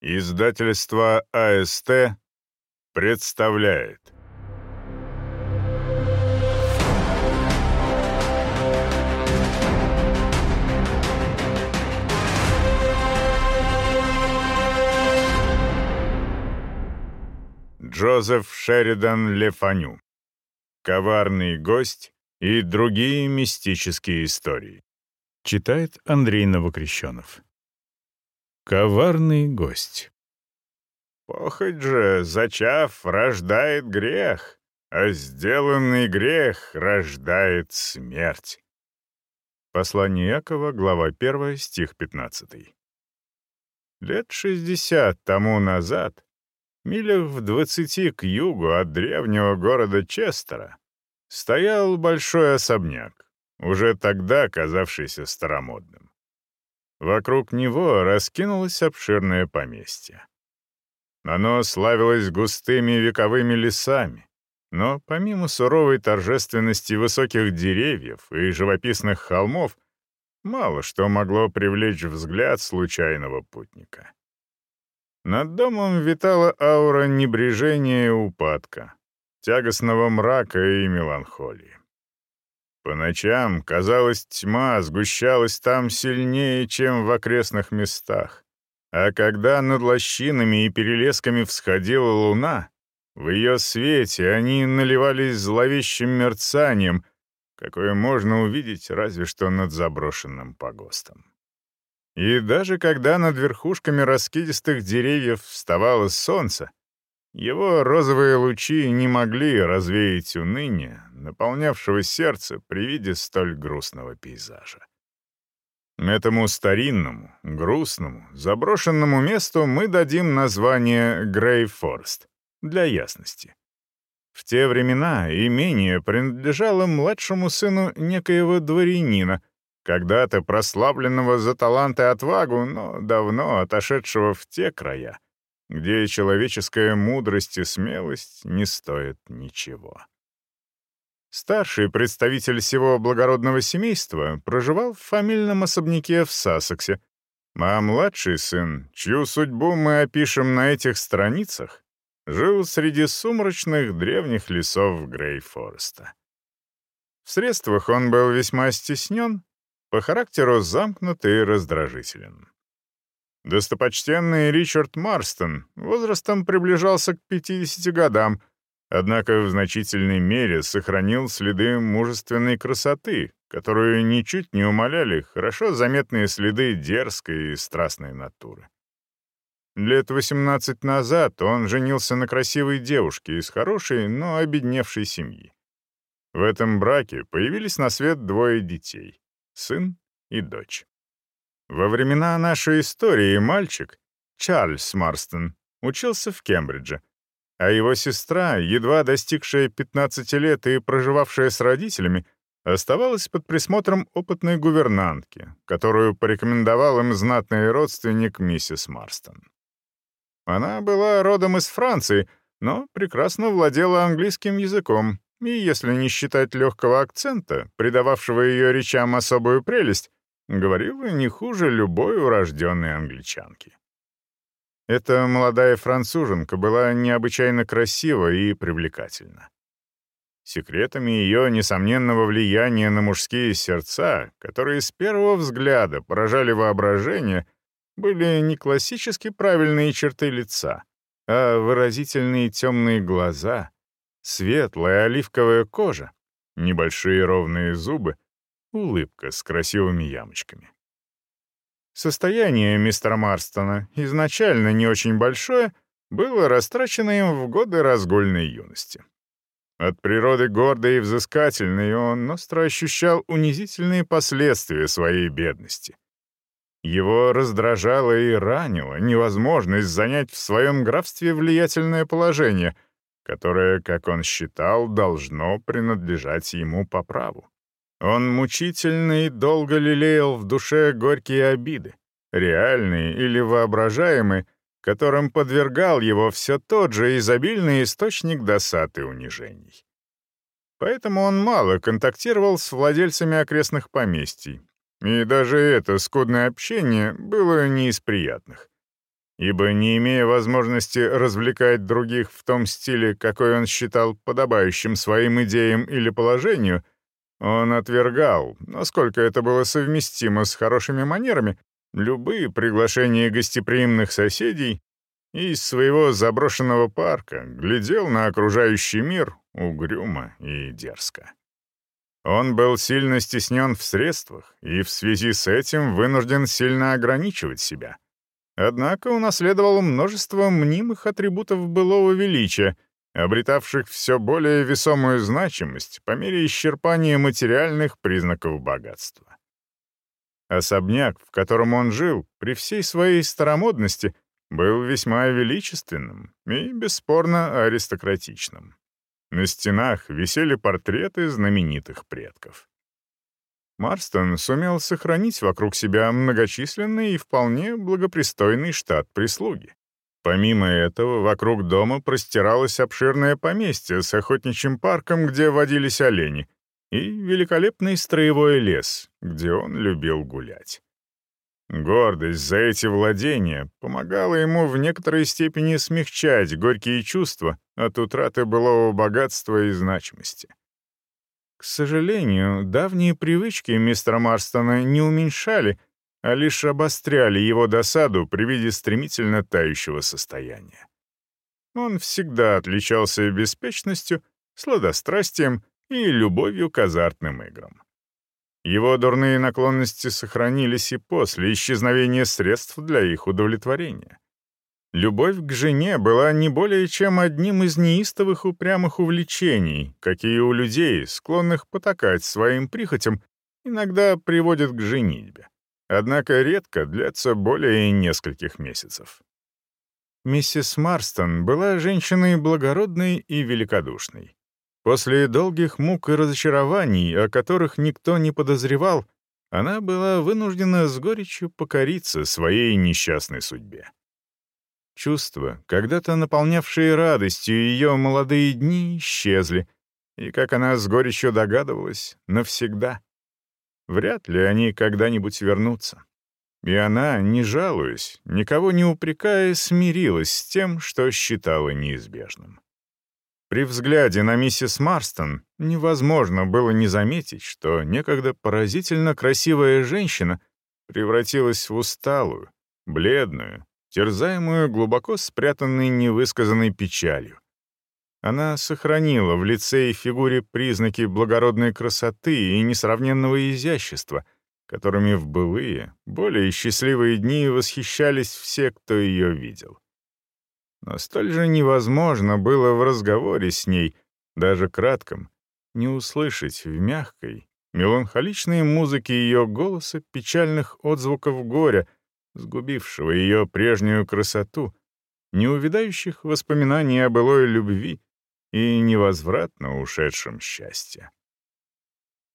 Издательство АСТ представляет. Джозеф Шеридан Лефаню. Коварный гость и другие мистические истории. Читает Андрей Новокрещенов. Коварный гость. Похоть же, зачав, рождает грех, а сделанный грех рождает смерть. Послание Якова, глава 1, стих 15. Лет шестьдесят тому назад, милях в двадцати к югу от древнего города Честера, стоял большой особняк, уже тогда казавшийся старомодным. Вокруг него раскинулось обширное поместье. Оно славилось густыми вековыми лесами, но помимо суровой торжественности высоких деревьев и живописных холмов, мало что могло привлечь взгляд случайного путника. Над домом витала аура небрежения и упадка, тягостного мрака и меланхолии. По ночам, казалось, тьма сгущалась там сильнее, чем в окрестных местах. А когда над лощинами и перелесками всходила луна, в ее свете они наливались зловещим мерцанием, какое можно увидеть разве что над заброшенным погостом. И даже когда над верхушками раскидистых деревьев вставало солнце, его розовые лучи не могли развеять уныние, наполнявшего сердце при виде столь грустного пейзажа. Этому старинному, грустному, заброшенному месту мы дадим название Грейфорст, для ясности. В те времена имение принадлежало младшему сыну некоего дворянина, когда-то прославленного за талант и отвагу, но давно отошедшего в те края, где человеческая мудрость и смелость не стоят ничего. Старший представитель всего благородного семейства проживал в фамильном особняке в Сассексе, а младший сын, чью судьбу мы опишем на этих страницах, жил среди сумрачных древних лесов Грейфореста. В средствах он был весьма стеснен, по характеру замкнут и раздражителен. Достопочтенный Ричард Марстон возрастом приближался к 50 годам, однако в значительной мере сохранил следы мужественной красоты, которую ничуть не умаляли хорошо заметные следы дерзкой и страстной натуры. Лет 18 назад он женился на красивой девушке из хорошей, но обедневшей семьи. В этом браке появились на свет двое детей — сын и дочь. Во времена нашей истории мальчик, Чарльз Марстон, учился в Кембридже, а его сестра, едва достигшая 15 лет и проживавшая с родителями, оставалась под присмотром опытной гувернантки, которую порекомендовал им знатный родственник миссис Марстон. Она была родом из Франции, но прекрасно владела английским языком, и, если не считать легкого акцента, придававшего ее речам особую прелесть, Говорила не хуже любой урожденной англичанки. Эта молодая француженка была необычайно красива и привлекательна. Секретами ее несомненного влияния на мужские сердца, которые с первого взгляда поражали воображение, были не классически правильные черты лица, а выразительные темные глаза, светлая оливковая кожа, небольшие ровные зубы — улыбка с красивыми ямочками. Состояние мистера Марстона, изначально не очень большое, было растрачено им в годы разгульной юности. От природы гордой и взыскательной он остро ощущал унизительные последствия своей бедности. Его раздражало и ранило невозможность занять в своем графстве влиятельное положение, которое, как он считал, должно принадлежать ему по праву. Он мучительно и долго лелеял в душе горькие обиды, реальные или воображаемые, которым подвергал его все тот же изобильный источник досад и унижений. Поэтому он мало контактировал с владельцами окрестных поместий, и даже это скудное общение было не из приятных. ибо, не имея возможности развлекать других в том стиле, какой он считал подобающим своим идеям или положению, он отвергал, насколько это было совместимо с хорошими манерами, любые приглашения гостеприимных соседей и из своего заброшенного парка глядел на окружающий мир угрюмо и дерзко. Он был сильно стеснен в средствах и в связи с этим вынужден сильно ограничивать себя. Однако унаследовал множество мнимых атрибутов былого величия, обретавших все более весомую значимость по мере исчерпания материальных признаков богатства. Особняк, в котором он жил, при всей своей старомодности, был весьма величественным и, бесспорно, аристократичным. На стенах висели портреты знаменитых предков. Марстон сумел сохранить вокруг себя многочисленный и вполне благопристойный штат прислуги. Помимо этого, вокруг дома простиралось обширное поместье с охотничьим парком, где водились олени, и великолепный строевой лес, где он любил гулять. Гордость за эти владения помогала ему в некоторой степени смягчать горькие чувства от утраты былого богатства и значимости. К сожалению, давние привычки мистера Марстона не уменьшали, а лишь обостряли его досаду при виде стремительно тающего состояния. Он всегда отличался беспечностью, сладострастием и любовью к азартным играм. Его дурные наклонности сохранились и после исчезновения средств для их удовлетворения. Любовь к жене была не более чем одним из неистовых упрямых увлечений, какие у людей, склонных потакать своим прихотям, иногда приводят к женитьбе. Однако редко длятся более нескольких месяцев. Миссис Марстон была женщиной благородной и великодушной. После долгих мук и разочарований, о которых никто не подозревал, она была вынуждена с горечью покориться своей несчастной судьбе. Чувства, когда-то наполнявшие радостью ее молодые дни, исчезли, и, как она с горечью догадывалась, навсегда. Вряд ли они когда-нибудь вернутся. И она, не жалуясь, никого не упрекая, смирилась с тем, что считала неизбежным. При взгляде на миссис Марстон невозможно было не заметить, что некогда поразительно красивая женщина превратилась в усталую, бледную, терзаемую глубоко спрятанной невысказанной печалью. Она сохранила в лице и фигуре признаки благородной красоты и несравненного изящества, которыми в былые, более счастливые дни восхищались все, кто ее видел. Но столь же невозможно было в разговоре с ней, даже кратком, не услышать в мягкой, меланхоличной музыке ее голоса печальных отзвуков горя, сгубившего ее прежнюю красоту, неувидающих воспоминаний о былой любви и невозвратно ушедшем счастье.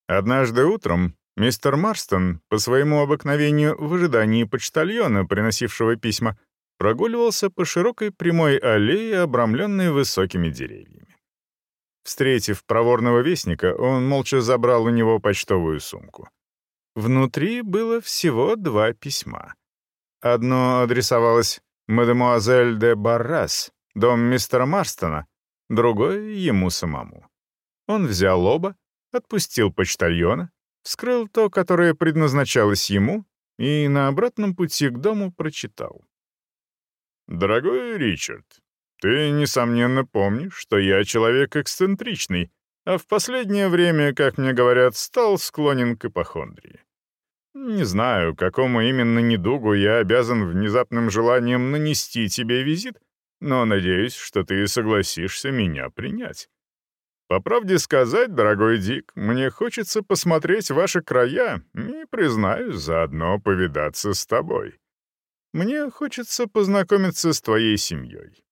Однажды утром мистер Марстон, по своему обыкновению в ожидании почтальона, приносившего письма, прогуливался по широкой прямой аллее, обрамленной высокими деревьями. Встретив проворного вестника, он молча забрал у него почтовую сумку. Внутри было всего два письма. Одно адресовалось «Мадемуазель де Баррас», дом мистера Марстона, другое — ему самому. Он взял оба, отпустил почтальона, вскрыл то, которое предназначалось ему, и на обратном пути к дому прочитал. «Дорогой Ричард, ты, несомненно, помнишь, что я человек эксцентричный, а в последнее время, как мне говорят, стал склонен к ипохондрии. Не знаю, какому именно недугу я обязан внезапным желанием нанести тебе визит, но надеюсь, что ты согласишься меня принять. По правде сказать, дорогой Дик, мне хочется посмотреть ваши края и, признаюсь, заодно повидаться с тобой. Мне хочется познакомиться с твоей семьей.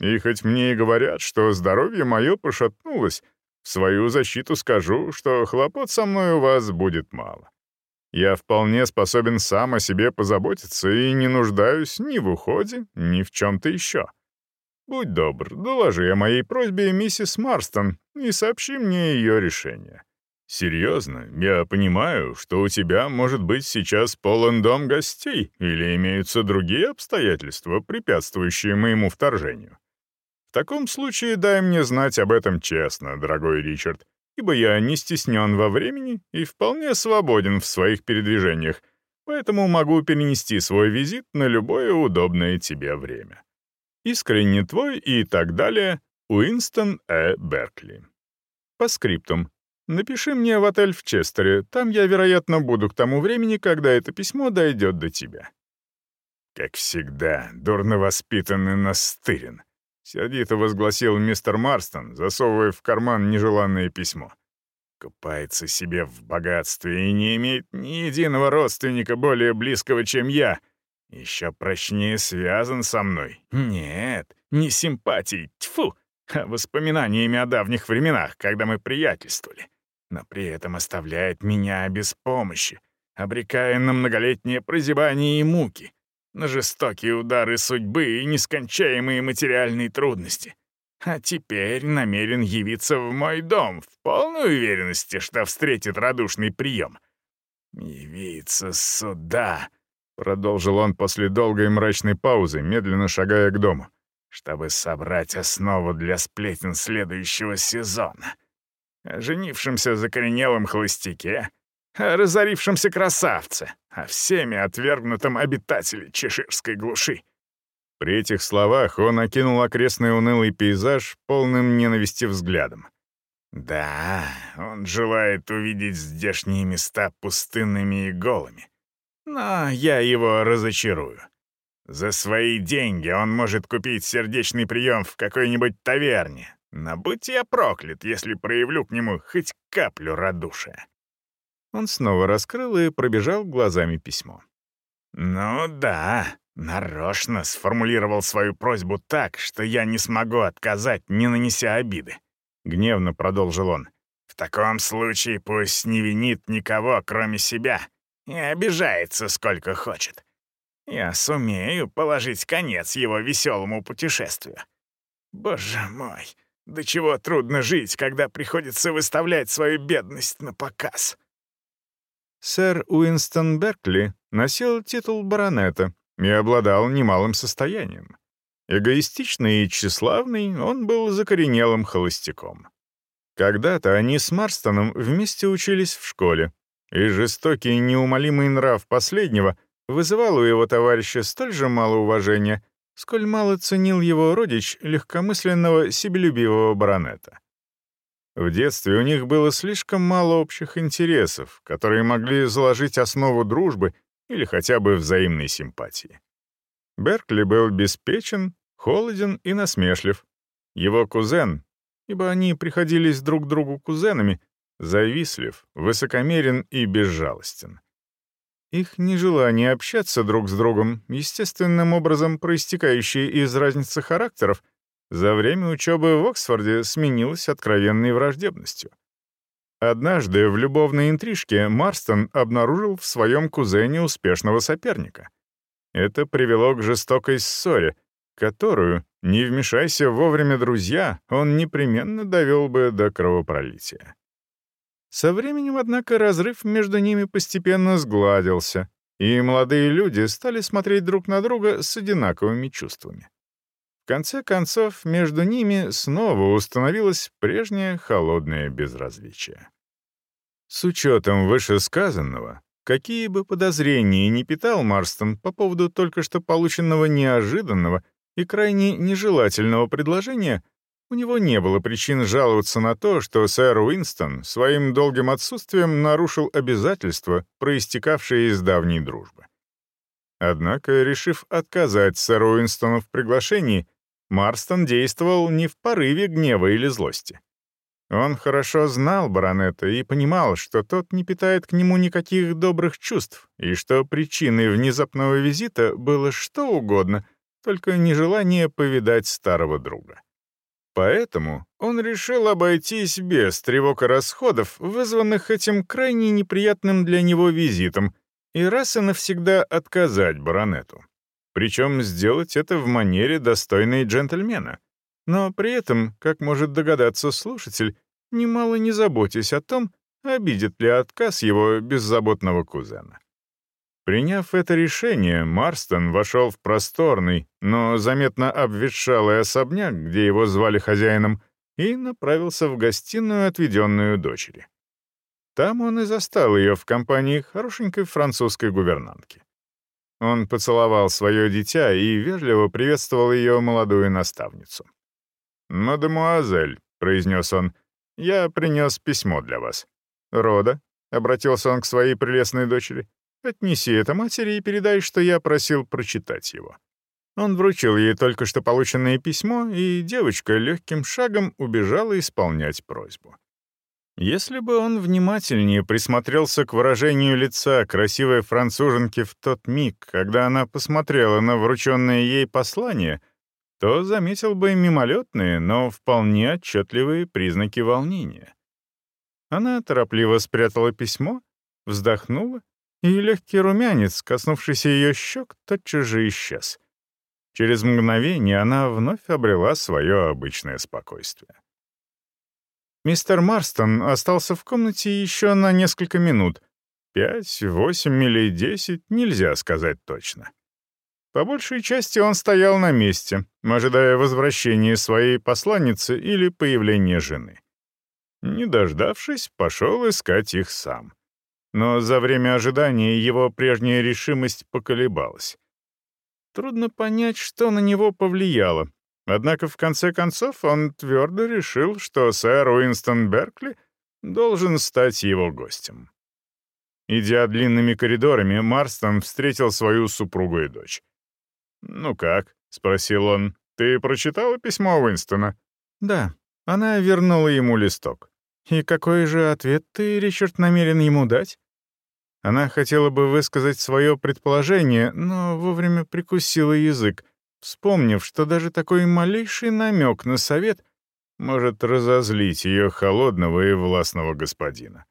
И хоть мне и говорят, что здоровье мое пошатнулось, в свою защиту скажу, что хлопот со мной у вас будет мало. Я вполне способен сам о себе позаботиться и не нуждаюсь ни в уходе, ни в чем-то еще. Будь добр, доложи о моей просьбе миссис Марстон и сообщи мне ее решение. Серьезно, я понимаю, что у тебя, может быть, сейчас полон дом гостей или имеются другие обстоятельства, препятствующие моему вторжению. В таком случае дай мне знать об этом честно, дорогой Ричард, ибо я не стеснен во времени и вполне свободен в своих передвижениях, поэтому могу перенести свой визит на любое удобное тебе время. Искренне твой и так далее, Уинстон Э. Беркли. По скриптум. Напиши мне в отель в Честере, там я, вероятно, буду к тому времени, когда это письмо дойдет до тебя». «Как всегда, дурно воспитанный настырен», — сердито возгласил мистер Марстон, засовывая в карман нежеланное письмо. «Купается себе в богатстве и не имеет ни единого родственника более близкого, чем я. Еще прочнее связан со мной. Нет, не симпатией, тьфу, а воспоминаниями о давних временах, когда мы приятельствовали но при этом оставляет меня без помощи, обрекая на многолетнее прозябание и муки, на жестокие удары судьбы и нескончаемые материальные трудности. А теперь намерен явиться в мой дом в полной уверенности, что встретит радушный прием. «Явиться сюда», — продолжил он после долгой мрачной паузы, медленно шагая к дому, «чтобы собрать основу для сплетен следующего сезона» о женившемся закоренелом холостяке, о разорившемся красавце, о всеми отвергнутом обитателе чеширской глуши. При этих словах он окинул окрестный унылый пейзаж полным ненависти взглядом. Да, он желает увидеть здешние места пустынными и голыми. Но я его разочарую. За свои деньги он может купить сердечный прием в какой-нибудь таверне, но будь я проклят, если проявлю к нему хоть каплю радушия. Он снова раскрыл и пробежал глазами письмо. «Ну да, нарочно сформулировал свою просьбу так, что я не смогу отказать, не нанеся обиды», — гневно продолжил он. «В таком случае пусть не винит никого, кроме себя, и обижается сколько хочет. Я сумею положить конец его веселому путешествию. Боже мой, до чего трудно жить, когда приходится выставлять свою бедность на показ. Сэр Уинстон Беркли носил титул баронета и обладал немалым состоянием. Эгоистичный и тщеславный, он был закоренелым холостяком. Когда-то они с Марстоном вместе учились в школе, и жестокий неумолимый нрав последнего вызывал у его товарища столь же мало уважения, сколь мало ценил его родич легкомысленного себелюбивого баронета. В детстве у них было слишком мало общих интересов, которые могли заложить основу дружбы или хотя бы взаимной симпатии. Беркли был беспечен, холоден и насмешлив. Его кузен, ибо они приходились друг другу кузенами, завистлив, высокомерен и безжалостен. Их нежелание общаться друг с другом, естественным образом проистекающее из разницы характеров, за время учебы в Оксфорде сменилось откровенной враждебностью. Однажды в любовной интрижке Марстон обнаружил в своем кузене успешного соперника. Это привело к жестокой ссоре, которую, не вмешайся вовремя друзья, он непременно довел бы до кровопролития. Со временем, однако, разрыв между ними постепенно сгладился, и молодые люди стали смотреть друг на друга с одинаковыми чувствами. В конце концов, между ними снова установилось прежнее холодное безразличие. С учетом вышесказанного, какие бы подозрения ни питал Марстон по поводу только что полученного неожиданного и крайне нежелательного предложения, у него не было причин жаловаться на то, что сэр Уинстон своим долгим отсутствием нарушил обязательства, проистекавшие из давней дружбы. Однако, решив отказать сэру Уинстону в приглашении, Марстон действовал не в порыве гнева или злости. Он хорошо знал баронета и понимал, что тот не питает к нему никаких добрых чувств, и что причиной внезапного визита было что угодно, только нежелание повидать старого друга. Поэтому он решил обойтись без тревог и расходов, вызванных этим крайне неприятным для него визитом, и раз и навсегда отказать баронету. Причем сделать это в манере достойной джентльмена. Но при этом, как может догадаться слушатель, немало не заботясь о том, обидит ли отказ его беззаботного кузена. Приняв это решение, Марстон вошел в просторный, но заметно обветшалый особняк, где его звали хозяином, и направился в гостиную, отведенную дочери. Там он и застал ее в компании хорошенькой французской гувернантки. Он поцеловал свое дитя и вежливо приветствовал ее молодую наставницу. «Мадемуазель», — произнес он, — «я принес письмо для вас». «Рода», — обратился он к своей прелестной дочери, Отнеси это матери и передай, что я просил прочитать его». Он вручил ей только что полученное письмо, и девочка легким шагом убежала исполнять просьбу. Если бы он внимательнее присмотрелся к выражению лица красивой француженки в тот миг, когда она посмотрела на врученное ей послание, то заметил бы мимолетные, но вполне отчетливые признаки волнения. Она торопливо спрятала письмо, вздохнула и легкий румянец, коснувшийся ее щек, тотчас же исчез. Через мгновение она вновь обрела свое обычное спокойствие. Мистер Марстон остался в комнате еще на несколько минут. Пять, восемь или десять, нельзя сказать точно. По большей части он стоял на месте, ожидая возвращения своей посланницы или появления жены. Не дождавшись, пошел искать их сам но за время ожидания его прежняя решимость поколебалась. Трудно понять, что на него повлияло, однако в конце концов он твердо решил, что сэр Уинстон Беркли должен стать его гостем. Идя длинными коридорами, Марстон встретил свою супругу и дочь. «Ну как?» — спросил он. «Ты прочитала письмо Уинстона?» «Да». Она вернула ему листок. «И какой же ответ ты, Ричард, намерен ему дать?» Она хотела бы высказать свое предположение, но вовремя прикусила язык, вспомнив, что даже такой малейший намек на совет может разозлить ее холодного и властного господина.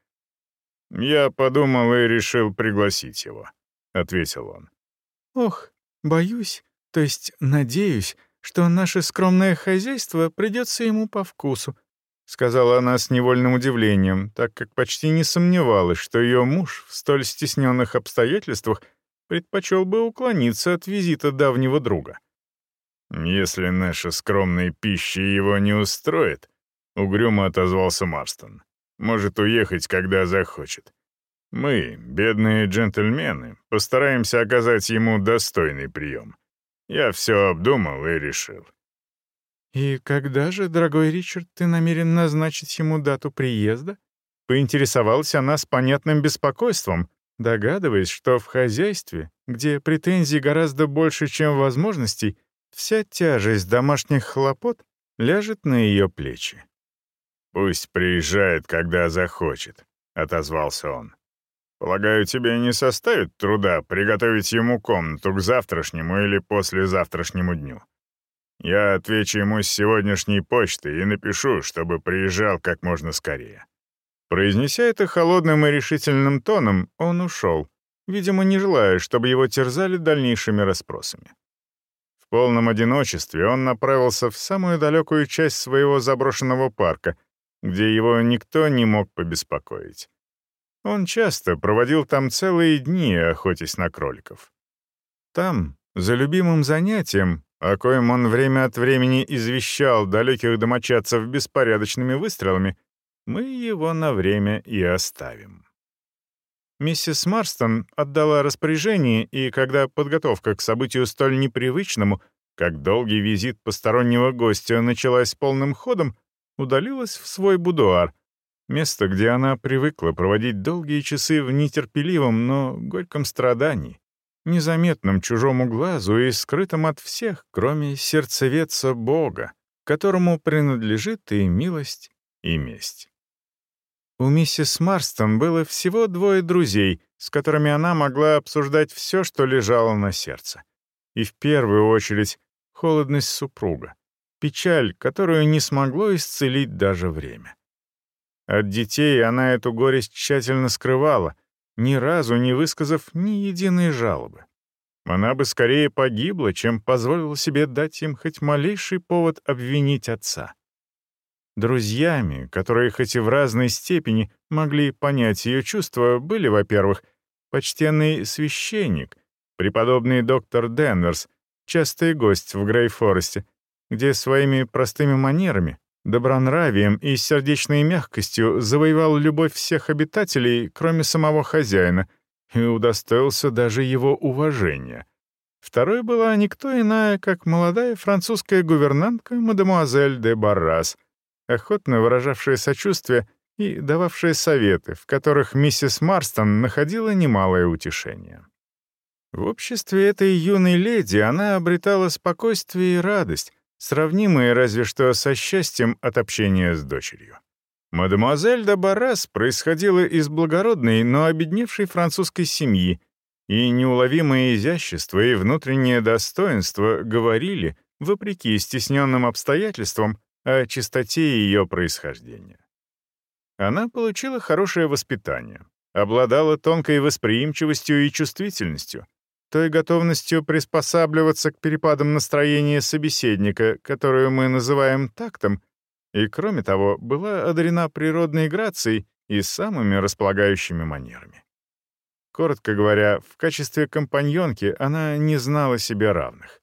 «Я подумал и решил пригласить его», — ответил он. «Ох, боюсь, то есть надеюсь, что наше скромное хозяйство придется ему по вкусу», — сказала она с невольным удивлением, так как почти не сомневалась, что ее муж в столь стесненных обстоятельствах предпочел бы уклониться от визита давнего друга. «Если наша скромная пища его не устроит», — угрюмо отозвался Марстон, — «может уехать, когда захочет. Мы, бедные джентльмены, постараемся оказать ему достойный прием. Я все обдумал и решил. «И когда же, дорогой Ричард, ты намерен назначить ему дату приезда?» Поинтересовалась она с понятным беспокойством, догадываясь, что в хозяйстве, где претензий гораздо больше, чем возможностей, вся тяжесть домашних хлопот ляжет на ее плечи. «Пусть приезжает, когда захочет», — отозвался он. «Полагаю, тебе не составит труда приготовить ему комнату к завтрашнему или послезавтрашнему дню. Я отвечу ему с сегодняшней почты и напишу, чтобы приезжал как можно скорее». Произнеся это холодным и решительным тоном, он ушел, видимо, не желая, чтобы его терзали дальнейшими расспросами. В полном одиночестве он направился в самую далекую часть своего заброшенного парка, где его никто не мог побеспокоить. Он часто проводил там целые дни, охотясь на кроликов. Там, за любимым занятием, о коем он время от времени извещал далеких домочадцев беспорядочными выстрелами, мы его на время и оставим. Миссис Марстон отдала распоряжение, и когда подготовка к событию столь непривычному, как долгий визит постороннего гостя, началась полным ходом, удалилась в свой будуар, место, где она привыкла проводить долгие часы в нетерпеливом, но горьком страдании, незаметным чужому глазу и скрытым от всех, кроме сердцевеца Бога, которому принадлежит и милость, и месть. У миссис Марстон было всего двое друзей, с которыми она могла обсуждать все, что лежало на сердце. И в первую очередь холодность супруга, печаль, которую не смогло исцелить даже время. От детей она эту горесть тщательно скрывала, ни разу не высказав ни единой жалобы. Она бы скорее погибла, чем позволила себе дать им хоть малейший повод обвинить отца. Друзьями, которые хоть и в разной степени могли понять ее чувства, были, во-первых, почтенный священник, преподобный доктор Денверс, частый гость в Грейфоресте, где своими простыми манерами, добронравием и сердечной мягкостью завоевал любовь всех обитателей, кроме самого хозяина, и удостоился даже его уважения. Второй была никто иная, как молодая французская гувернантка мадемуазель де Баррас, охотно выражавшая сочувствие и дававшая советы, в которых миссис Марстон находила немалое утешение. В обществе этой юной леди она обретала спокойствие и радость, сравнимые разве что со счастьем от общения с дочерью. Мадемуазель де Баррас происходила из благородной, но обедневшей французской семьи, и неуловимое изящество и внутреннее достоинство говорили, вопреки стесненным обстоятельствам, о чистоте ее происхождения. Она получила хорошее воспитание, обладала тонкой восприимчивостью и чувствительностью, той готовностью приспосабливаться к перепадам настроения собеседника, которую мы называем тактом, и, кроме того, была одарена природной грацией и самыми располагающими манерами. Коротко говоря, в качестве компаньонки она не знала себе равных.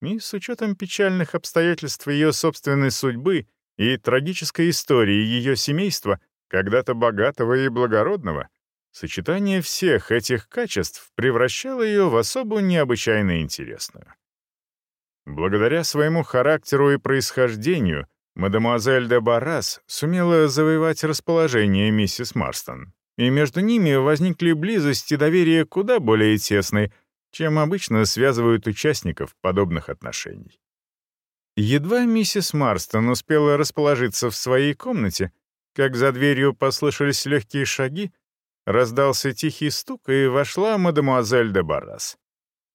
И с учетом печальных обстоятельств ее собственной судьбы и трагической истории ее семейства, когда-то богатого и благородного, сочетание всех этих качеств превращало ее в особо необычайно интересную. Благодаря своему характеру и происхождению, мадемуазель де Баррас сумела завоевать расположение миссис Марстон, и между ними возникли близость и доверие куда более тесные, чем обычно связывают участников подобных отношений. Едва миссис Марстон успела расположиться в своей комнате, как за дверью послышались легкие шаги, раздался тихий стук, и вошла мадемуазель де Баррас.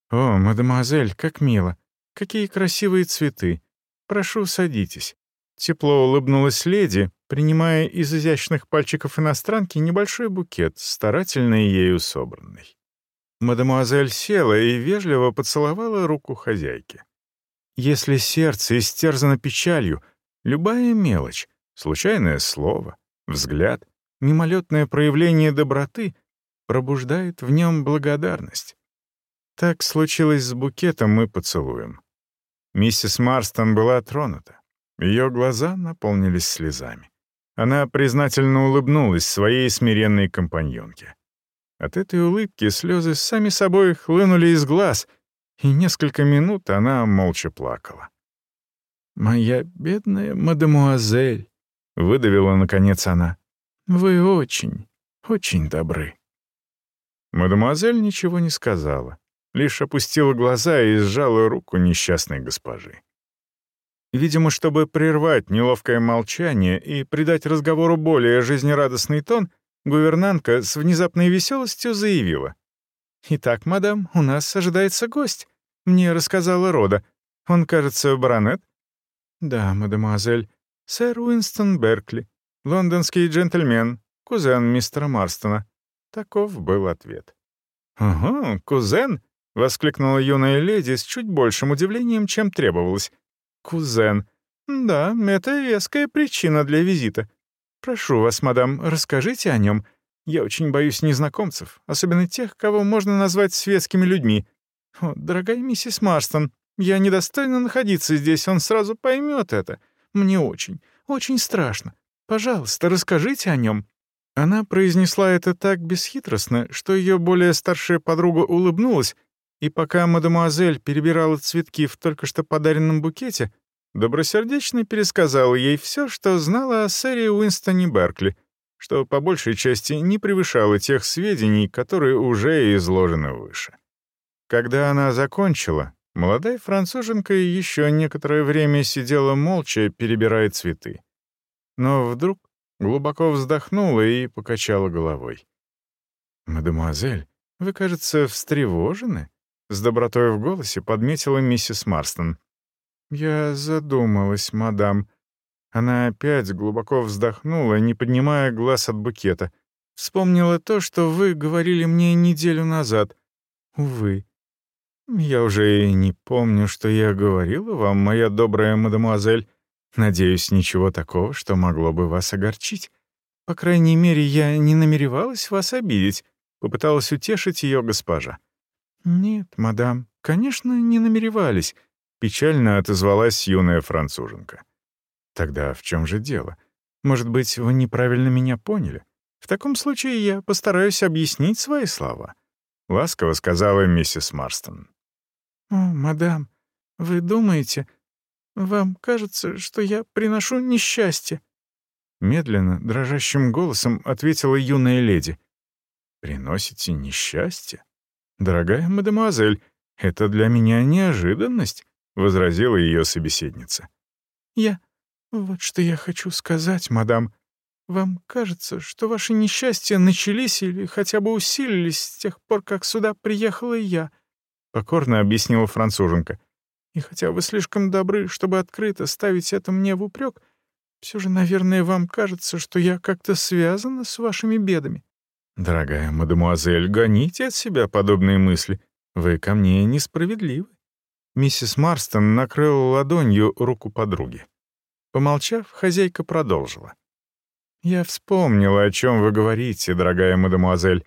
«О, мадемуазель, как мило! Какие красивые цветы! Прошу, садитесь». Тепло улыбнулась леди, принимая из изящных пальчиков иностранки небольшой букет, старательно ею собранный. Мадемуазель села и вежливо поцеловала руку хозяйки. Если сердце истерзано печалью, любая мелочь, случайное слово, взгляд, мимолетное проявление доброты пробуждает в нем благодарность. Так случилось с букетом и поцелуем. Миссис Марстон была тронута. Ее глаза наполнились слезами. Она признательно улыбнулась своей смиренной компаньонке. От этой улыбки слезы сами собой хлынули из глаз, и несколько минут она молча плакала. «Моя бедная мадемуазель», — выдавила наконец она, — «вы очень, очень добры». Мадемуазель ничего не сказала, лишь опустила глаза и сжала руку несчастной госпожи. Видимо, чтобы прервать неловкое молчание и придать разговору более жизнерадостный тон, гувернантка с внезапной веселостью заявила. «Итак, мадам, у нас ожидается гость. Мне рассказала Рода. Он, кажется, баронет?» «Да, мадемуазель. Сэр Уинстон Беркли, лондонский джентльмен, кузен мистера Марстона». Таков был ответ. «Ага, кузен!» — воскликнула юная леди с чуть большим удивлением, чем требовалось. Кузен. Да, это веская причина для визита. Прошу вас, мадам, расскажите о нем. Я очень боюсь незнакомцев, особенно тех, кого можно назвать светскими людьми. О, дорогая миссис Марстон, я недостойна находиться здесь, он сразу поймет это. Мне очень, очень страшно. Пожалуйста, расскажите о нем». Она произнесла это так бесхитростно, что ее более старшая подруга улыбнулась и пока мадемуазель перебирала цветки в только что подаренном букете, добросердечно пересказала ей все, что знала о сэре Уинстоне Беркли, что по большей части не превышало тех сведений, которые уже изложены выше. Когда она закончила, молодая француженка еще некоторое время сидела молча, перебирая цветы. Но вдруг глубоко вздохнула и покачала головой. «Мадемуазель, вы, кажется, встревожены?» С добротой в голосе подметила миссис Марстон. «Я задумалась, мадам». Она опять глубоко вздохнула, не поднимая глаз от букета. «Вспомнила то, что вы говорили мне неделю назад. Увы. Я уже и не помню, что я говорила вам, моя добрая мадемуазель. Надеюсь, ничего такого, что могло бы вас огорчить. По крайней мере, я не намеревалась вас обидеть», — попыталась утешить ее госпожа. «Нет, мадам, конечно, не намеревались», — печально отозвалась юная француженка. «Тогда в чем же дело? Может быть, вы неправильно меня поняли? В таком случае я постараюсь объяснить свои слова», — ласково сказала миссис Марстон. «О, мадам, вы думаете, вам кажется, что я приношу несчастье?» Медленно, дрожащим голосом ответила юная леди. «Приносите несчастье? Дорогая мадемуазель, это для меня неожиданность», — возразила ее собеседница. «Я... Вот что я хочу сказать, мадам. Вам кажется, что ваши несчастья начались или хотя бы усилились с тех пор, как сюда приехала я», — покорно объяснила француженка. «И хотя вы слишком добры, чтобы открыто ставить это мне в упрек, все же, наверное, вам кажется, что я как-то связана с вашими бедами». «Дорогая мадемуазель, гоните от себя подобные мысли. Вы ко мне несправедливы». Миссис Марстон накрыла ладонью руку подруги. Помолчав, хозяйка продолжила. «Я вспомнила, о чем вы говорите, дорогая мадемуазель,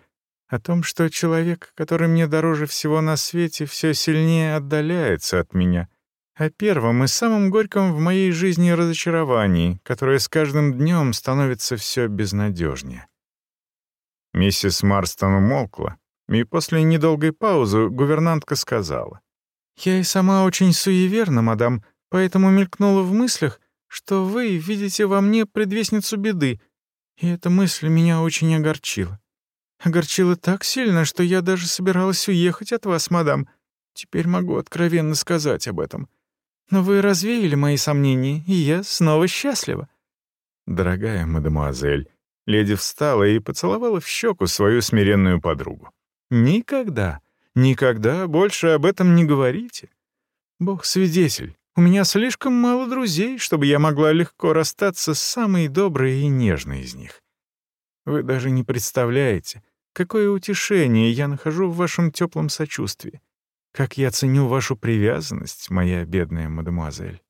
о том, что человек, который мне дороже всего на свете, все сильнее отдаляется от меня, о первом и самом горьком в моей жизни разочаровании, которое с каждым днем становится все безнадежнее». Миссис Марстон умолкла, и после недолгой паузы гувернантка сказала. «Я и сама очень суеверна, мадам, поэтому мелькнула в мыслях, что вы видите во мне предвестницу беды, и эта мысль меня очень огорчила. Огорчила так сильно, что я даже собиралась уехать от вас, мадам. Теперь могу откровенно сказать об этом. Но вы развеяли мои сомнения, и я снова счастлива». «Дорогая мадемуазель», леди встала и поцеловала в щеку свою смиренную подругу. «Никогда, никогда больше об этом не говорите. Бог свидетель, у меня слишком мало друзей, чтобы я могла легко расстаться с самой доброй и нежной из них. Вы даже не представляете, какое утешение я нахожу в вашем теплом сочувствии. Как я ценю вашу привязанность, моя бедная мадемуазель».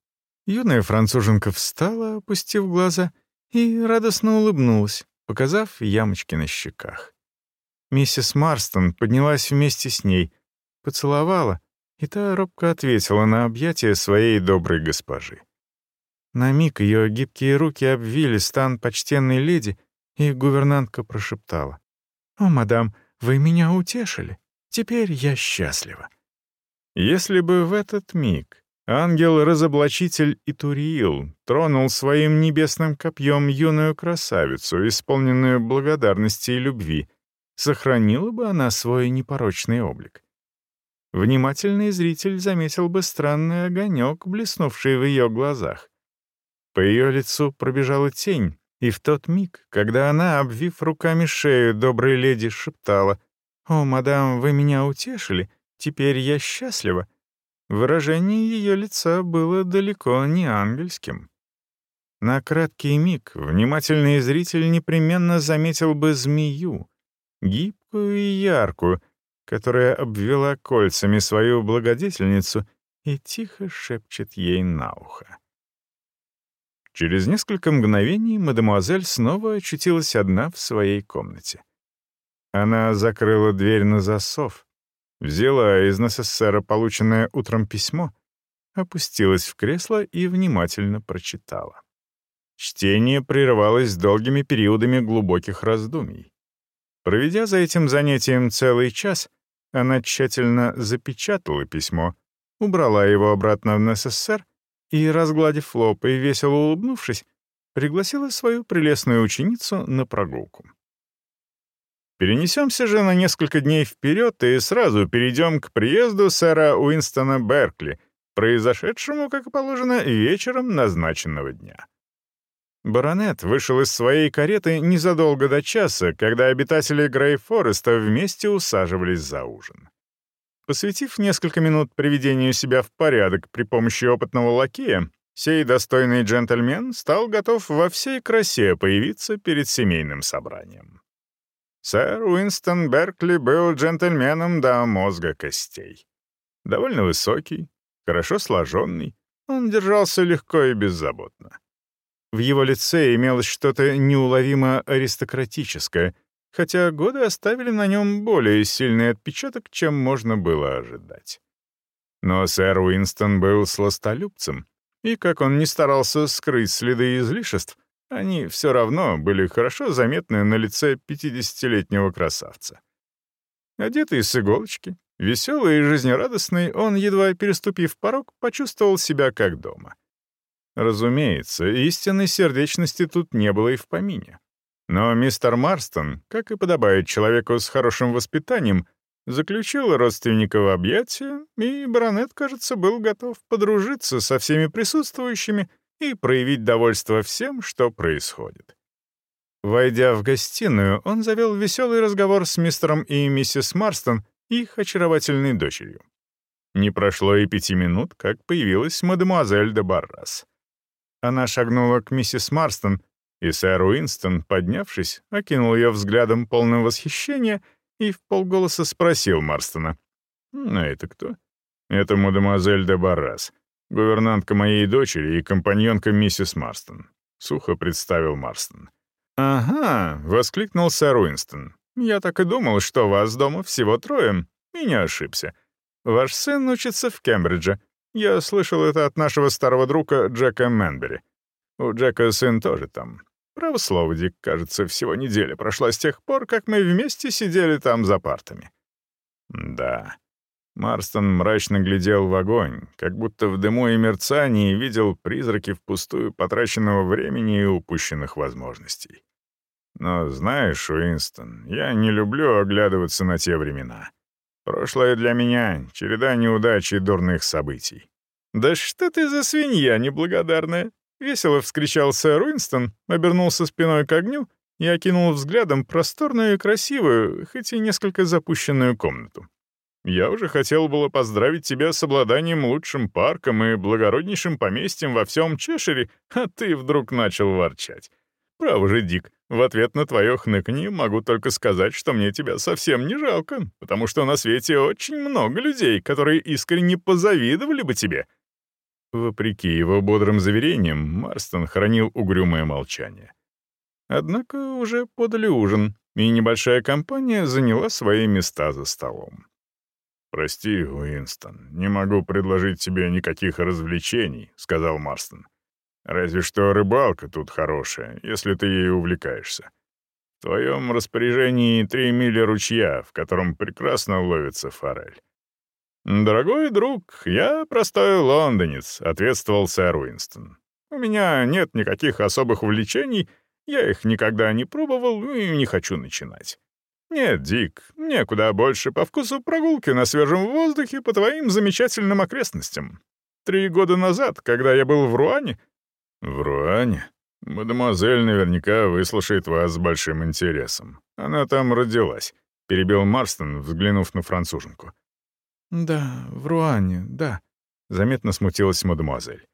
Юная француженка встала, опустив глаза, и радостно улыбнулась, показав ямочки на щеках. Миссис Марстон поднялась вместе с ней, поцеловала — и та робко ответила на объятие своей доброй госпожи. На миг ее гибкие руки обвили стан почтенной леди, и гувернантка прошептала. «О, мадам, вы меня утешили. Теперь я счастлива». Если бы в этот миг ангел-разоблачитель Итуриил тронул своим небесным копьем юную красавицу, исполненную благодарности и любви, сохранила бы она свой непорочный облик. Внимательный зритель заметил бы странный огонек, блеснувший в ее глазах. По ее лицу пробежала тень, и в тот миг, когда она, обвив руками шею доброй леди, шептала «О, мадам, вы меня утешили, теперь я счастлива», выражение ее лица было далеко не ангельским. На краткий миг внимательный зритель непременно заметил бы змею, гибкую и яркую, которая обвела кольцами свою благодетельницу и тихо шепчет ей на ухо. Через несколько мгновений мадемуазель снова очутилась одна в своей комнате. Она закрыла дверь на засов, взяла из НССР полученное утром письмо, опустилась в кресло и внимательно прочитала. Чтение прерывалось долгими периодами глубоких раздумий. Проведя за этим занятием целый час, она тщательно запечатала письмо, убрала его обратно в НССР и, разгладив лоб и весело улыбнувшись, пригласила свою прелестную ученицу на прогулку. Перенесемся же на несколько дней вперед и сразу перейдем к приезду сэра Уинстона Беркли, произошедшему, как положено, вечером назначенного дня. Баронет вышел из своей кареты незадолго до часа, когда обитатели Грей-Фореста вместе усаживались за ужин. Посвятив несколько минут приведению себя в порядок при помощи опытного лакея, сей достойный джентльмен стал готов во всей красе появиться перед семейным собранием. Сэр Уинстон Беркли был джентльменом до мозга костей. Довольно высокий, хорошо сложенный, он держался легко и беззаботно. В его лице имелось что-то неуловимо аристократическое, хотя годы оставили на нем более сильный отпечаток, чем можно было ожидать. Но сэр Уинстон был сластолюбцем, и как он не старался скрыть следы излишеств, они все равно были хорошо заметны на лице 50-летнего красавца. Одетый с иголочки, веселый и жизнерадостный, он, едва переступив порог, почувствовал себя как дома — Разумеется, истинной сердечности тут не было и в помине. Но мистер Марстон, как и подобает человеку с хорошим воспитанием, заключил родственника в объятия, и баронет, кажется, был готов подружиться со всеми присутствующими и проявить довольство всем, что происходит. Войдя в гостиную, он завел веселый разговор с мистером и миссис Марстон их очаровательной дочерью. Не прошло и пяти минут, как появилась мадемуазель де Баррас. Она шагнула к миссис Марстон, и сэр Уинстон, поднявшись, окинул ее взглядом полным восхищения и в полголоса спросил Марстона. «А это кто?» «Это мадемуазель де Баррас, гувернантка моей дочери и компаньонка миссис Марстон», — сухо представил Марстон. «Ага», — воскликнул сэр Уинстон. «Я так и думал, что вас дома всего трое, и не ошибся. Ваш сын учится в Кембридже. Я слышал это от нашего старого друга Джека Мэнбери. У Джека сын тоже там. Право слово, Дик, кажется, всего неделя прошла с тех пор, как мы вместе сидели там за партами. Да. Марстон мрачно глядел в огонь, как будто в дыму и мерцании видел призраки впустую потраченного времени и упущенных возможностей. Но знаешь, Уинстон, я не люблю оглядываться на те времена. Прошлое для меня — череда неудач и дурных событий. «Да что ты за свинья неблагодарная!» — весело вскричал сэр Уинстон, обернулся спиной к огню и окинул взглядом просторную и красивую, хоть и несколько запущенную комнату. «Я уже хотел было поздравить тебя с обладанием лучшим парком и благороднейшим поместьем во всем Чешире, а ты вдруг начал ворчать. Право же, Дик, в ответ на твое хныканье могу только сказать, что мне тебя совсем не жалко, потому что на свете очень много людей, которые искренне позавидовали бы тебе». Вопреки его бодрым заверениям, Марстон хранил угрюмое молчание. Однако уже подали ужин, и небольшая компания заняла свои места за столом. «Прости, Уинстон, не могу предложить тебе никаких развлечений», — сказал Марстон. Разве что рыбалка тут хорошая, если ты ей увлекаешься. В твоем распоряжении три мили ручья, в котором прекрасно ловится форель. «Дорогой друг, я простой лондонец», — ответствовал сэр Уинстон. «У меня нет никаких особых увлечений, я их никогда не пробовал и не хочу начинать. Нет, Дик, мне куда больше по вкусу прогулки на свежем воздухе по твоим замечательным окрестностям. Три года назад, когда я был в Руане, «В Руане? Мадемуазель наверняка выслушает вас с большим интересом. Она там родилась», — перебил Марстон, взглянув на француженку. «Да, в Руане, да», — заметно смутилась мадемуазель.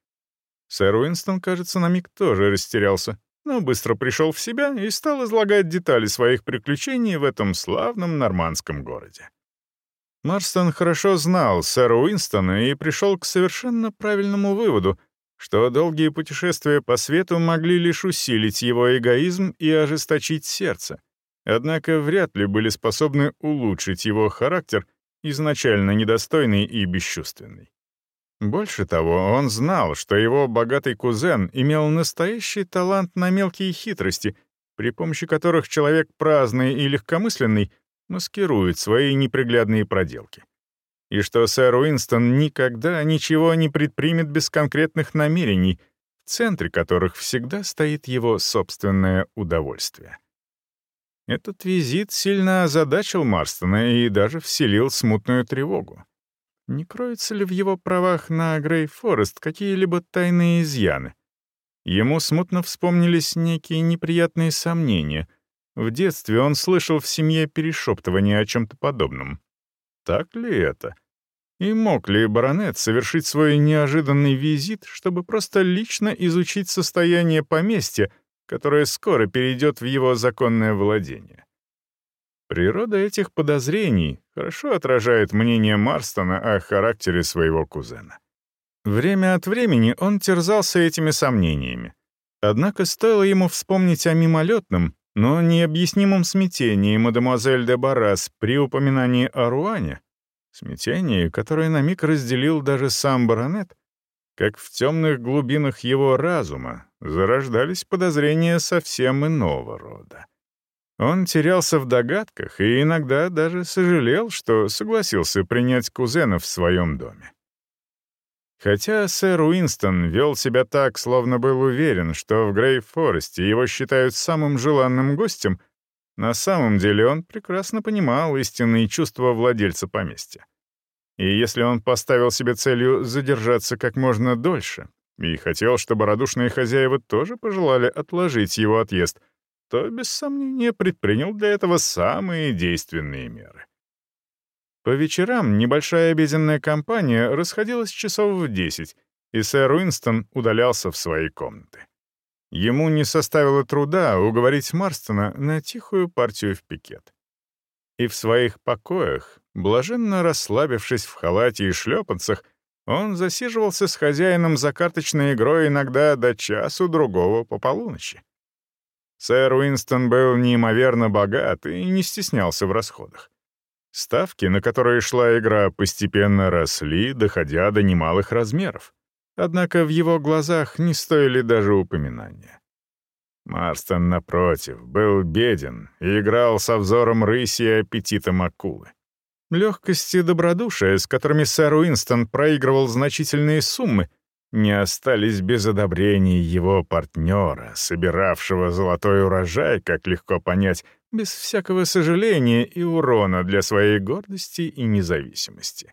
Сэр Уинстон, кажется, на миг тоже растерялся, но быстро пришел в себя и стал излагать детали своих приключений в этом славном нормандском городе. Марстон хорошо знал сэра Уинстона и пришел к совершенно правильному выводу — что долгие путешествия по свету могли лишь усилить его эгоизм и ожесточить сердце, однако вряд ли были способны улучшить его характер, изначально недостойный и бесчувственный. Больше того, он знал, что его богатый кузен имел настоящий талант на мелкие хитрости, при помощи которых человек праздный и легкомысленный маскирует свои неприглядные проделки и что сэр Уинстон никогда ничего не предпримет без конкретных намерений, в центре которых всегда стоит его собственное удовольствие. Этот визит сильно озадачил Марстона и даже вселил смутную тревогу. Не кроются ли в его правах на Грей Форест какие-либо тайные изъяны? Ему смутно вспомнились некие неприятные сомнения. В детстве он слышал в семье перешептывание о чем-то подобном. Так ли это? И мог ли баронет совершить свой неожиданный визит, чтобы просто лично изучить состояние поместья, которое скоро перейдет в его законное владение? Природа этих подозрений хорошо отражает мнение Марстона о характере своего кузена. Время от времени он терзался этими сомнениями. Однако стоило ему вспомнить о мимолетном, но необъяснимом смятении мадемуазель де Барас при упоминании о Руане, смятении, которое на миг разделил даже сам баронет, как в темных глубинах его разума зарождались подозрения совсем иного рода. Он терялся в догадках и иногда даже сожалел, что согласился принять кузена в своем доме. Хотя сэр Уинстон вел себя так, словно был уверен, что в Грейв-Форесте его считают самым желанным гостем, на самом деле он прекрасно понимал истинные чувства владельца поместья. И если он поставил себе целью задержаться как можно дольше и хотел, чтобы радушные хозяева тоже пожелали отложить его отъезд, то, без сомнения, предпринял для этого самые действенные меры. По вечерам небольшая обеденная компания расходилась часов в десять, и сэр Уинстон удалялся в свои комнаты. Ему не составило труда уговорить Марстона на тихую партию в пикет. И в своих покоях, блаженно расслабившись в халате и шлепанцах, он засиживался с хозяином за карточной игрой иногда до часу другого по полуночи. Сэр Уинстон был неимоверно богат и не стеснялся в расходах. Ставки, на которые шла игра, постепенно росли, доходя до немалых размеров. Однако в его глазах не стоили даже упоминания. Марстон, напротив, был беден и играл со взором рыси и аппетитом акулы. Легкость и добродушие, с которыми сэр Уинстон проигрывал значительные суммы, не остались без одобрения его партнера, собиравшего золотой урожай, как легко понять, без всякого сожаления и урона для своей гордости и независимости.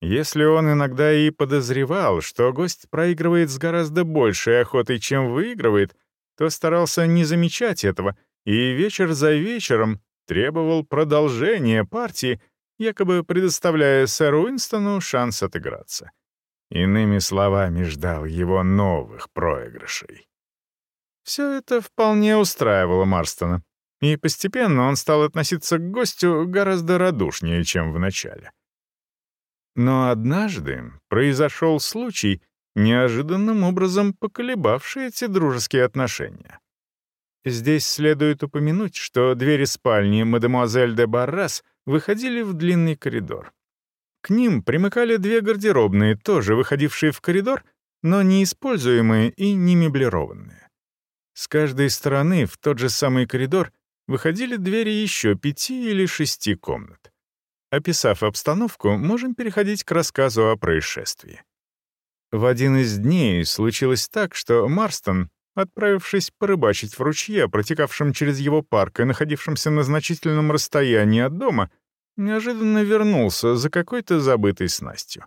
Если он иногда и подозревал, что гость проигрывает с гораздо большей охотой, чем выигрывает, то старался не замечать этого и вечер за вечером требовал продолжения партии, якобы предоставляя сэру Уинстону шанс отыграться. Иными словами, ждал его новых проигрышей. Все это вполне устраивало Марстона, и постепенно он стал относиться к гостю гораздо радушнее, чем в начале. Но однажды произошел случай, неожиданным образом поколебавший эти дружеские отношения. Здесь следует упомянуть, что двери спальни мадемуазель де Баррас выходили в длинный коридор. К ним примыкали две гардеробные, тоже выходившие в коридор, но не используемые и не меблированные. С каждой стороны в тот же самый коридор выходили двери еще пяти или шести комнат. Описав обстановку, можем переходить к рассказу о происшествии. В один из дней случилось так, что Марстон, отправившись порыбачить в ручье, протекавшем через его парк и находившемся на значительном расстоянии от дома, неожиданно вернулся за какой-то забытой снастью.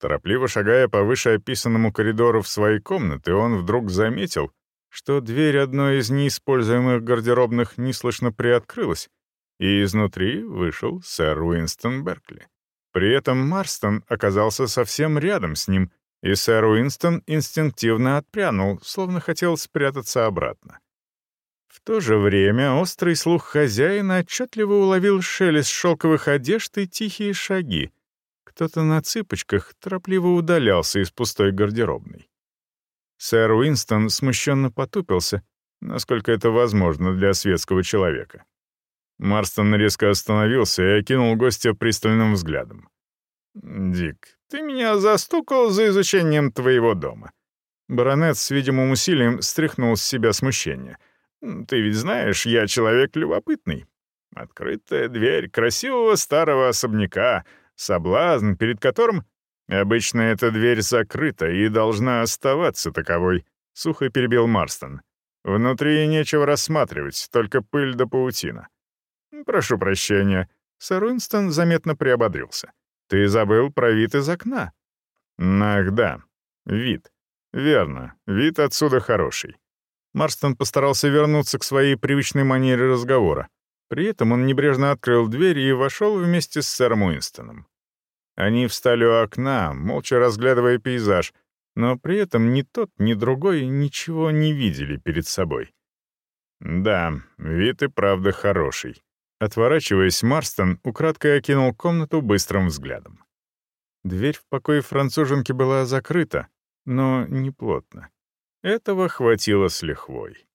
Торопливо шагая по вышеописанному коридору в своей комнаты, он вдруг заметил, что дверь одной из неиспользуемых гардеробных неслышно приоткрылась, и изнутри вышел сэр Уинстон Беркли. При этом Марстон оказался совсем рядом с ним, и сэр Уинстон инстинктивно отпрянул, словно хотел спрятаться обратно. В то же время острый слух хозяина отчетливо уловил шелест шелковых одежд и тихие шаги. Кто-то на цыпочках торопливо удалялся из пустой гардеробной. Сэр Уинстон смущенно потупился, насколько это возможно для светского человека. Марстон резко остановился и окинул гостя пристальным взглядом. «Дик, ты меня застукал за изучением твоего дома». Баронет с видимым усилием стряхнул с себя смущение. «Ты ведь знаешь, я человек любопытный. Открытая дверь красивого старого особняка, соблазн, перед которым «Обычно эта дверь закрыта и должна оставаться таковой», — сухо перебил Марстон. «Внутри нечего рассматривать, только пыль да паутина». «Прошу прощения». Сэр Уинстон заметно приободрился. «Ты забыл про вид из окна?» «Ах, да. Вид. Верно. Вид отсюда хороший». Марстон постарался вернуться к своей привычной манере разговора. При этом он небрежно открыл дверь и вошел вместе с сэром Уинстоном. Они встали у окна, молча разглядывая пейзаж, но при этом ни тот, ни другой ничего не видели перед собой. Да, вид и правда хороший. Отворачиваясь, Марстон украдкой окинул комнату быстрым взглядом. Дверь в покое француженки была закрыта, но не плотно. Этого хватило с лихвой.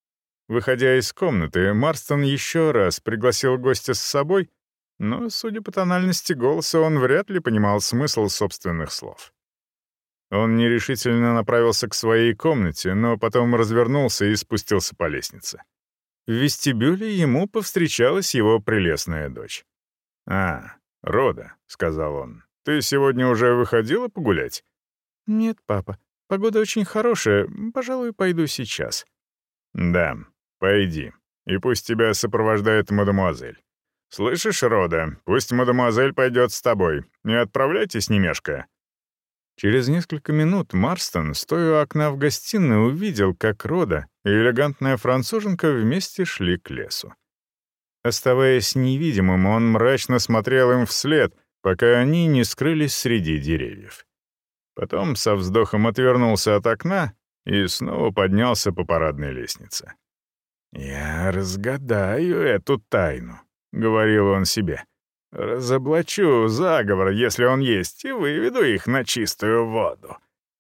Выходя из комнаты, Марстон еще раз пригласил гостя с собой, но, судя по тональности голоса, он вряд ли понимал смысл собственных слов. Он нерешительно направился к своей комнате, но потом развернулся и спустился по лестнице. В вестибюле ему повстречалась его прелестная дочь. «А, Рода», — сказал он, — «ты сегодня уже выходила погулять?» «Нет, папа. Погода очень хорошая. Пожалуй, пойду сейчас». «Да, пойди. И пусть тебя сопровождает мадемуазель. Слышишь, Рода, пусть мадемуазель пойдет с тобой. Не отправляйтесь, не мешкая». Через несколько минут Марстон, стоя у окна в гостиной, увидел, как Рода и элегантная француженка вместе шли к лесу. Оставаясь невидимым, он мрачно смотрел им вслед, пока они не скрылись среди деревьев. Потом со вздохом отвернулся от окна и снова поднялся по парадной лестнице. «Я разгадаю эту тайну», — говорил он себе. Разоблачу заговор, если он есть, и выведу их на чистую воду.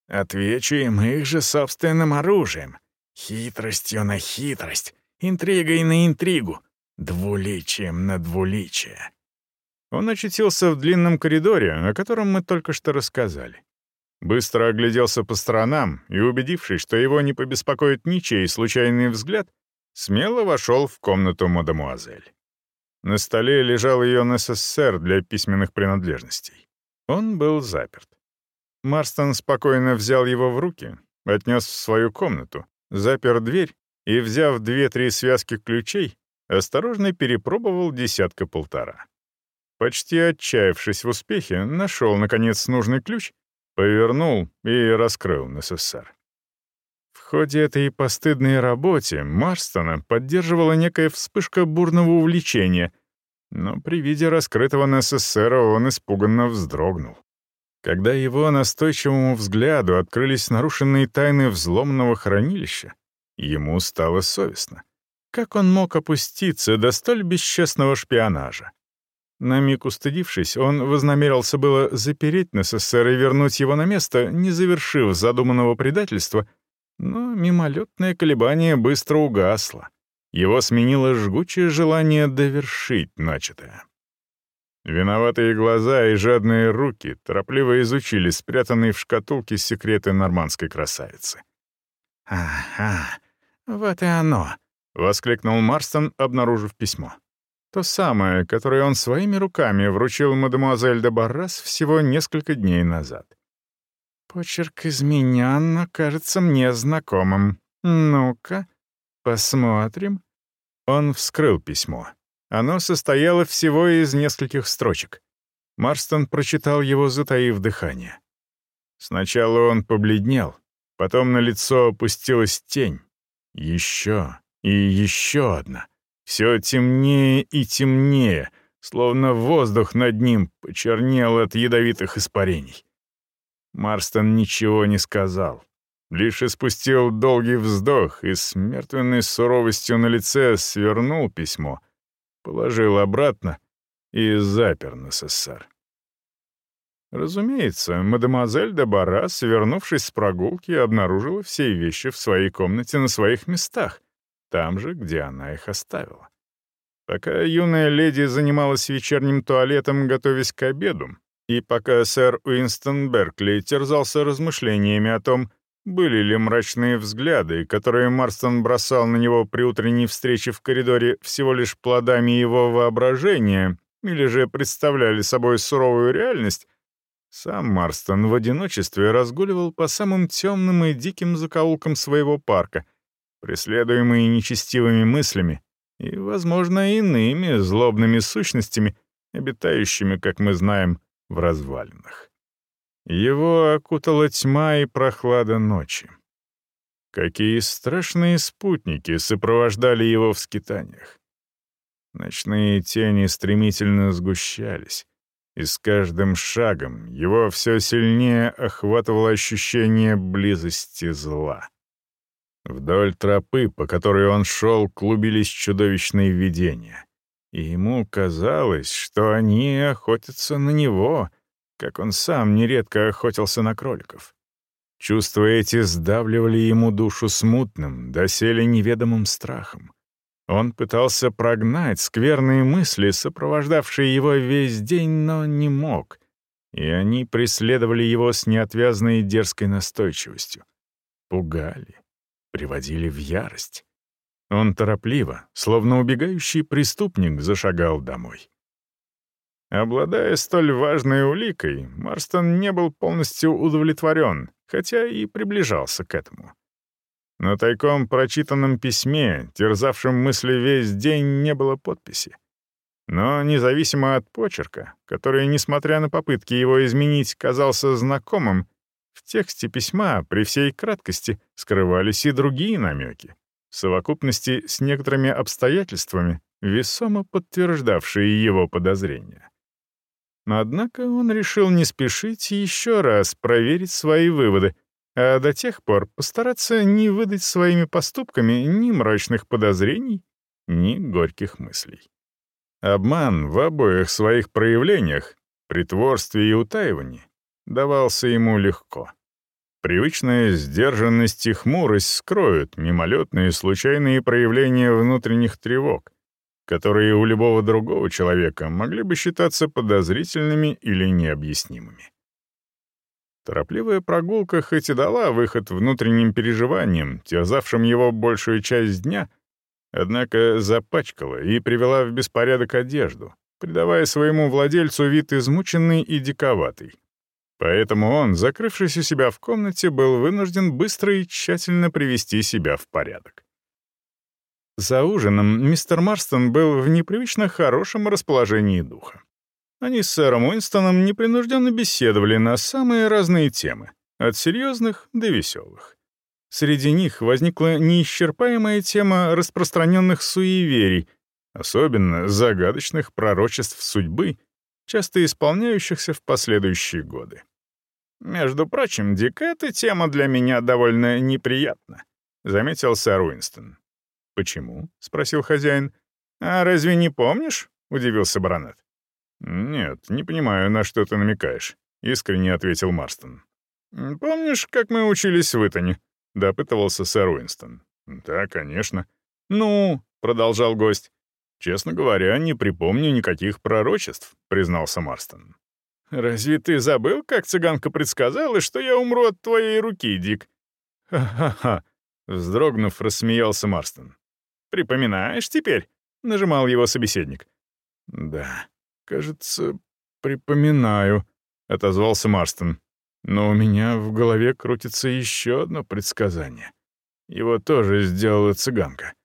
Отвечу им их же собственным оружием. Хитростью на хитрость, интригой на интригу, двуличием на двуличие. Он очутился в длинном коридоре, о котором мы только что рассказали. Быстро огляделся по сторонам и, убедившись, что его не побеспокоит ничей случайный взгляд, смело вошел в комнату мадемуазель. На столе лежал ее НССР для письменных принадлежностей. Он был заперт. Марстон спокойно взял его в руки, отнес в свою комнату, запер дверь и, взяв две-три связки ключей, осторожно перепробовал десятка-полтора. Почти отчаявшись в успехе, нашел, наконец, нужный ключ, повернул и раскрыл НССР. Ходе этой постыдной работе Марстона поддерживала некая вспышка бурного увлечения, но при виде раскрытого НССР он испуганно вздрогнул. Когда его настойчивому взгляду открылись нарушенные тайны взломанного хранилища, ему стало совестно. Как он мог опуститься до столь бесчестного шпионажа? На миг устыдившись, он вознамерился было запереть НССР и вернуть его на место, не завершив задуманного предательства — но мимолетное колебание быстро угасло. Его сменило жгучее желание довершить начатое. Виноватые глаза и жадные руки торопливо изучили спрятанные в шкатулке секреты нормандской красавицы. «Ага, вот и оно», — воскликнул Марстон, обнаружив письмо. То самое, которое он своими руками вручил мадемуазель де Баррас всего несколько дней назад. Почерк измененно кажется мне знакомым. Ну-ка, посмотрим. Он вскрыл письмо. Оно состояло всего из нескольких строчек. Марстон прочитал его, затаив дыхание. Сначала он побледнел, потом на лицо опустилась тень. Еще и еще одна. Все темнее и темнее, словно воздух над ним почернел от ядовитых испарений. Марстон ничего не сказал. Лишь испустил долгий вздох и с мертвенной суровостью на лице свернул письмо, положил обратно и запер на СССР. Разумеется, мадемуазель де Барас, вернувшись с прогулки, обнаружила все вещи в своей комнате на своих местах, там же, где она их оставила. Пока юная леди занималась вечерним туалетом, готовясь к обеду, и пока сэр Уинстон Беркли терзался размышлениями о том, были ли мрачные взгляды, которые Марстон бросал на него при утренней встрече в коридоре всего лишь плодами его воображения, или же представляли собой суровую реальность, сам Марстон в одиночестве разгуливал по самым темным и диким закоулкам своего парка, преследуемый нечестивыми мыслями и, возможно, иными злобными сущностями, обитающими, как мы знаем, в развалинах. Его окутала тьма и прохлада ночи. Какие страшные спутники сопровождали его в скитаниях. Ночные тени стремительно сгущались, и с каждым шагом его все сильнее охватывало ощущение близости зла. Вдоль тропы, по которой он шел, клубились чудовищные видения и ему казалось, что они охотятся на него, как он сам нередко охотился на кроликов. Чувства эти сдавливали ему душу смутным, доселе неведомым страхом. Он пытался прогнать скверные мысли, сопровождавшие его весь день, но не мог, и они преследовали его с неотвязной дерзкой настойчивостью. Пугали, приводили в ярость. Он торопливо, словно убегающий преступник, зашагал домой. Обладая столь важной уликой, Марстон не был полностью удовлетворен, хотя и приближался к этому. На тайком прочитанном письме, терзавшем мысли весь день, не было подписи. Но независимо от почерка, который, несмотря на попытки его изменить, казался знакомым, в тексте письма при всей краткости скрывались и другие намеки, в совокупности с некоторыми обстоятельствами, весомо подтверждавшие его подозрения. Однако он решил не спешить еще раз проверить свои выводы, а до тех пор постараться не выдать своими поступками ни мрачных подозрений, ни горьких мыслей. Обман в обоих своих проявлениях, притворстве и утаивании, давался ему легко. Привычная сдержанность и хмурость скроют мимолетные случайные проявления внутренних тревог, которые у любого другого человека могли бы считаться подозрительными или необъяснимыми. Торопливая прогулка хоть и дала выход внутренним переживаниям, терзавшим его большую часть дня, однако запачкала и привела в беспорядок одежду, придавая своему владельцу вид измученный и диковатый. Поэтому он, закрывшись у себя в комнате, был вынужден быстро и тщательно привести себя в порядок. За ужином мистер Марстон был в непривычно хорошем расположении духа. Они с сэром Уинстоном непринужденно беседовали на самые разные темы, от серьезных до веселых. Среди них возникла неисчерпаемая тема распространенных суеверий, особенно загадочных пророчеств судьбы, часто исполняющихся в последующие годы. «Между прочим, Дик, эта тема для меня довольно неприятна», — заметил сэр Уинстон. «Почему?» — спросил хозяин. «А разве не помнишь?» — удивился баронет. «Нет, не понимаю, на что ты намекаешь», — искренне ответил Марстон. «Помнишь, как мы учились в Итоне?» — допытывался сэр Уинстон. «Да, конечно». «Ну», — продолжал гость. «Честно говоря, не припомню никаких пророчеств», — признался Марстон. «Разве ты забыл, как цыганка предсказала, что я умру от твоей руки, Дик?» «Ха-ха-ха», — вздрогнув, рассмеялся Марстон. «Припоминаешь теперь?» — нажимал его собеседник. «Да, кажется, припоминаю», — отозвался Марстон. «Но у меня в голове крутится еще одно предсказание. Его тоже сделала цыганка.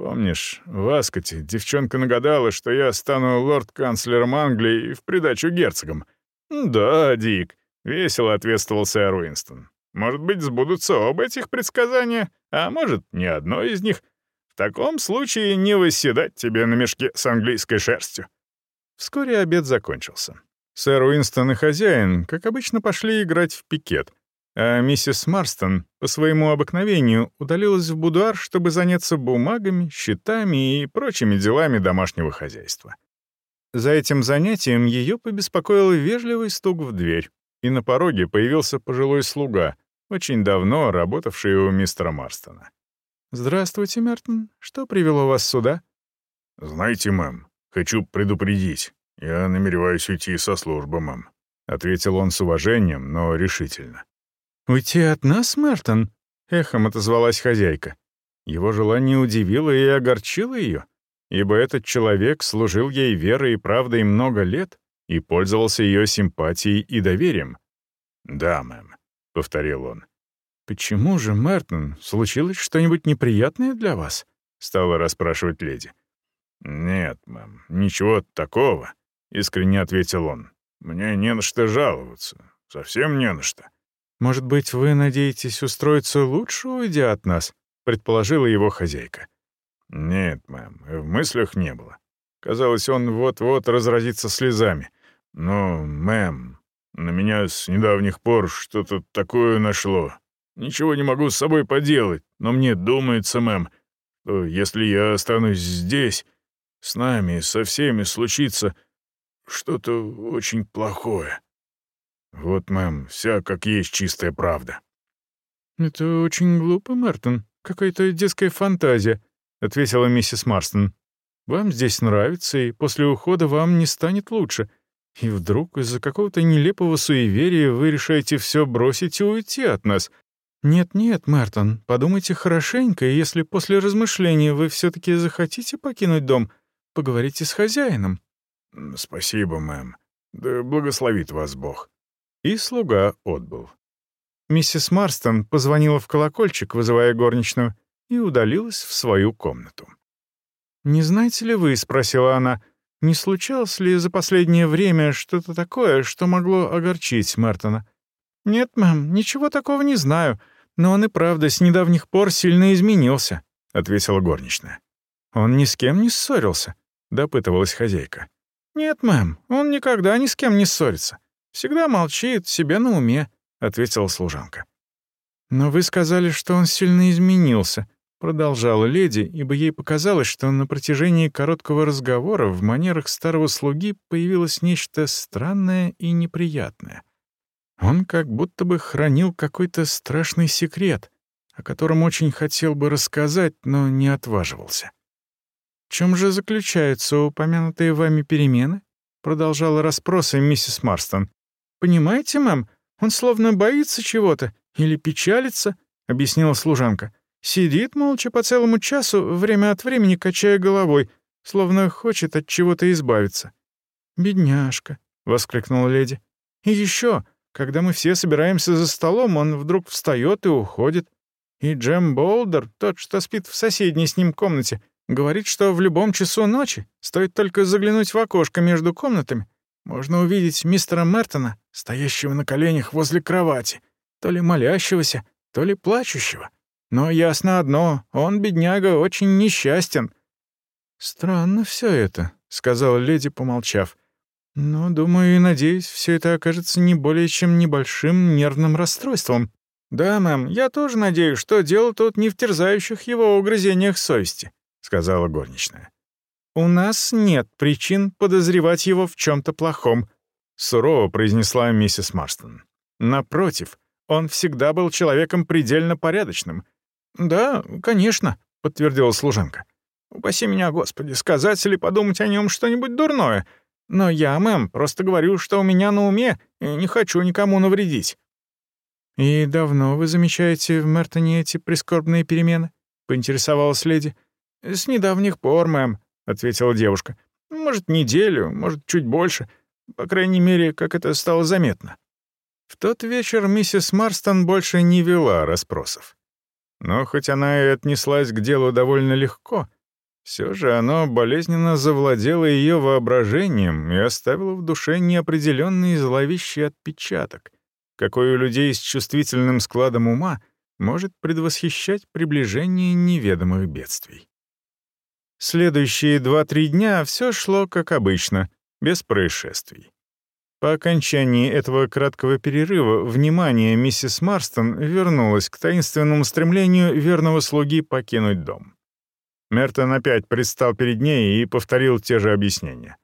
Помнишь, в Аскоте девчонка нагадала, что я стану лорд-канцлером Англии в придачу герцогам?» «Да, Дик», — весело ответствовал сэр Уинстон. «Может быть, сбудутся оба этих предсказания, а может, ни одно из них. В таком случае не восседать тебе на мешке с английской шерстью». Вскоре обед закончился. Сэр Уинстон и хозяин, как обычно, пошли играть в пикет, а миссис Марстон по своему обыкновению удалилась в будуар, чтобы заняться бумагами, счетами и прочими делами домашнего хозяйства. За этим занятием ее побеспокоил вежливый стук в дверь, и на пороге появился пожилой слуга, очень давно работавший у мистера Марстона. «Здравствуйте, Мертон. Что привело вас сюда?» «Знаете, мэм, хочу предупредить. Я намереваюсь уйти со службы, мэм», — ответил он с уважением, но решительно. «Уйти от нас, Мертон?» — эхом отозвалась хозяйка. Его желание удивило и огорчило ее, ибо этот человек служил ей верой и правдой много лет и пользовался ее симпатией и доверием. «Да, мэм», — повторил он. «Почему же, Мертон, случилось что-нибудь неприятное для вас?» — стала расспрашивать леди. «Нет, мэм, ничего такого», — искренне ответил он. «Мне не на что жаловаться. Совсем не на что». «Может быть, вы надеетесь устроиться лучше, уйдя от нас?» — предположила его хозяйка. «Нет, мэм, в мыслях не было. Казалось, он вот-вот разразится слезами. Но, мэм, на меня с недавних пор что-то такое нашло. Ничего не могу с собой поделать, но мне думается, мэм, что если я останусь здесь, с нами, со всеми случится что-то очень плохое». Вот, мэм, вся как есть чистая правда». «Это очень глупо, Мартин. Какая-то детская фантазия», — ответила миссис Марстон. «Вам здесь нравится, и после ухода вам не станет лучше. И вдруг из-за какого-то нелепого суеверия вы решаете все бросить и уйти от нас. Нет-нет, Мартон, подумайте хорошенько, и если после размышления вы все-таки захотите покинуть дом, поговорите с хозяином». «Спасибо, мэм. Да благословит вас Бог». И слуга отбыл. Миссис Марстон позвонила в колокольчик, вызывая горничную, и удалилась в свою комнату. «Не знаете ли вы, — спросила она, — не случалось ли за последнее время что-то такое, что могло огорчить Мартона?» «Нет, мэм, ничего такого не знаю, но он и правда с недавних пор сильно изменился», — ответила горничная. «Он ни с кем не ссорился», — допытывалась хозяйка. «Нет, мэм, он никогда ни с кем не ссорится. Всегда молчит, себе на уме», — ответила служанка. «Но вы сказали, что он сильно изменился», — продолжала леди, ибо ей показалось, что на протяжении короткого разговора в манерах старого слуги появилось нечто странное и неприятное. Он как будто бы хранил какой-то страшный секрет, о котором очень хотел бы рассказать, но не отваживался. «В чем же заключаются упомянутые вами перемены?» — продолжала расспросы миссис Марстон. «Понимаете, мэм, он словно боится чего-то или печалится», — объяснила служанка. «Сидит молча по целому часу, время от времени качая головой, словно хочет от чего-то избавиться». «Бедняжка», — воскликнула леди. «И еще, когда мы все собираемся за столом, он вдруг встает и уходит. И Джем Болдер, тот, что спит в соседней с ним комнате, говорит, что в любом часу ночи, стоит только заглянуть в окошко между комнатами, можно увидеть мистера Мертона, стоящего на коленях возле кровати, то ли молящегося, то ли плачущего. Но ясно одно, он, бедняга, очень несчастен». «Странно все это», — сказала леди, помолчав. «Но, думаю и надеюсь, все это окажется не более чем небольшим нервным расстройством». «Да, мэм, я тоже надеюсь, что дело тут не в терзающих его угрызениях совести», — сказала горничная. «У нас нет причин подозревать его в чем-то плохом», — сурово произнесла миссис Марстон. «Напротив, он всегда был человеком предельно порядочным». «Да, конечно», — подтвердила служанка. «Упаси меня, Господи, сказать или подумать о нем что-нибудь дурное. Но я, мэм, просто говорю, что у меня на уме, и не хочу никому навредить». «И давно вы замечаете в Мертоне эти прискорбные перемены?» — поинтересовалась леди. «С недавних пор, мэм», — ответила девушка. «Может, неделю, может, чуть больше. По крайней мере, как это стало заметно». В тот вечер миссис Марстон больше не вела расспросов. Но хоть она и отнеслась к делу довольно легко, все же оно болезненно завладело ее воображением и оставило в душе неопределенный зловещий отпечаток, какой у людей с чувствительным складом ума может предвосхищать приближение неведомых бедствий. Следующие два-три дня все шло как обычно, без происшествий. По окончании этого краткого перерыва внимание миссис Марстон вернулось к таинственному стремлению верного слуги покинуть дом. Мертон опять предстал перед ней и повторил те же объяснения.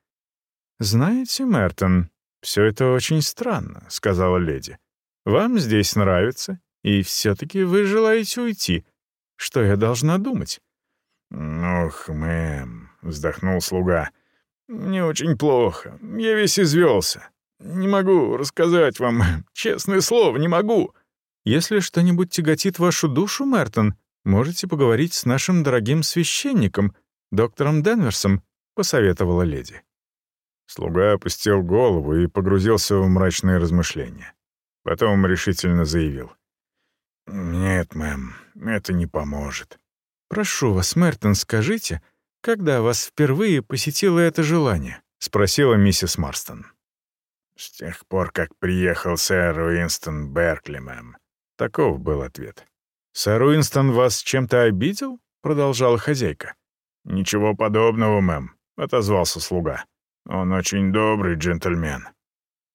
«Знаете, Мертон, все это очень странно», — сказала леди. «Вам здесь нравится, и все-таки вы желаете уйти. Что я должна думать?» «Ох, мэм», — вздохнул слуга, — «мне очень плохо. Я весь извелся. Не могу рассказать вам, честное слово, не могу». «Если что-нибудь тяготит вашу душу, Мертон, можете поговорить с нашим дорогим священником, доктором Денверсом», — посоветовала леди. Слуга опустил голову и погрузился в мрачные размышления. Потом решительно заявил. «Нет, мэм, это не поможет. «Прошу вас, Мертон, скажите, когда вас впервые посетило это желание?» — спросила миссис Марстон. «С тех пор, как приехал сэр Уинстон Беркли, мэм». Таков был ответ. «Сэр Уинстон вас чем-то обидел?» — продолжала хозяйка. «Ничего подобного, мэм», — отозвался слуга. «Он очень добрый джентльмен».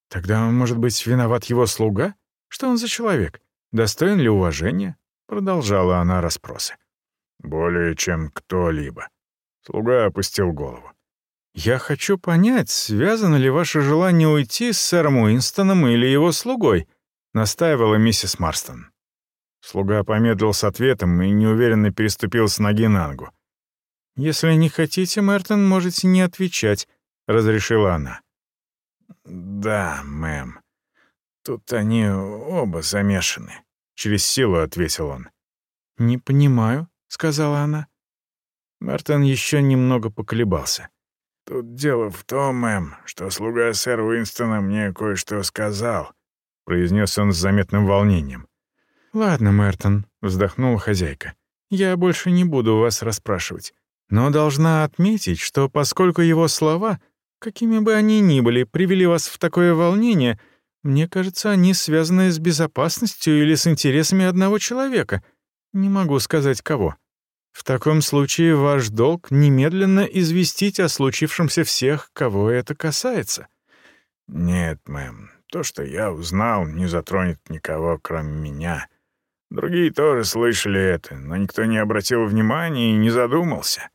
«Тогда, может быть, виноват его слуга? Что он за человек? Достоин ли уважения?» — продолжала она расспросы. Более чем кто-либо. Слуга опустил голову. «Я хочу понять, связано ли ваше желание уйти с сэром Уинстоном или его слугой», — настаивала миссис Марстон. Слуга помедлил с ответом и неуверенно переступил с ноги на ногу. «Если не хотите, Мертон, можете не отвечать», — разрешила она. «Да, мэм. Тут они оба замешаны», — через силу ответил он. «Не понимаю», — сказала она. Мертон еще немного поколебался. «Тут дело в том, мэм, что слуга сэра Уинстона мне кое-что сказал», — произнес он с заметным волнением. «Ладно, Мертон», — вздохнула хозяйка. «Я больше не буду вас расспрашивать. Но должна отметить, что поскольку его слова, какими бы они ни были, привели вас в такое волнение, мне кажется, они связаны с безопасностью или с интересами одного человека. Не могу сказать кого. В таком случае ваш долг немедленно известить о случившемся всех, кого это касается». «Нет, мэм, то, что я узнал, не затронет никого, кроме меня», Другие тоже слышали это, но никто не обратил внимания и не задумался.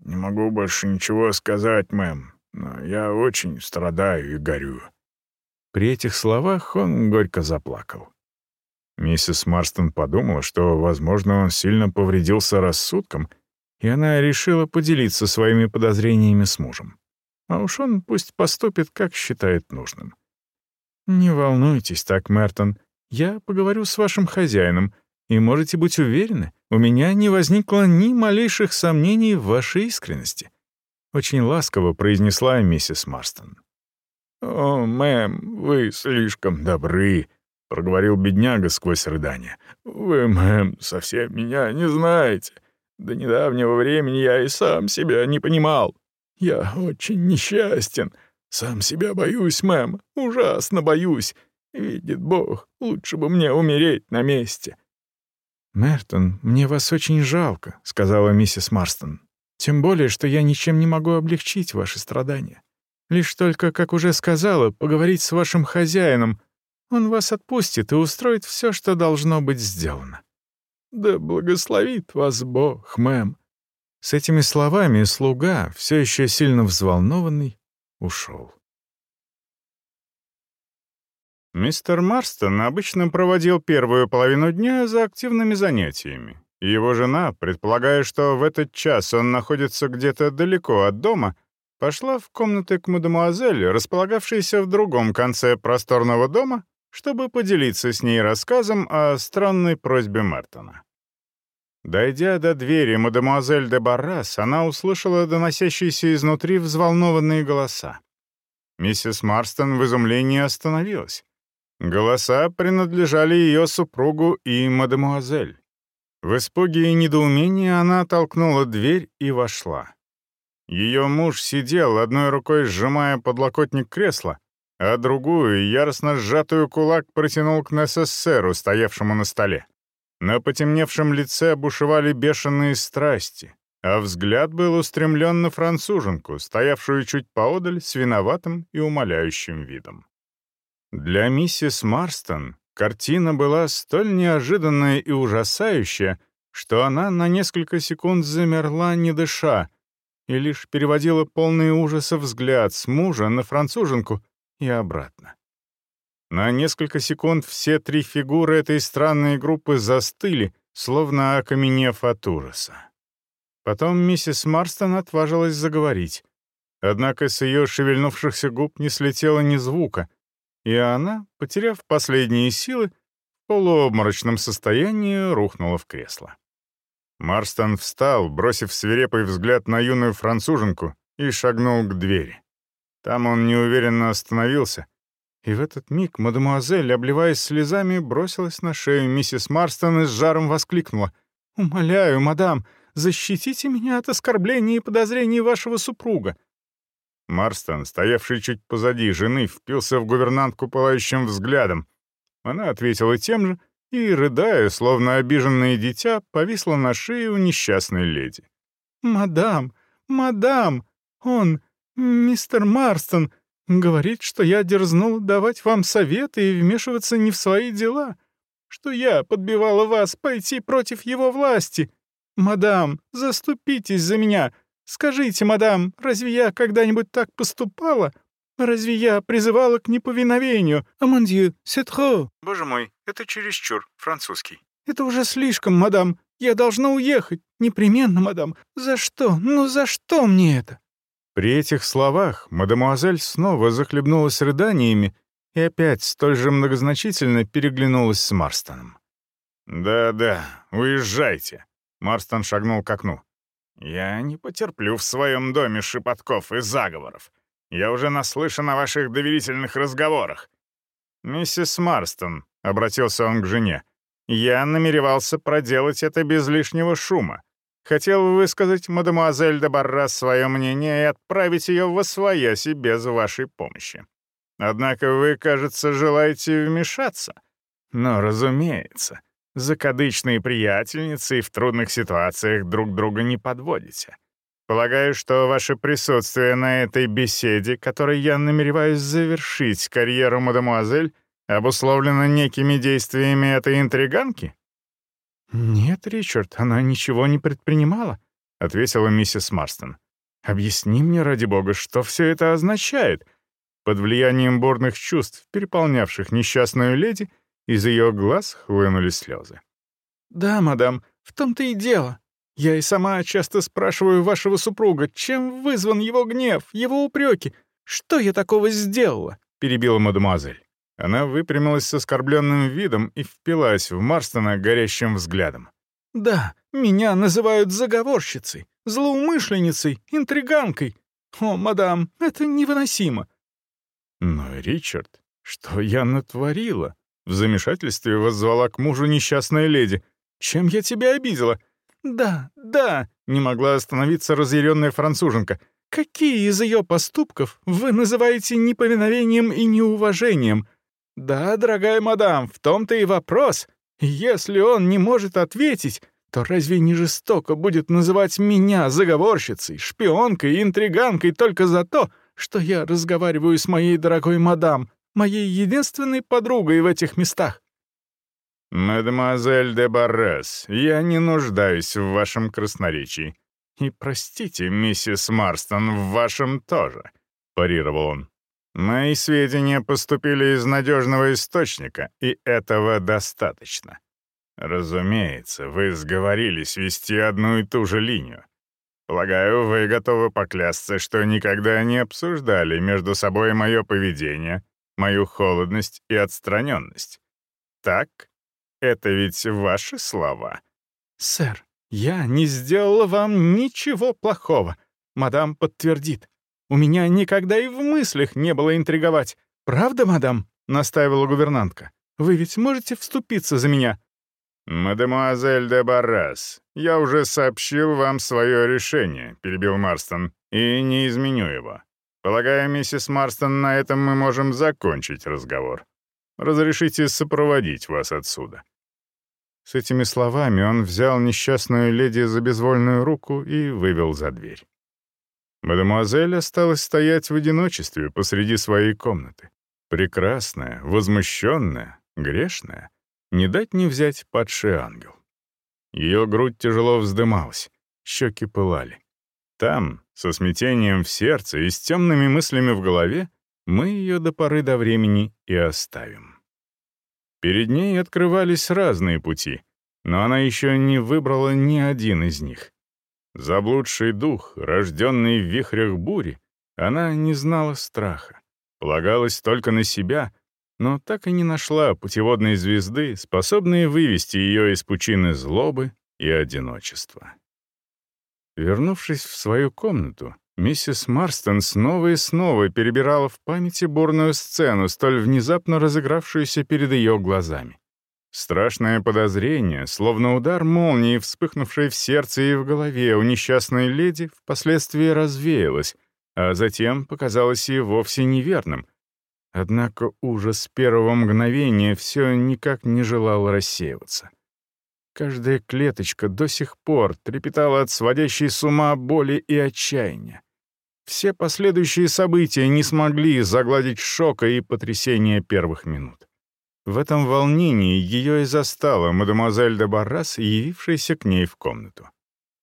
Не могу больше ничего сказать, мэм, но я очень страдаю и горю». При этих словах он горько заплакал. Миссис Марстон подумала, что, возможно, он сильно повредился рассудком, и она решила поделиться своими подозрениями с мужем. А уж он пусть поступит, как считает нужным. «Не волнуйтесь так, Мертон», я поговорю с вашим хозяином, и можете быть уверены, у меня не возникло ни малейших сомнений в вашей искренности», — очень ласково произнесла миссис Марстон. «О, мэм, вы слишком добры», — проговорил бедняга сквозь рыдания. «Вы, мэм, совсем меня не знаете. До недавнего времени я и сам себя не понимал. Я очень несчастен. Сам себя боюсь, мэм, ужасно боюсь. Видит Бог, лучше бы мне умереть на месте». «Мертон, мне вас очень жалко», — сказала миссис Марстон. «Тем более, что я ничем не могу облегчить ваши страдания. Лишь только, как уже сказала, поговорить с вашим хозяином. Он вас отпустит и устроит все, что должно быть сделано». «Да благословит вас Бог, мэм». С этими словами слуга, все еще сильно взволнованный, ушел. Мистер Марстон обычно проводил первую половину дня за активными занятиями. Его жена, предполагая, что в этот час он находится где-то далеко от дома, пошла в комнаты к мадемуазель, располагавшейся в другом конце просторного дома, чтобы поделиться с ней рассказом о странной просьбе Мартона. Дойдя до двери мадемуазель де Баррас, она услышала доносящиеся изнутри взволнованные голоса. Миссис Марстон в изумлении остановилась. Голоса принадлежали ее супругу и мадемуазель. В испуге и недоумении она толкнула дверь и вошла. Ее муж сидел, одной рукой сжимая подлокотник кресла, а другую, яростно сжатую кулак, протянул к НССРу, стоявшему на столе. На потемневшем лице бушевали бешеные страсти, а взгляд был устремлен на француженку, стоявшую чуть поодаль с виноватым и умоляющим видом. Для миссис Марстон картина была столь неожиданная и ужасающая, что она на несколько секунд замерла, не дыша, и лишь переводила полный ужаса взгляд с мужа на француженку и обратно. На несколько секунд все три фигуры этой странной группы застыли, словно окаменев от ужаса. Потом миссис Марстон отважилась заговорить. Однако с ее шевельнувшихся губ не слетело ни звука, и она, потеряв последние силы, в полуобморочном состоянии рухнула в кресло. Марстон встал, бросив свирепый взгляд на юную француженку, и шагнул к двери. Там он неуверенно остановился, и в этот миг мадемуазель, обливаясь слезами, бросилась на шею миссис Марстон и с жаром воскликнула. «Умоляю, мадам, защитите меня от оскорблений и подозрений вашего супруга. Марстон, стоявший чуть позади жены, впился в гувернантку пылающим взглядом. Она ответила тем же и, рыдая, словно обиженное дитя, повисла на шее у несчастной леди. «Мадам, мадам, он, мистер Марстон, говорит, что я дерзнул давать вам советы и вмешиваться не в свои дела, что я подбивала вас пойти против его власти. Мадам, заступитесь за меня, Скажите, мадам, разве я когда-нибудь так поступала? Разве я призывала к неповиновению? Амандью, сетро. Боже мой, это чересчур, французский. Это уже слишком, мадам. Я должна уехать. Непременно, мадам. За что? Ну за что мне это? При этих словах мадемуазель снова захлебнулась рыданиями и опять столь же многозначительно переглянулась с Марстоном. «Да-да, уезжайте», — Марстон шагнул к окну. «Я не потерплю в своем доме шепотков и заговоров. Я уже наслышан о ваших доверительных разговорах». «Миссис Марстон», — обратился он к жене, — «я намеревался проделать это без лишнего шума. Хотел высказать мадемуазель де Барра свое мнение и отправить ее в освояси без вашей помощи. Однако вы, кажется, желаете вмешаться. Но, разумеется, закадычные приятельницы и в трудных ситуациях друг друга не подводите. Полагаю, что ваше присутствие на этой беседе, которой я намереваюсь завершить карьеру мадемуазель, обусловлено некими действиями этой интриганки? «Нет, Ричард, она ничего не предпринимала», — ответила миссис Марстон. «Объясни мне, ради бога, что все это означает?» Под влиянием бурных чувств, переполнявших несчастную леди, из ее глаз хлынули слезы. «Да, мадам, в том-то и дело. Я и сама часто спрашиваю вашего супруга, чем вызван его гнев, его упреки. Что я такого сделала?» — перебила мадемуазель. Она выпрямилась с оскорбленным видом и впилась в Марстона горящим взглядом. «Да, меня называют заговорщицей, злоумышленницей, интриганкой. О, мадам, это невыносимо. «Но, Ричард, что я натворила?» В замешательстве воззвала к мужу несчастная леди. «Чем я тебя обидела?» «Да, да», — не могла остановиться разъяренная француженка. «Какие из ее поступков вы называете неповиновением и неуважением?» «Да, дорогая мадам, в том-то и вопрос. Если он не может ответить, то разве не жестоко будет называть меня заговорщицей, шпионкой интриганкой только за то, что я разговариваю с моей дорогой мадам, моей единственной подругой в этих местах. «Мадемуазель де Баррес, я не нуждаюсь в вашем красноречии. И простите, миссис Марстон, в вашем тоже», — парировал он. «Мои сведения поступили из надежного источника, и этого достаточно. Разумеется, вы сговорились вести одну и ту же линию. Полагаю, вы готовы поклясться, что никогда не обсуждали между собой мое поведение, мою холодность и отстраненность. Так? Это ведь ваши слова. Сэр, я не сделала вам ничего плохого. Мадам подтвердит. У меня никогда и в мыслях не было интриговать. Правда, мадам? Настаивала гувернантка. Вы ведь можете вступиться за меня. «Мадемуазель де Баррас, я уже сообщил вам свое решение», — перебил Марстон, — «и не изменю его. Полагаю, миссис Марстон, на этом мы можем закончить разговор. Разрешите сопроводить вас отсюда». С этими словами он взял несчастную леди за безвольную руку и вывел за дверь. Мадемуазель осталась стоять в одиночестве посреди своей комнаты. Прекрасная, возмущенная, грешная — не дать не взять падший ангел. Ее грудь тяжело вздымалась, щеки пылали. Там, со смятением в сердце и с темными мыслями в голове, мы ее до поры до времени и оставим. Перед ней открывались разные пути, но она еще не выбрала ни один из них. Заблудший дух, рожденный в вихрях бури, она не знала страха, полагалась только на себя — но так и не нашла путеводной звезды, способной вывести ее из пучины злобы и одиночества. Вернувшись в свою комнату, миссис Марстон снова и снова перебирала в памяти бурную сцену, столь внезапно разыгравшуюся перед ее глазами. Страшное подозрение, словно удар молнии, вспыхнувшей в сердце и в голове у несчастной леди, впоследствии развеялось, а затем показалось и вовсе неверным — Однако ужас первого мгновения все никак не желал рассеиваться. Каждая клеточка до сих пор трепетала от сводящей с ума боли и отчаяния. Все последующие события не смогли загладить шока и потрясения первых минут. В этом волнении ее и застала мадемуазель де Баррас, явившаяся к ней в комнату.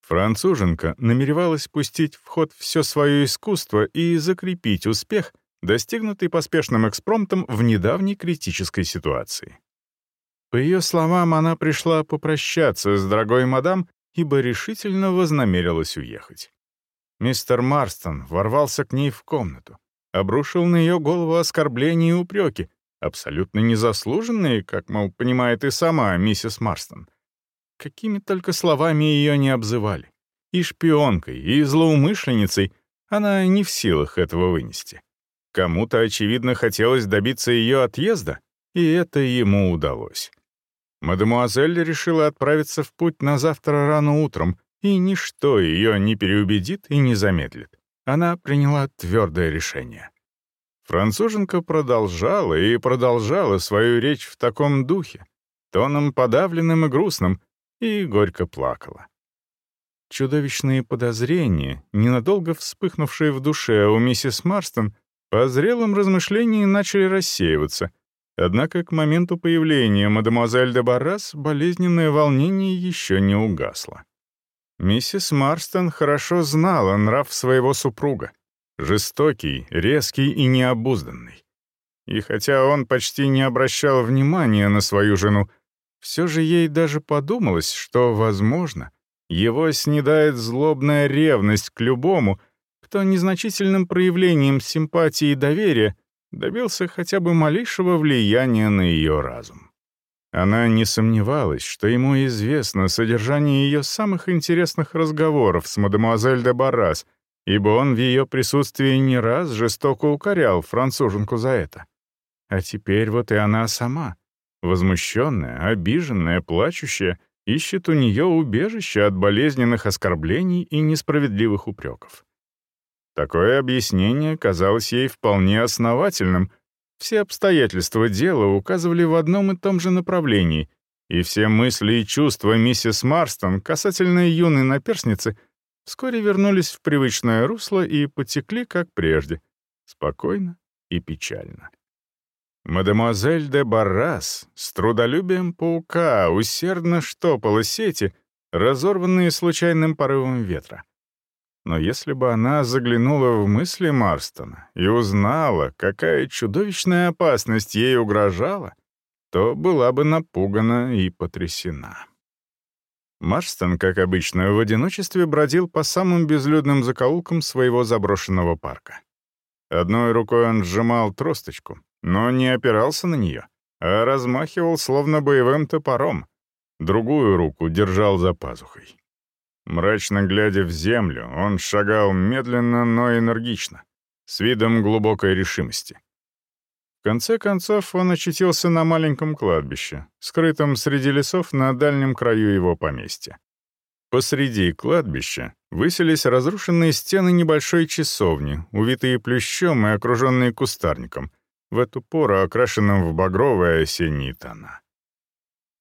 Француженка намеревалась пустить в ход все свое искусство и закрепить успех, достигнутый поспешным экспромтом в недавней критической ситуации. По ее словам, она пришла попрощаться с дорогой мадам, ибо решительно вознамерилась уехать. Мистер Марстон ворвался к ней в комнату, обрушил на ее голову оскорбления и упреки, абсолютно незаслуженные, как, мол, понимает и сама миссис Марстон. Какими только словами ее не обзывали. И шпионкой, и злоумышленницей она не в силах этого вынести. Кому-то, очевидно, хотелось добиться ее отъезда, и это ему удалось. Мадемуазель решила отправиться в путь на завтра рано утром, и ничто ее не переубедит и не замедлит. Она приняла твердое решение. Француженка продолжала и продолжала свою речь в таком духе, тоном подавленным и грустным, и горько плакала. Чудовищные подозрения, ненадолго вспыхнувшие в душе у миссис Марстон, по зрелым размышлениям начали рассеиваться, однако к моменту появления мадемуазель де Баррас болезненное волнение еще не угасло. Миссис Марстон хорошо знала нрав своего супруга. Жестокий, резкий и необузданный. И хотя он почти не обращал внимания на свою жену, все же ей даже подумалось, что, возможно, его снедает злобная ревность к любому, кто незначительным проявлением симпатии и доверия добился хотя бы малейшего влияния на ее разум. Она не сомневалась, что ему известно содержание ее самых интересных разговоров с мадемуазель де Баррас, ибо он в ее присутствии не раз жестоко укорял француженку за это. А теперь вот и она сама — Возмущенная, обиженная, плачущая, ищет у нее убежище от болезненных оскорблений и несправедливых упреков. Такое объяснение казалось ей вполне основательным. Все обстоятельства дела указывали в одном и том же направлении, и все мысли и чувства миссис Марстон касательно юной наперсницы вскоре вернулись в привычное русло и потекли, как прежде, спокойно и печально. Мадемуазель де Баррас с трудолюбием паука усердно штопала сети, разорванные случайным порывом ветра. Но если бы она заглянула в мысли Марстона и узнала, какая чудовищная опасность ей угрожала, то была бы напугана и потрясена. Марстон, как обычно, в одиночестве бродил по самым безлюдным закоулкам своего заброшенного парка. Одной рукой он сжимал тросточку, но не опирался на нее, а размахивал словно боевым топором. Другую руку держал за пазухой. Мрачно глядя в землю, он шагал медленно, но энергично, с видом глубокой решимости. В конце концов он очутился на маленьком кладбище, скрытом среди лесов на дальнем краю его поместья. Посреди кладбища высились разрушенные стены небольшой часовни, увитые плющом и окруженные кустарником — в эту пору окрашенным в багровые осенние тона.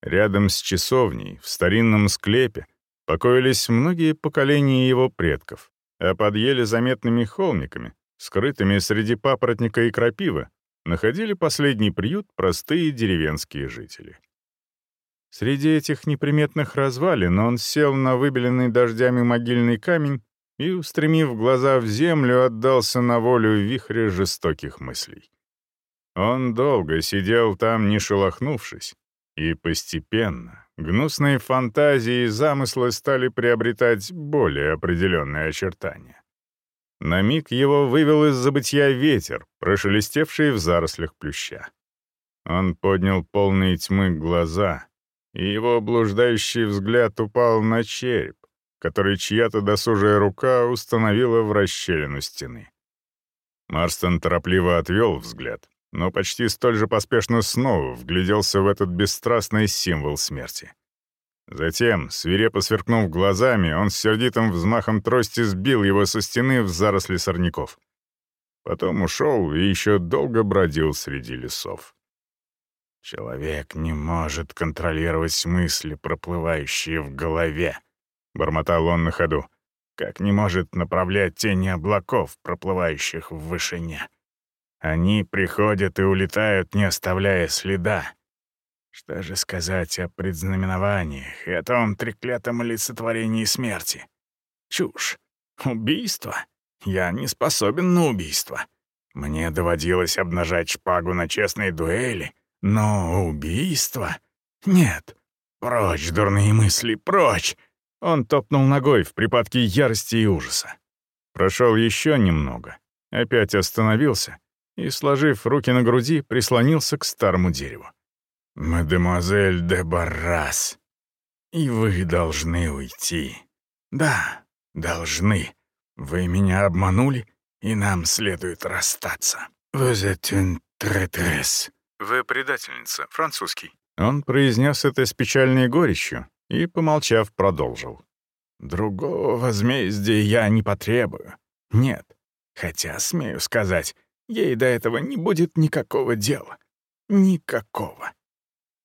Рядом с часовней, в старинном склепе, покоились многие поколения его предков, а под еле заметными холмиками, скрытыми среди папоротника и крапивы, находили последний приют простые деревенские жители. Среди этих неприметных развалин он сел на выбеленный дождями могильный камень и, устремив глаза в землю, отдался на волю вихре жестоких мыслей. Он долго сидел там, не шелохнувшись, и постепенно гнусные фантазии и замыслы стали приобретать более определенные очертания. На миг его вывел из забытья ветер, прошелестевший в зарослях плюща. Он поднял полные тьмы глаза, и его блуждающий взгляд упал на череп, который чья-то досужая рука установила в расщелину стены. Марстон торопливо отвел взгляд, но почти столь же поспешно снова вгляделся в этот бесстрастный символ смерти. Затем, свирепо сверкнув глазами, он с сердитым взмахом трости сбил его со стены в заросли сорняков. Потом ушел и еще долго бродил среди лесов. «Человек не может контролировать мысли, проплывающие в голове», — бормотал он на ходу, «как не может направлять тени облаков, проплывающих в вышине». Они приходят и улетают, не оставляя следа. Что же сказать о предзнаменованиях и о том треклятом олицетворении смерти? Чушь. Убийство? Я не способен на убийство. Мне доводилось обнажать шпагу на честной дуэли, но убийство? Нет. Прочь, дурные мысли, прочь. Он топнул ногой в припадке ярости и ужаса. Прошел еще немного, опять остановился и, сложив руки на груди, прислонился к старому дереву. «Мадемуазель де Баррас, и вы должны уйти. Да, должны. Вы меня обманули, и нам следует расстаться. Vous êtes une traîtresse». «Вы предательница, французский». Он произнес это с печальной горечью и, помолчав, продолжил. «Другого возмездия я не потребую. Нет. Хотя, смею сказать, ей до этого не будет никакого дела. Никакого».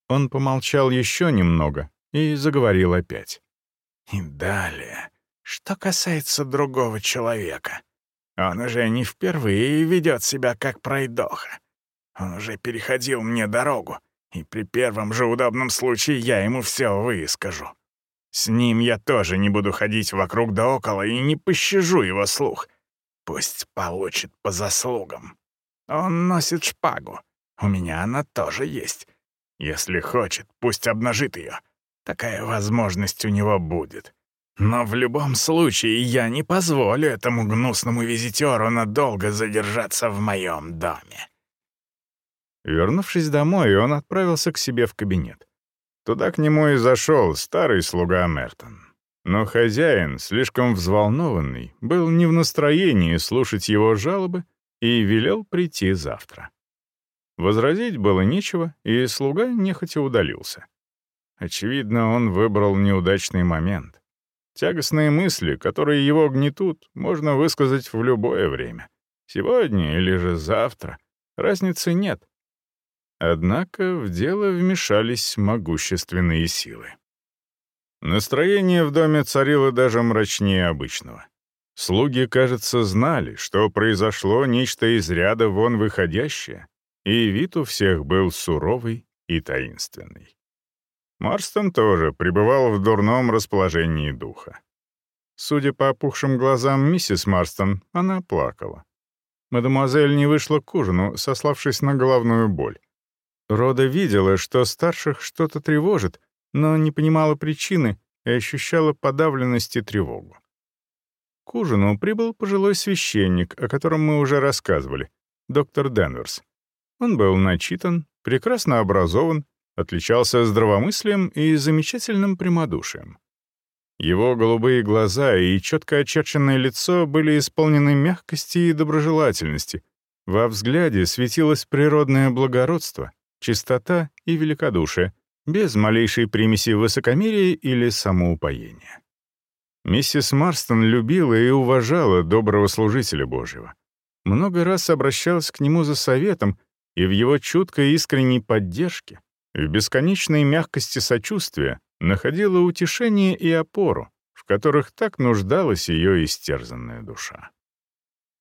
Он помолчал еще немного и заговорил опять. «И далее, что касается другого человека, он уже не впервые ведет себя как пройдоха. Он уже переходил мне дорогу, и при первом же удобном случае я ему все выскажу. С ним я тоже не буду ходить вокруг да около и не пощажу его слух. Пусть получит по заслугам. Он носит шпагу. У меня она тоже есть. Если хочет, пусть обнажит ее. Такая возможность у него будет. Но в любом случае я не позволю этому гнусному визитеру надолго задержаться в моем доме. Вернувшись домой, он отправился к себе в кабинет. Туда к нему и зашел старый слуга Мертон. Но хозяин, слишком взволнованный, был не в настроении слушать его жалобы и велел прийти завтра. Возразить было нечего, и слуга нехотя удалился. Очевидно, он выбрал неудачный момент. Тягостные мысли, которые его гнетут, можно высказать в любое время. Сегодня или же завтра. Разницы нет. Однако в дело вмешались могущественные силы. Настроение в доме царило даже мрачнее обычного. Слуги, кажется, знали, что произошло нечто из ряда вон выходящее, и вид у всех был суровый и таинственный. Марстон тоже пребывал в дурном расположении духа. Судя по опухшим глазам миссис Марстон, она плакала. Мадемуазель не вышла к ужину, сославшись на головную боль. Рода видела, что старших что-то тревожит, но не понимала причины и ощущала подавленность и тревогу. К ужину прибыл пожилой священник, о котором мы уже рассказывали, доктор Денверс. Он был начитан, прекрасно образован, отличался здравомыслием и замечательным прямодушием. Его голубые глаза и четко очерченное лицо были исполнены мягкости и доброжелательности. Во взгляде светилось природное благородство, чистота и великодушие, без малейшей примеси высокомерия или самоупоения. Миссис Марстон любила и уважала доброго служителя Божьего. Много раз обращалась к нему за советом, и в его чуткой искренней поддержке, в бесконечной мягкости сочувствия находила утешение и опору, в которых так нуждалась ее истерзанная душа.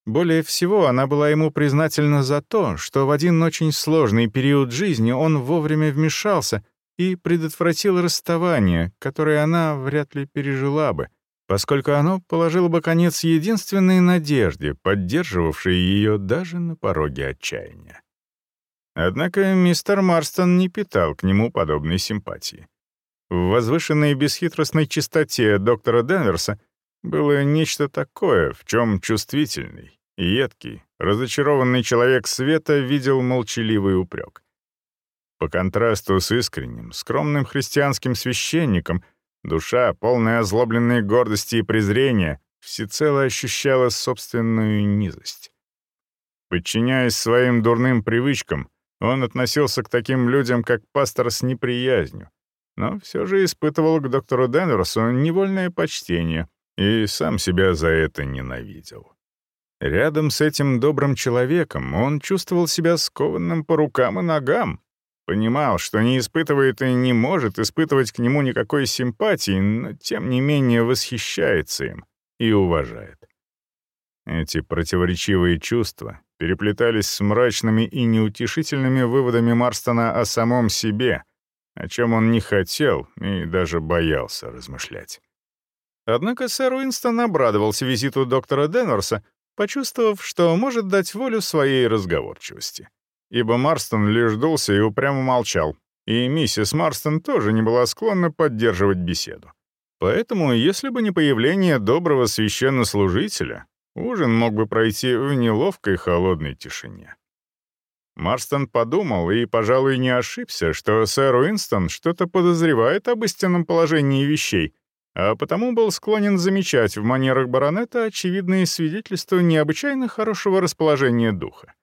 Более всего она была ему признательна за то, что в один очень сложный период жизни он вовремя вмешался и предотвратил расставание, которое она вряд ли пережила бы, поскольку оно положило бы конец единственной надежде, поддерживавшей ее даже на пороге отчаяния. Однако мистер Марстон не питал к нему подобной симпатии. В возвышенной бесхитростной чистоте доктора Денверса было нечто такое, в чем чувствительный, Едкий, разочарованный человек света видел молчаливый упрек. По контрасту с искренним, скромным христианским священником, душа, полная озлобленной гордости и презрения, всецело ощущала собственную низость. Подчиняясь своим дурным привычкам, он относился к таким людям, как пастор, с неприязнью, но все же испытывал к доктору Денверсу невольное почтение и сам себя за это ненавидел. Рядом с этим добрым человеком он чувствовал себя скованным по рукам и ногам, понимал, что не испытывает и не может испытывать к нему никакой симпатии, но тем не менее восхищается им и уважает. Эти противоречивые чувства переплетались с мрачными и неутешительными выводами Марстона о самом себе, о чем он не хотел и даже боялся размышлять. Однако сэр Уинстон обрадовался визиту доктора Денверса, почувствовав, что может дать волю своей разговорчивости. Ибо Марстон лишь дулся и упрямо молчал, и миссис Марстон тоже не была склонна поддерживать беседу. Поэтому, если бы не появление доброго священнослужителя, ужин мог бы пройти в неловкой холодной тишине. Марстон подумал и, пожалуй, не ошибся, что сэр Уинстон что-то подозревает об истинном положении вещей, а потому был склонен замечать в манерах баронета очевидные свидетельства необычайно хорошего расположения духа.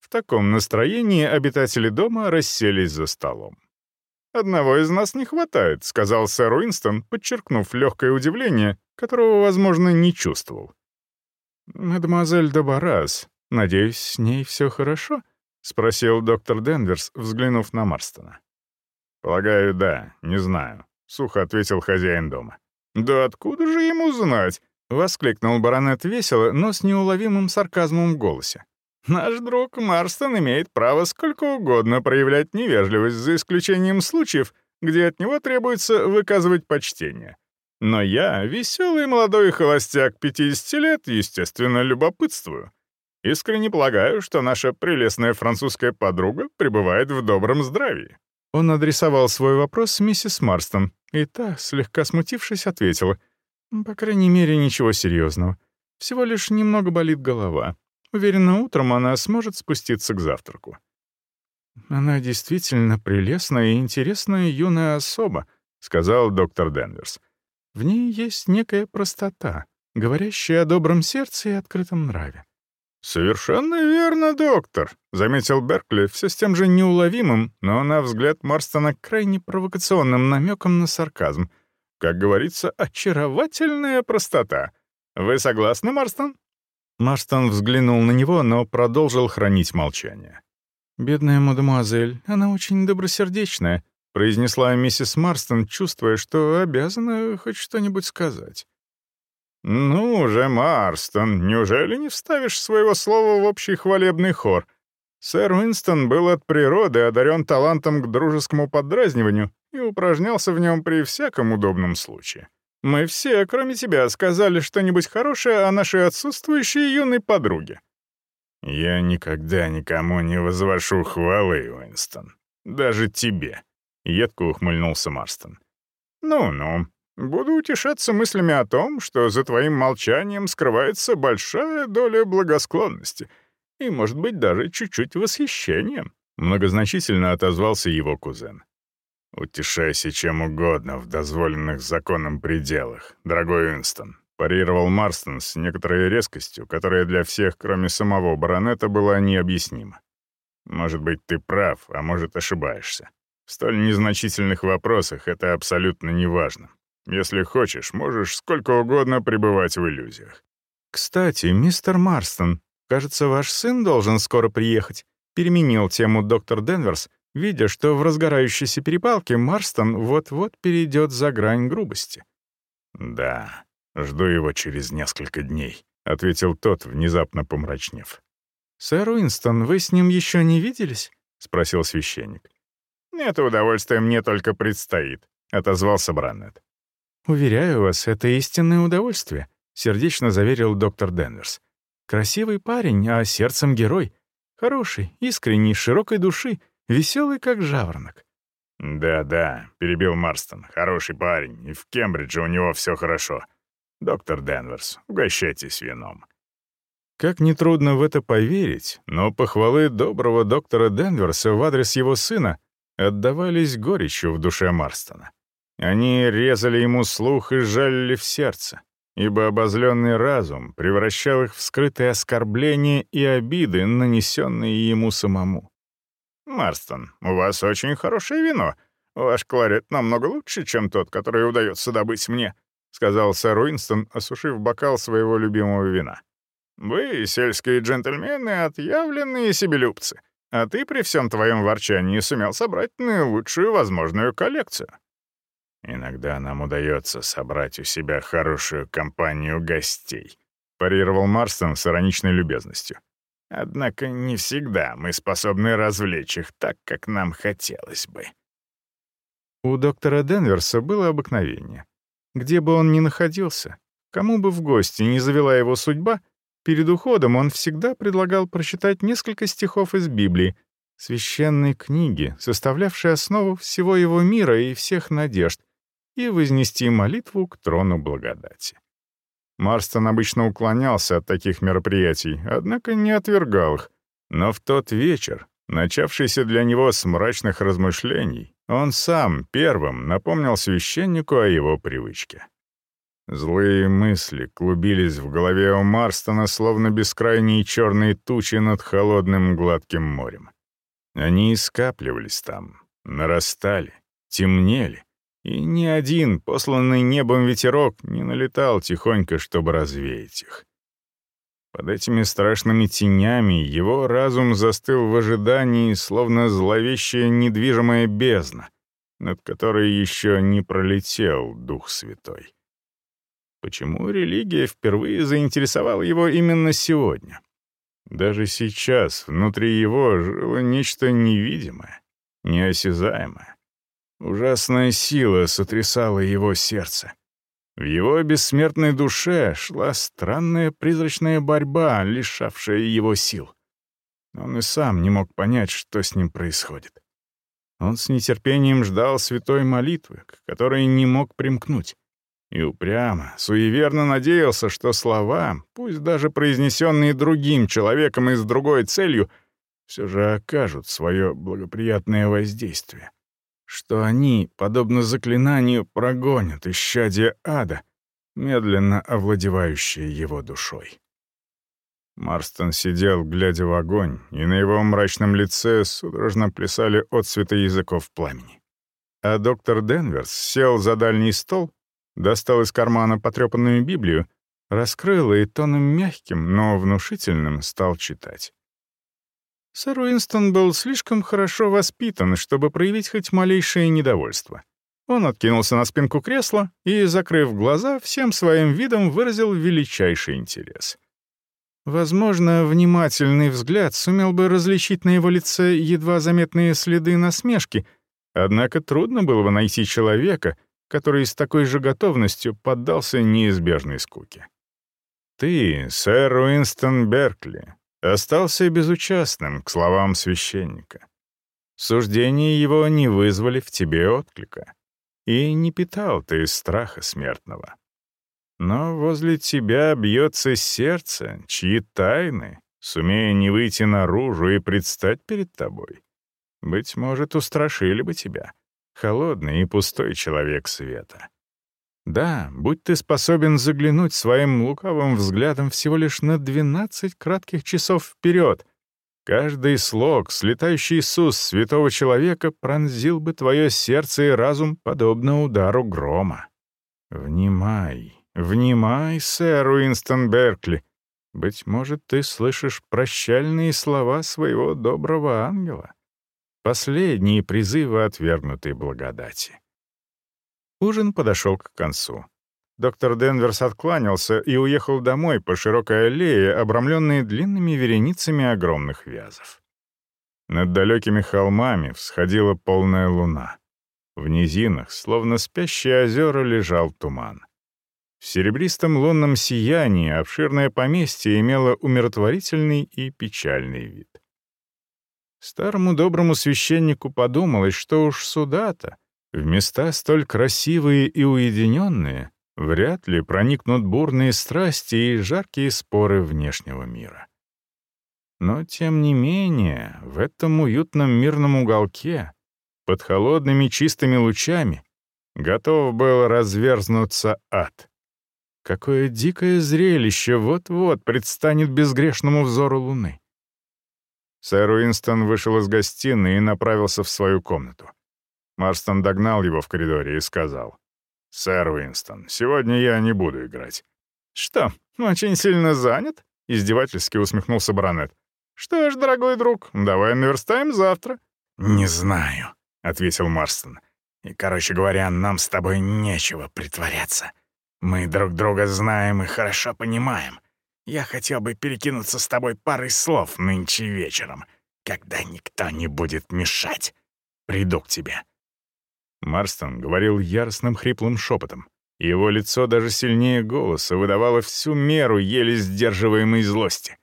В таком настроении обитатели дома расселись за столом. «Одного из нас не хватает», — сказал сэр Уинстон, подчеркнув легкое удивление, которого, возможно, не чувствовал. «Мадемуазель Добарас, надеюсь, с ней все хорошо?» — спросил доктор Денверс, взглянув на Марстона. «Полагаю, да, не знаю», — сухо ответил хозяин дома. «Да откуда же ему знать?» — воскликнул баронет весело, но с неуловимым сарказмом в голосе. Наш друг Марстон имеет право сколько угодно проявлять невежливость, за исключением случаев, где от него требуется выказывать почтение. Но я, веселый молодой холостяк 50 лет, естественно, любопытствую. Искренне полагаю, что наша прелестная французская подруга пребывает в добром здравии». Он адресовал свой вопрос миссис Марстон, и та, слегка смутившись, ответила, «По крайней мере, ничего серьезного. Всего лишь немного болит голова. Уверена, утром она сможет спуститься к завтраку. «Она действительно прелестная и интересная юная особа», — сказал доктор Денверс. «В ней есть некая простота, говорящая о добром сердце и открытом нраве». «Совершенно верно, доктор», — заметил Беркли все с тем же неуловимым, но на взгляд Марстона крайне провокационным намеком на сарказм. Как говорится, очаровательная простота. Вы согласны, Марстон? Марстон взглянул на него, но продолжил хранить молчание. «Бедная мадемуазель, она очень добросердечная», — произнесла миссис Марстон, чувствуя, что обязана хоть что-нибудь сказать. «Ну же, Марстон, неужели не вставишь своего слова в общий хвалебный хор? Сэр Уинстон был от природы одарен талантом к дружескому поддразниванию и упражнялся в нем при всяком удобном случае. Мы все, кроме тебя, сказали что-нибудь хорошее о нашей отсутствующей юной подруге». «Я никогда никому не возвошу хвалы, Уинстон. Даже тебе», — едко ухмыльнулся Марстон. «Ну-ну, буду утешаться мыслями о том, что за твоим молчанием скрывается большая доля благосклонности и, может быть, даже чуть-чуть восхищения», — многозначительно отозвался его кузен. «Утешайся чем угодно в дозволенных законом пределах, дорогой Уинстон», парировал Марстон с некоторой резкостью, которая для всех, кроме самого баронета, была необъяснима. «Может быть, ты прав, а может, ошибаешься. В столь незначительных вопросах это абсолютно неважно. Если хочешь, можешь сколько угодно пребывать в иллюзиях». «Кстати, мистер Марстон, кажется, ваш сын должен скоро приехать», переменил тему доктор Денверс, видя, что в разгорающейся перепалке Марстон вот-вот перейдет за грань грубости. «Да, жду его через несколько дней», — ответил тот, внезапно помрачнев. «Сэр Уинстон, вы с ним еще не виделись?» — спросил священник. «Это удовольствие мне только предстоит», — отозвался Браннет. «Уверяю вас, это истинное удовольствие», — сердечно заверил доктор Денверс. «Красивый парень, а сердцем герой. Хороший, искренний, широкой души, Веселый, как жаворонок. «Да-да», — перебил Марстон, — «хороший парень, и в Кембридже у него все хорошо. Доктор Денверс, угощайтесь вином». Как нетрудно в это поверить, но похвалы доброго доктора Денверса в адрес его сына отдавались горечью в душе Марстона. Они резали ему слух и жалили в сердце, ибо обозленный разум превращал их в скрытые оскорбления и обиды, нанесенные ему самому. «Марстон, у вас очень хорошее вино. Ваш кларет намного лучше, чем тот, который удается добыть мне», — сказал сэр Уинстон, осушив бокал своего любимого вина. «Вы, сельские джентльмены, отъявленные себелюбцы, а ты при всем твоем ворчании сумел собрать наилучшую возможную коллекцию». «Иногда нам удается собрать у себя хорошую компанию гостей», — парировал Марстон с ироничной любезностью. Однако не всегда мы способны развлечь их так, как нам хотелось бы. У доктора Денверса было обыкновение. Где бы он ни находился, кому бы в гости не завела его судьба, перед уходом он всегда предлагал прочитать несколько стихов из Библии, священной книги, составлявшей основу всего его мира и всех надежд, и вознести молитву к трону благодати. Марстон обычно уклонялся от таких мероприятий, однако не отвергал их. Но в тот вечер, начавшийся для него с мрачных размышлений, он сам первым напомнил священнику о его привычке. Злые мысли клубились в голове у Марстона, словно бескрайние черные тучи над холодным гладким морем. Они скапливались там, нарастали, темнели, и ни один, посланный небом ветерок, не налетал тихонько, чтобы развеять их. Под этими страшными тенями его разум застыл в ожидании, словно зловещая недвижимая бездна, над которой еще не пролетел Дух Святой. Почему религия впервые заинтересовала его именно сегодня? Даже сейчас внутри его жило нечто невидимое, неосязаемое. Ужасная сила сотрясала его сердце. В его бессмертной душе шла странная призрачная борьба, лишавшая его сил. Он и сам не мог понять, что с ним происходит. Он с нетерпением ждал святой молитвы, к которой не мог примкнуть. И упрямо, суеверно надеялся, что слова, пусть даже произнесенные другим человеком и с другой целью, все же окажут свое благоприятное воздействие что они, подобно заклинанию, прогонят исчадие ада, медленно овладевающее его душой. Марстон сидел, глядя в огонь, и на его мрачном лице судорожно плясали отцветы языков пламени. А доктор Денверс сел за дальний стол, достал из кармана потрепанную Библию, раскрыл и тоном мягким, но внушительным стал читать. Сэр Уинстон был слишком хорошо воспитан, чтобы проявить хоть малейшее недовольство. Он откинулся на спинку кресла и, закрыв глаза, всем своим видом выразил величайший интерес. Возможно, внимательный взгляд сумел бы различить на его лице едва заметные следы насмешки, однако трудно было бы найти человека, который с такой же готовностью поддался неизбежной скуке. «Ты, сэр Уинстон Беркли, остался безучастным к словам священника. Суждения его не вызвали в тебе отклика, и не питал ты страха смертного. Но возле тебя бьется сердце, чьи тайны, сумея не выйти наружу и предстать перед тобой, быть может, устрашили бы тебя, холодный и пустой человек света. Да, будь ты способен заглянуть своим лукавым взглядом всего лишь на 12 кратких часов вперед, каждый слог, слетающий Иисус святого человека, пронзил бы твое сердце и разум, подобно удару грома. Внимай, внимай, сэр Уинстон Беркли. Быть может, ты слышишь прощальные слова своего доброго ангела. Последние призывы отвергнутой благодати. Ужин подошел к концу. Доктор Денверс откланялся и уехал домой по широкой аллее, обрамленной длинными вереницами огромных вязов. Над далекими холмами всходила полная луна. В низинах, словно спящие озера, лежал туман. В серебристом лунном сиянии обширное поместье имело умиротворительный и печальный вид. Старому доброму священнику подумалось, что уж сюда-то, в места столь красивые и уединенные вряд ли проникнут бурные страсти и жаркие споры внешнего мира. Но, тем не менее, в этом уютном мирном уголке, под холодными чистыми лучами, готов был разверзнуться ад. Какое дикое зрелище вот-вот предстанет безгрешному взору луны. Сэр Уинстон вышел из гостиной и направился в свою комнату. Марстон догнал его в коридоре и сказал. «Сэр Уинстон, сегодня я не буду играть». «Что, очень сильно занят?» — издевательски усмехнулся баронет. «Что ж, дорогой друг, давай наверстаем завтра». «Не знаю», — ответил Марстон. «И, короче говоря, нам с тобой нечего притворяться. Мы друг друга знаем и хорошо понимаем. Я хотел бы перекинуться с тобой парой слов нынче вечером, когда никто не будет мешать. Приду к тебе». Марстон говорил яростным хриплым шепотом. Его лицо даже сильнее голоса выдавало всю меру еле сдерживаемой злости.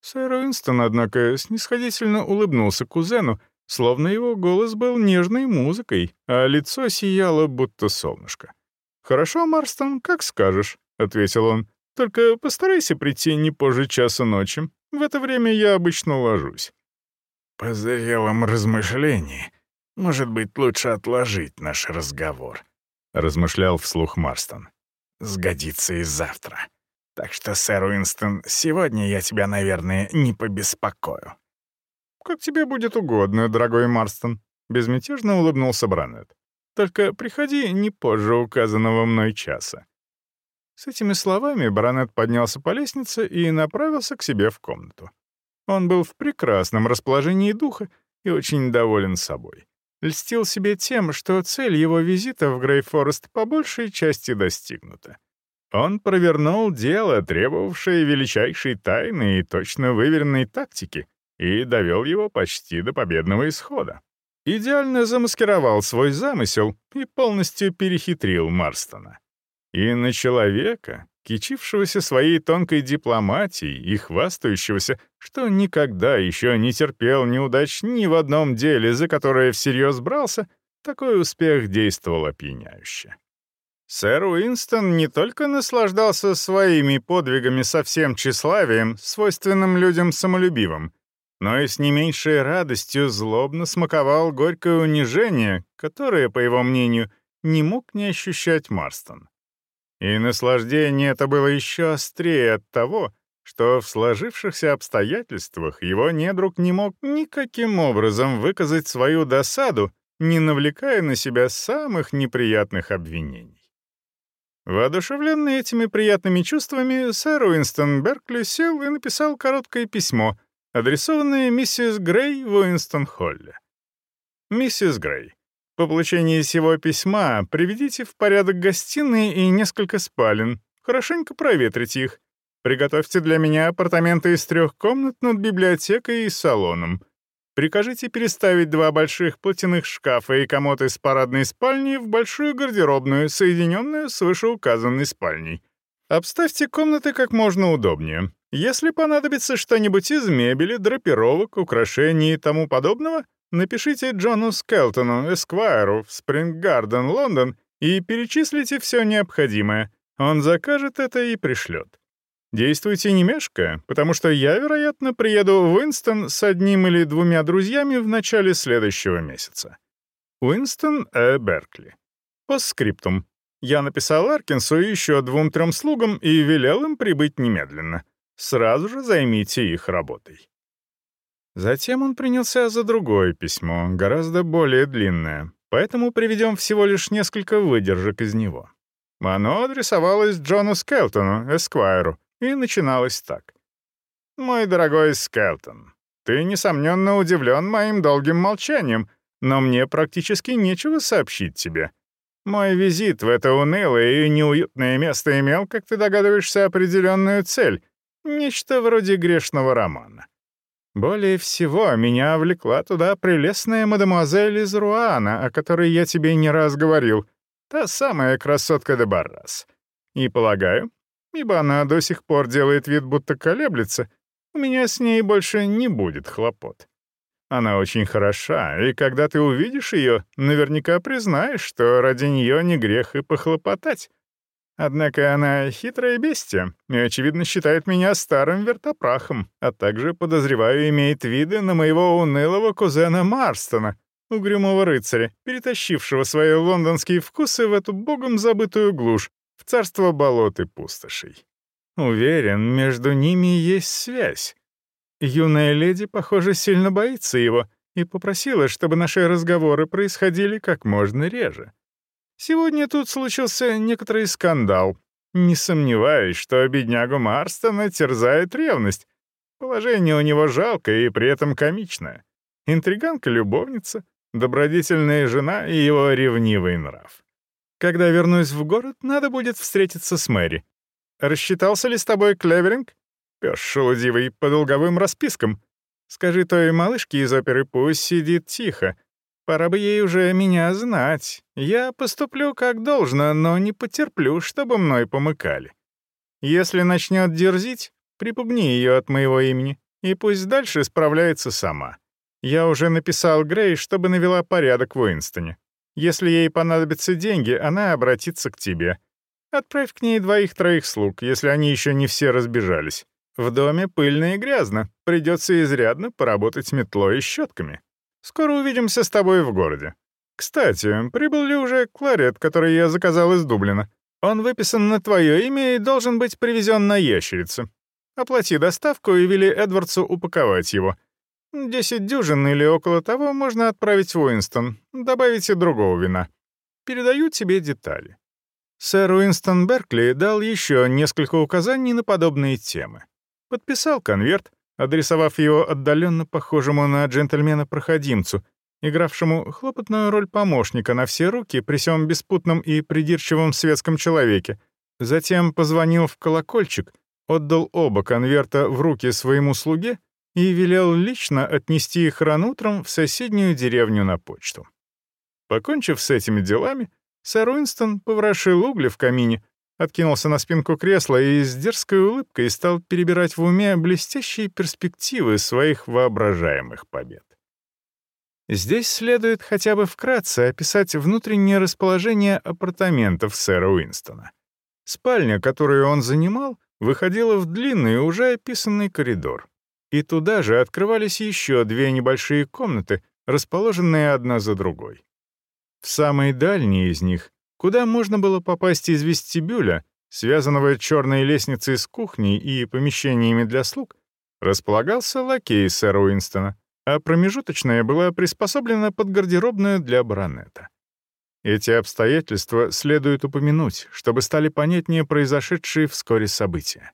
Сэр Уинстон, однако, снисходительно улыбнулся кузену, словно его голос был нежной музыкой, а лицо сияло, будто солнышко. «Хорошо, Марстон, как скажешь», — ответил он. «Только постарайся прийти не позже часа ночи. В это время я обычно ложусь». «По зрелом размышлении, может быть, лучше отложить наш разговор», — размышлял вслух Марстон. «Сгодится и завтра. Так что, сэр Уинстон, сегодня я тебя, наверное, не побеспокою». «Как тебе будет угодно, дорогой Марстон», — безмятежно улыбнулся Бранет. «Только приходи не позже указанного мной часа». С этими словами баронет поднялся по лестнице и направился к себе в комнату. Он был в прекрасном расположении духа и очень доволен собой. Льстил себе тем, что цель его визита в Грейфорест по большей части достигнута. Он провернул дело, требовавшее величайшей тайны и точно выверенной тактики, и довел его почти до победного исхода. Идеально замаскировал свой замысел и полностью перехитрил Марстона. И на человека, кичившегося своей тонкой дипломатией и хвастающегося, что никогда еще не терпел неудач ни в одном деле, за которое всерьез брался, такой успех действовал опьяняюще. Сэр Уинстон не только наслаждался своими подвигами со всем тщеславием, свойственным людям самолюбивым, но и с не меньшей радостью злобно смаковал горькое унижение, которое, по его мнению, не мог не ощущать Марстон. И наслаждение это было еще острее от того, что в сложившихся обстоятельствах его недруг не мог никаким образом выказать свою досаду, не навлекая на себя самых неприятных обвинений. Воодушевленный этими приятными чувствами, сэр Уинстон Беркли сел и написал короткое письмо, адресованное миссис Грей в Уинстон-Холле. «Миссис Грей, по получении сего письма приведите в порядок гостиные и несколько спален, хорошенько проветрите их. Приготовьте для меня апартаменты из трех комнат над библиотекой и салоном. Прикажите переставить два больших платяных шкафа и комод из парадной спальни в большую гардеробную, соединенную с вышеуказанной спальней. Обставьте комнаты как можно удобнее. Если понадобится что-нибудь из мебели, драпировок, украшений и тому подобного, Напишите Джону Скелтону, Эсквайру, в Спринггарден, Лондон, и перечислите все необходимое. Он закажет это и пришлет. Действуйте не потому что я, вероятно, приеду в Уинстон с одним или двумя друзьями в начале следующего месяца. Уинстон Э. Беркли. Постскриптум. Я написал Аркинсу и еще двум-трем слугам и велел им прибыть немедленно. Сразу же займите их работой. Затем он принялся за другое письмо, гораздо более длинное, поэтому приведем всего лишь несколько выдержек из него. Оно адресовалось Джону Скелтону, Эсквайру, и начиналось так. «Мой дорогой Скелтон, ты, несомненно, удивлен моим долгим молчанием, но мне практически нечего сообщить тебе. Мой визит в это унылое и неуютное место имел, как ты догадываешься, определенную цель — нечто вроде грешного романа. Более всего меня влекла туда прелестная мадемуазель из Руана, о которой я тебе не раз говорил, та самая красотка де Баррас. И полагаю, ибо она до сих пор делает вид, будто колеблется, у меня с ней больше не будет хлопот. Она очень хороша, и когда ты увидишь ее, наверняка признаешь, что ради нее не грех и похлопотать. Однако она хитрая бестия и, очевидно, считает меня старым вертопрахом, а также, подозреваю, имеет виды на моего унылого кузена Марстона, угрюмого рыцаря, перетащившего свои лондонские вкусы в эту богом забытую глушь, в царство болот и пустошей. Уверен, между ними есть связь. Юная леди, похоже, сильно боится его и попросила, чтобы наши разговоры происходили как можно реже. Сегодня тут случился некоторый скандал. Не сомневаюсь, что беднягу Марстона терзает ревность. Положение у него жалкое и при этом комичное. Интриганка-любовница, добродетельная жена и его ревнивый нрав. Когда вернусь в город, надо будет встретиться с Мэри. Рассчитался ли с тобой Клеверинг? Пёс шелудивый по долговым распискам. Скажи той малышке из оперы, пусть сидит тихо. Пора бы ей уже меня знать. Я поступлю как должно, но не потерплю, чтобы мной помыкали. Если начнет дерзить, припугни ее от моего имени, и пусть дальше справляется сама. Я уже написал Грей, чтобы навела порядок в Уинстоне. Если ей понадобятся деньги, она обратится к тебе. Отправь к ней двоих-троих слуг, если они еще не все разбежались. В доме пыльно и грязно, придется изрядно поработать метлой и щетками. Скоро увидимся с тобой в городе. Кстати, прибыл ли уже кларет, который я заказал из Дублина? Он выписан на твое имя и должен быть привезен на ящерице. Оплати доставку и вели Эдвардсу упаковать его. Десять дюжин или около того можно отправить в Уинстон. Добавите другого вина. Передаю тебе детали. Сэр Уинстон Беркли дал еще несколько указаний на подобные темы. Подписал конверт, адресовав его отдаленно похожему на джентльмена-проходимцу, игравшему хлопотную роль помощника на все руки при всем беспутном и придирчивом светском человеке. Затем позвонил в колокольчик, отдал оба конверта в руки своему слуге и велел лично отнести их рано утром в соседнюю деревню на почту. Покончив с этими делами, сэр Уинстон поворошил угли в камине, откинулся на спинку кресла и с дерзкой улыбкой стал перебирать в уме блестящие перспективы своих воображаемых побед. Здесь следует хотя бы вкратце описать внутреннее расположение апартаментов сэра Уинстона. Спальня, которую он занимал, выходила в длинный, уже описанный коридор. И туда же открывались еще две небольшие комнаты, расположенные одна за другой. В самой дальней из них куда можно было попасть из вестибюля, связанного черной лестницей с кухней и помещениями для слуг, располагался лакей сэра Уинстона, а промежуточная была приспособлена под гардеробную для баронета. Эти обстоятельства следует упомянуть, чтобы стали понятнее произошедшие вскоре события.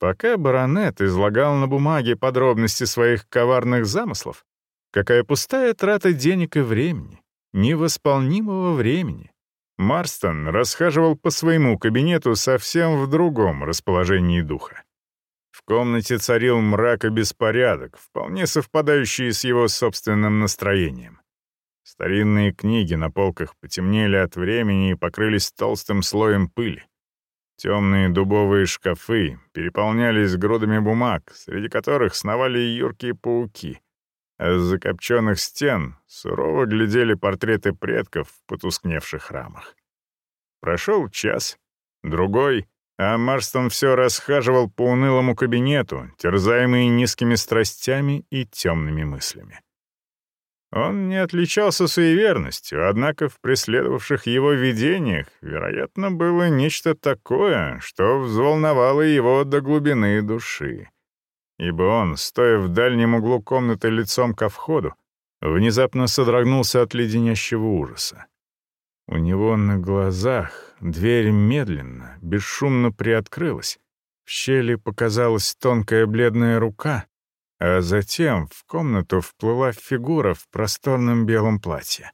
Пока баронет излагал на бумаге подробности своих коварных замыслов, какая пустая трата денег и времени, невосполнимого времени, Марстон расхаживал по своему кабинету совсем в другом расположении духа. В комнате царил мрак и беспорядок, вполне совпадающие с его собственным настроением. Старинные книги на полках потемнели от времени и покрылись толстым слоем пыли. Темные дубовые шкафы переполнялись грудами бумаг, среди которых сновали юркие пауки, а с закопченных стен сурово глядели портреты предков в потускневших рамах. Прошел час, другой, а Марстон все расхаживал по унылому кабинету, терзаемый низкими страстями и темными мыслями. Он не отличался суеверностью, однако в преследовавших его видениях, вероятно, было нечто такое, что взволновало его до глубины души ибо он, стоя в дальнем углу комнаты лицом ко входу, внезапно содрогнулся от леденящего ужаса. У него на глазах дверь медленно, бесшумно приоткрылась, в щели показалась тонкая бледная рука, а затем в комнату вплыла фигура в просторном белом платье.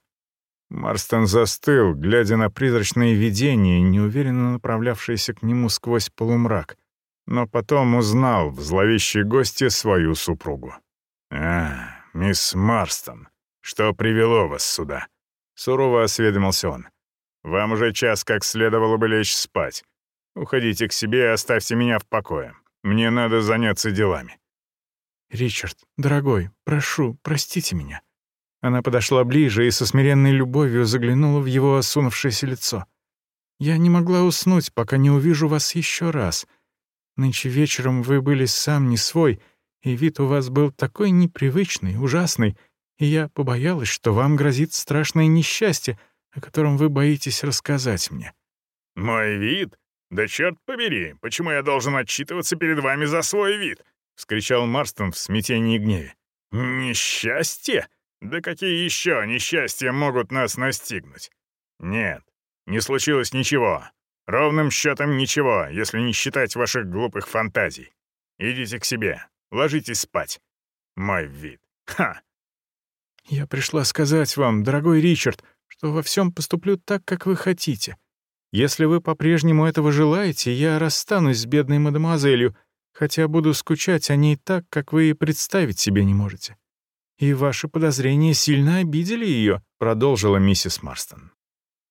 Марстон застыл, глядя на призрачное видение, неуверенно направлявшееся к нему сквозь полумрак — но потом узнал в зловещей гости свою супругу. «А, мисс Марстон, что привело вас сюда?» — сурово осведомился он. «Вам уже час как следовало бы лечь спать. Уходите к себе и оставьте меня в покое. Мне надо заняться делами». «Ричард, дорогой, прошу, простите меня». Она подошла ближе и со смиренной любовью заглянула в его осунувшееся лицо. «Я не могла уснуть, пока не увижу вас еще раз. Нынче вечером вы были сам не свой, и вид у вас был такой непривычный, ужасный, и я побоялась, что вам грозит страшное несчастье, о котором вы боитесь рассказать мне». «Мой вид? Да черт побери, почему я должен отчитываться перед вами за свой вид?» — вскричал Марстон в смятении и гневе. «Несчастье? Да какие еще несчастья могут нас настигнуть? Нет, не случилось ничего. Ровным счетом ничего, если не считать ваших глупых фантазий. Идите к себе, ложитесь спать. Мой вид. Ха! Я пришла сказать вам, дорогой Ричард, что во всем поступлю так, как вы хотите. Если вы по-прежнему этого желаете, я расстанусь с бедной мадемуазелью, хотя буду скучать о ней так, как вы и представить себе не можете. «И ваши подозрения сильно обидели ее», — продолжила миссис Марстон.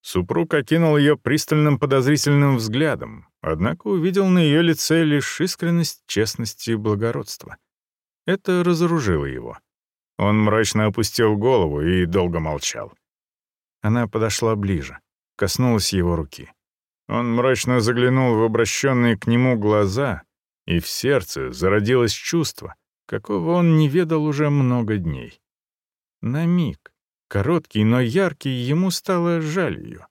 Супруг окинул ее пристальным подозрительным взглядом, однако увидел на ее лице лишь искренность, честность и благородство. Это разоружило его. Он мрачно опустил голову и долго молчал. Она подошла ближе, коснулась его руки. Он мрачно заглянул в обращенные к нему глаза, и в сердце зародилось чувство, какого он не ведал уже много дней. На миг, короткий, но яркий, ему стало жаль ее.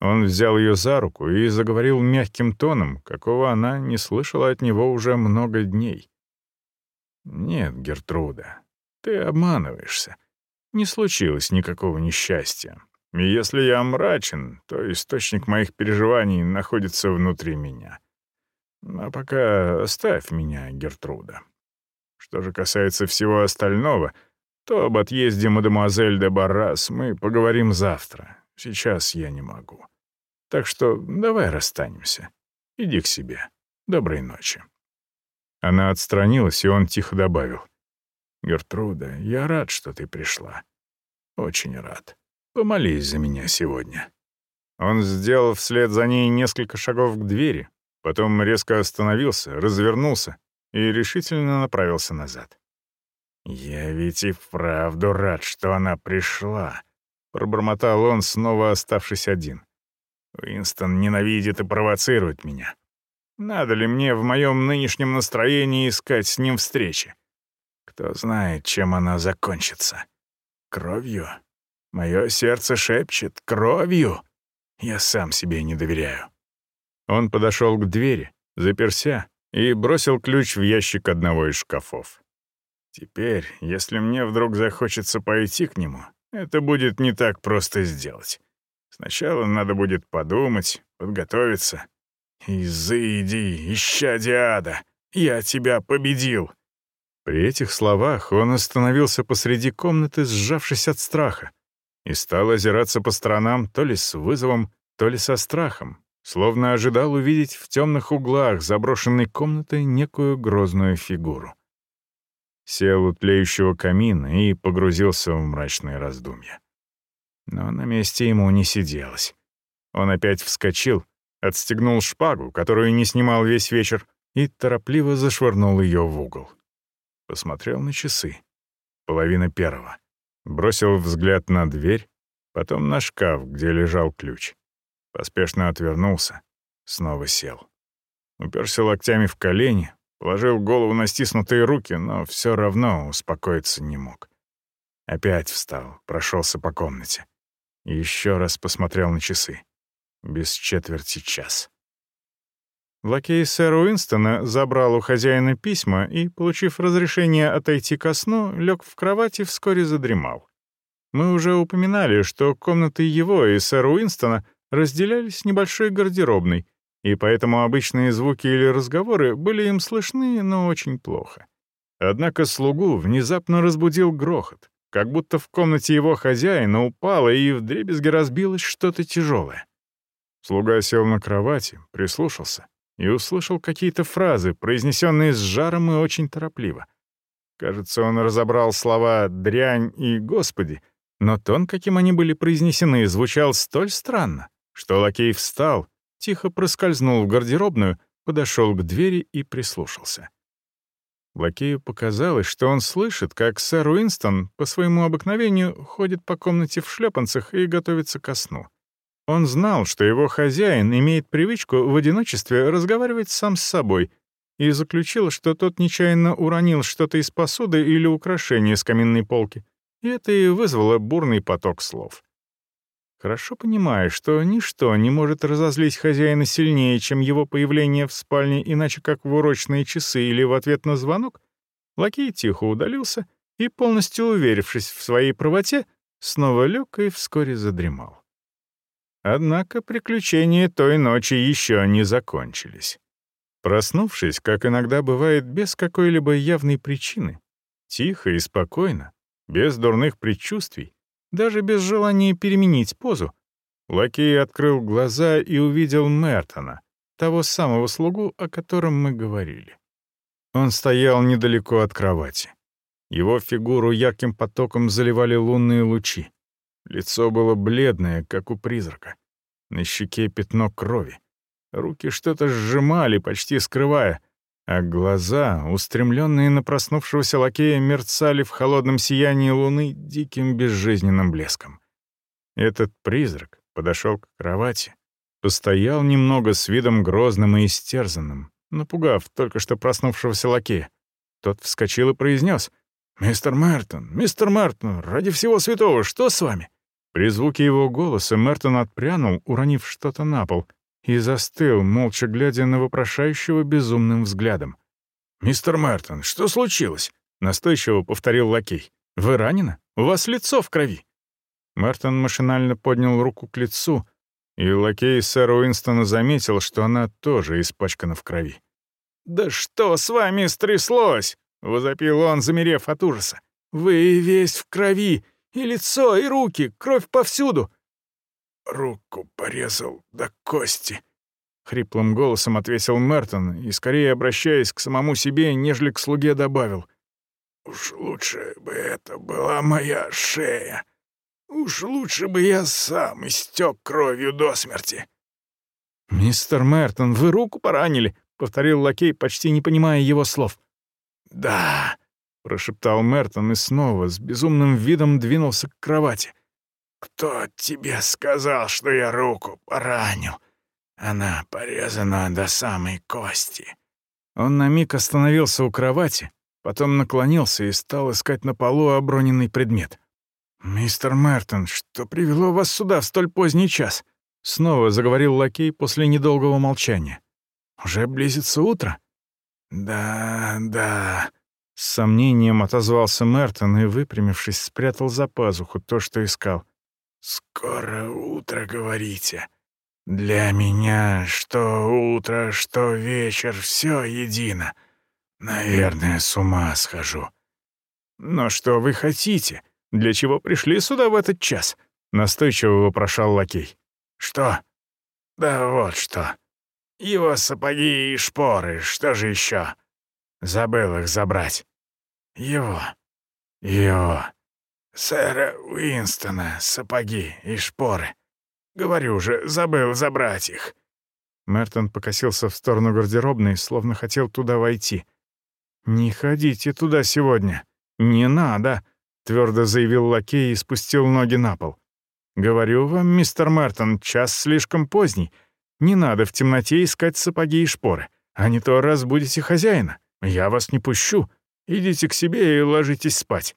Он взял ее за руку и заговорил мягким тоном, какого она не слышала от него уже много дней. «Нет, Гертруда, ты обманываешься. Не случилось никакого несчастья. И если я мрачен, то источник моих переживаний находится внутри меня. А пока оставь меня, Гертруда. Что же касается всего остального, то об отъезде мадемуазель де Баррас мы поговорим завтра. Сейчас я не могу. Так что давай расстанемся. Иди к себе. Доброй ночи». Она отстранилась, и он тихо добавил. «Гертруда, я рад, что ты пришла. Очень рад. Помолись за меня сегодня». Он сделал вслед за ней несколько шагов к двери, потом резко остановился, развернулся и решительно направился назад. «Я ведь и вправду рад, что она пришла», — пробормотал он, снова оставшись один. «Уинстон ненавидит и провоцирует меня. Надо ли мне в моем нынешнем настроении искать с ним встречи? Кто знает, чем она закончится. Кровью? Мое сердце шепчет «кровью». Я сам себе не доверяю. Он подошел к двери, заперся и бросил ключ в ящик одного из шкафов. Теперь, если мне вдруг захочется пойти к нему, это будет не так просто сделать. Сначала надо будет подумать, подготовиться, «Изыди, ища Диада! Я тебя победил!» При этих словах он остановился посреди комнаты, сжавшись от страха, и стал озираться по сторонам то ли с вызовом, то ли со страхом, словно ожидал увидеть в темных углах заброшенной комнаты некую грозную фигуру. Сел у тлеющего камина и погрузился в мрачные раздумья. Но на месте ему не сиделось. Он опять вскочил, отстегнул шпагу, которую не снимал весь вечер, и торопливо зашвырнул ее в угол. Посмотрел на часы. Половина первого. Бросил взгляд на дверь, потом на шкаф, где лежал ключ. Поспешно отвернулся, снова сел. Уперся локтями в колени, положил голову на стиснутые руки, но все равно успокоиться не мог. Опять встал, прошелся по комнате. Еще раз посмотрел на часы без четверти час. Лакей сэра Уинстона забрал у хозяина письма и, получив разрешение отойти ко сну, лег в кровать и вскоре задремал. Мы уже упоминали, что комнаты его и сэра Уинстона разделялись небольшой гардеробной, и поэтому обычные звуки или разговоры были им слышны, но очень плохо. Однако слугу внезапно разбудил грохот, как будто в комнате его хозяина упало и вдребезги разбилось что-то тяжелое. Слуга сел на кровати, прислушался и услышал какие-то фразы, произнесенные с жаром и очень торопливо. Кажется, он разобрал слова «дрянь» и «господи», но тон, каким они были произнесены, звучал столь странно, что лакей встал, тихо проскользнул в гардеробную, подошел к двери и прислушался. Лакею показалось, что он слышит, как сэр Уинстон по своему обыкновению ходит по комнате в шлепанцах и готовится ко сну. Он знал, что его хозяин имеет привычку в одиночестве разговаривать сам с собой, и заключил, что тот нечаянно уронил что-то из посуды или украшения с каминной полки, и это и вызвало бурный поток слов. Хорошо понимая, что ничто не может разозлить хозяина сильнее, чем его появление в спальне, иначе как в урочные часы или в ответ на звонок, лакей тихо удалился и, полностью уверившись в своей правоте, снова лег и вскоре задремал. Однако приключения той ночи еще не закончились. Проснувшись, как иногда бывает, без какой-либо явной причины, тихо и спокойно, без дурных предчувствий, даже без желания переменить позу, лакей открыл глаза и увидел Мертона, того самого слугу, о котором мы говорили. Он стоял недалеко от кровати. Его фигуру ярким потоком заливали лунные лучи. Лицо было бледное, как у призрака. На щеке пятно крови. Руки что-то сжимали, почти скрывая, а глаза, устремленные на проснувшегося лакея, мерцали в холодном сиянии луны диким безжизненным блеском. Этот призрак подошел к кровати, постоял немного с видом грозным и истерзанным, напугав только что проснувшегося лакея. Тот вскочил и произнес «Мистер Мертон, мистер Мертон, ради всего святого, что с вами?» При звуке его голоса Мертон отпрянул, уронив что-то на пол, и застыл, молча глядя на вопрошающего безумным взглядом. «Мистер Мертон, что случилось?» — настойчиво повторил лакей. «Вы ранены? У вас лицо в крови». Мертон машинально поднял руку к лицу, и лакей сэра Уинстона заметил, что она тоже испачкана в крови. «Да что с вами стряслось?» — возопил он, замерев от ужаса. «Вы весь в крови! И лицо, и руки, кровь повсюду!» «Руку порезал до кости», — хриплым голосом ответил Мертон и, скорее обращаясь к самому себе, нежели к слуге, добавил. «Уж лучше бы это была моя шея. Уж лучше бы я сам истек кровью до смерти». «Мистер Мертон, вы руку поранили», — повторил лакей, почти не понимая его слов. «Да», — прошептал Мертон и снова с безумным видом двинулся к кровати. «Кто тебе сказал, что я руку поранил? Она порезана до самой кости». Он на миг остановился у кровати, потом наклонился и стал искать на полу оброненный предмет. «Мистер Мертон, что привело вас сюда в столь поздний час?» Снова заговорил лакей после недолгого молчания. «Уже близится утро?» «Да, да», с сомнением отозвался Мертон и, выпрямившись, спрятал за пазуху то, что искал. «Скоро утро, говорите. Для меня что утро, что вечер, все едино. Наверное, с ума схожу». «Но что вы хотите? Для чего пришли сюда в этот час?» — настойчиво вопрошал лакей. «Что? Да вот что. Его сапоги и шпоры, что же еще? Забыл их забрать. Его. Его. Сэра Уинстона, сапоги и шпоры. Говорю же, забыл забрать их. Мертон покосился в сторону гардеробной, словно хотел туда войти. «Не ходите туда сегодня. Не надо», — твердо заявил лакей и спустил ноги на пол. «Говорю вам, мистер Мертон, час слишком поздний. Не надо в темноте искать сапоги и шпоры, а не то разбудите хозяина. Я вас не пущу. Идите к себе и ложитесь спать».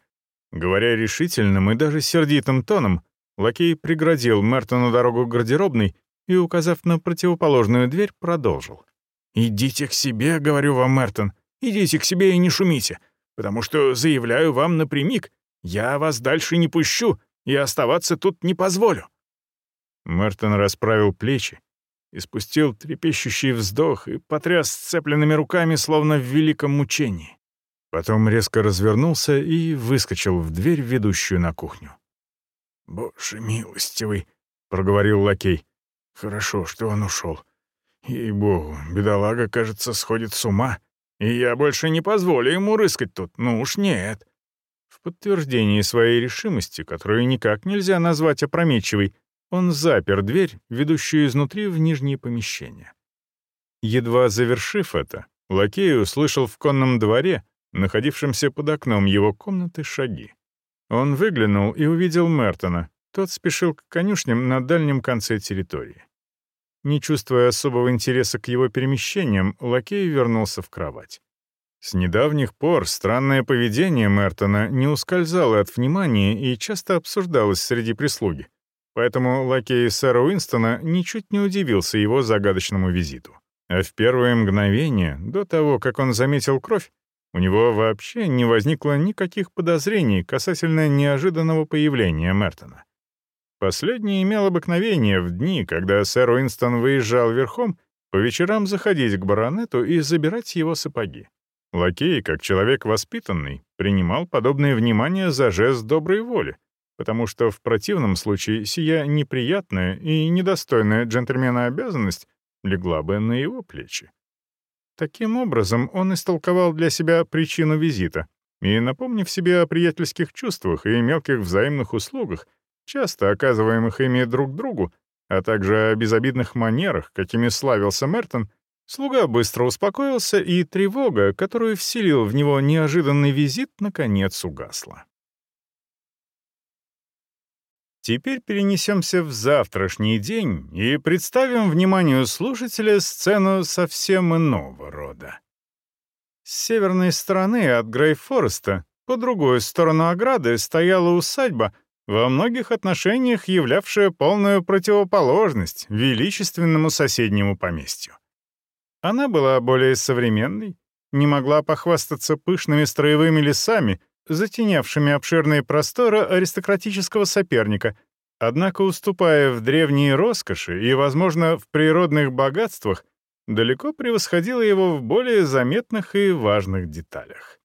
Говоря решительным и даже сердитым тоном, лакей преградил Мертону дорогу к гардеробной и, указав на противоположную дверь, продолжил. «Идите к себе, — говорю вам, Мертон, — идите к себе и не шумите, потому что, заявляю вам напрямик, я вас дальше не пущу и оставаться тут не позволю». Мертон расправил плечи, испустил трепещущий вздох и потряс сцепленными руками, словно в великом мучении. Потом резко развернулся и выскочил в дверь, ведущую на кухню. «Боже милостивый», — проговорил лакей. «Хорошо, что он ушел. Ей-богу, бедолага, кажется, сходит с ума, и я больше не позволю ему рыскать тут, ну уж нет». В подтверждении своей решимости, которую никак нельзя назвать опрометчивой, он запер дверь, ведущую изнутри в нижнее помещение. Едва завершив это, лакей услышал в конном дворе, находившемся под окном его комнаты, шаги. Он выглянул и увидел Мертона. Тот спешил к конюшням на дальнем конце территории. Не чувствуя особого интереса к его перемещениям, лакей вернулся в кровать. С недавних пор странное поведение Мертона не ускользало от внимания и часто обсуждалось среди прислуги. Поэтому лакей сэра Уинстона ничуть не удивился его загадочному визиту. А в первое мгновение, до того, как он заметил кровь, у него вообще не возникло никаких подозрений касательно неожиданного появления Мертона. Последний имел обыкновение в дни, когда сэр Уинстон выезжал верхом, по вечерам заходить к баронету и забирать его сапоги. Лакей, как человек воспитанный, принимал подобное внимание за жест доброй воли, потому что в противном случае сия неприятная и недостойная джентльмена обязанность легла бы на его плечи. Таким образом, он истолковал для себя причину визита и, напомнив себе о приятельских чувствах и мелких взаимных услугах, часто оказываемых ими друг другу, а также о безобидных манерах, какими славился Мертон, слуга быстро успокоился, и тревога, которую вселил в него неожиданный визит, наконец угасла. Теперь перенесемся в завтрашний день и представим вниманию слушателя сцену совсем иного рода. С северной стороны от Грейфореста, по другую сторону ограды, стояла усадьба, во многих отношениях являвшая полную противоположность величественному соседнему поместью. Она была более современной, не могла похвастаться пышными строевыми лесами — затенявшими обширные просторы аристократического соперника, однако уступая в древние роскоши и, возможно, в природных богатствах, далеко превосходила его в более заметных и важных деталях.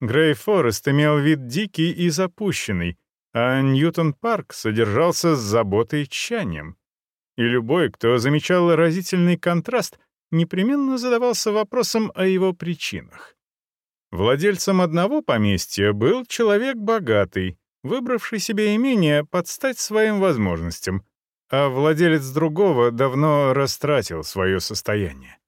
Грей Форест имел вид дикий и запущенный, а Ньютон-парк содержался с заботой и тщанием. И любой, кто замечал разительный контраст, непременно задавался вопросом о его причинах. Владельцем одного поместья был человек богатый, выбравший себе имение под стать своим возможностям, а владелец другого давно растратил свое состояние.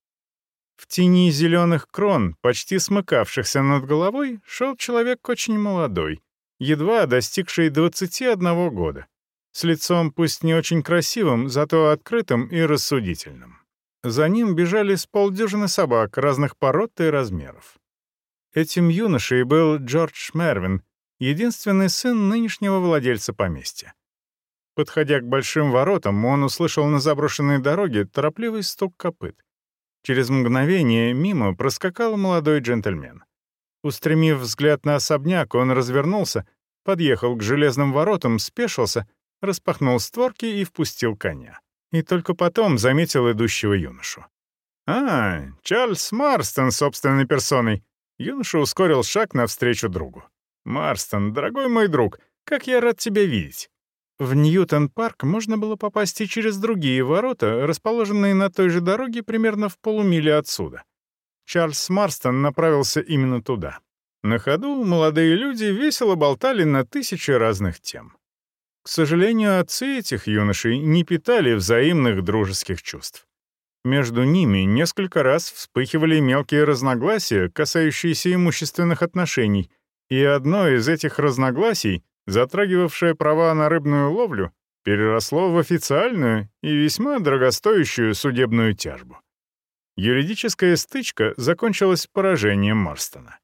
В тени зеленых крон, почти смыкавшихся над головой, шел человек очень молодой, едва достигший 21 года, с лицом пусть не очень красивым, зато открытым и рассудительным. За ним бежали с полдюжины собак разных пород и размеров. Этим юношей был Джордж Мервин, единственный сын нынешнего владельца поместья. Подходя к большим воротам, он услышал на заброшенной дороге торопливый стук копыт. Через мгновение мимо проскакал молодой джентльмен. Устремив взгляд на особняк, он развернулся, подъехал к железным воротам, спешился, распахнул створки и впустил коня. И только потом заметил идущего юношу. «А, Чарльз Марстон собственной персоной», Юноша ускорил шаг навстречу другу. «Марстон, дорогой мой друг, как я рад тебя видеть!» В Ньютон-парк можно было попасть и через другие ворота, расположенные на той же дороге примерно в полумиле отсюда. Чарльз Марстон направился именно туда. На ходу молодые люди весело болтали на тысячи разных тем. К сожалению, отцы этих юношей не питали взаимных дружеских чувств. Между ними несколько раз вспыхивали мелкие разногласия, касающиеся имущественных отношений, и одно из этих разногласий, затрагивавшее права на рыбную ловлю, переросло в официальную и весьма дорогостоящую судебную тяжбу. Юридическая стычка закончилась поражением Марстона.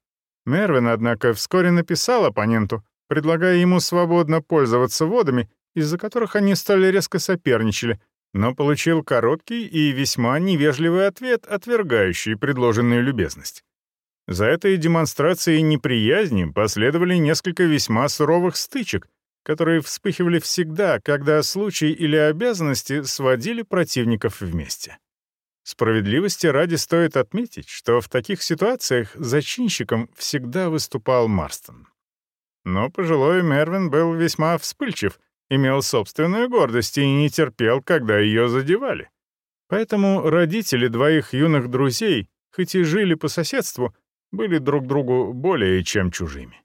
Мервин, однако, вскоре написал оппоненту, предлагая ему свободно пользоваться водами, из-за которых они стали резко соперничали, но получил короткий и весьма невежливый ответ, отвергающий предложенную любезность. За этой демонстрацией неприязни последовали несколько весьма суровых стычек, которые вспыхивали всегда, когда случай или обязанности сводили противников вместе. Справедливости ради стоит отметить, что в таких ситуациях зачинщиком всегда выступал Марстон. Но пожилой Мервин был весьма вспыльчив имел собственную гордость и не терпел, когда ее задевали. Поэтому родители двоих юных друзей, хоть и жили по соседству, были друг другу более чем чужими.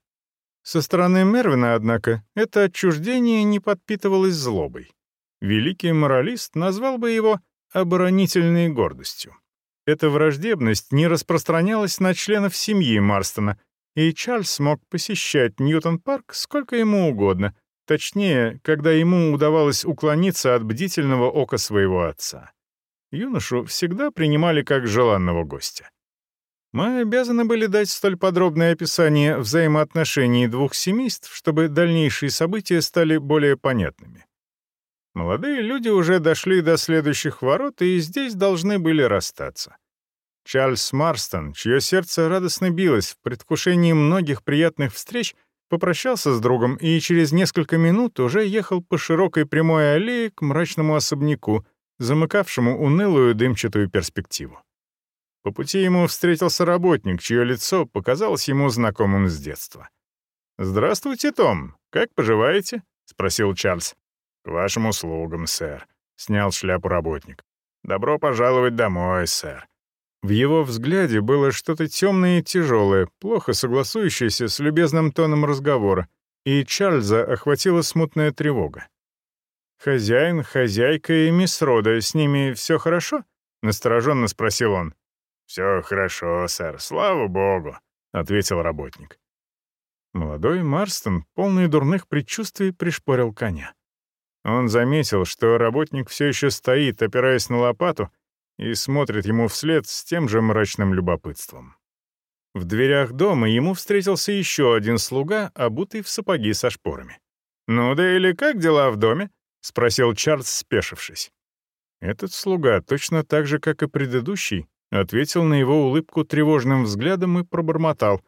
Со стороны Мервина, однако, это отчуждение не подпитывалось злобой. Великий моралист назвал бы его оборонительной гордостью. Эта враждебность не распространялась на членов семьи Марстона, и Чарльз мог посещать Ньютон-парк сколько ему угодно, Точнее, когда ему удавалось уклониться от бдительного ока своего отца. Юношу всегда принимали как желанного гостя. Мы обязаны были дать столь подробное описание взаимоотношений двух семейств, чтобы дальнейшие события стали более понятными. Молодые люди уже дошли до следующих ворот и здесь должны были расстаться. Чарльз Марстон, чье сердце радостно билось в предвкушении многих приятных встреч, попрощался с другом и через несколько минут уже ехал по широкой прямой аллее к мрачному особняку, замыкавшему унылую дымчатую перспективу. По пути ему встретился работник, чье лицо показалось ему знакомым с детства. «Здравствуйте, Том. Как поживаете?» — спросил Чарльз. «К вашим услугам, сэр», — снял шляпу работник. «Добро пожаловать домой, сэр». В его взгляде было что-то темное и тяжелое, плохо согласующееся с любезным тоном разговора, и Чарльза охватила смутная тревога. «Хозяин, хозяйка и мисс Рода, с ними все хорошо?» — настороженно спросил он. «Все хорошо, сэр, слава богу», — ответил работник. Молодой Марстон, полный дурных предчувствий, пришпорил коня. Он заметил, что работник все еще стоит, опираясь на лопату, и смотрит ему вслед с тем же мрачным любопытством. В дверях дома ему встретился еще один слуга, обутый в сапоги со шпорами. «Ну да или как дела в доме?» — спросил Чарльз, спешившись. Этот слуга, точно так же, как и предыдущий, ответил на его улыбку тревожным взглядом и пробормотал.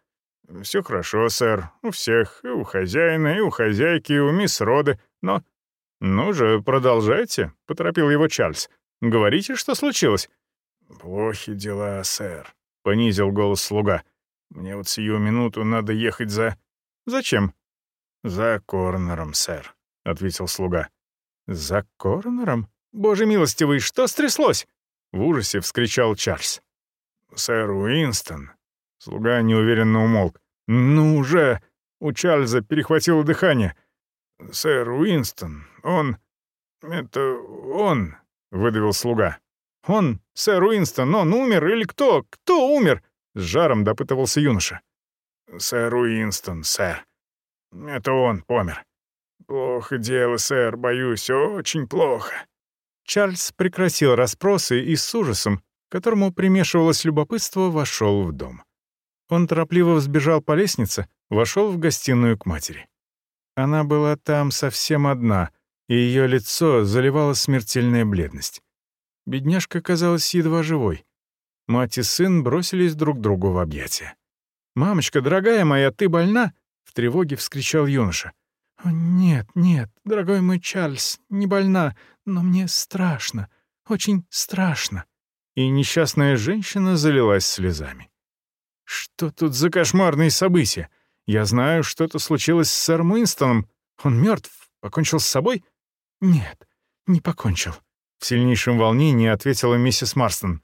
«Все хорошо, сэр, у всех, и у хозяина, и у хозяйки, и у мисс Роды, но...» «Ну же, продолжайте», — поторопил его Чарльз. Говорите, что случилось?» «Плохи дела, сэр», — понизил голос слуга. «Мне вот сию минуту надо ехать за...» «Зачем?» «За Корнером, сэр», — ответил слуга. «За Корнером? Боже милостивый, что стряслось?» В ужасе вскричал Чарльз. «Сэр Уинстон». Слуга неуверенно умолк. «Ну уже!» У Чарльза перехватило дыхание. «Сэр Уинстон, он... Это он...» выдавил слуга. «Он, сэр Уинстон, он умер или кто? Кто умер?» — с жаром допытывался юноша. «Сэр Уинстон, сэр. Это он помер. Плохо дело, сэр, боюсь, очень плохо». Чарльз прекратил расспросы и с ужасом, которому примешивалось любопытство, вошел в дом. Он торопливо взбежал по лестнице, вошел в гостиную к матери. Она была там совсем одна — и ее лицо заливала смертельная бледность. Бедняжка казалась едва живой. Мать и сын бросились друг другу в объятия. «Мамочка, дорогая моя, ты больна?» — в тревоге вскричал юноша. «О, нет, нет, дорогой мой Чарльз, не больна, но мне страшно, очень страшно». И несчастная женщина залилась слезами. «Что тут за кошмарные события? Я знаю, что-то случилось с сэром Уинстоном. Он мертв, покончил с собой?» «Нет, не покончил», — в сильнейшем волнении ответила миссис Марстон.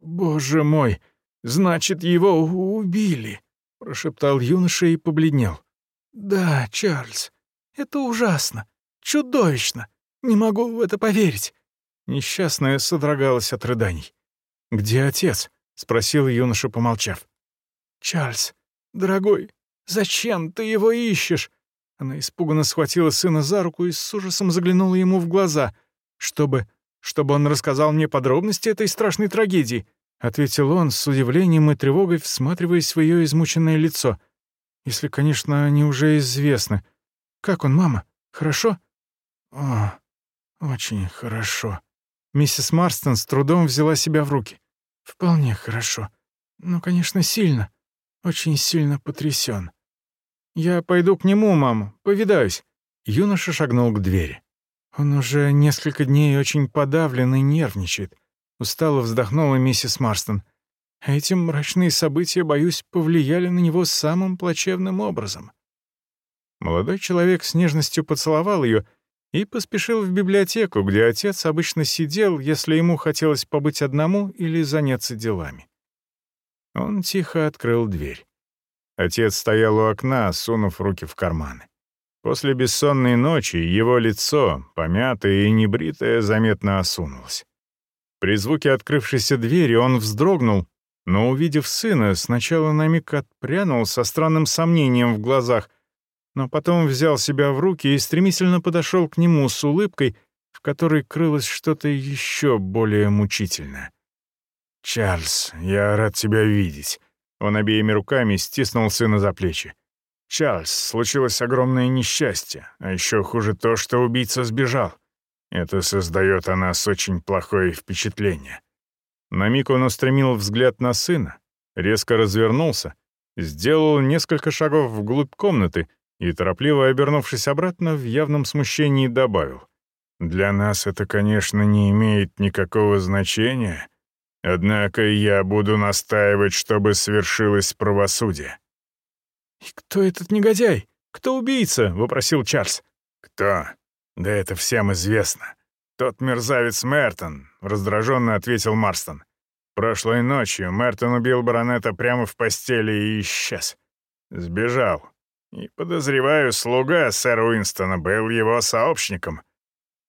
«Боже мой, значит, его убили», — прошептал юноша и побледнел. «Да, Чарльз, это ужасно, чудовищно. Не могу в это поверить». Несчастная содрогалась от рыданий. «Где отец?» — спросил юноша, помолчав. «Чарльз, дорогой, зачем ты его ищешь?» Она испуганно схватила сына за руку и с ужасом заглянула ему в глаза. «Чтобы... чтобы он рассказал мне подробности этой страшной трагедии», — ответил он с удивлением и тревогой, всматриваясь в ее измученное лицо. «Если, конечно, они уже известны. Как он, мама? Хорошо?» «О, очень хорошо». Миссис Марстон с трудом взяла себя в руки. «Вполне хорошо. Ну, конечно, сильно. Очень сильно потрясен. «Я пойду к нему, мама, повидаюсь». Юноша шагнул к двери. Он уже несколько дней очень подавлен и нервничает. Устало вздохнула миссис Марстон. Эти мрачные события, боюсь, повлияли на него самым плачевным образом. Молодой человек с нежностью поцеловал ее и поспешил в библиотеку, где отец обычно сидел, если ему хотелось побыть одному или заняться делами. Он тихо открыл дверь. Отец стоял у окна, сунув руки в карманы. После бессонной ночи его лицо, помятое и небритое, заметно осунулось. При звуке открывшейся двери он вздрогнул, но, увидев сына, сначала на миг отпрянул со странным сомнением в глазах, но потом взял себя в руки и стремительно подошел к нему с улыбкой, в которой крылось что-то еще более мучительное. «Чарльз, я рад тебя видеть», он обеими руками стиснул сына за плечи. «Чарльз, случилось огромное несчастье, а еще хуже то, что убийца сбежал. Это создает о нас очень плохое впечатление». На миг он устремил взгляд на сына, резко развернулся, сделал несколько шагов вглубь комнаты и, торопливо обернувшись обратно, в явном смущении добавил. «Для нас это, конечно, не имеет никакого значения, Однако я буду настаивать, чтобы свершилось правосудие». «И кто этот негодяй? Кто убийца?» — вопросил Чарльз. «Кто? Да это всем известно. Тот мерзавец Мертон», — раздраженно ответил Марстон. Прошлой ночью Мертон убил баронета прямо в постели и исчез. Сбежал. И, подозреваю, слуга сэра Уинстона был его сообщником».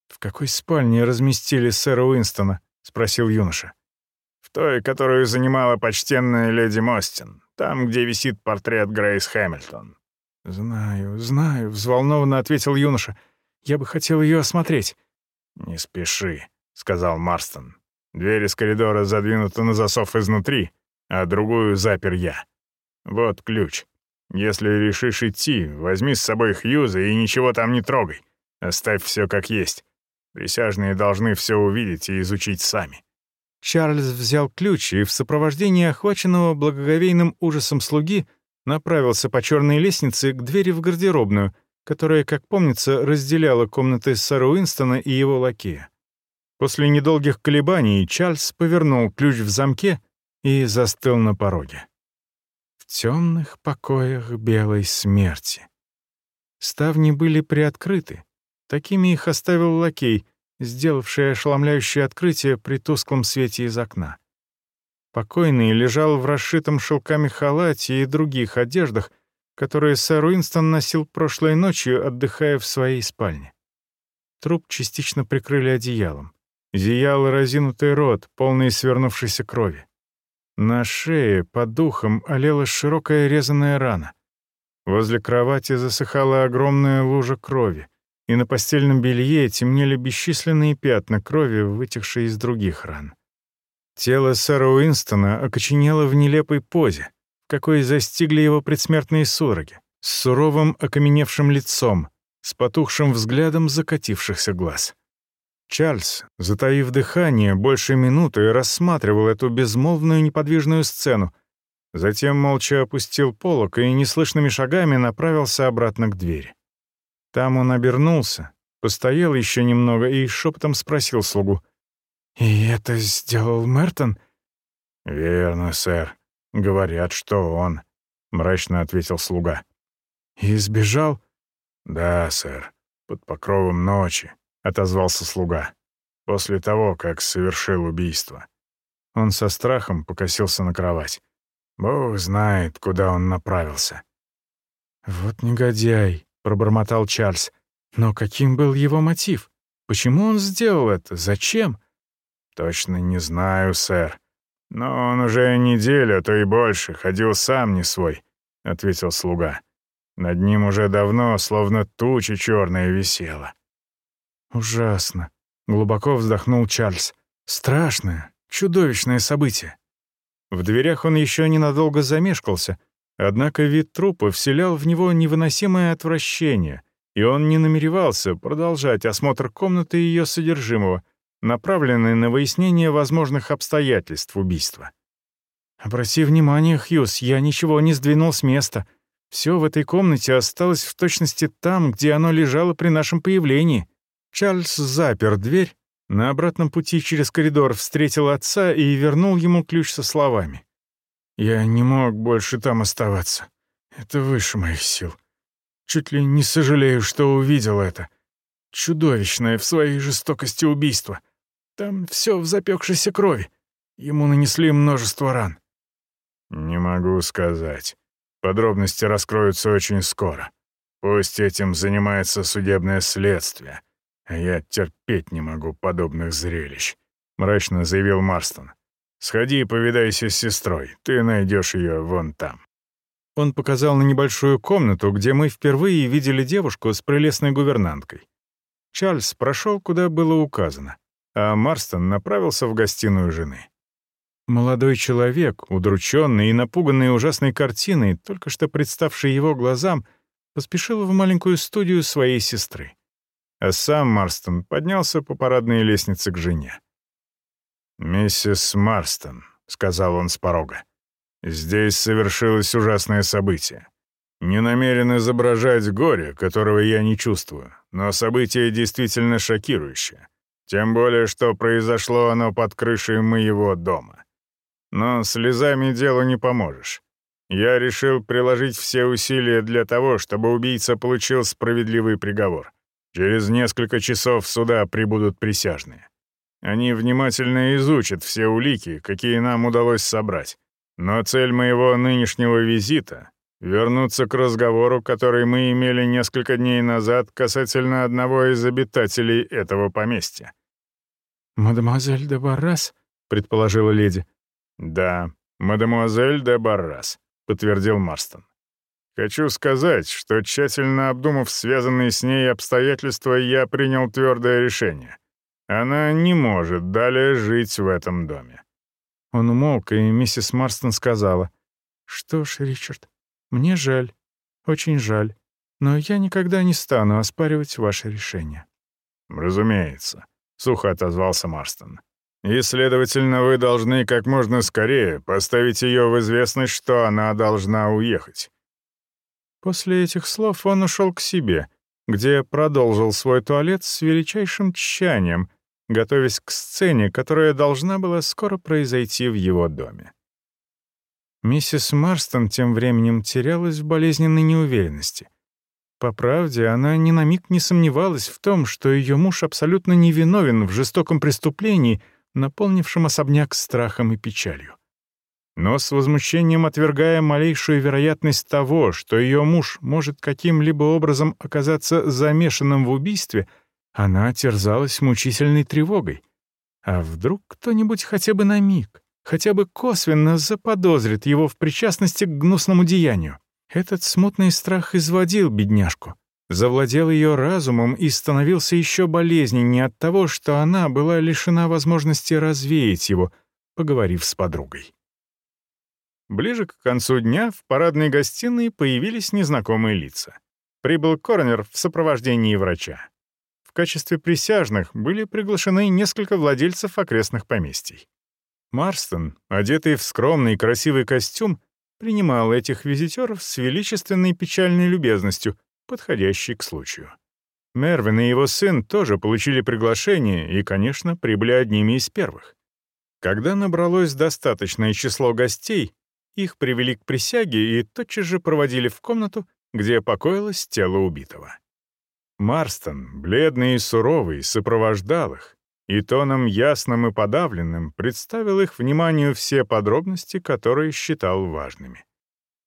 «В какой спальне разместили сэра Уинстона?» — спросил юноша. «В той, которую занимала почтенная леди Мостин, там, где висит портрет Грейс Хэмилтон». «Знаю, знаю», — взволнованно ответил юноша. «Я бы хотел ее осмотреть». «Не спеши», — сказал Марстон. «Дверь из коридора задвинута на засов изнутри, а другую запер я. Вот ключ. Если решишь идти, возьми с собой Хьюза и ничего там не трогай. Оставь все как есть. Присяжные должны все увидеть и изучить сами». Чарльз взял ключ и в сопровождении охваченного благоговейным ужасом слуги направился по черной лестнице к двери в гардеробную, которая, как помнится, разделяла комнаты сэра Уинстона и его лакея. После недолгих колебаний Чарльз повернул ключ в замке и застыл на пороге. В темных покоях белой смерти. Ставни были приоткрыты, Такими их оставил лакей, сделавший ошеломляющее открытие при тусклом свете из окна. Покойный лежал в расшитом шелками халате и других одеждах, которые сэр Уинстон носил прошлой ночью, отдыхая в своей спальне. Труп частично прикрыли одеялом. Зиял разинутый рот, полный свернувшейся крови. На шее, под духом, олела широкая резаная рана. Возле кровати засыхала огромная лужа крови и на постельном белье темнели бесчисленные пятна крови, вытекшие из других ран. Тело сэра Уинстона окоченело в нелепой позе, в какой застигли его предсмертные судороги, с суровым окаменевшим лицом, с потухшим взглядом закатившихся глаз. Чарльз, затаив дыхание, больше минуты рассматривал эту безмолвную неподвижную сцену, затем молча опустил полок и неслышными шагами направился обратно к двери. Там он обернулся, постоял еще немного и шепотом спросил слугу. «И это сделал Мертон?» «Верно, сэр. Говорят, что он», — мрачно ответил слуга. «И сбежал?» «Да, сэр. Под покровом ночи», — отозвался слуга. «После того, как совершил убийство». Он со страхом покосился на кровать. Бог знает, куда он направился. «Вот негодяй», пробормотал Чарльз. Но каким был его мотив? Почему он сделал это? Зачем? Точно не знаю, сэр. Но он уже неделю, а то и больше, ходил сам не свой, ответил слуга. Над ним уже давно, словно туча черная висела. Ужасно, глубоко вздохнул Чарльз. Страшное, чудовищное событие. В дверях он еще ненадолго замешкался, Однако вид трупа вселял в него невыносимое отвращение, и он не намеревался продолжать осмотр комнаты и ее содержимого, направленный на выяснение возможных обстоятельств убийства. «Обрати внимание, Хьюз, я ничего не сдвинул с места. Все в этой комнате осталось в точности там, где оно лежало при нашем появлении». Чарльз запер дверь, на обратном пути через коридор встретил отца и вернул ему ключ со словами. Я не мог больше там оставаться. Это выше моих сил. Чуть ли не сожалею, что увидел это. Чудовищное в своей жестокости убийство. Там все в запекшейся крови. Ему нанесли множество ран. Не могу сказать. Подробности раскроются очень скоро. Пусть этим занимается судебное следствие. А я терпеть не могу подобных зрелищ», — мрачно заявил Марстон. Сходи и повидайся с сестрой. Ты найдешь ее вон там». Он показал на небольшую комнату, где мы впервые видели девушку с прелестной гувернанткой. Чарльз прошел, куда было указано, а Марстон направился в гостиную жены. Молодой человек, удрученный и напуганный ужасной картиной, только что представшей его глазам, поспешил в маленькую студию своей сестры. А сам Марстон поднялся по парадной лестнице к жене. «Миссис Марстон», — сказал он с порога, — «здесь совершилось ужасное событие. Не намерен изображать горе, которого я не чувствую, но событие действительно шокирующее. Тем более, что произошло оно под крышей моего дома. Но слезами делу не поможешь. Я решил приложить все усилия для того, чтобы убийца получил справедливый приговор. Через несколько часов суда прибудут присяжные. Они внимательно изучат все улики, какие нам удалось собрать. Но цель моего нынешнего визита — вернуться к разговору, который мы имели несколько дней назад касательно одного из обитателей этого поместья. «Мадемуазель де Баррас?» — предположила леди. «Да, мадемуазель де Баррас», — подтвердил Марстон. «Хочу сказать, что, тщательно обдумав связанные с ней обстоятельства, я принял твердое решение. Она не может далее жить в этом доме». Он умолк, и миссис Марстон сказала, «Что ж, Ричард, мне жаль, очень жаль, но я никогда не стану оспаривать ваше решение». «Разумеется», — сухо отозвался Марстон. «И, следовательно, вы должны как можно скорее поставить ее в известность, что она должна уехать». После этих слов он ушел к себе, где продолжил свой туалет с величайшим тщанием, готовясь к сцене, которая должна была скоро произойти в его доме. Миссис Марстон тем временем терялась в болезненной неуверенности. По правде, она ни на миг не сомневалась в том, что ее муж абсолютно невиновен в жестоком преступлении, наполнившем особняк страхом и печалью. Но с возмущением отвергая малейшую вероятность того, что ее муж может каким-либо образом оказаться замешанным в убийстве, она терзалась мучительной тревогой. А вдруг кто-нибудь хотя бы на миг, хотя бы косвенно заподозрит его в причастности к гнусному деянию? Этот смутный страх изводил бедняжку, завладел ее разумом и становился еще болезненнее от того, что она была лишена возможности развеять его, поговорив с подругой. Ближе к концу дня в парадной гостиной появились незнакомые лица. Прибыл коронер в сопровождении врача. Качестве присяжных были приглашены несколько владельцев окрестных поместий. Марстон, одетый в скромный красивый костюм, принимал этих визитеров с величественной печальной любезностью, подходящей к случаю. Мервин и его сын тоже получили приглашение и, конечно, прибыли одними из первых. Когда набралось достаточное число гостей, их привели к присяге и тотчас же проводили в комнату, где покоилось тело убитого. Марстон, бледный и суровый, сопровождал их, и тоном ясным и подавленным представил их вниманию все подробности, которые считал важными.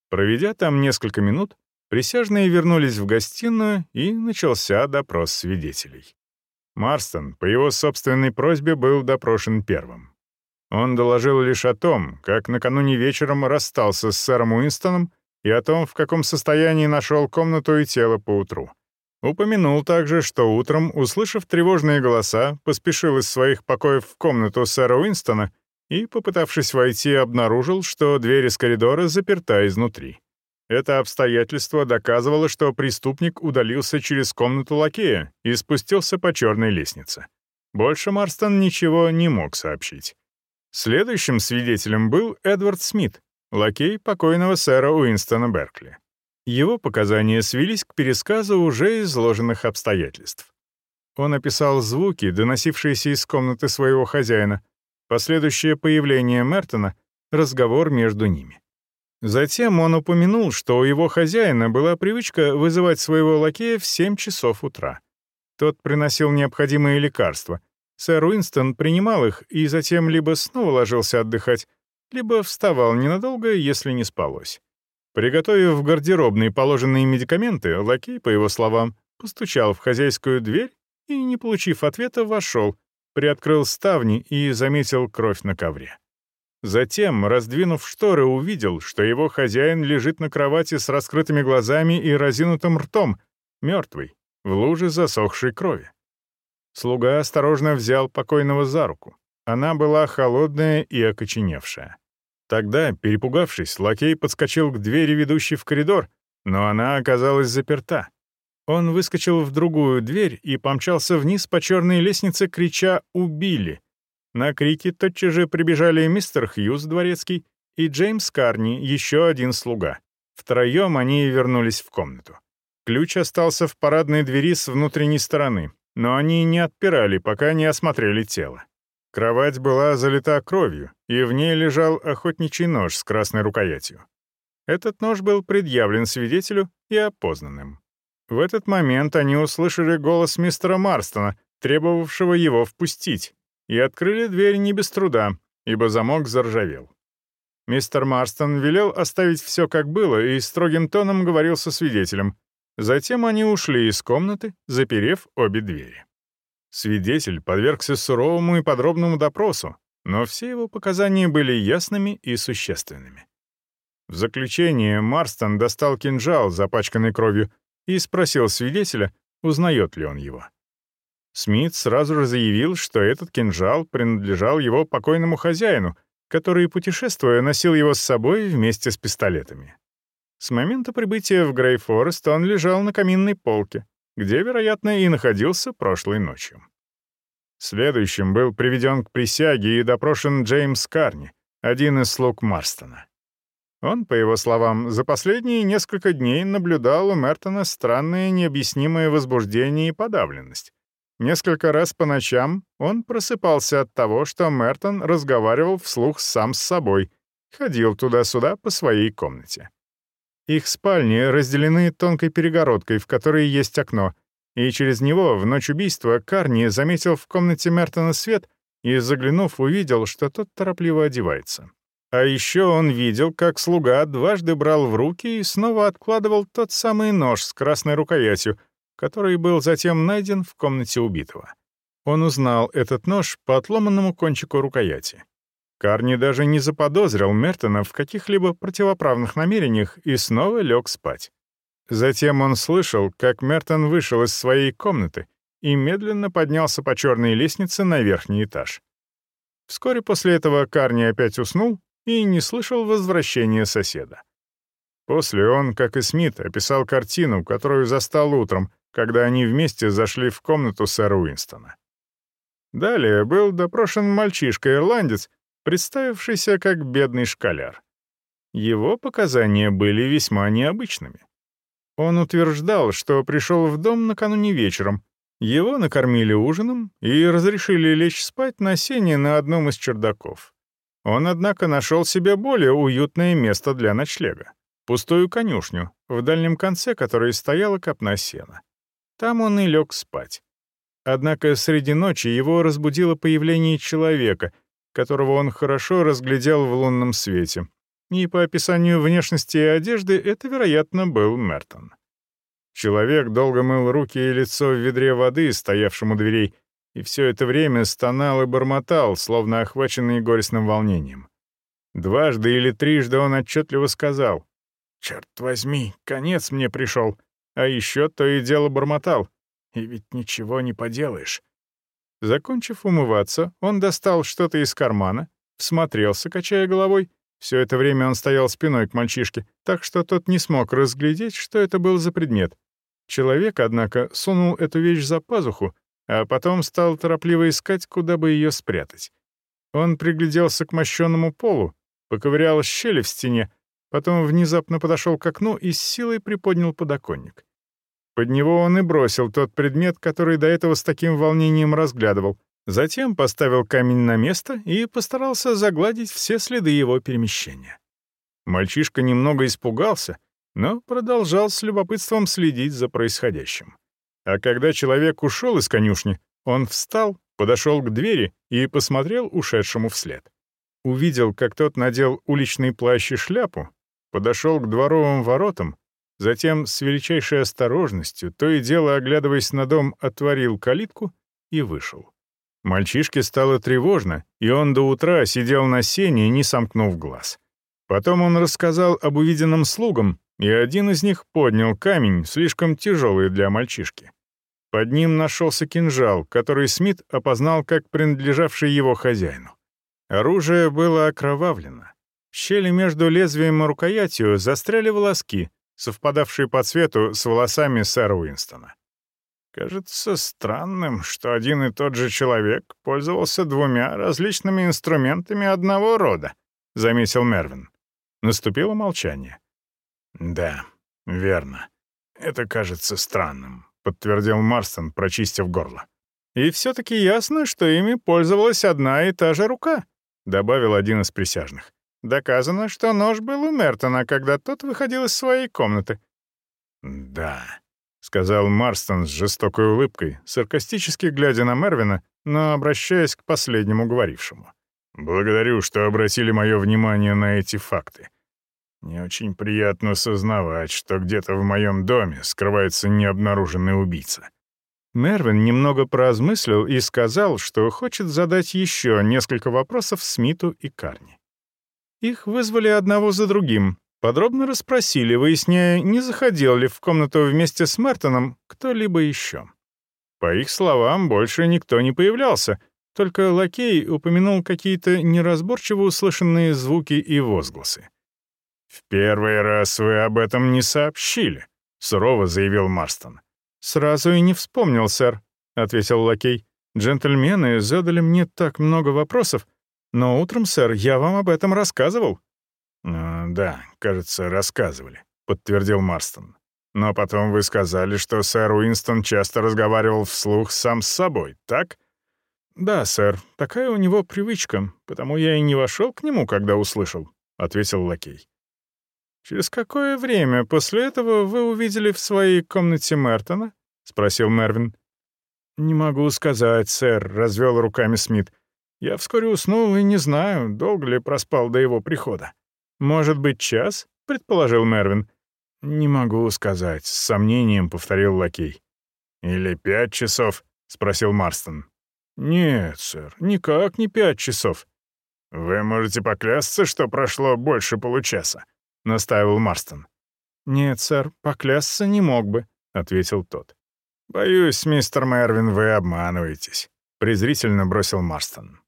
Проведя там несколько минут, присяжные вернулись в гостиную, и начался допрос свидетелей. Марстон по его собственной просьбе был допрошен первым. Он доложил лишь о том, как накануне вечером расстался с сэром Уинстоном и о том, в каком состоянии нашел комнату и тело поутру. Упомянул также, что утром, услышав тревожные голоса, поспешил из своих покоев в комнату сэра Уинстона и, попытавшись войти, обнаружил, что дверь из коридора заперта изнутри. Это обстоятельство доказывало, что преступник удалился через комнату лакея и спустился по черной лестнице. Больше Марстон ничего не мог сообщить. Следующим свидетелем был Эдвард Смит, лакей покойного сэра Уинстона Беркли. Его показания свелись к пересказу уже изложенных обстоятельств. Он описал звуки, доносившиеся из комнаты своего хозяина, последующее появление Мертона, разговор между ними. Затем он упомянул, что у его хозяина была привычка вызывать своего лакея в 7 часов утра. Тот приносил необходимые лекарства. Сэр Уинстон принимал их и затем либо снова ложился отдыхать, либо вставал ненадолго, если не спалось. Приготовив в гардеробной положенные медикаменты, лакей, по его словам, постучал в хозяйскую дверь и, не получив ответа, вошел, приоткрыл ставни и заметил кровь на ковре. Затем, раздвинув шторы, увидел, что его хозяин лежит на кровати с раскрытыми глазами и разинутым ртом, мертвый, в луже засохшей крови. Слуга осторожно взял покойного за руку. Она была холодная и окоченевшая. Тогда, перепугавшись, лакей подскочил к двери, ведущей в коридор, но она оказалась заперта. Он выскочил в другую дверь и помчался вниз по черной лестнице, крича «Убили!». На крики тотчас же прибежали мистер Хьюз дворецкий и Джеймс Карни, еще один слуга. Втроем они вернулись в комнату. Ключ остался в парадной двери с внутренней стороны, но они не отпирали, пока не осмотрели тело. Кровать была залита кровью, и в ней лежал охотничий нож с красной рукоятью. Этот нож был предъявлен свидетелю и опознанным. В этот момент они услышали голос мистера Марстона, требовавшего его впустить, и открыли дверь не без труда, ибо замок заржавел. Мистер Марстон велел оставить все как было и строгим тоном говорил со свидетелем. Затем они ушли из комнаты, заперев обе двери. Свидетель подвергся суровому и подробному допросу, но все его показания были ясными и существенными. В заключение Марстон достал кинжал, запачканный кровью, и спросил свидетеля, узнает ли он его. Смит сразу же заявил, что этот кинжал принадлежал его покойному хозяину, который, путешествуя, носил его с собой вместе с пистолетами. С момента прибытия в Грейфорест он лежал на каминной полке, где, вероятно, и находился прошлой ночью. Следующим был приведен к присяге и допрошен Джеймс Карни, один из слуг Марстона. Он, по его словам, за последние несколько дней наблюдал у Мертона странное необъяснимое возбуждение и подавленность, Несколько раз по ночам он просыпался от того, что Мертон разговаривал вслух сам с собой, ходил туда-сюда по своей комнате. Их спальни разделены тонкой перегородкой, в которой есть окно, и через него в ночь убийства Карни заметил в комнате Мертона свет и, заглянув, увидел, что тот торопливо одевается. А еще он видел, как слуга дважды брал в руки и снова откладывал тот самый нож с красной рукоятью — который был затем найден в комнате убитого. Он узнал этот нож по отломанному кончику рукояти. Карни даже не заподозрил Мертона в каких-либо противоправных намерениях и снова лег спать. Затем он слышал, как Мертон вышел из своей комнаты и медленно поднялся по черной лестнице на верхний этаж. Вскоре после этого Карни опять уснул и не слышал возвращения соседа. После он, как и Смит, описал картину, которую застал утром, когда они вместе зашли в комнату сэра Уинстона. Далее был допрошен мальчишка-ирландец, представившийся как бедный школяр. Его показания были весьма необычными. Он утверждал, что пришел в дом накануне вечером, его накормили ужином и разрешили лечь спать на сене на одном из чердаков. Он, однако, нашел себе более уютное место для ночлега — пустую конюшню, в дальнем конце которой стояла копна сена. Там он и лег спать. Однако среди ночи его разбудило появление человека, которого он хорошо разглядел в лунном свете. И по описанию внешности и одежды это, вероятно, был Мертон. Человек долго мыл руки и лицо в ведре воды, стоявшем у дверей, и все это время стонал и бормотал, словно охваченный горестным волнением. Дважды или трижды он отчетливо сказал, «Черт возьми, конец мне пришел. А еще то и дело бормотал. И ведь ничего не поделаешь. Закончив умываться, он достал что-то из кармана, всмотрелся, качая головой. Все это время он стоял спиной к мальчишке, так что тот не смог разглядеть, что это был за предмет. Человек, однако, сунул эту вещь за пазуху, а потом стал торопливо искать, куда бы ее спрятать. Он пригляделся к мощенному полу, поковырял щели в стене, Потом внезапно подошел к окну и с силой приподнял подоконник. Под него он и бросил тот предмет, который до этого с таким волнением разглядывал. Затем поставил камень на место и постарался загладить все следы его перемещения. Мальчишка немного испугался, но продолжал с любопытством следить за происходящим. А когда человек ушел из конюшни, он встал, подошел к двери и посмотрел ушедшему вслед. Увидел, как тот надел уличный плащ и шляпу, подошел к дворовым воротам, затем с величайшей осторожностью, то и дело оглядываясь на дом, отворил калитку и вышел. Мальчишке стало тревожно, и он до утра сидел на сене, не сомкнув глаз. Потом он рассказал об увиденном слугам, и один из них поднял камень, слишком тяжелый для мальчишки. Под ним нашелся кинжал, который Смит опознал как принадлежавший его хозяину. Оружие было окровавлено, в щели между лезвием и рукоятью застряли волоски, совпадавшие по цвету с волосами сэра Уинстона. Кажется странным, что один и тот же человек пользовался двумя различными инструментами одного рода, заметил Мервин. Наступило молчание. Да, верно. Это кажется странным, подтвердил Марстон, прочистив горло. И все-таки ясно, что ими пользовалась одна и та же рука, добавил один из присяжных. Доказано, что нож был у Мертона, когда тот выходил из своей комнаты». «Да, сказал Марстон с жестокой улыбкой, саркастически глядя на Мервина, но обращаясь к последнему говорившему. «Благодарю, что обратили мое внимание на эти факты. Не очень приятно сознавать, что где-то в моем доме скрывается необнаруженный убийца». Мервин немного поразмыслил и сказал, что хочет задать еще несколько вопросов Смиту и Карни. Их вызвали одного за другим, подробно расспросили, выясняя, не заходил ли в комнату вместе с Мертоном кто-либо еще. По их словам, больше никто не появлялся, только лакей упомянул какие-то неразборчиво услышанные звуки и возгласы. «В первый раз вы об этом не сообщили», — сурово заявил Марстон. «Сразу и не вспомнил, сэр», — ответил лакей. «Джентльмены задали мне так много вопросов, но утром, сэр, я вам об этом рассказывал». «Ну, «Да, кажется, рассказывали», — подтвердил Марстон. «Но потом вы сказали, что сэр Уинстон часто разговаривал вслух сам с собой, так?» «Да, сэр, такая у него привычка, потому я и не вошел к нему, когда услышал», — ответил лакей. «Через какое время после этого вы увидели в своей комнате Мертона?» — спросил Мервин. «Не могу сказать, сэр», — развел руками Смит. «Я вскоре уснул и не знаю, долго ли проспал до его прихода». «Может быть, час?» — предположил Мервин. «Не могу сказать», — с сомнением повторил лакей. «Или пять часов?» — спросил Марстон. «Нет, сэр, никак не пять часов». «Вы можете поклясться, что прошло больше получаса?» — настаивал Марстон. «Нет, сэр, поклясться не мог бы», — ответил тот. «Боюсь, мистер Мервин, вы обманываетесь», — презрительно бросил Марстон.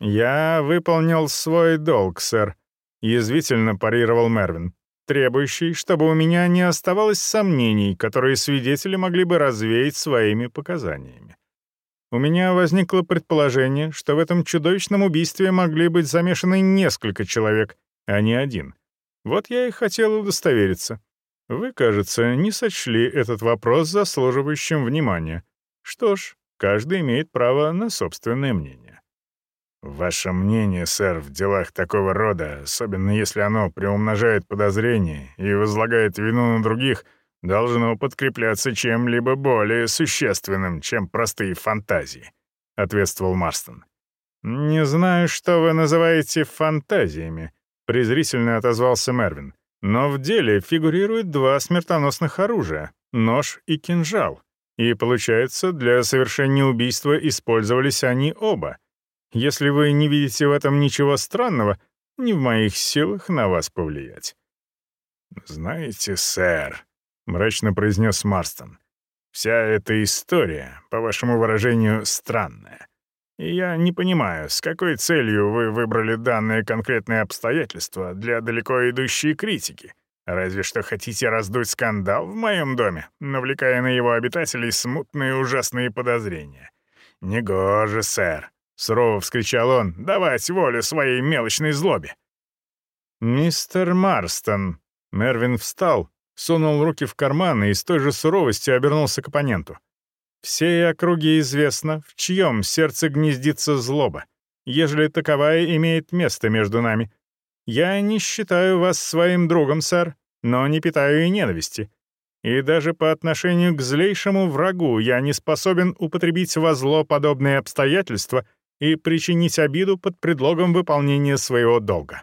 «Я выполнил свой долг, сэр», — язвительно парировал Мервин, требующий, чтобы у меня не оставалось сомнений, которые свидетели могли бы развеять своими показаниями. У меня возникло предположение, что в этом чудовищном убийстве могли быть замешаны несколько человек, а не один — вот я и хотел удостовериться. Вы, кажется, не сочли этот вопрос заслуживающим внимания. Что ж, каждый имеет право на собственное мнение. Ваше мнение, сэр, в делах такого рода, особенно если оно приумножает подозрения и возлагает вину на других, должно подкрепляться чем-либо более существенным, чем простые фантазии», — ответствовал Марстон. «Не знаю, что вы называете фантазиями», — презрительно отозвался Мервин. «Но в деле фигурируют два смертоносных оружия — нож и кинжал. И, получается, для совершения убийства использовались они оба. Если вы не видите в этом ничего странного, не в моих силах на вас повлиять». «Знаете, сэр», — мрачно произнес Марстон, — «вся эта история, по вашему выражению, странная. И я не понимаю, с какой целью вы выбрали данное конкретное обстоятельство для далеко идущей критики. Разве что хотите раздуть скандал в моем доме, навлекая на его обитателей смутные ужасные подозрения. «Негоже, сэр!» — сурово вскричал он. «Давать волю своей мелочной злобе!» «Мистер Марстон!» Мервин встал, сунул руки в карманы и с той же суровостью обернулся к оппоненту. Всей округе известно, в чьем сердце гнездится злоба, ежели таковая имеет место между нами. Я не считаю вас своим другом, сэр, но не питаю и ненависти. И даже по отношению к злейшему врагу я не способен употребить во зло подобные обстоятельства и причинить обиду под предлогом выполнения своего долга».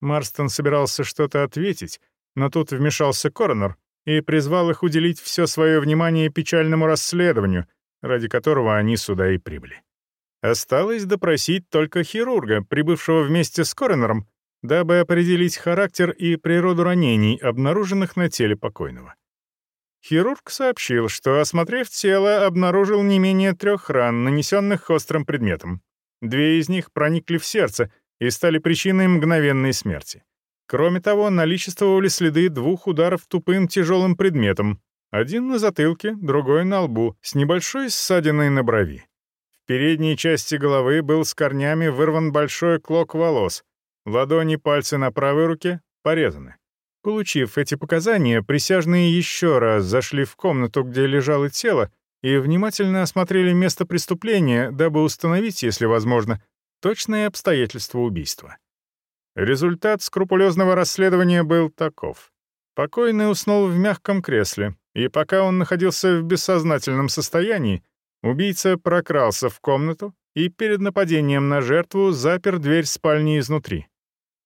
Марстон собирался что-то ответить, но тут вмешался коронер и призвал их уделить все свое внимание печальному расследованию, ради которого они сюда и прибыли. Осталось допросить только хирурга, прибывшего вместе с коронером, дабы определить характер и природу ранений, обнаруженных на теле покойного. Хирург сообщил, что, осмотрев тело, обнаружил не менее трех ран, нанесенных острым предметом. Две из них проникли в сердце и стали причиной мгновенной смерти. Кроме того, наличествовали следы двух ударов тупым тяжелым предметом, один на затылке, другой на лбу, с небольшой ссадиной на брови. В передней части головы был с корнями вырван большой клок волос, ладони пальцы на правой руке порезаны. Получив эти показания, присяжные еще раз зашли в комнату, где лежало тело, и внимательно осмотрели место преступления, дабы установить, если возможно, точные обстоятельства убийства. Результат скрупулезного расследования был таков. Покойный уснул в мягком кресле, и пока он находился в бессознательном состоянии, убийца прокрался в комнату и перед нападением на жертву запер дверь спальни изнутри.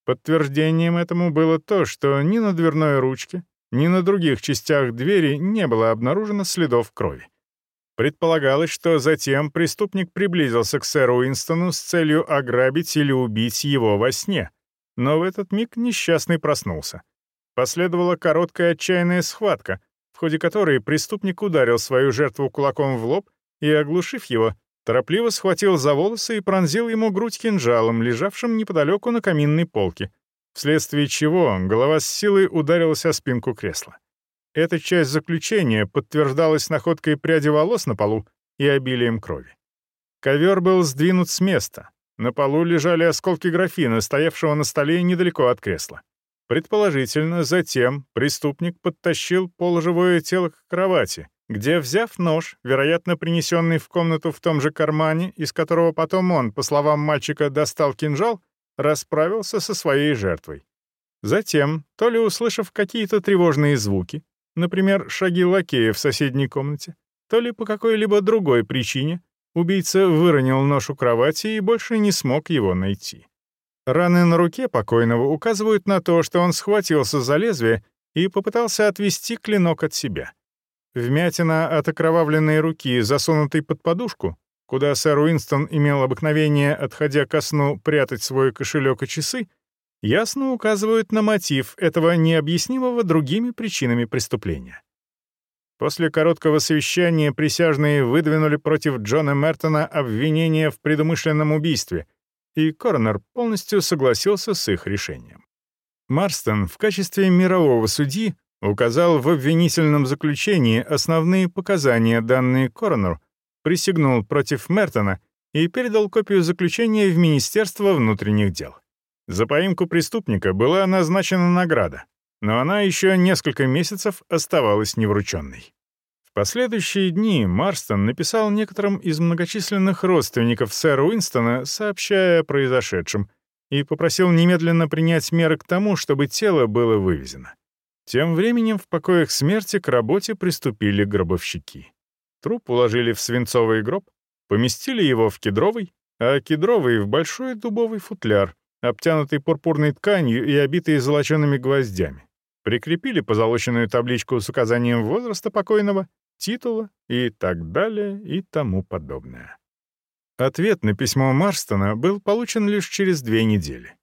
Подтверждением этому было то, что ни на дверной ручке, ни на других частях двери не было обнаружено следов крови. Предполагалось, что затем преступник приблизился к сэру Уинстону с целью ограбить или убить его во сне. Но в этот миг несчастный проснулся. Последовала короткая отчаянная схватка, в ходе которой преступник ударил свою жертву кулаком в лоб и, оглушив его, торопливо схватил за волосы и пронзил ему грудь кинжалом, лежавшим неподалеку на каминной полке, вследствие чего голова с силой ударилась о спинку кресла. Эта часть заключения подтверждалась находкой пряди волос на полу и обилием крови. Ковер был сдвинут с места. На полу лежали осколки графина, стоявшего на столе недалеко от кресла. Предположительно, затем преступник подтащил полуживое тело к кровати, где, взяв нож, вероятно, принесенный в комнату в том же кармане, из которого потом он, по словам мальчика, достал кинжал, расправился со своей жертвой. Затем, то ли услышав какие-то тревожные звуки, например, шаги лакея в соседней комнате, то ли по какой-либо другой причине, убийца выронил нож у кровати и больше не смог его найти. Раны на руке покойного указывают на то, что он схватился за лезвие и попытался отвести клинок от себя. Вмятина от окровавленной руки, засунутой под подушку, куда сэр Уинстон имел обыкновение, отходя ко сну, прятать свой кошелек и часы, ясно указывают на мотив этого необъяснимого другими причинами преступления. После короткого совещания присяжные выдвинули против Джона Мертона обвинение в предумышленном убийстве, и коронер полностью согласился с их решением. Марстон в качестве мирового судьи указал в обвинительном заключении основные показания, данные коронеру, присягнул против Мертона и передал копию заключения в Министерство внутренних дел. За поимку преступника была назначена награда, но она еще несколько месяцев оставалась неврученной. В последующие дни Марстон написал некоторым из многочисленных родственников сэра Уинстона, сообщая о произошедшем, и попросил немедленно принять меры к тому, чтобы тело было вывезено. Тем временем в покоях смерти к работе приступили гробовщики. Труп уложили в свинцовый гроб, поместили его в кедровый, а кедровый — в большой дубовый футляр, обтянутый пурпурной тканью и обитый золочеными гвоздями. Прикрепили позолоченную табличку с указанием возраста покойного, титула и так далее и тому подобное. Ответ на письмо Марстона был получен лишь через две недели.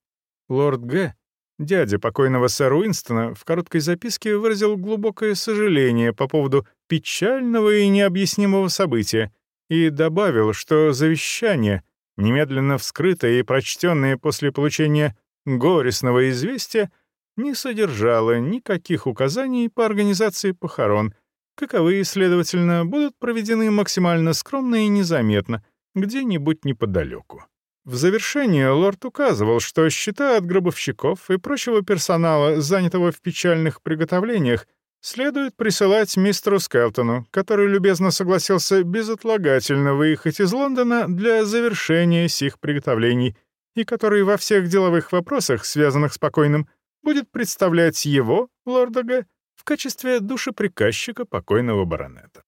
Лорд Г., дядя покойного сэра Уинстона, в короткой записке выразил глубокое сожаление по поводу печального и необъяснимого события и добавил, что завещание — немедленно вскрытое и прочтенное после получения горестного известия, не содержало никаких указаний по организации похорон, каковые, следовательно, будут проведены максимально скромно и незаметно, где-нибудь неподалеку. В завершение лорд указывал, что счета от гробовщиков и прочего персонала, занятого в печальных приготовлениях, следует присылать мистеру Скелтону, который любезно согласился безотлагательно выехать из Лондона для завершения сих приготовлений и который во всех деловых вопросах, связанных с покойным, будет представлять его, лорда Г., в качестве душеприказчика покойного баронета.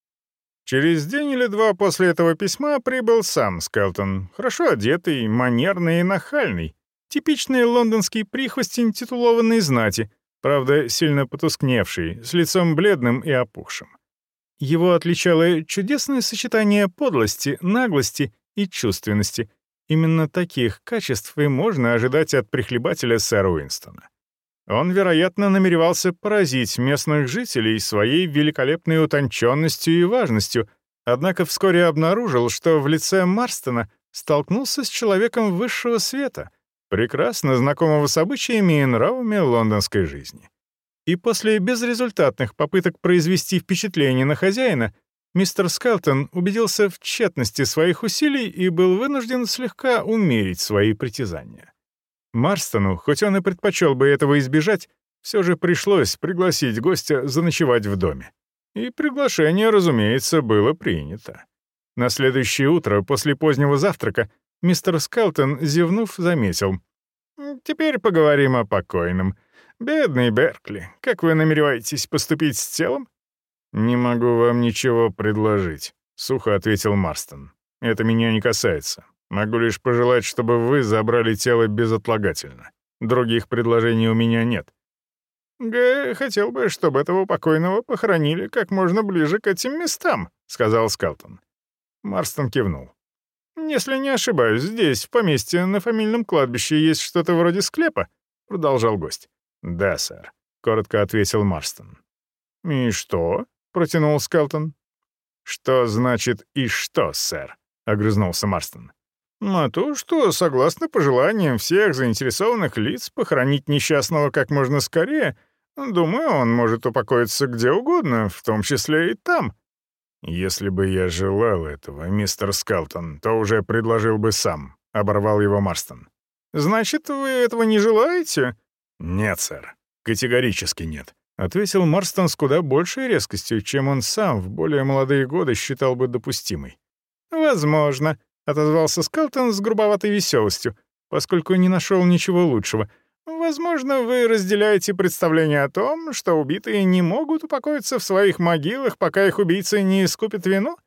Через день или два после этого письма прибыл сам Скелтон, хорошо одетый, манерный и нахальный, типичный лондонский прихвостень титулованной знати — правда, сильно потускневший, с лицом бледным и опухшим. Его отличало чудесное сочетание подлости, наглости и чувственности. Именно таких качеств и можно ожидать от прихлебателя сэра Уинстона. Он, вероятно, намеревался поразить местных жителей своей великолепной утонченностью и важностью, однако вскоре обнаружил, что в лице Марстона столкнулся с человеком высшего света — прекрасно знакомого с обычаями и нравами лондонской жизни. И после безрезультатных попыток произвести впечатление на хозяина, мистер Скелтон убедился в тщетности своих усилий и был вынужден слегка умерить свои притязания. Марстону, хоть он и предпочел бы этого избежать, все же пришлось пригласить гостя заночевать в доме. И приглашение, разумеется, было принято. На следующее утро, после позднего завтрака, Мистер Скелтон, зевнув, заметил. «Теперь поговорим о покойном. «Бедный Беркли, как вы намереваетесь поступить с телом?» «Не могу вам ничего предложить», — сухо ответил Марстон. «Это меня не касается. Могу лишь пожелать, чтобы вы забрали тело безотлагательно. Других предложений у меня нет». «Г хотел бы, чтобы этого покойного похоронили как можно ближе к этим местам», — сказал Скалтон. Марстон кивнул. «Если не ошибаюсь, здесь, в поместье, на фамильном кладбище есть что-то вроде склепа?» — продолжал гость. «Да, сэр», — коротко ответил Марстон. «И что?» — протянул Скелтон. «Что значит «и что, сэр»?» — огрызнулся Марстон. «А то, что, согласно пожеланиям всех заинтересованных лиц, похоронить несчастного как можно скорее, думаю, он может упокоиться где угодно, в том числе и там». «Если бы я желал этого, мистер Скалтон, то уже предложил бы сам», — оборвал его Марстон. «Значит, вы этого не желаете?» «Нет, сэр. Категорически нет», — ответил Марстон с куда большей резкостью, чем он сам в более молодые годы считал бы допустимой. «Возможно», — отозвался Скалтон с грубоватой веселостью, поскольку не нашел ничего лучшего — Возможно, вы разделяете представление о том, что убитые не могут упокоиться в своих могилах, пока их убийцы не искупят вину?»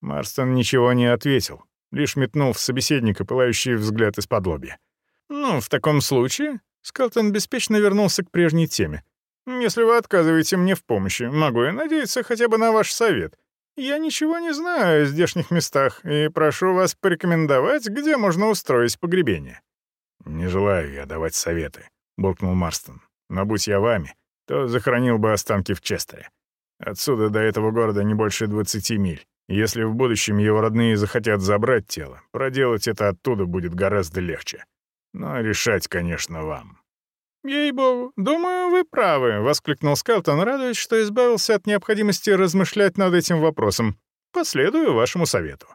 Марстон ничего не ответил, лишь метнул в собеседника пылающий взгляд из-под лобья. «Ну, в таком случае...» — Скалтон беспечно вернулся к прежней теме. «Если вы отказываете мне в помощи, могу я надеяться хотя бы на ваш совет. Я ничего не знаю о здешних местах и прошу вас порекомендовать, где можно устроить погребение». «Не желаю я давать советы», — буркнул Марстон. «Но будь я вами, то захоронил бы останки в Честере. Отсюда до этого города не больше 20 миль. Если в будущем его родные захотят забрать тело, проделать это оттуда будет гораздо легче. Но решать, конечно, вам». «Ей-богу, думаю, вы правы», — воскликнул Скелтон, радуясь, что избавился от необходимости размышлять над этим вопросом. «Последую вашему совету».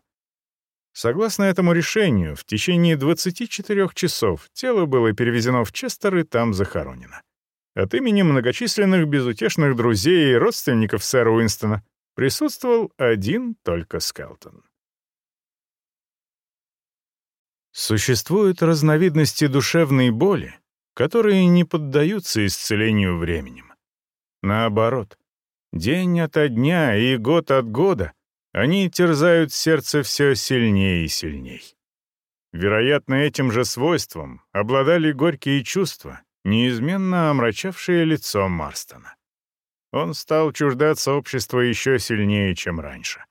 Согласно этому решению, в течение 24 часов тело было перевезено в Честер и там захоронено. От имени многочисленных безутешных друзей и родственников сэра Уинстона присутствовал один только Скелтон. Существуют разновидности душевной боли, которые не поддаются исцелению временем. Наоборот, день ото дня и год от года они терзают сердце все сильнее и сильней. Вероятно, этим же свойством обладали горькие чувства, неизменно омрачавшие лицо Марстона. Он стал чуждаться общества еще сильнее, чем раньше.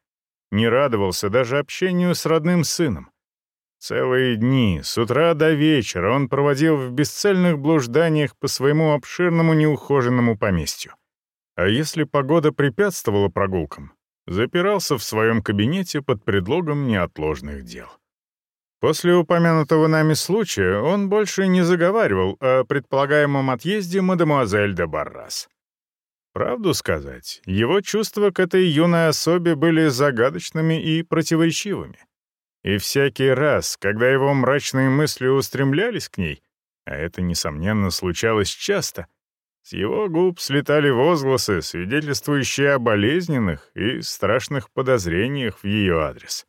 Не радовался даже общению с родным сыном. Целые дни, с утра до вечера, он проводил в бесцельных блужданиях по своему обширному неухоженному поместью. А если погода препятствовала прогулкам, запирался в своем кабинете под предлогом неотложных дел. После упомянутого нами случая он больше не заговаривал о предполагаемом отъезде мадемуазель де Баррас. Правду сказать, его чувства к этой юной особе были загадочными и противоречивыми. И всякий раз, когда его мрачные мысли устремлялись к ней, а это, несомненно, случалось часто, с его губ слетали возгласы, свидетельствующие о болезненных и страшных подозрениях в ее адрес.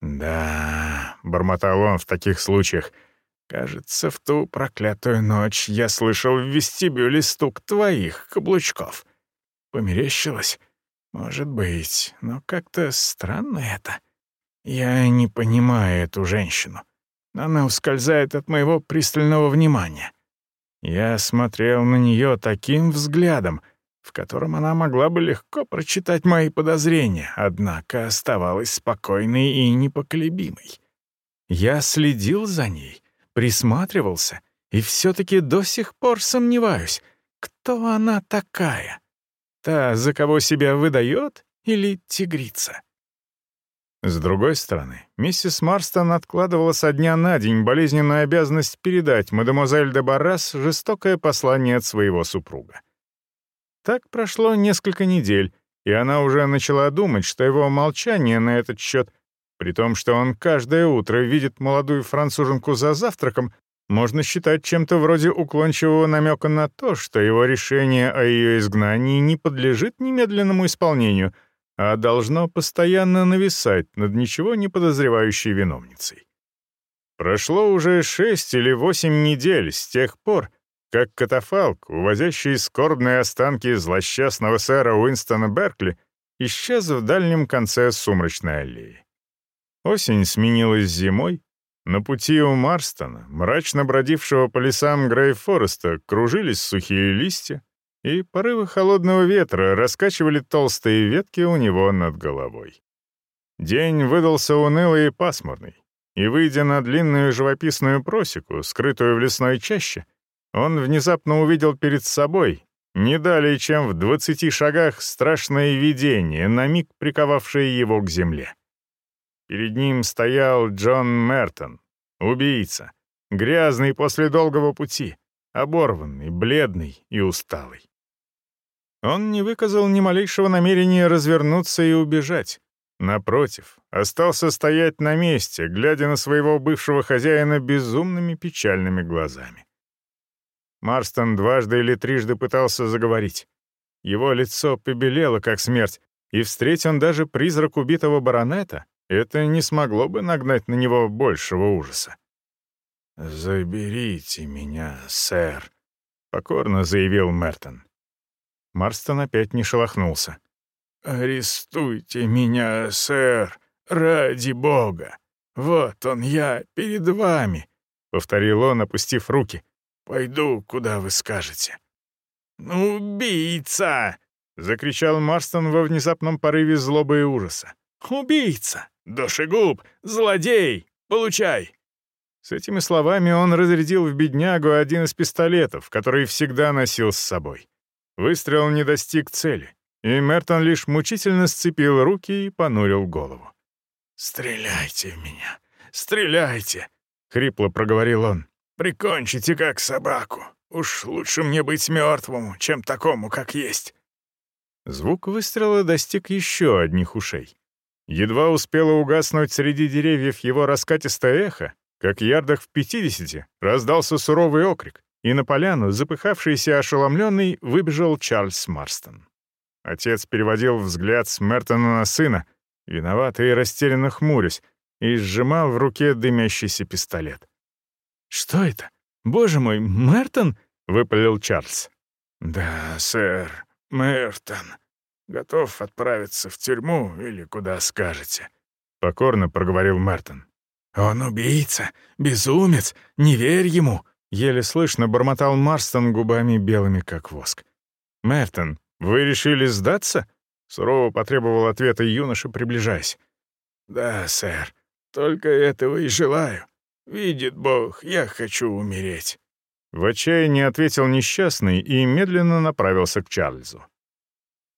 «Да», — бормотал он в таких случаях, — «кажется, в ту проклятую ночь я слышал в вестибюле стук твоих каблучков. Померещилось? Может быть, но как-то странно это. Я не понимаю эту женщину. Она ускользает от моего пристального внимания». Я смотрел на нее таким взглядом, в котором она могла бы легко прочитать мои подозрения, однако оставалась спокойной и непоколебимой. Я следил за ней, присматривался, и все-таки до сих пор сомневаюсь, кто она такая. Та, за кого себя выдает, или тигрица? С другой стороны, миссис Марстон откладывала со дня на день болезненную обязанность передать мадемуазель де Баррас жестокое послание от своего супруга. Так прошло несколько недель, и она уже начала думать, что его молчание на этот счет, при том, что он каждое утро видит молодую француженку за завтраком, можно считать чем-то вроде уклончивого намека на то, что его решение о ее изгнании не подлежит немедленному исполнению — а должно постоянно нависать над ничего не подозревающей виновницей. Прошло уже шесть или восемь недель с тех пор, как катафалк, увозящий скорбные останки злосчастного сэра Уинстона Беркли, исчез в дальнем конце сумрачной аллеи. Осень сменилась зимой. На пути у Марстона, мрачно бродившего по лесам Грейфореста, кружились сухие листья, и порывы холодного ветра раскачивали толстые ветки у него над головой. День выдался унылый и пасмурный, и, выйдя на длинную живописную просеку, скрытую в лесной чаще, он внезапно увидел перед собой, не далее чем в двадцати шагах, страшное видение, на миг приковавшее его к земле. Перед ним стоял Джон Мертон, убийца, грязный после долгого пути, оборванный, бледный и усталый. Он не выказал ни малейшего намерения развернуться и убежать. Напротив, остался стоять на месте, глядя на своего бывшего хозяина безумными печальными глазами. Марстон дважды или трижды пытался заговорить. Его лицо побелело, как смерть, и встреть он даже призрак убитого баронета, это не смогло бы нагнать на него большего ужаса. «Заберите меня, сэр», — покорно заявил Мертон. Марстон опять не шелохнулся. «Арестуйте меня, сэр, ради бога! Вот он я, перед вами!» — повторил он, опустив руки. «Пойду, куда вы скажете». «Убийца!» — закричал Марстон во внезапном порыве злобы и ужаса. «Убийца! Душегуб! Злодей! Получай!» С этими словами он разрядил в беднягу один из пистолетов, который всегда носил с собой. Выстрел не достиг цели, и Мертон лишь мучительно сцепил руки и понурил голову. «Стреляйте в меня! Стреляйте!» — хрипло проговорил он. «Прикончите как собаку. Уж лучше мне быть мертвому, чем такому, как есть». Звук выстрела достиг еще одних ушей. Едва успело угаснуть среди деревьев его раскатистое эхо, как ярдах в пятидесяти раздался суровый окрик, и на поляну, запыхавшийся и ошеломленный, выбежал Чарльз Марстон. Отец переводил взгляд с Мертона на сына, виноватый и растерянно хмурясь, и сжимал в руке дымящийся пистолет. «Что это? Боже мой, Мертон?» — выпалил Чарльз. «Да, сэр, Мертон», Готов отправиться в тюрьму или куда скажете», — покорно проговорил Мертон. «Он убийца, безумец, не верь ему», — еле слышно бормотал Марстон губами белыми, как воск. «Мертон, вы решили сдаться?» — сурово потребовал ответа юноша, приближаясь. «Да, сэр, только этого и желаю. Видит Бог, я хочу умереть». В отчаянии ответил несчастный и медленно направился к Чарльзу.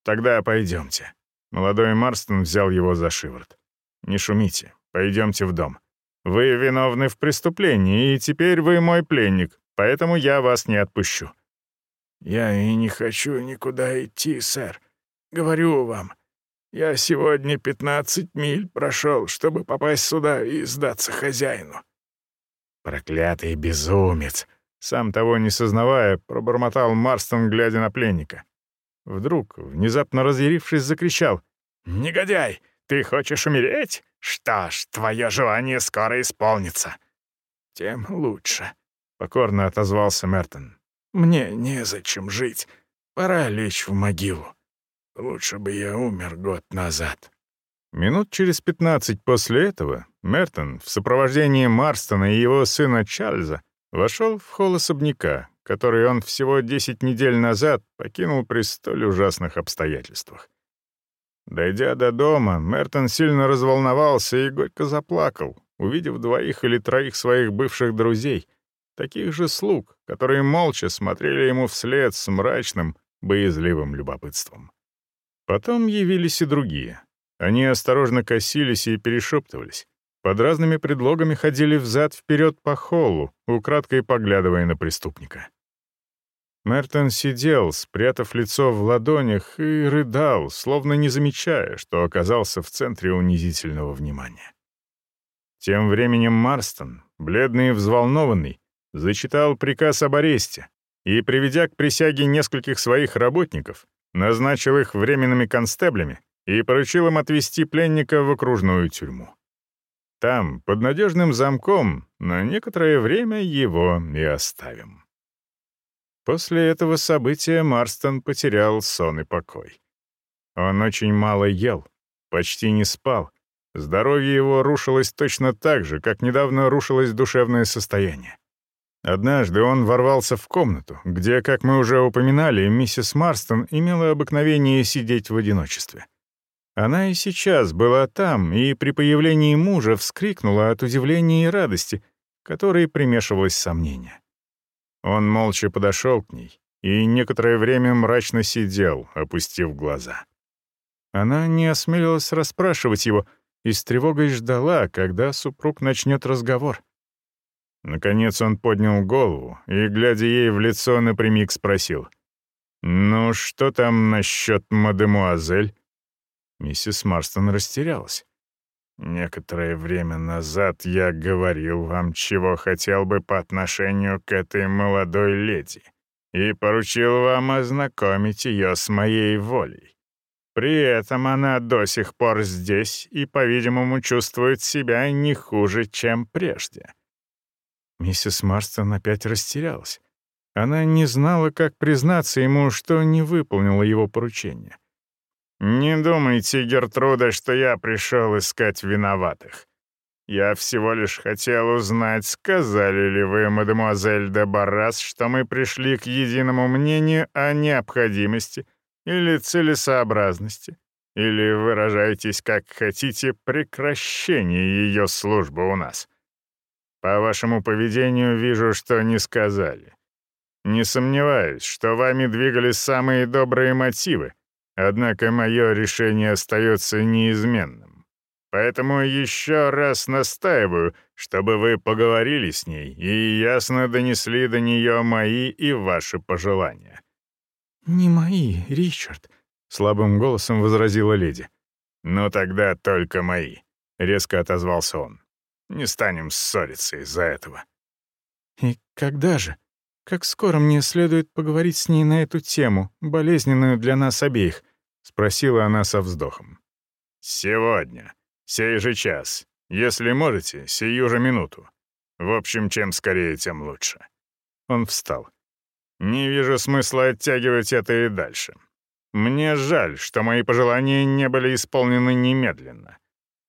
«Тогда пойдемте». Молодой Марстон взял его за шиворот. «Не шумите, пойдемте в дом. Вы виновны в преступлении, и теперь вы мой пленник, поэтому я вас не отпущу». «Я и не хочу никуда идти, сэр. Говорю вам, я сегодня пятнадцать миль прошел, чтобы попасть сюда и сдаться хозяину». «Проклятый безумец!» Сам того не сознавая, пробормотал Марстон, глядя на пленника. Вдруг, внезапно разъярившись, закричал. «Негодяй, ты хочешь умереть? Что ж, твое желание скоро исполнится». «Тем лучше», — покорно отозвался Мертон. «Мне незачем жить. Пора лечь в могилу. Лучше бы я умер год назад». Минут через пятнадцать после этого Мертон в сопровождении Марстона и его сына Чарльза вошел в холл особняка, который он всего 10 недель назад покинул при столь ужасных обстоятельствах. Дойдя до дома, Мертон сильно разволновался и горько заплакал, увидев двоих или троих своих бывших друзей, таких же слуг, которые молча смотрели ему вслед с мрачным, боязливым любопытством. Потом явились и другие. Они осторожно косились и перешептывались. Под разными предлогами ходили взад-вперед по холлу, украдкой поглядывая на преступника. Мертон сидел, спрятав лицо в ладонях, и рыдал, словно не замечая, что оказался в центре унизительного внимания. Тем временем Марстон, бледный и взволнованный, зачитал приказ об аресте и, приведя к присяге нескольких своих работников, назначил их временными констеблями и поручил им отвезти пленника в окружную тюрьму. Там, под надежным замком, на некоторое время его и оставим. После этого события Марстон потерял сон и покой. Он очень мало ел, почти не спал. Здоровье его рушилось точно так же, как недавно рушилось душевное состояние. Однажды он ворвался в комнату, где, как мы уже упоминали, миссис Марстон имела обыкновение сидеть в одиночестве. Она и сейчас была там, и при появлении мужа вскрикнула от удивления и радости, которой примешивалось сомнение. Он молча подошел к ней и некоторое время мрачно сидел, опустив глаза. Она не осмелилась расспрашивать его и с тревогой ждала, когда супруг начнет разговор. Наконец он поднял голову и, глядя ей в лицо, напрямик спросил. «Ну, что там насчет мадемуазель?» Миссис Марстон растерялась. «Некоторое время назад я говорил вам, чего хотел бы по отношению к этой молодой леди, и поручил вам ознакомить ее с моей волей. При этом она до сих пор здесь и, по-видимому, чувствует себя не хуже, чем прежде». Миссис Марстон опять растерялась. Она не знала, как признаться ему, что не выполнила его поручение. «Не думайте, Гертруда, что я пришел искать виноватых. Я всего лишь хотел узнать, сказали ли вы, мадемуазель де Баррас, что мы пришли к единому мнению о необходимости или целесообразности, или выражаетесь как хотите прекращение ее службы у нас. По вашему поведению вижу, что не сказали. Не сомневаюсь, что вами двигались самые добрые мотивы, Однако мое решение остается неизменным. Поэтому еще раз настаиваю, чтобы вы поговорили с ней и ясно донесли до нее мои и ваши пожелания». «Не мои, Ричард», — слабым голосом возразила леди. «Ну тогда только мои», — резко отозвался он. «Не станем ссориться из-за этого». «И когда же?» Как скоро мне следует поговорить с ней на эту тему, болезненную для нас обеих?» — спросила она со вздохом. «Сегодня. Сей же час. Если можете, сию же минуту. В общем, чем скорее, тем лучше». Он встал. «Не вижу смысла оттягивать это и дальше. Мне жаль, что мои пожелания не были исполнены немедленно.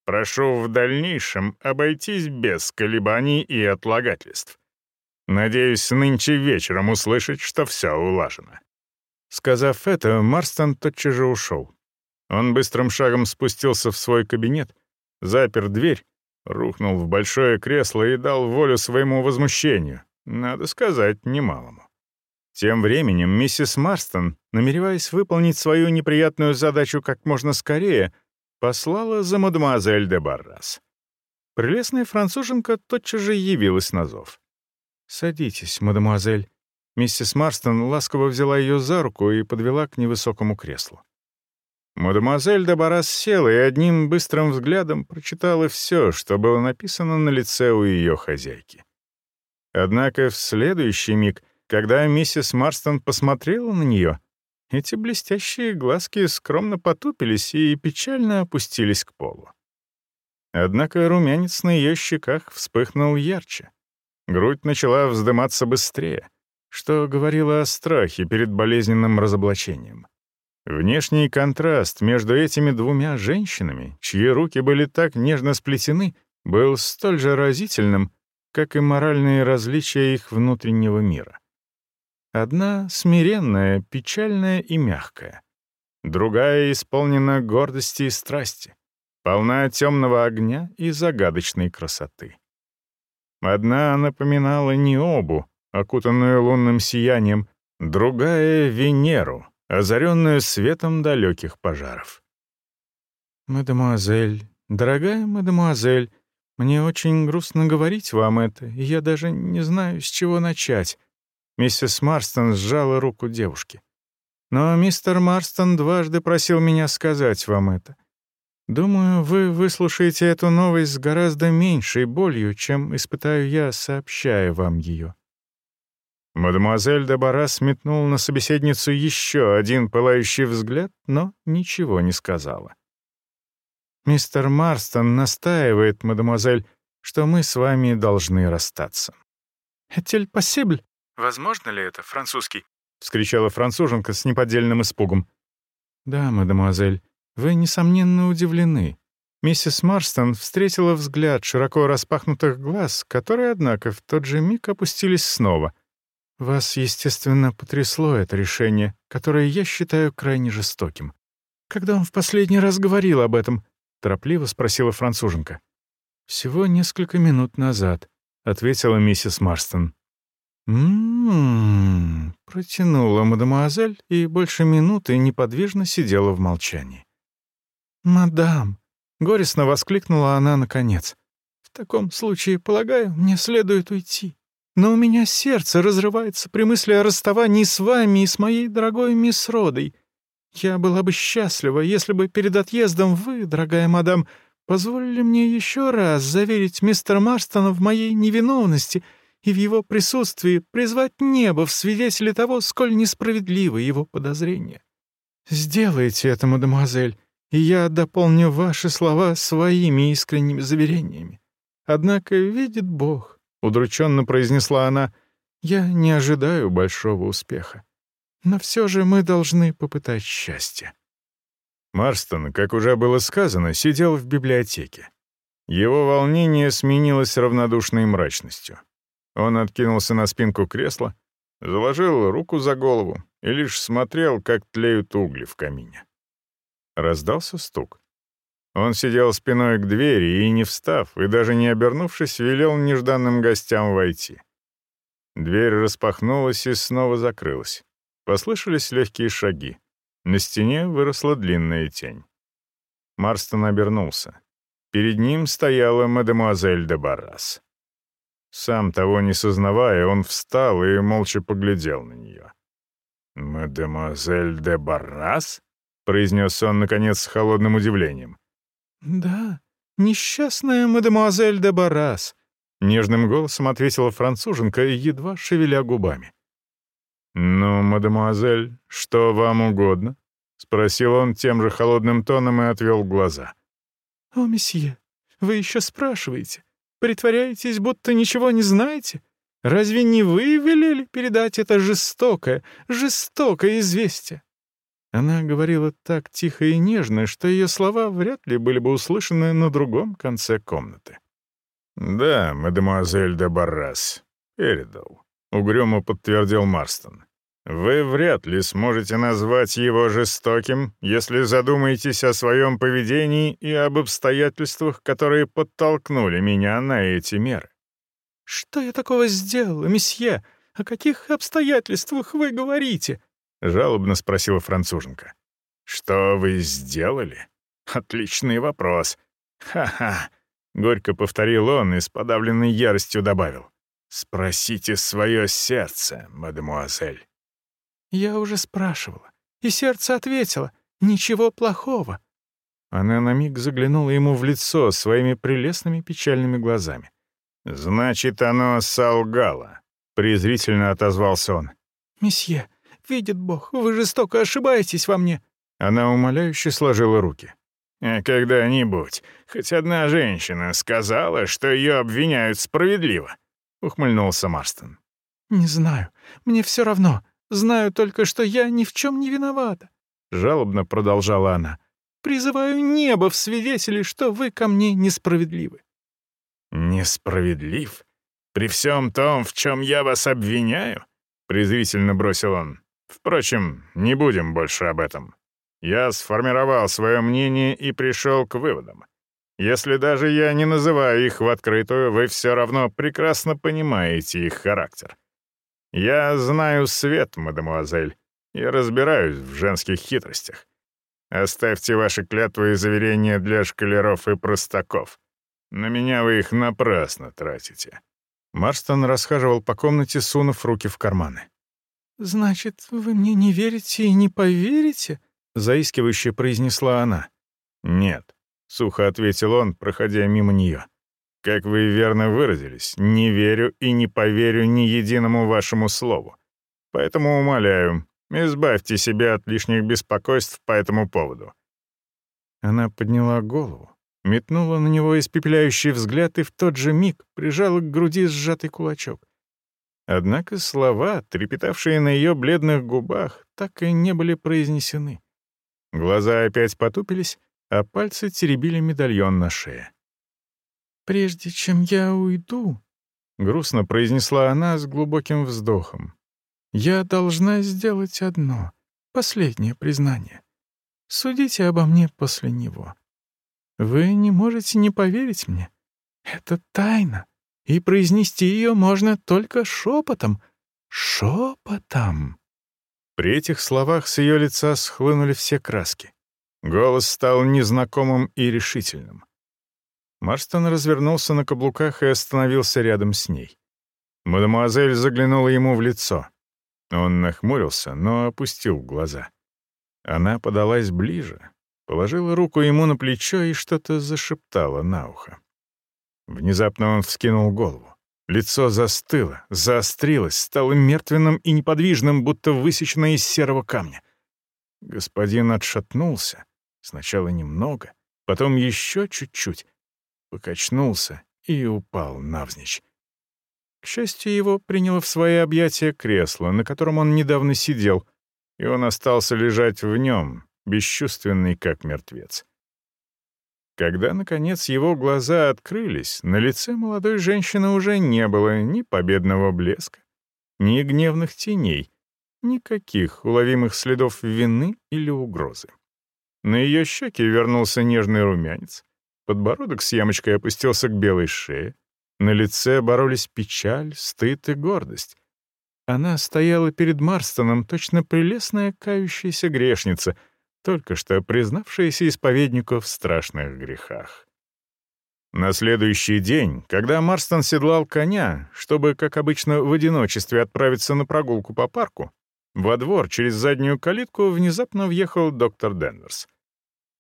Прошу в дальнейшем обойтись без колебаний и отлагательств. Надеюсь, нынче вечером услышать, что все улажено». Сказав это, Марстон тотчас же ушел. Он быстрым шагом спустился в свой кабинет, запер дверь, рухнул в большое кресло и дал волю своему возмущению, надо сказать, немалому. Тем временем миссис Марстон, намереваясь выполнить свою неприятную задачу как можно скорее, послала за мадемуазель де Баррас. Прелестная француженка тотчас же явилась на зов. «Садитесь, мадемуазель». Миссис Марстон ласково взяла ее за руку и подвела к невысокому креслу. Мадемуазель де Барас села и одним быстрым взглядом прочитала все, что было написано на лице у ее хозяйки. Однако в следующий миг, когда миссис Марстон посмотрела на нее, эти блестящие глазки скромно потупились и печально опустились к полу. Однако румянец на ее щеках вспыхнул ярче. Грудь начала вздыматься быстрее, что говорило о страхе перед болезненным разоблачением. Внешний контраст между этими двумя женщинами, чьи руки были так нежно сплетены, был столь же разительным, как и моральные различия их внутреннего мира. Одна смиренная, печальная и мягкая. Другая исполнена гордости и страсти, полна темного огня и загадочной красоты. Одна напоминала Необу, окутанную лунным сиянием, другая — Венеру, озаренную светом далеких пожаров. «Мадемуазель, дорогая мадемуазель, мне очень грустно говорить вам это, и я даже не знаю, с чего начать». Миссис Марстон сжала руку девушки. «Но мистер Марстон дважды просил меня сказать вам это. Думаю, вы выслушаете эту новость с гораздо меньшей болью, чем испытаю я, сообщая вам ее». Мадемуазель де Барас метнула на собеседницу еще один пылающий взгляд, но ничего не сказала. «Мистер Марстон настаивает, мадемуазель, что мы с вами должны расстаться». «Этель possible?» — «Возможно ли это, французский?» — вскричала француженка с неподдельным испугом. «Да, мадемуазель, вы, несомненно, удивлены. Миссис Марстон встретила взгляд широко распахнутых глаз, которые, однако, в тот же миг опустились снова. Вас, естественно, потрясло это решение, которое я считаю крайне жестоким. Когда он в последний раз говорил об этом? Торопливо спросила француженка. «Всего несколько минут назад», — ответила миссис Марстон. «М-м-м», протянула мадемуазель и больше минуты неподвижно сидела в молчании. «Мадам», Горестно воскликнула она наконец. «В таком случае, полагаю, мне следует уйти. Но у меня сердце разрывается при мысли о расставании с вами и с моей дорогой мисс Родой. Я была бы счастлива, если бы перед отъездом вы, дорогая мадам, позволили мне еще раз заверить мистера Марстона в моей невиновности и в его присутствии призвать небо в свидетели того, сколь несправедливы его подозрения. Сделайте это, мадемуазель, и я дополню ваши слова своими искренними заверениями. Однако видит Бог, — удрученно произнесла она, — я не ожидаю большого успеха. Но все же мы должны попытать счастье. Марстон, как уже было сказано, сидел в библиотеке. Его волнение сменилось равнодушной мрачностью. Он откинулся на спинку кресла, заложил руку за голову и лишь смотрел, как тлеют угли в камине. Раздался стук. Он сидел спиной к двери и, не встав, и даже не обернувшись, велел нежданным гостям войти. Дверь распахнулась и снова закрылась. Послышались легкие шаги. На стене выросла длинная тень. Марстон обернулся. Перед ним стояла мадемуазель де Баррас. Сам того не сознавая, он встал и молча поглядел на нее. «Мадемуазель де Баррас?» — произнес он, наконец, с холодным удивлением. «Да, несчастная мадемуазель де Барас», — нежным голосом ответила француженка, едва шевеля губами. «Ну, мадемуазель, что вам угодно?» — спросил он тем же холодным тоном и отвел глаза. «О, месье, вы еще спрашиваете? Притворяетесь, будто ничего не знаете? Разве не вы велели передать это жестокое, жестокое известие? Она говорила так тихо и нежно, что ее слова вряд ли были бы услышаны на другом конце комнаты. «Да, мадемуазель де Баррас, передал», — угрюмо подтвердил Марстон. «Вы вряд ли сможете назвать его жестоким, если задумаетесь о своем поведении и об обстоятельствах, которые подтолкнули меня на эти меры». «Что я такого сделала, месье? О каких обстоятельствах вы говорите?» — жалобно спросила француженка. «Что вы сделали? Отличный вопрос. Ха-ха!» — горько повторил он и с подавленной яростью добавил. «Спросите свое сердце, мадемуазель». «Я уже спрашивала, и сердце ответило. Ничего плохого». Она на миг заглянула ему в лицо своими прелестными печальными глазами. «Значит, оно солгало», — презрительно отозвался он. «Месье, Видит Бог, вы жестоко ошибаетесь во мне». Она умоляюще сложила руки. «А когда-нибудь хоть одна женщина сказала, что ее обвиняют справедливо», — ухмыльнулся Марстон. «Не знаю. Мне все равно. Знаю только, что я ни в чем не виновата», — жалобно продолжала она. «Призываю небо в свидетели, что вы ко мне несправедливы». «Несправедлив? При всем том, в чем я вас обвиняю?» — презрительно бросил он. Впрочем, не будем больше об этом. Я сформировал свое мнение и пришел к выводам. Если даже я не называю их в открытую, вы все равно прекрасно понимаете их характер. Я знаю свет, мадемуазель, и разбираюсь в женских хитростях. Оставьте ваши клятвы и заверения для шкалеров и простаков. На меня вы их напрасно тратите». Марстон расхаживал по комнате, сунув руки в карманы. «Значит, вы мне не верите и не поверите?» — заискивающе произнесла она. «Нет», — сухо ответил он, проходя мимо нее. «Как вы верно выразились, не верю и не поверю ни единому вашему слову. Поэтому умоляю, избавьте себя от лишних беспокойств по этому поводу». Она подняла голову, метнула на него испепеляющий взгляд и в тот же миг прижала к груди сжатый кулачок. Однако слова, трепетавшие на ее бледных губах, так и не были произнесены. Глаза опять потупились, а пальцы теребили медальон на шее. «Прежде чем я уйду», — грустно произнесла она с глубоким вздохом, «я должна сделать одно, последнее признание. Судите обо мне после него. Вы не можете не поверить мне. Это тайна, и произнести ее можно только шепотом. Шепотом». При этих словах с ее лица схлынули все краски. Голос стал незнакомым и решительным. Марстон развернулся на каблуках и остановился рядом с ней. Мадемуазель заглянула ему в лицо. Он нахмурился, но опустил глаза. Она подалась ближе, положила руку ему на плечо и что-то зашептала на ухо. Внезапно он вскинул голову. Лицо застыло, заострилось, стало мертвенным и неподвижным, будто высеченное из серого камня. Господин отшатнулся, сначала немного, потом еще чуть-чуть, покачнулся и упал навзничь. К счастью, его приняло в свои объятия кресло, на котором он недавно сидел, и он остался лежать в нем, бесчувственный, как мертвец. Когда, наконец, его глаза открылись, на лице молодой женщины уже не было ни победного блеска, ни гневных теней, никаких уловимых следов вины или угрозы. На ее щеке вернулся нежный румянец, подбородок с ямочкой опустился к белой шее, на лице боролись печаль, стыд и гордость. Она стояла перед Марстоном, точно прелестная кающаяся грешница — только что признавшаяся исповеднику в страшных грехах. На следующий день, когда Марстон седлал коня, чтобы, как обычно, в одиночестве отправиться на прогулку по парку, во двор через заднюю калитку внезапно въехал доктор Денверс.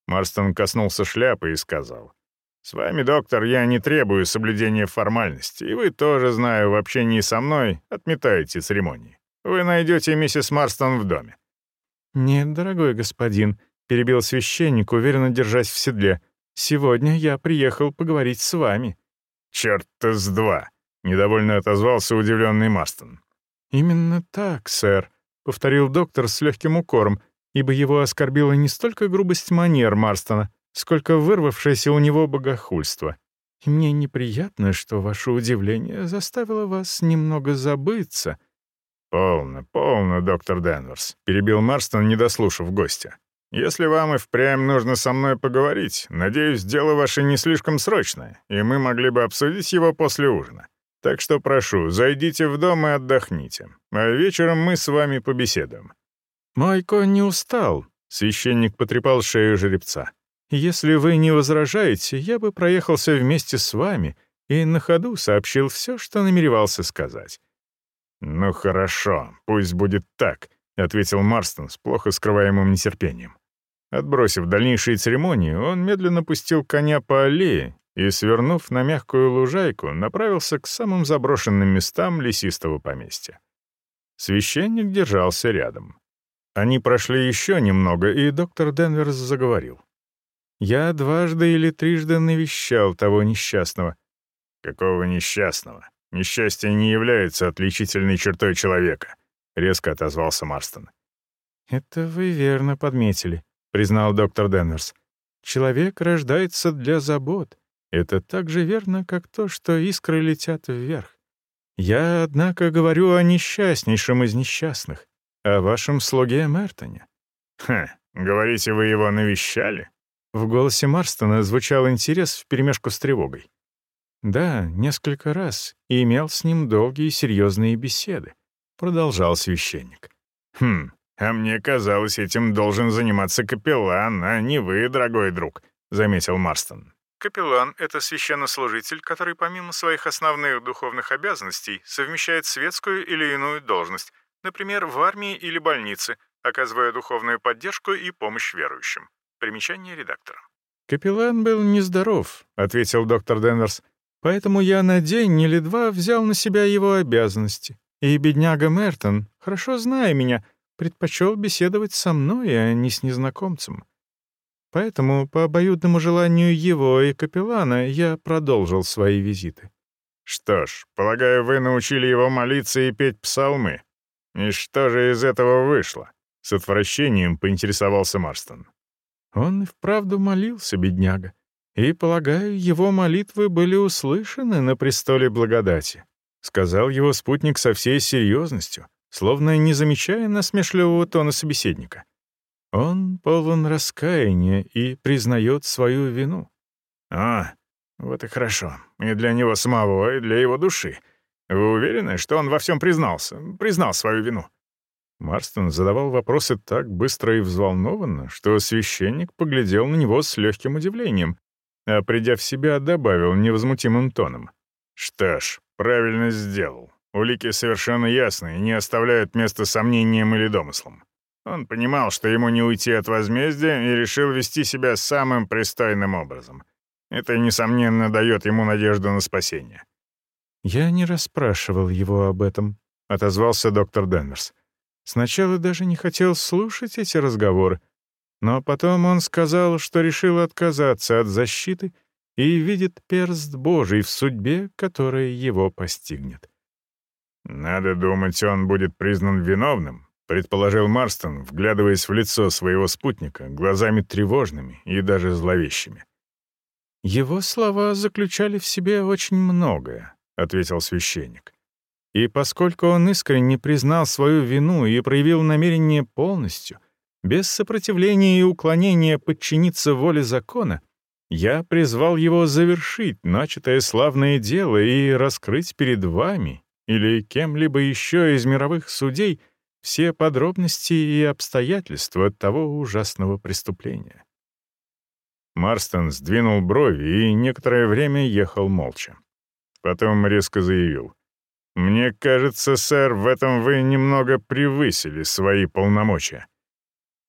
Марстон коснулся шляпы и сказал, «С вами, доктор, я не требую соблюдения формальности, и вы тоже, знаю, в общении со мной отметаете церемонии. Вы найдете миссис Марстон в доме. «Нет, дорогой господин», — перебил священник, уверенно держась в седле. «Сегодня я приехал поговорить с вами». «Черт-то с два!» — недовольно отозвался удивленный Мастон. «Именно так, сэр», — повторил доктор с легким укором, ибо его оскорбила не столько грубость манер Марстона, сколько вырвавшееся у него богохульство. «И мне неприятно, что ваше удивление заставило вас немного забыться», — «Полно, полно, доктор Денверс», — перебил Марстон, не дослушав гостя. «Если вам и впрямь нужно со мной поговорить, надеюсь, дело ваше не слишком срочное, и мы могли бы обсудить его после ужина. Так что прошу, зайдите в дом и отдохните, а вечером мы с вами побеседуем». «Мой конь не устал», — священник потрепал шею жеребца. «Если вы не возражаете, я бы проехался вместе с вами и на ходу сообщил все, что намеревался сказать». «Ну хорошо, пусть будет так», — ответил Марстон с плохо скрываемым нетерпением. Отбросив дальнейшие церемонии, он медленно пустил коня по аллее и, свернув на мягкую лужайку, направился к самым заброшенным местам лесистого поместья. Священник держался рядом. Они прошли еще немного, и доктор Денверс заговорил. «Я дважды или трижды навещал того несчастного». «Какого несчастного?» Несчастье не является отличительной чертой человека», — резко отозвался Марстон. «Это вы верно подметили», — признал доктор Денверс. «Человек рождается для забот. Это так же верно, как то, что искры летят вверх. Я, однако, говорю о несчастнейшем из несчастных, о вашем слуге Мертоне». «Ха, говорите, вы его навещали?» В голосе Марстона звучал интерес вперемешку с тревогой. «Да, несколько раз, и имел с ним долгие и серьезные беседы», — продолжал священник. «Хм, а мне казалось, этим должен заниматься капеллан, а не вы, дорогой друг», — заметил Марстон. Капеллан — это священнослужитель, который помимо своих основных духовных обязанностей совмещает светскую или иную должность, например, в армии или больнице, оказывая духовную поддержку и помощь верующим. Примечание редактора. «Капеллан был нездоров», — ответил доктор Денверс. Поэтому я на день или два взял на себя его обязанности. И бедняга Мертон, хорошо зная меня, предпочел беседовать со мной, а не с незнакомцем. Поэтому, по обоюдному желанию его и капеллана, я продолжил свои визиты. Что ж, полагаю, вы научили его молиться и петь псалмы. И что же из этого вышло? С отвращением поинтересовался Марстон. Он и вправду молился, бедняга. И, полагаю, его молитвы были услышаны на престоле благодати, сказал его спутник со всей серьезностью, словно не замечая насмешливого тона собеседника. Он полон раскаяния и признает свою вину. «А, вот и хорошо. И для него самого, и для его души. Вы уверены, что он во всем признался, признал свою вину?» Марстон задавал вопросы так быстро и взволнованно, что священник поглядел на него с легким удивлением, а придя в себя, добавил невозмутимым тоном. «Что ж, правильно сделал. Улики совершенно ясны и не оставляют места сомнениям или домыслам. Он понимал, что ему не уйти от возмездия, и решил вести себя самым пристойным образом. Это, несомненно, дает ему надежду на спасение. «Я не расспрашивал его об этом», — отозвался доктор Денверс. «Сначала даже не хотел слушать эти разговоры, но потом он сказал, что решил отказаться от защиты и видит перст Божий в судьбе, которая его постигнет». «Надо думать, он будет признан виновным», предположил Марстон, вглядываясь в лицо своего спутника глазами тревожными и даже зловещими. «Его слова заключали в себе очень многое», — ответил священник. «И поскольку он искренне признал свою вину и проявил намерение полностью, без сопротивления и уклонения подчиниться воле закона, я призвал его завершить начатое славное дело и раскрыть перед вами или кем-либо еще из мировых судей — все подробности и обстоятельства того ужасного преступления. Марстон сдвинул брови и некоторое время ехал молча. Потом резко заявил. «Мне кажется, сэр, в этом вы немного превысили свои полномочия».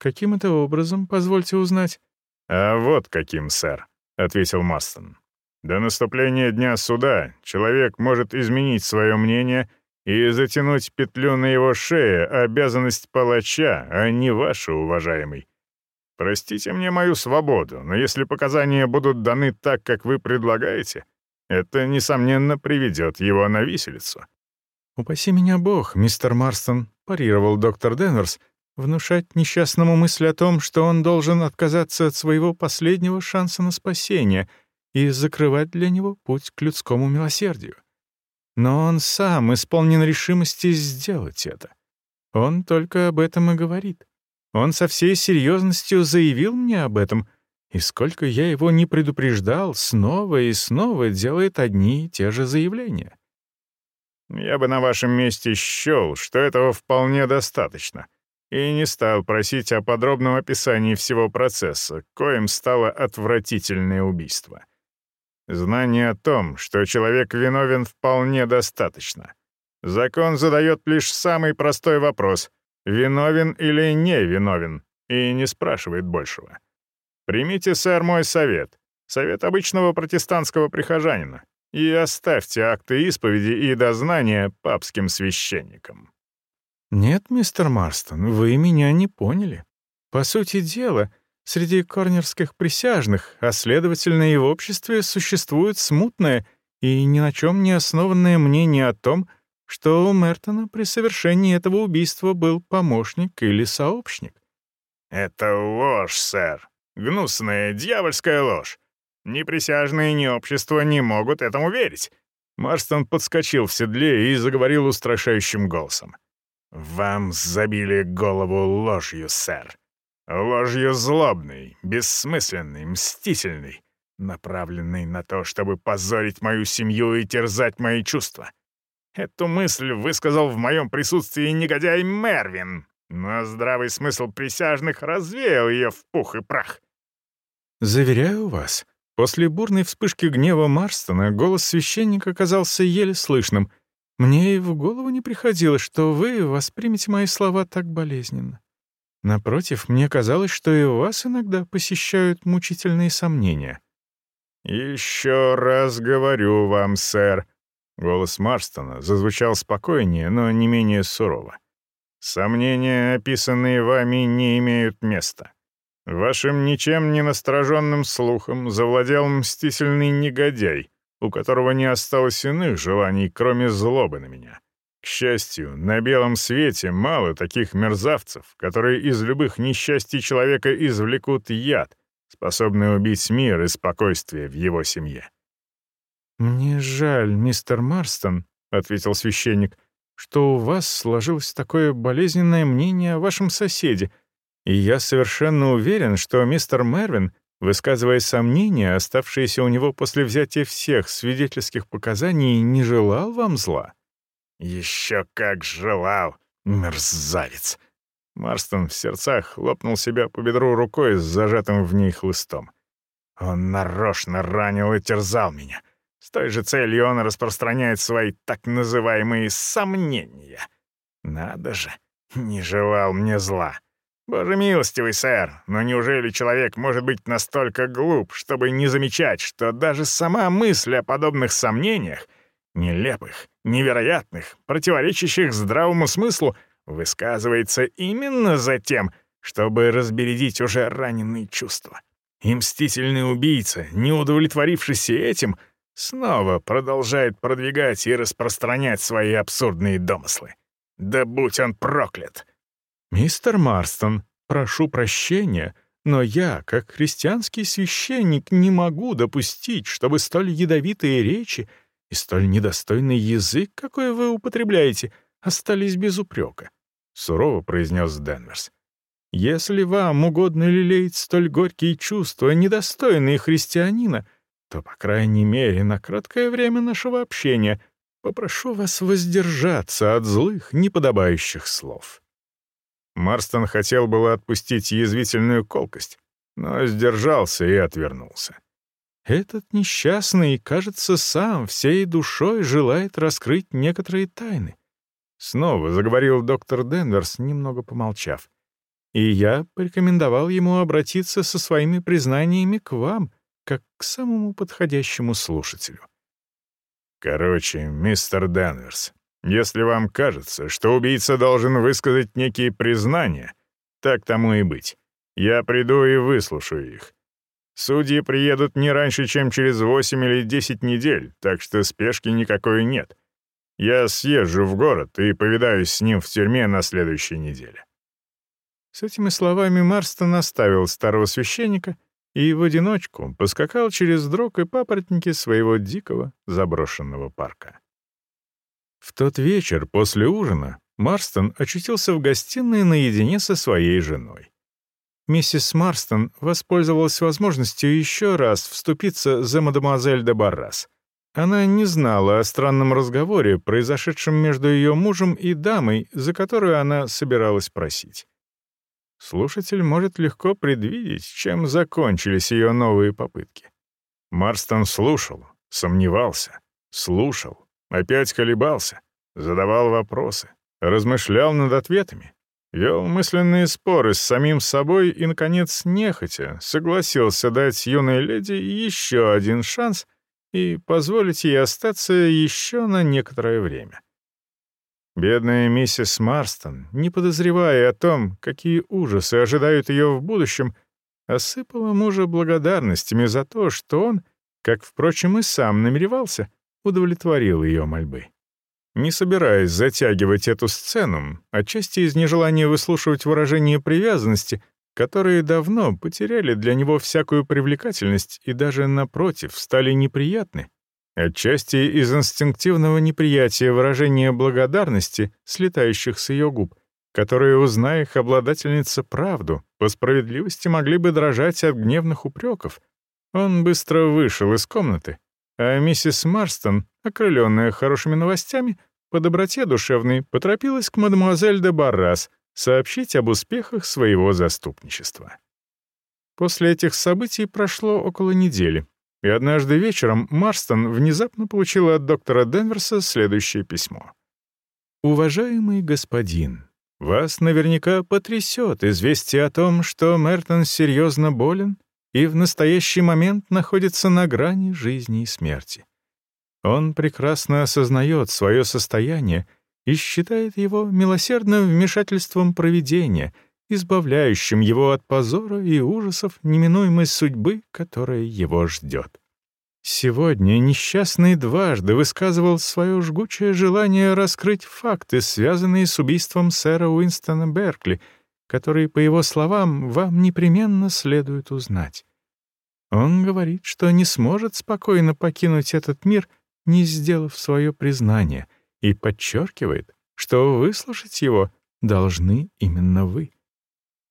«Каким это образом, позвольте узнать?» «А вот каким, сэр», — ответил Марстон. «До наступления дня суда человек может изменить свое мнение — и затянуть петлю на его шее — обязанность палача, а не ваша, уважаемый. Простите мне мою свободу, но если показания будут даны так, как вы предлагаете, это, несомненно, приведет его на виселицу». «Упаси меня Бог, мистер Марстон», — парировал доктор Денверс, внушать несчастному мысль о том, что он должен отказаться от своего последнего шанса на спасение и закрывать для него путь к людскому милосердию. Но он сам исполнен решимости сделать это. Он только об этом и говорит. Он со всей серьезностью заявил мне об этом, и сколько я его не предупреждал, снова и снова делает одни и те же заявления. Я бы на вашем месте счел, что этого вполне достаточно, и не стал просить о подробном описании всего процесса, коим стало отвратительное убийство. Знание о том, что человек виновен, вполне достаточно. Закон задает лишь самый простой вопрос — виновен или не виновен, и не спрашивает большего. Примите, сэр, мой совет, совет обычного протестантского прихожанина, и оставьте акты исповеди и дознания папским священникам. «Нет, мистер Марстон, вы меня не поняли. По сути дела, Среди корнерских присяжных, а следовательно и в обществе, существует смутное и ни на чем не основанное мнение о том, что у Мертона при совершении этого убийства был помощник или сообщник. «Это ложь, сэр. Гнусная, дьявольская ложь. Ни присяжные, ни общество не могут этому верить». Марстон подскочил в седле и заговорил устрашающим голосом. «Вам забили голову ложью, сэр. Ложью злобной, бессмысленной, мстительной, направленной на то, чтобы позорить мою семью и терзать мои чувства. Эту мысль высказал в моем присутствии негодяй Мервин, но здравый смысл присяжных развеял ее в пух и прах. «Заверяю вас, после бурной вспышки гнева Марстона голос священника казался еле слышным. Мне и в голову не приходило, что вы воспримете мои слова так болезненно. Напротив, мне казалось, что и вас иногда посещают мучительные сомнения. «Еще раз говорю вам, сэр», — голос Марстона зазвучал спокойнее, но не менее сурово. «Сомнения, описанные вами, не имеют места. Вашим ничем не настороженным слухом завладел мстительный негодяй, у которого не осталось иных желаний, кроме злобы на меня. К счастью, на белом свете мало таких мерзавцев, которые из любых несчастий человека извлекут яд, способный убить мир и спокойствие в его семье. «Мне жаль, мистер Марстон», — ответил священник, «что у вас сложилось такое болезненное мнение о вашем соседе, и я совершенно уверен, что мистер Мервин высказывая сомнения, оставшиеся у него после взятия всех свидетельских показаний, не желал вам зла? Еще как желал, мерзавец. Марстон в сердцах хлопнул себя по бедру рукой с зажатым в ней хлыстом. Он нарочно ранил и терзал меня. С той же целью он распространяет свои так называемые «сомнения». Надо же, не желал мне зла. «Боже милостивый, сэр, но неужели человек может быть настолько глуп, чтобы не замечать, что даже сама мысль о подобных сомнениях, нелепых, невероятных, противоречащих здравому смыслу, высказывается именно за тем, чтобы разбередить уже раненые чувства? И мстительный убийца, не удовлетворившийся этим, снова продолжает продвигать и распространять свои абсурдные домыслы. Да будь он проклят!» «Мистер Марстон, прошу прощения, но я, как христианский священник, не могу допустить, чтобы столь ядовитые речи и столь недостойный язык, какой вы употребляете, остались без упрека», — сурово произнес Денверс. «Если вам угодно лелеять столь горькие чувства, недостойные христианина, то, по крайней мере, на краткое время нашего общения попрошу вас воздержаться от злых, неподобающих слов». Марстон хотел было отпустить язвительную колкость, но сдержался и отвернулся. «Этот несчастный, кажется, сам всей душой желает раскрыть некоторые тайны». Снова заговорил доктор Денверс, немного помолчав. «И я порекомендовал ему обратиться со своими признаниями к вам, как к самому подходящему слушателю». «Короче, мистер Денверс, если вам кажется, что убийца должен высказать некие признания, так тому и быть. Я приду и выслушаю их. Судьи приедут не раньше, чем через 8 или 10 недель, так что спешки никакой нет. Я съезжу в город и повидаюсь с ним в тюрьме на следующей неделе». С этими словами Марстон оставил старого священника и в одиночку поскакал через дрог и папоротники своего дикого заброшенного парка. В тот вечер после ужина Марстон очутился в гостиной наедине со своей женой. Миссис Марстон воспользовалась возможностью еще раз вступиться за мадемуазель де Баррас. Она не знала о странном разговоре, произошедшем между ее мужем и дамой, за которую она собиралась просить. Слушатель может легко предвидеть, чем закончились ее новые попытки. Марстон слушал, сомневался, слушал, Опять колебался, задавал вопросы, размышлял над ответами, вел мысленные споры с самим собой и, наконец, нехотя, согласился дать юной леди еще один шанс и позволить ей остаться еще на некоторое время. Бедная миссис Марстон, не подозревая о том, какие ужасы ожидают ее в будущем, осыпала мужа благодарностями за то, что он, как, впрочем, и сам намеревался, удовлетворил ее мольбы. Не собираясь затягивать эту сцену, отчасти из нежелания выслушивать выражения привязанности, которые давно потеряли для него всякую привлекательность и даже, напротив, стали неприятны, отчасти из инстинктивного неприятия выражения благодарности, слетающих с ее губ, которые, узная их обладательница правду, по справедливости могли бы дрожать от гневных упреков, он быстро вышел из комнаты, а миссис Марстон, окрыленная хорошими новостями, по доброте душевной поторопилась к мадемуазель де Баррас сообщить об успехах своего заступничества. После этих событий прошло около недели, и однажды вечером Марстон внезапно получил от доктора Денверса следующее письмо. «Уважаемый господин, вас наверняка потрясет известие о том, что Мертон серьезно болен и в настоящий момент находится на грани жизни и смерти. Он прекрасно осознает свое состояние и считает его милосердным вмешательством провидения, избавляющим его от позора и ужасов неминуемой судьбы, которая его ждет. Сегодня несчастный дважды высказывал свое жгучее желание раскрыть факты, связанные с убийством сэра Уинстона Беркли, которые, по его словам, вам непременно следует узнать. Он говорит, что не сможет спокойно покинуть этот мир, не сделав свое признание, и подчеркивает, что выслушать его должны именно вы.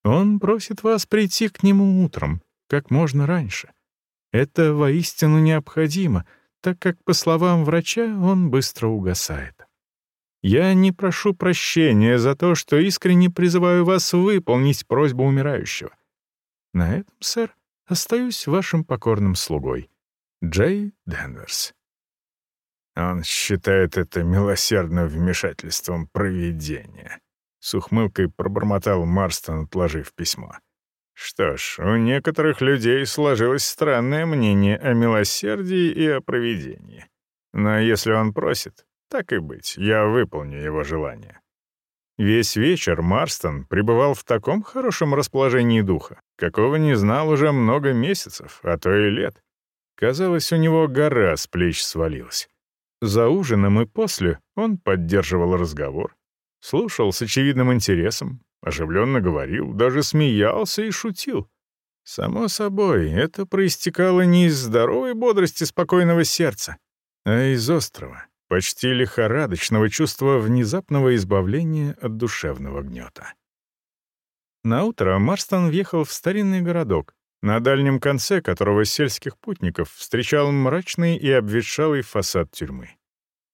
Он просит вас прийти к нему утром, как можно раньше — это воистину необходимо, так как, по словам врача, он быстро угасает. Я не прошу прощения за то, что искренне призываю вас выполнить просьбу умирающего. На этом, сэр, остаюсь вашим покорным слугой. Джей Денверс. Он считает это милосердным вмешательством провидения. С ухмылкой пробормотал Марстон, отложив письмо. Что ж, у некоторых людей сложилось странное мнение о милосердии и о провидении. Но если он просит, так и быть, я выполню его желание. Весь вечер Марстон пребывал в таком хорошем расположении духа, какого не знал уже много месяцев, а то и лет. Казалось, у него гора с плеч свалилась. За ужином и после он поддерживал разговор, слушал с очевидным интересом, Оживленно говорил, даже смеялся и шутил. Само собой, это проистекало не из здоровой бодрости спокойного сердца, а из острого, почти лихорадочного чувства внезапного избавления от душевного гнета. Наутро Марстон въехал в старинный городок, на дальнем конце которого сельских путников встречал мрачный и обветшалый фасад тюрьмы.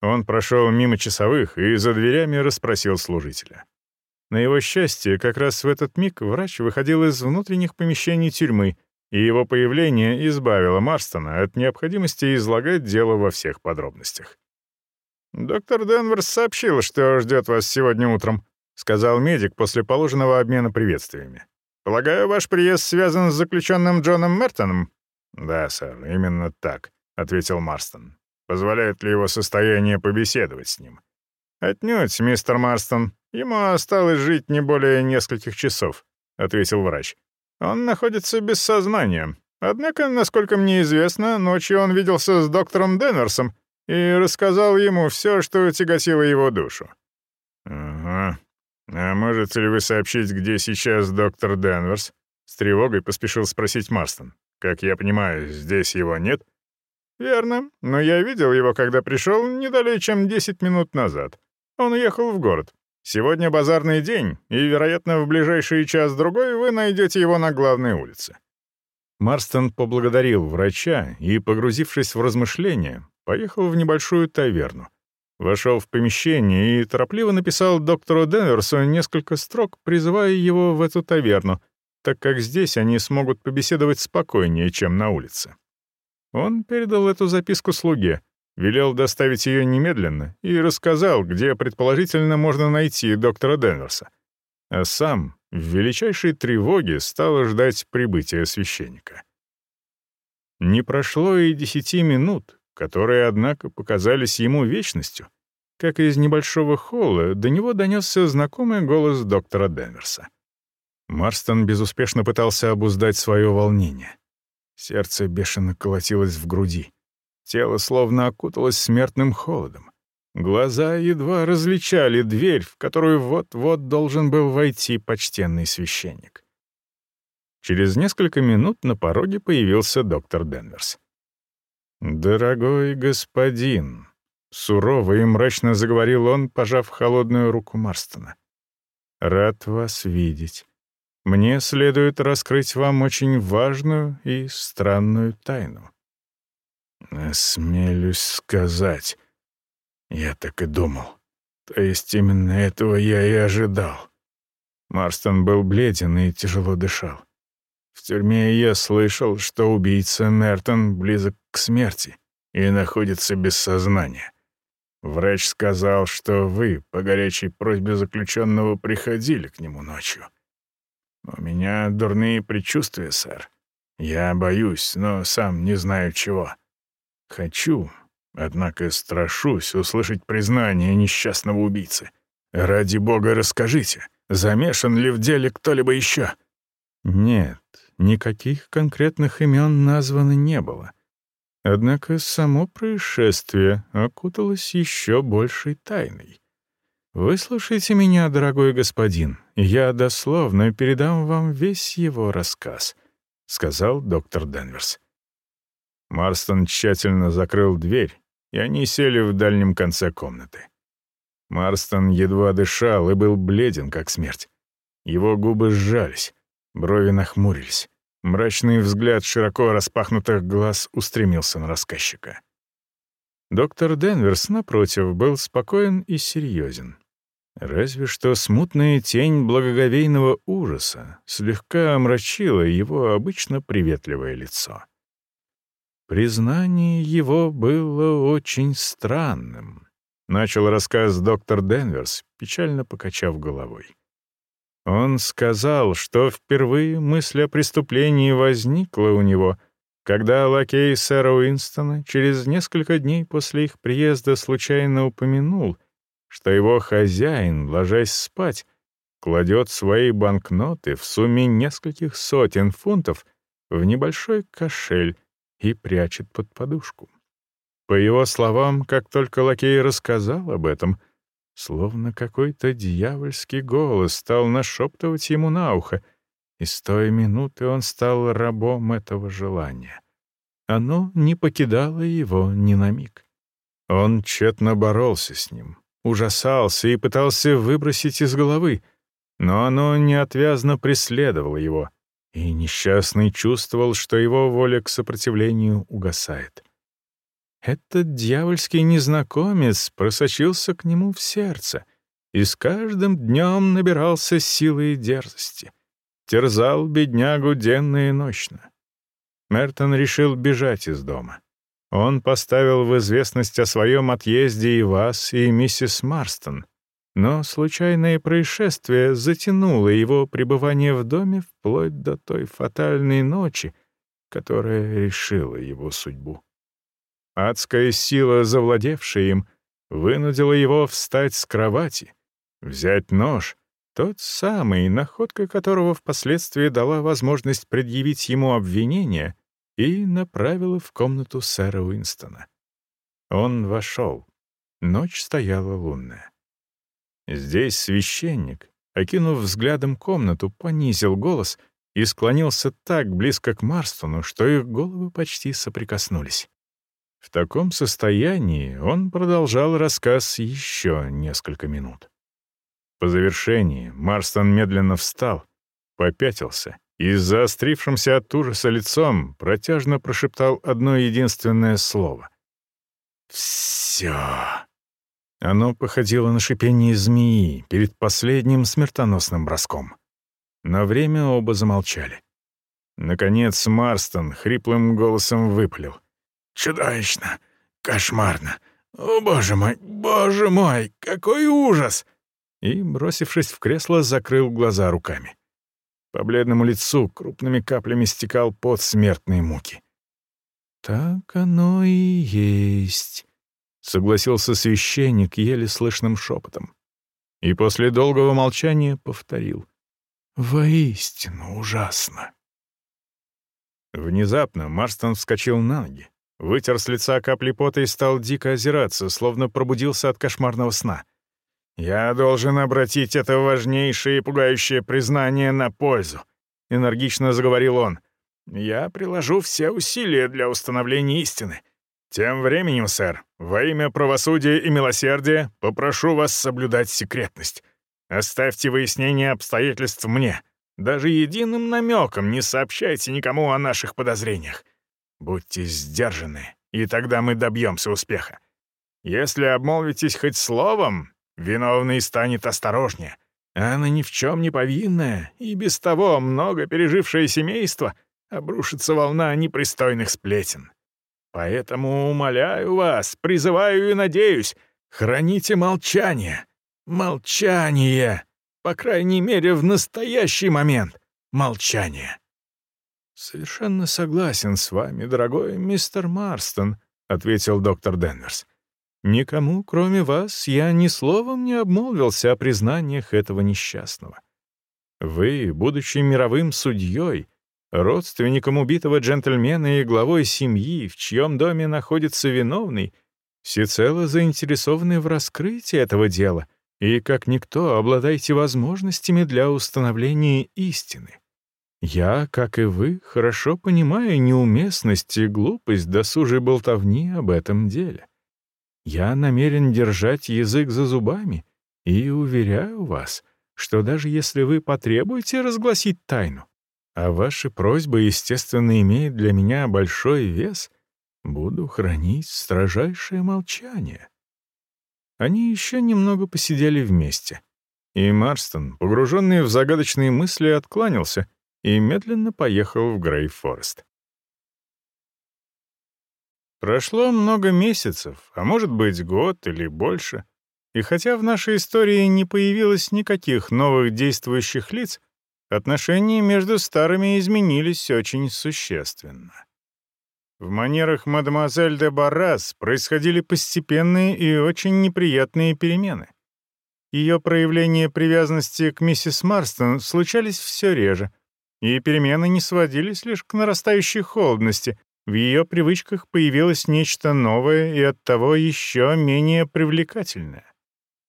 Он прошел мимо часовых и за дверями расспросил служителя. На его счастье, как раз в этот миг врач выходил из внутренних помещений тюрьмы, и его появление избавило Марстона от необходимости излагать дело во всех подробностях. «Доктор Денверс сообщил, что ждет вас сегодня утром», — сказал медик после положенного обмена приветствиями. «Полагаю, ваш приезд связан с заключенным Джоном Мертоном?» «Да, сэр, именно так», — ответил Марстон. «Позволяет ли его состояние побеседовать с ним?» «Отнюдь, мистер Марстон. Ему осталось жить не более нескольких часов», — ответил врач. «Он находится без сознания. Однако, насколько мне известно, ночью он виделся с доктором Денверсом и рассказал ему все, что тяготило его душу». «Ага. А можете ли вы сообщить, где сейчас доктор Денверс?» С тревогой поспешил спросить Марстон. «Как я понимаю, здесь его нет?» «Верно. Но я видел его, когда пришел, не далее, чем 10 минут назад. Он уехал в город. Сегодня базарный день, и, вероятно, в ближайший час-другой вы найдете его на главной улице». Марстон поблагодарил врача и, погрузившись в размышления, поехал в небольшую таверну. Вошел в помещение и торопливо написал доктору Денверсу несколько строк, призывая его в эту таверну, так как здесь они смогут побеседовать спокойнее, чем на улице. Он передал эту записку слуге, велел доставить ее немедленно и рассказал, где предположительно можно найти доктора Денверса. А сам в величайшей тревоге стал ждать прибытия священника. Не прошло и десяти минут, которые, однако, показались ему вечностью, как из небольшого холла до него донесся знакомый голос доктора Денверса. Марстон безуспешно пытался обуздать свое волнение. Сердце бешено колотилось в груди. Тело словно окуталось смертным холодом. Глаза едва различали дверь, в которую вот-вот должен был войти почтенный священник. Через несколько минут на пороге появился доктор Денверс. «Дорогой господин», — сурово и мрачно заговорил он, пожав холодную руку Марстона, — «рад вас видеть. Мне следует раскрыть вам очень важную и странную тайну. «Осмелюсь сказать. Я так и думал. То есть именно этого я и ожидал». Марстон был бледен и тяжело дышал. В тюрьме я слышал, что убийца Мертон близок смерти и находится без сознания. Врач сказал, что вы по горячей просьбе заключенного приходили к нему ночью. У меня дурные предчувствия, сэр. Я боюсь, но сам не знаю чего. Хочу, однако страшусь услышать признание несчастного убийцы. Ради бога расскажите, замешан ли в деле кто-либо еще? Нет, никаких конкретных имен названо не было. Однако само происшествие окуталось еще большей тайной. «Выслушайте меня, дорогой господин, я дословно передам вам весь его рассказ», — сказал доктор Денверс. Марстон тщательно закрыл дверь, и они сели в дальнем конце комнаты. Марстон едва дышал и был бледен, как смерть. Его губы сжались, брови нахмурились. Мрачный взгляд широко распахнутых глаз устремился на рассказчика. Доктор Денверс, напротив, был спокоен и серьезен. Разве что смутная тень благоговейного ужаса слегка омрачила его обычно приветливое лицо. Признание его было очень странным. Начал рассказ доктор Денверс, печально покачав головой. Он сказал, что впервые мысль о преступлении возникла у него, когда лакей сэра Уинстона через несколько дней после их приезда случайно упомянул, что его хозяин, ложась спать, кладет свои банкноты в сумме нескольких сотен фунтов в небольшой кошель и прячет под подушку. По его словам, как только лакей рассказал об этом, Словно какой-то дьявольский голос стал нашептывать ему на ухо, и с той минуты он стал рабом этого желания. Оно не покидало его ни на миг. Он тщетно боролся с ним, ужасался и пытался выбросить из головы, но оно неотвязно преследовало его, и несчастный чувствовал, что его воля к сопротивлению угасает. Этот дьявольский незнакомец просочился к нему в сердце и с каждым днем набирался силы и дерзости. Терзал беднягу денно и ночно. Мертон решил бежать из дома. Он поставил в известность о своем отъезде и вас, и миссис Марстон, но случайное происшествие затянуло его пребывание в доме вплоть до той фатальной ночи, которая решила его судьбу. Адская сила, завладевшая им, вынудила его встать с кровати, взять нож, тот самый, находка которого впоследствии дала возможность предъявить ему обвинение, и направила в комнату сэра Уинстона. Он вошел. Ночь стояла лунная. Здесь священник, окинув взглядом комнату, понизил голос и склонился так близко к Марстону, что их головы почти соприкоснулись. В таком состоянии он продолжал рассказ еще несколько минут. По завершении Марстон медленно встал, попятился и с заострившимся от ужаса лицом протяжно прошептал одно единственное слово. «Все». Оно походило на шипение змеи перед последним смертоносным броском. На время оба замолчали. Наконец Марстон хриплым голосом выпалил — Чудовищно. Кошмарно. О, боже мой, боже мой, какой ужас!» И, бросившись в кресло, закрыл глаза руками. По бледному лицу крупными каплями стекал пот смертной муки. «Так оно и есть», — согласился священник еле слышным шепотом. И после долгого молчания повторил. «Воистину ужасно». Внезапно Марстон вскочил на ноги, Вытер с лица капли пота и стал дико озираться, словно пробудился от кошмарного сна. «Я должен обратить это важнейшее и пугающее признание на пользу», — энергично заговорил он. «Я приложу все усилия для установления истины. Тем временем, сэр, во имя правосудия и милосердия попрошу вас соблюдать секретность. Оставьте выяснение обстоятельств мне. Даже единым намеком не сообщайте никому о наших подозрениях. Будьте сдержаны, и тогда мы добьемся успеха. Если обмолвитесь хоть словом, виновный станет осторожнее. А на ни в чем не повинное и без того много пережившее семейство обрушится волна непристойных сплетен. Поэтому умоляю вас, призываю и надеюсь, храните молчание. Молчание. По крайней мере, в настоящий момент. Молчание. «Совершенно согласен с вами, дорогой мистер Марстон», — ответил доктор Денверс. «Никому, кроме вас, я ни словом не обмолвился о признаниях этого несчастного. Вы, будучи мировым судьей, родственником убитого джентльмена и главой семьи, в чьем доме находится виновный, всецело заинтересованы в раскрытии этого дела и, как никто, обладаете возможностями для установления истины. Я, как и вы, хорошо понимаю неуместность и глупость досужей болтовни об этом деле. Я намерен держать язык за зубами и уверяю вас, что даже если вы потребуете разгласить тайну, а ваши просьбы, естественно, имеют для меня большой вес, буду хранить строжайшее молчание». Они еще немного посидели вместе, и Марстон, погруженный в загадочные мысли, откланялся и медленно поехал в Грейфорест. Прошло много месяцев, а может быть год или больше, и хотя в нашей истории не появилось никаких новых действующих лиц, отношения между старыми изменились очень существенно. В манерах мадемуазель де Баррас происходили постепенные и очень неприятные перемены. Ее проявления привязанности к миссис Марстон случались все реже, и перемены не сводились лишь к нарастающей холодности, в ее привычках появилось нечто новое и оттого еще менее привлекательное.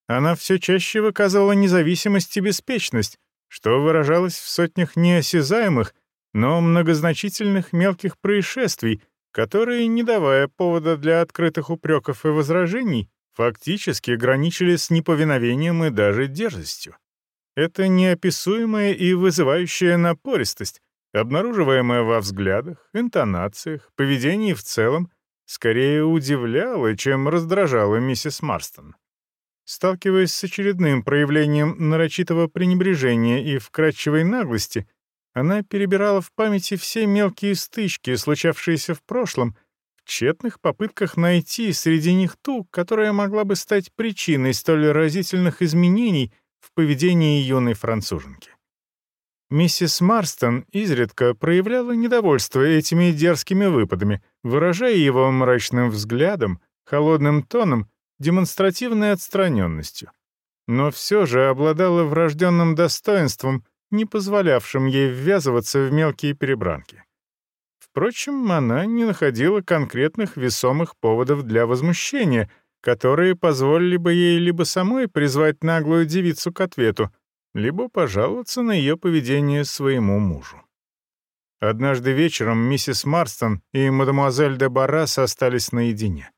Она все чаще выказывала независимость и беспечность, что выражалось в сотнях неосязаемых, но многозначительных мелких происшествий, которые, не давая повода для открытых упреков и возражений, фактически граничили с неповиновением и даже дерзостью. Это неописуемая и вызывающая напористость, обнаруживаемая во взглядах, интонациях, поведении в целом, скорее удивляла, чем раздражала миссис Марстон. Сталкиваясь с очередным проявлением нарочитого пренебрежения и вкрадчивой наглости, она перебирала в памяти все мелкие стычки, случавшиеся в прошлом, в тщетных попытках найти среди них ту, которая могла бы стать причиной столь разительных изменений в поведении юной француженки. Миссис Марстон изредка проявляла недовольство этими дерзкими выпадами, выражая его мрачным взглядом, холодным тоном демонстративной отстраненностью, но все же обладала врожденным достоинством, не позволявшим ей ввязываться в мелкие перебранки. Впрочем, она не находила конкретных весомых поводов для возмущения, которые позволили бы ей либо самой призвать наглую девицу к ответу, либо пожаловаться на ее поведение своему мужу. Однажды вечером миссис Марстон и мадемуазель де Баррас остались наедине.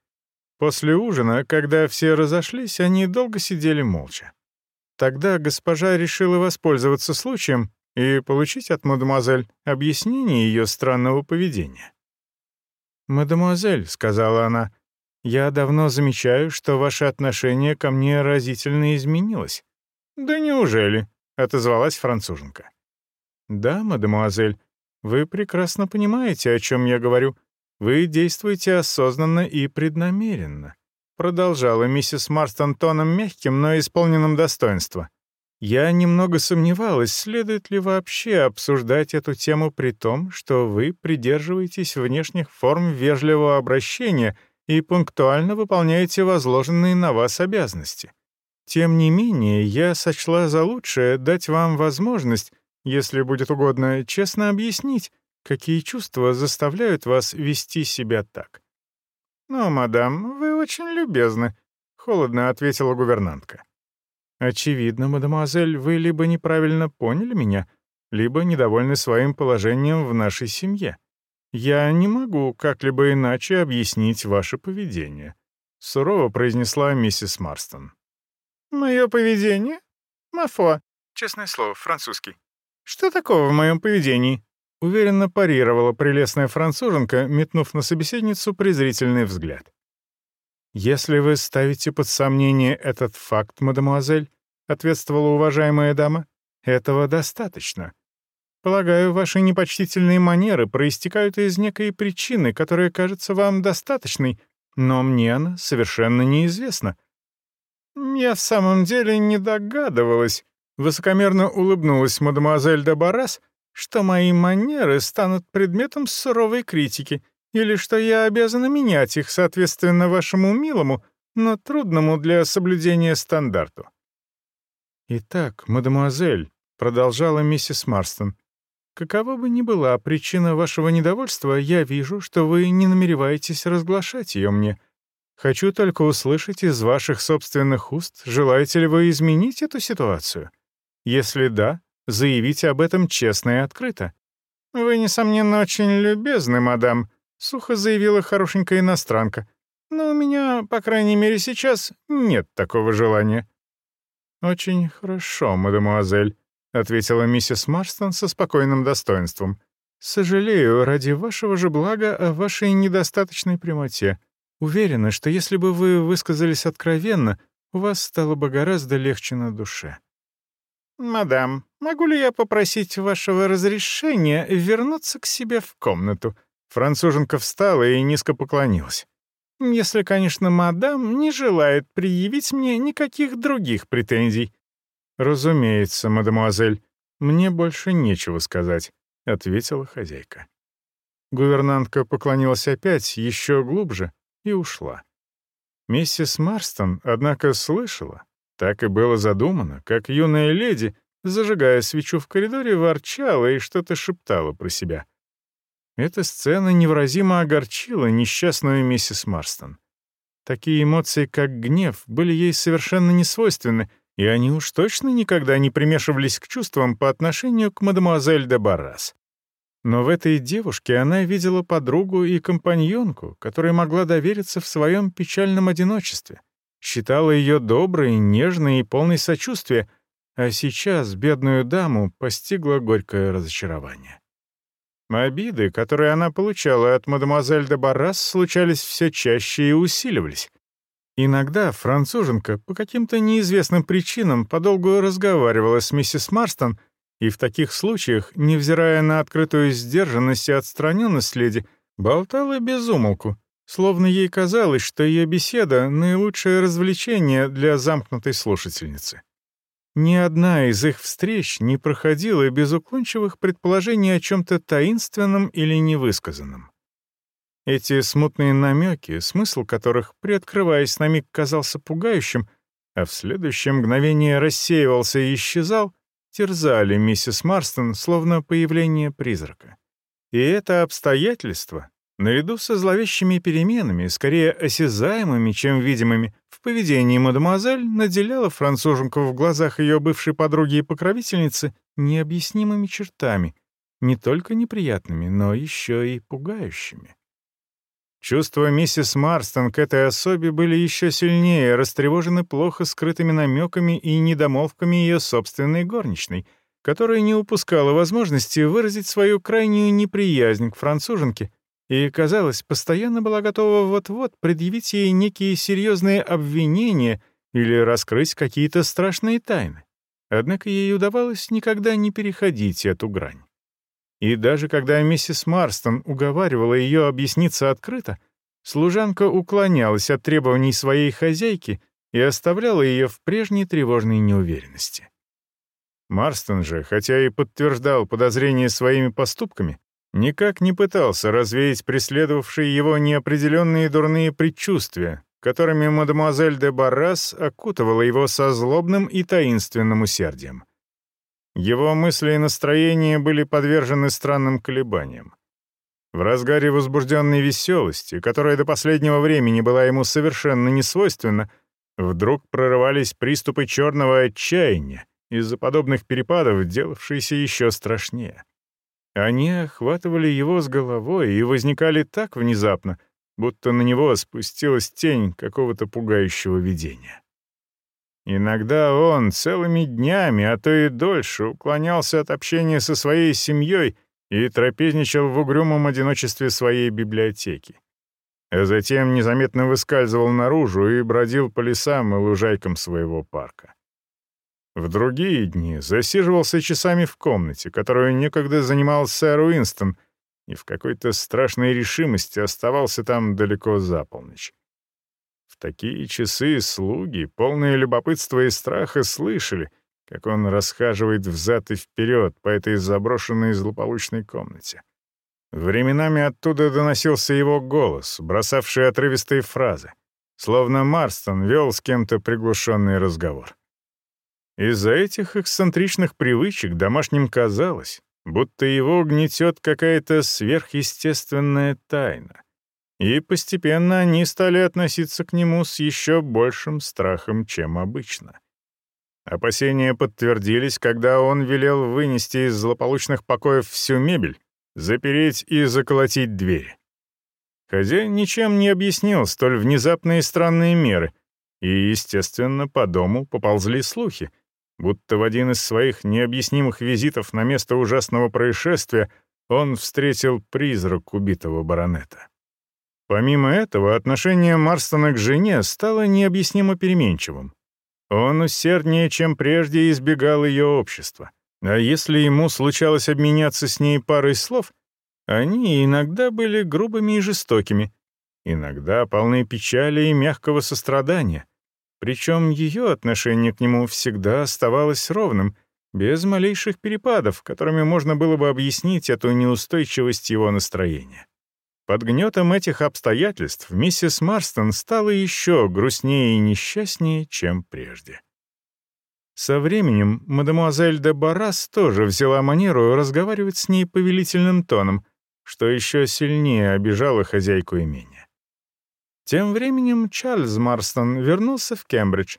После ужина, когда все разошлись, они долго сидели молча. Тогда госпожа решила воспользоваться случаем и получить от мадемуазель объяснение ее странного поведения. «Мадемуазель», — сказала она, — «я давно замечаю, что ваше отношение ко мне разительно изменилось». «Да неужели?» — отозвалась француженка. «Да, мадемуазель, вы прекрасно понимаете, о чем я говорю», вы действуете осознанно и преднамеренно», продолжала миссис Марстон тоном мягким, но исполненным достоинства. «Я немного сомневалась, следует ли вообще обсуждать эту тему при том, что вы придерживаетесь внешних форм вежливого обращения и пунктуально выполняете возложенные на вас обязанности. Тем не менее, я сочла за лучшее дать вам возможность, если будет угодно, честно объяснить, Какие чувства заставляют вас вести себя так?» «Ну, мадам, вы очень любезны», — холодно ответила гувернантка. «Очевидно, мадемуазель, вы либо неправильно поняли меня, либо недовольны своим положением в нашей семье. Я не могу как-либо иначе объяснить ваше поведение», — сурово произнесла миссис Марстон. «Мое поведение? Мафо. Честное слово, французский. Что такого в моем поведении?» Уверенно парировала прелестная француженка, метнув на собеседницу презрительный взгляд. «Если вы ставите под сомнение этот факт, мадемуазель», — ответствовала уважаемая дама, — «этого достаточно. Полагаю, ваши непочтительные манеры проистекают из некой причины, которая кажется вам достаточной, но мне она совершенно неизвестна». «Я в самом деле не догадывалась», — высокомерно улыбнулась мадемуазель де Барас, что мои манеры станут предметом суровой критики, или что я обязана менять их соответственно вашему милому, но трудному для соблюдения стандарту. «Итак, мадемуазель», — продолжала миссис Марстон, какова бы ни была причина вашего недовольства, я вижу, что вы не намереваетесь разглашать ее мне. Хочу только услышать из ваших собственных уст, желаете ли вы изменить эту ситуацию. Если да, заявите об этом честно и открыто. «Вы, несомненно, очень любезны, мадам», — сухо заявила хорошенькая иностранка. «Но у меня, по крайней мере, сейчас нет такого желания». «Очень хорошо, мадемуазель», — ответила миссис Марстон со спокойным достоинством. «Сожалею ради вашего же блага о вашей недостаточной прямоте. Уверена, что если бы вы высказались откровенно, у вас стало бы гораздо легче на душе». «Мадам, могу ли я попросить вашего разрешения вернуться к себе в комнату?» Француженка встала и низко поклонилась. «Если, конечно, мадам не желает предъявить мне никаких других претензий». «Разумеется, мадемуазель, мне больше нечего сказать», — ответила хозяйка. Гувернантка поклонилась опять, еще глубже, и ушла. Миссис Марстон, однако, слышала, так и было задумано, как юная леди, зажигая свечу в коридоре, ворчала и что-то шептала про себя. Эта сцена невыразимо огорчила несчастную миссис Марстон. Такие эмоции, как гнев, были ей совершенно несвойственны, и они уж точно никогда не примешивались к чувствам по отношению к мадемуазель де Баррас. Но в этой девушке она видела подругу и компаньонку, которой могла довериться в своем печальном одиночестве — считала ее доброй, нежной и полной сочувствия, а сейчас бедную даму постигло горькое разочарование. Обиды, которые она получала от мадемуазель де Баррас, случались все чаще и усиливались. Иногда француженка по каким-то неизвестным причинам подолгу разговаривала с миссис Марстон, и в таких случаях, невзирая на открытую сдержанность и отстраненность леди, болтала без умолку, Словно ей казалось, что ее беседа — наилучшее развлечение для замкнутой слушательницы. Ни одна из их встреч не проходила без уклончивых предположений о чем-то таинственном или невысказанном. Эти смутные намеки, смысл которых, приоткрываясь на миг, казался пугающим, а в следующее мгновение рассеивался и исчезал, терзали миссис Марстон, словно появление призрака. И это обстоятельство, Наряду со зловещими переменами, скорее осязаемыми, чем видимыми, в поведении мадемуазель наделяла француженку в глазах ее бывшей подруги и покровительницы необъяснимыми чертами, не только неприятными, но еще и пугающими. Чувства миссис Марстон к этой особе были еще сильнее, растревожены плохо скрытыми намеками и недомолвками ее собственной горничной, которая не упускала возможности выразить свою крайнюю неприязнь к француженке и, казалось, постоянно была готова вот-вот предъявить ей некие серьезные обвинения или раскрыть какие-то страшные тайны. Однако ей удавалось никогда не переходить эту грань. И даже когда миссис Марстон уговаривала ее объясниться открыто, служанка уклонялась от требований своей хозяйки и оставляла ее в прежней тревожной неуверенности. Марстон же, хотя и подтверждал подозрения своими поступками, никак не пытался развеять преследовавшие его неопределенные дурные предчувствия, которыми мадемуазель де Баррас окутывала его со злобным и таинственным усердием. Его мысли и настроения были подвержены странным колебаниям. В разгаре возбужденной веселости, которая до последнего времени была ему совершенно несвойственна, вдруг прорывались приступы черного отчаяния, из-за подобных перепадов делавшиеся еще страшнее. Они охватывали его с головой и возникали так внезапно, будто на него спустилась тень какого-то пугающего видения. Иногда он целыми днями, а то и дольше, уклонялся от общения со своей семьей и трапезничал в угрюмом одиночестве своей библиотеки. А затем незаметно выскальзывал наружу и бродил по лесам и лужайкам своего парка. В другие дни засиживался часами в комнате, которую некогда занимал сэр Уинстон, и в какой-то страшной решимости оставался там далеко за полночь. Такие часы слуги, полные любопытства и страха, слышали, как он расхаживает взад и вперед по этой заброшенной злополучной комнате. Временами оттуда доносился его голос, бросавший отрывистые фразы, словно Марстон вел с кем-то приглушенный разговор. Из-за этих эксцентричных привычек домашним казалось, будто его гнетет какая-то сверхъестественная тайна. И постепенно они стали относиться к нему с еще большим страхом, чем обычно. Опасения подтвердились, когда он велел вынести из злополучных покоев всю мебель, запереть и заколотить двери. Хозяин ничем не объяснил столь внезапные и странные меры, и, естественно, по дому поползли слухи, будто в один из своих необъяснимых визитов на место ужасного происшествия он встретил призрак убитого баронета. Помимо этого, отношение Марстона к жене стало необъяснимо переменчивым. Он усерднее, чем прежде, избегал ее общества. А если ему случалось обменяться с ней парой слов, они иногда были грубыми и жестокими, иногда полны печали и мягкого сострадания, причем ее отношение к нему всегда оставалось ровным, без малейших перепадов, которыми можно было бы объяснить эту неустойчивость его настроения. Под гнетом этих обстоятельств миссис Марстон стала еще грустнее и несчастнее, чем прежде. Со временем мадемуазель де Баррас тоже взяла манеру разговаривать с ней повелительным тоном, что еще сильнее обижало хозяйку имения. Тем временем Чарльз Марстон вернулся в Кембридж,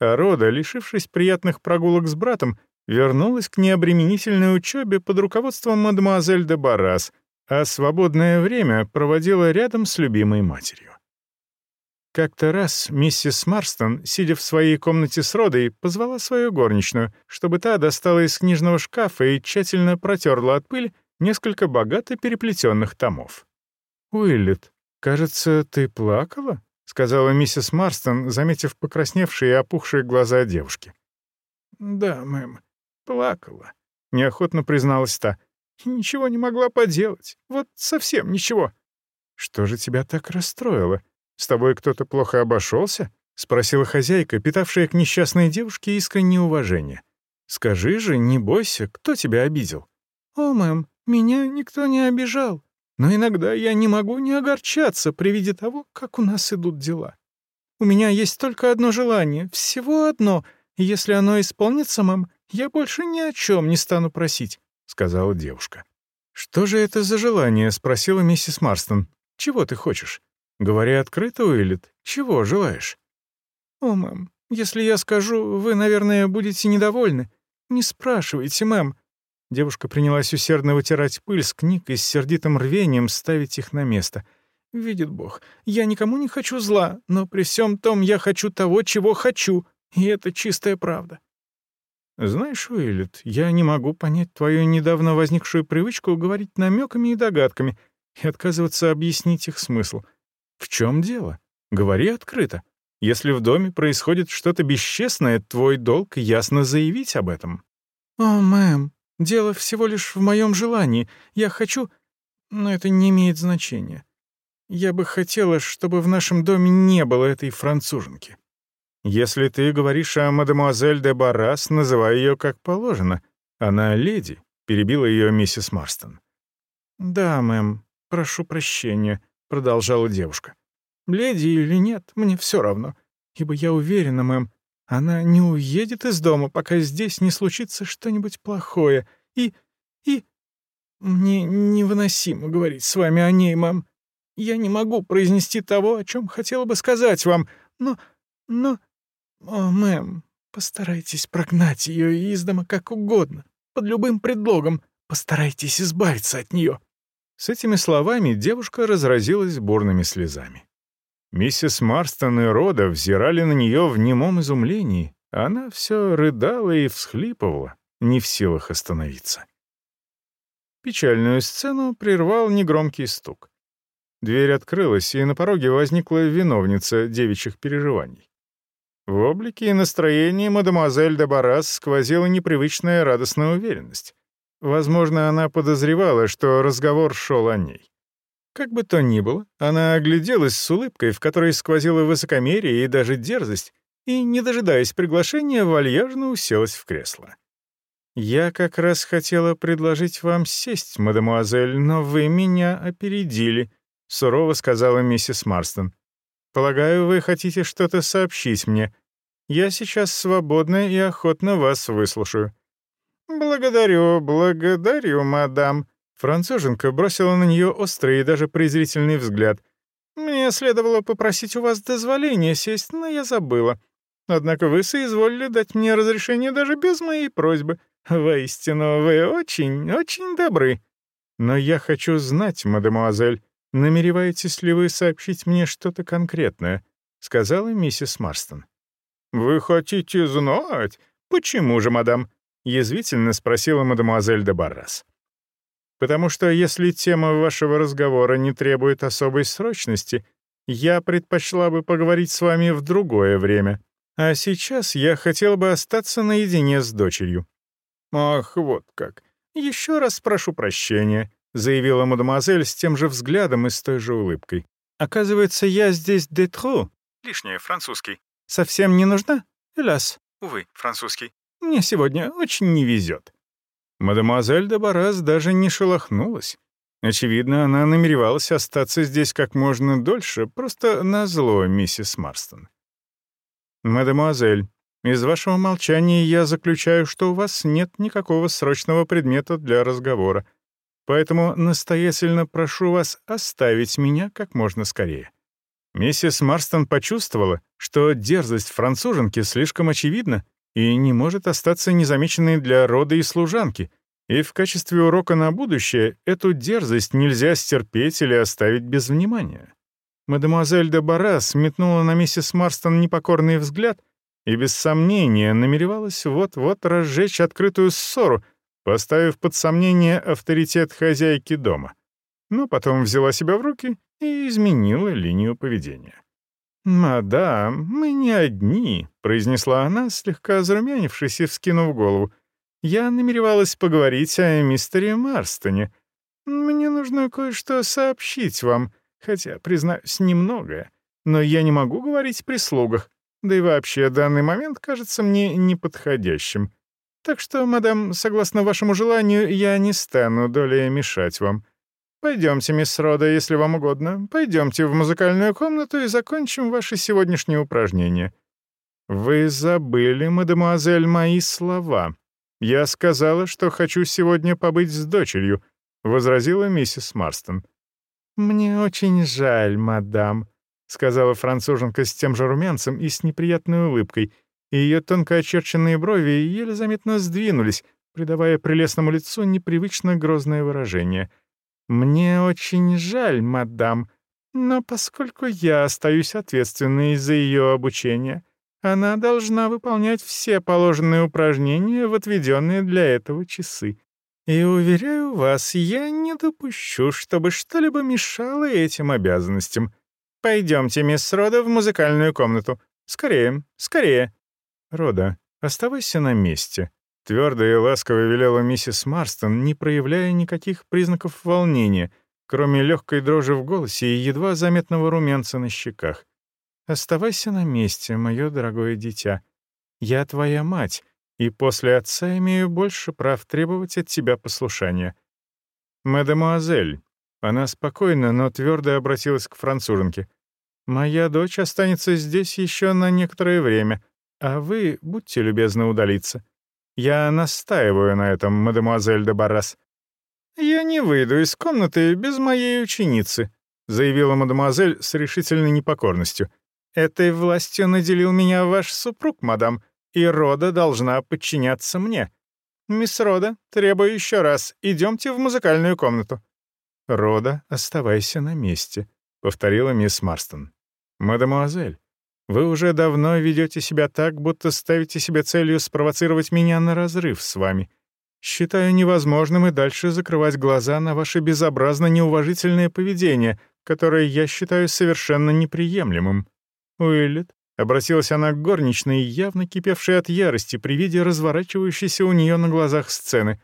а Рода, лишившись приятных прогулок с братом, вернулась к необременительной учебе под руководством мадемуазель де Баррас, а свободное время проводила рядом с любимой матерью. Как-то раз миссис Марстон, сидя в своей комнате с Родой, позвала свою горничную, чтобы та достала из книжного шкафа и тщательно протерла от пыли несколько богато переплетенных томов. «Уиллет, «Кажется, ты плакала?» — сказала миссис Марстон, заметив покрасневшие и опухшие глаза девушки. «Да, мэм, плакала», — неохотно призналась та. «Ничего не могла поделать. Вот совсем ничего». «Что же тебя так расстроило? С тобой кто-то плохо обошелся?» — спросила хозяйка, питавшая к несчастной девушке искреннее уважение. «Скажи же, не бойся, кто тебя обидел?» «О, мэм, меня никто не обижал», но иногда я не могу не огорчаться при виде того, как у нас идут дела. У меня есть только одно желание, всего одно, и если оно исполнится, мам, я больше ни о чем не стану просить», — сказала девушка. «Что же это за желание?» — спросила миссис Марстон. «Чего ты хочешь? Говори открыто, Уиллет. Чего желаешь?» «О, мэм, если я скажу, вы, наверное, будете недовольны. Не спрашивайте, мэм. Девушка принялась усердно вытирать пыль с книг и с сердитым рвением ставить их на место. «Видит Бог, я никому не хочу зла, но при всем том я хочу того, чего хочу, и это чистая правда». «Знаешь, Уиллет, я не могу понять твою недавно возникшую привычку говорить намеками и догадками и отказываться объяснить их смысл. В чем дело? Говори открыто. Если в доме происходит что-то бесчестное, твой долг ясно заявить об этом». «О, мэм, Дело всего лишь в моем желании. Я хочу... Но это не имеет значения. Я бы хотела, чтобы в нашем доме не было этой француженки. Если ты говоришь о мадемуазель де Баррас, называй ее как положено. Она леди, — перебила ее миссис Марстон. «Да, мэм, прошу прощения», — продолжала девушка. «Леди или нет, мне все равно, ибо я уверена, мэм, она не уедет из дома, пока здесь не случится что-нибудь плохое. И... и... Мне невыносимо говорить с вами о ней, мам. Я не могу произнести того, о чем хотела бы сказать вам, но... но... О, мэм, постарайтесь прогнать ее из дома как угодно, под любым предлогом. Постарайтесь избавиться от нее. С этими словами девушка разразилась бурными слезами. Миссис Марстон и Рода взирали на нее в немом изумлении. Она все рыдала и всхлипывала, не в силах остановиться. Печальную сцену прервал негромкий стук. Дверь открылась, и на пороге возникла виновница девичьих переживаний. В облике и настроении мадемуазель де Барас сквозила непривычная радостная уверенность. Возможно, она подозревала, что разговор шел о ней. Как бы то ни было, она огляделась с улыбкой, в которой сквозило высокомерие и даже дерзость, и, не дожидаясь приглашения, вальяжно уселась в кресло. «Я как раз хотела предложить вам сесть, мадемуазель, но вы меня опередили», — сурово сказала миссис Марстон. «Полагаю, вы хотите что-то сообщить мне. Я сейчас свободна и охотно вас выслушаю». «Благодарю, благодарю, мадам». Француженка бросила на нее острый и даже презрительный взгляд. «Мне следовало попросить у вас дозволения сесть, но я забыла. Однако вы соизволили дать мне разрешение даже без моей просьбы. Воистину, вы очень, очень добры. Но я хочу знать, мадемуазель, намереваетесь ли вы сообщить мне что-то конкретное?» — сказала миссис Марстон. «Вы хотите знать? Почему же, мадам?» — язвительно спросила мадемуазель де Баррас. «Потому что если тема вашего разговора не требует особой срочности, я предпочла бы поговорить с вами в другое время. А сейчас я хотел бы остаться наедине с дочерью». «Ах, вот как. Еще раз прошу прощения», — заявила мадемуазель с тем же взглядом и с той же улыбкой. «Оказывается, я здесь детру, лишнее французский, совсем не нужна? Hélas, увы, французский. Мне сегодня очень не везет». Мадемуазель де Барас даже не шелохнулась. Очевидно, она намеревалась остаться здесь как можно дольше, просто назло миссис Марстон. «Мадемуазель, из вашего молчания я заключаю, что у вас нет никакого срочного предмета для разговора, поэтому настоятельно прошу вас оставить меня как можно скорее». Миссис Марстон почувствовала, что дерзость француженки слишком очевидна и не может остаться незамеченной для рода и служанки, и в качестве урока на будущее эту дерзость нельзя стерпеть или оставить без внимания. Мадемуазель де Барас метнула на миссис Марстон непокорный взгляд и без сомнения намеревалась вот-вот разжечь открытую ссору, поставив под сомнение авторитет хозяйки дома. Но потом взяла себя в руки и изменила линию поведения. «Мадам, мы не одни», — произнесла она, слегка зарумянившись и вскинув голову. «Я намеревалась поговорить о мистере Марстоне. Мне нужно кое-что сообщить вам, хотя, признаюсь, немногое. Но я не могу говорить при слугах, да и вообще данный момент кажется мне неподходящим. Так что, мадам, согласно вашему желанию, я не стану долей мешать вам. Пойдемте, мисс Рода, если вам угодно. Пойдемте в музыкальную комнату и закончим ваши сегодняшние упражнения. Вы забыли, мадемуазель, мои слова. Я сказала, что хочу сегодня побыть с дочерью, возразила миссис Марстон. Мне очень жаль, мадам, сказала француженка с тем же румянцем и с неприятной улыбкой, и ее тонко очерченные брови еле заметно сдвинулись, придавая прелестному лицу непривычно грозное выражение — «Мне очень жаль, мадам, но поскольку я остаюсь ответственной за ее обучение, она должна выполнять все положенные упражнения в отведенные для этого часы. И, уверяю вас, я не допущу, чтобы что-либо мешало этим обязанностям. Пойдемте, мисс Рода, в музыкальную комнату. Скорее, скорее». «Рода, оставайся на месте», Твердо и ласково велела миссис Марстон, не проявляя никаких признаков волнения, кроме легкой дрожи в голосе и едва заметного румянца на щеках. «Оставайся на месте, мое дорогое дитя. Я твоя мать, и после отца имею больше прав требовать от тебя послушания». «Мадемуазель», она спокойно, но твердо обратилась к француженке. «Моя дочь останется здесь еще на некоторое время, а вы будьте любезны удалиться». Я настаиваю на этом, мадемуазель де Баррас. «Я не выйду из комнаты без моей ученицы», — заявила мадемуазель с решительной непокорностью. «Этой властью наделил меня ваш супруг, мадам, и Рода должна подчиняться мне. Мисс Рода, требую еще раз, идемте в музыкальную комнату». «Рода, оставайся на месте», — повторила мисс Марстон. «Мадемуазель, вы уже давно ведете себя так, будто ставите себе целью спровоцировать меня на разрыв с вами. Считаю невозможным и дальше закрывать глаза на ваше безобразно неуважительное поведение, которое я считаю совершенно неприемлемым. Уиллет, обратилась она к горничной, явно кипевшей от ярости при виде разворачивающейся у нее на глазах сцены.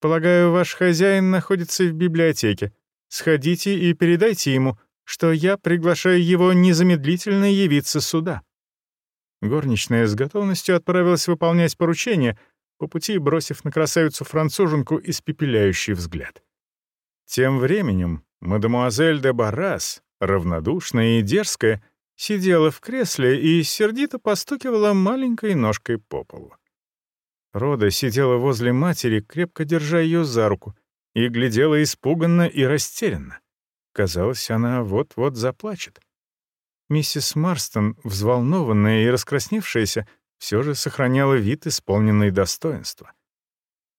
«Полагаю, ваш хозяин находится в библиотеке. Сходите и передайте ему, что я приглашаю его незамедлительно явиться сюда». Горничная с готовностью отправилась выполнять поручение, по пути бросив на красавицу-француженку испепеляющий взгляд. Тем временем мадемуазель де Баррас, равнодушная и дерзкая, сидела в кресле и сердито постукивала маленькой ножкой по полу. Рода сидела возле матери, крепко держа ее за руку, и глядела испуганно и растерянно. Казалось, она вот-вот заплачет. Миссис Марстон, взволнованная и раскрасневшаяся, все же сохраняла вид, исполненный достоинства.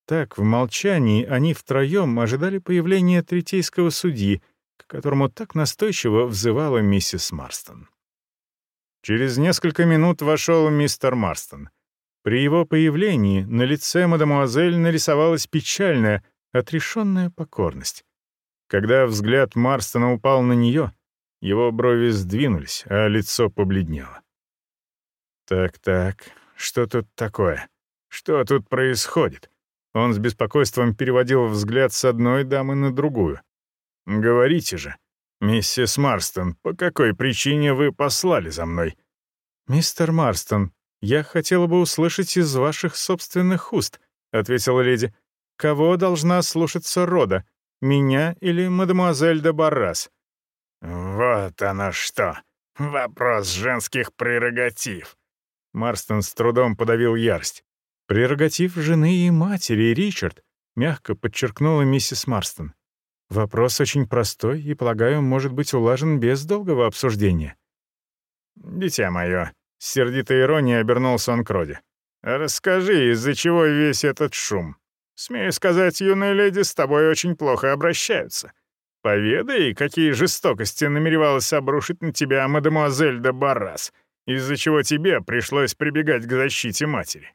Так, в молчании они втроем ожидали появления третейского судьи, к которому так настойчиво взывала миссис Марстон. Через несколько минут вошел мистер Марстон. При его появлении на лице мадемуазель нарисовалась печальная, отрешенная покорность. Когда взгляд Марстона упал на нее, его брови сдвинулись, а лицо побледнело. «Так-так, что тут такое? Что тут происходит?» Он с беспокойством переводил взгляд с одной дамы на другую. «Говорите же, миссис Марстон, по какой причине вы послали за мной?» «Мистер Марстон, я хотела бы услышать из ваших собственных уст», — ответила леди. «Кого должна слушаться рода, меня или мадемуазель де Баррас?» «Вот оно что! Вопрос женских прерогатив!» Марстон с трудом подавил ярость. «Прерогатив жены и матери, Ричард», — мягко подчеркнула миссис Марстон. «Вопрос очень простой и, полагаю, может быть улажен без долгого обсуждения». «Дитя мое», — с сердитой иронией обернулся он к Роде. «Расскажи, из-за чего весь этот шум? Смею сказать, юная леди, с тобой очень плохо обращаются. Поведай, какие жестокости намеревалась обрушить на тебя мадемуазель де Баррас, из-за чего тебе пришлось прибегать к защите матери».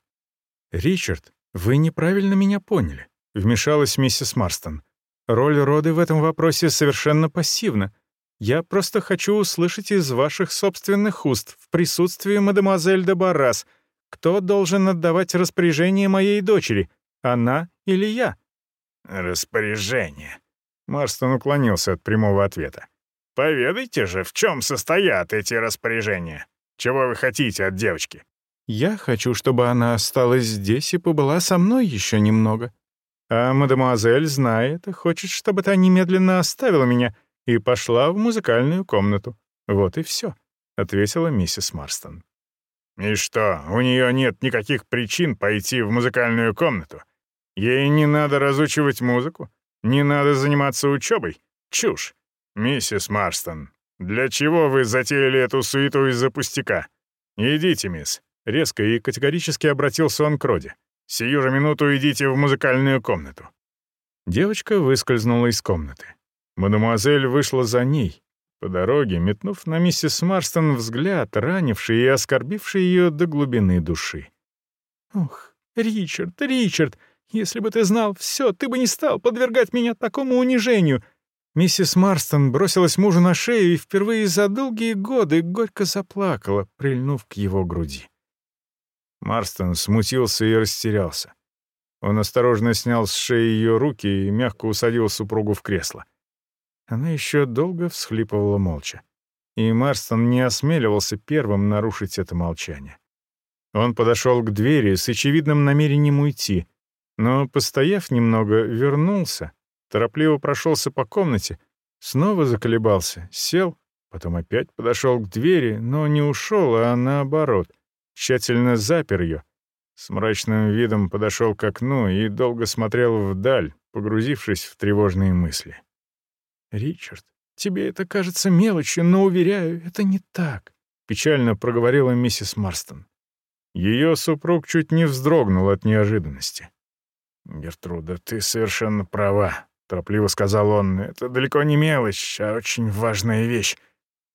«Ричард, вы неправильно меня поняли», — вмешалась миссис Марстон. «Роль роды в этом вопросе совершенно пассивна. Я просто хочу услышать из ваших собственных уст в присутствии мадемуазель де Баррас, кто должен отдавать распоряжение моей дочери, она или я?» «Распоряжение». Марстон уклонился от прямого ответа. «Поведайте же, в чем состоят эти распоряжения? Чего вы хотите от девочки?» Я хочу, чтобы она осталась здесь и побыла со мной еще немного. А мадемуазель знает и хочет, чтобы та немедленно оставила меня и пошла в музыкальную комнату. Вот и все», — ответила миссис Марстон. «И что, у нее нет никаких причин пойти в музыкальную комнату? Ей не надо разучивать музыку? Не надо заниматься учебой? Чушь! Миссис Марстон, для чего вы затеяли эту суету из-за пустяка? Идите, мисс, Резко и категорически обратился он к Роде. «Сию же минуту идите в музыкальную комнату». Девочка выскользнула из комнаты. Мадемуазель вышла за ней, по дороге, метнув на миссис Марстон взгляд, ранивший и оскорбивший ее до глубины души. «Ох, Ричард, Ричард, если бы ты знал все, ты бы не стал подвергать меня такому унижению!» Миссис Марстон бросилась мужу на шею и впервые за долгие годы горько заплакала, прильнув к его груди. Марстон смутился и растерялся. Он осторожно снял с шеи ее руки и мягко усадил супругу в кресло. Она еще долго всхлипывала молча. И Марстон не осмеливался первым нарушить это молчание. Он подошел к двери с очевидным намерением уйти, но, постояв немного, вернулся, торопливо прошелся по комнате, снова заколебался, сел, потом опять подошел к двери, но не ушел, а наоборот — тщательно запер ее. С мрачным видом подошел к окну и долго смотрел вдаль, погрузившись в тревожные мысли. «Ричард, тебе это кажется мелочью, но, уверяю, это не так», — печально проговорила миссис Марстон. Ее супруг чуть не вздрогнул от неожиданности. «Гертруда, ты совершенно права», — торопливо сказал он. «Это далеко не мелочь, а очень важная вещь».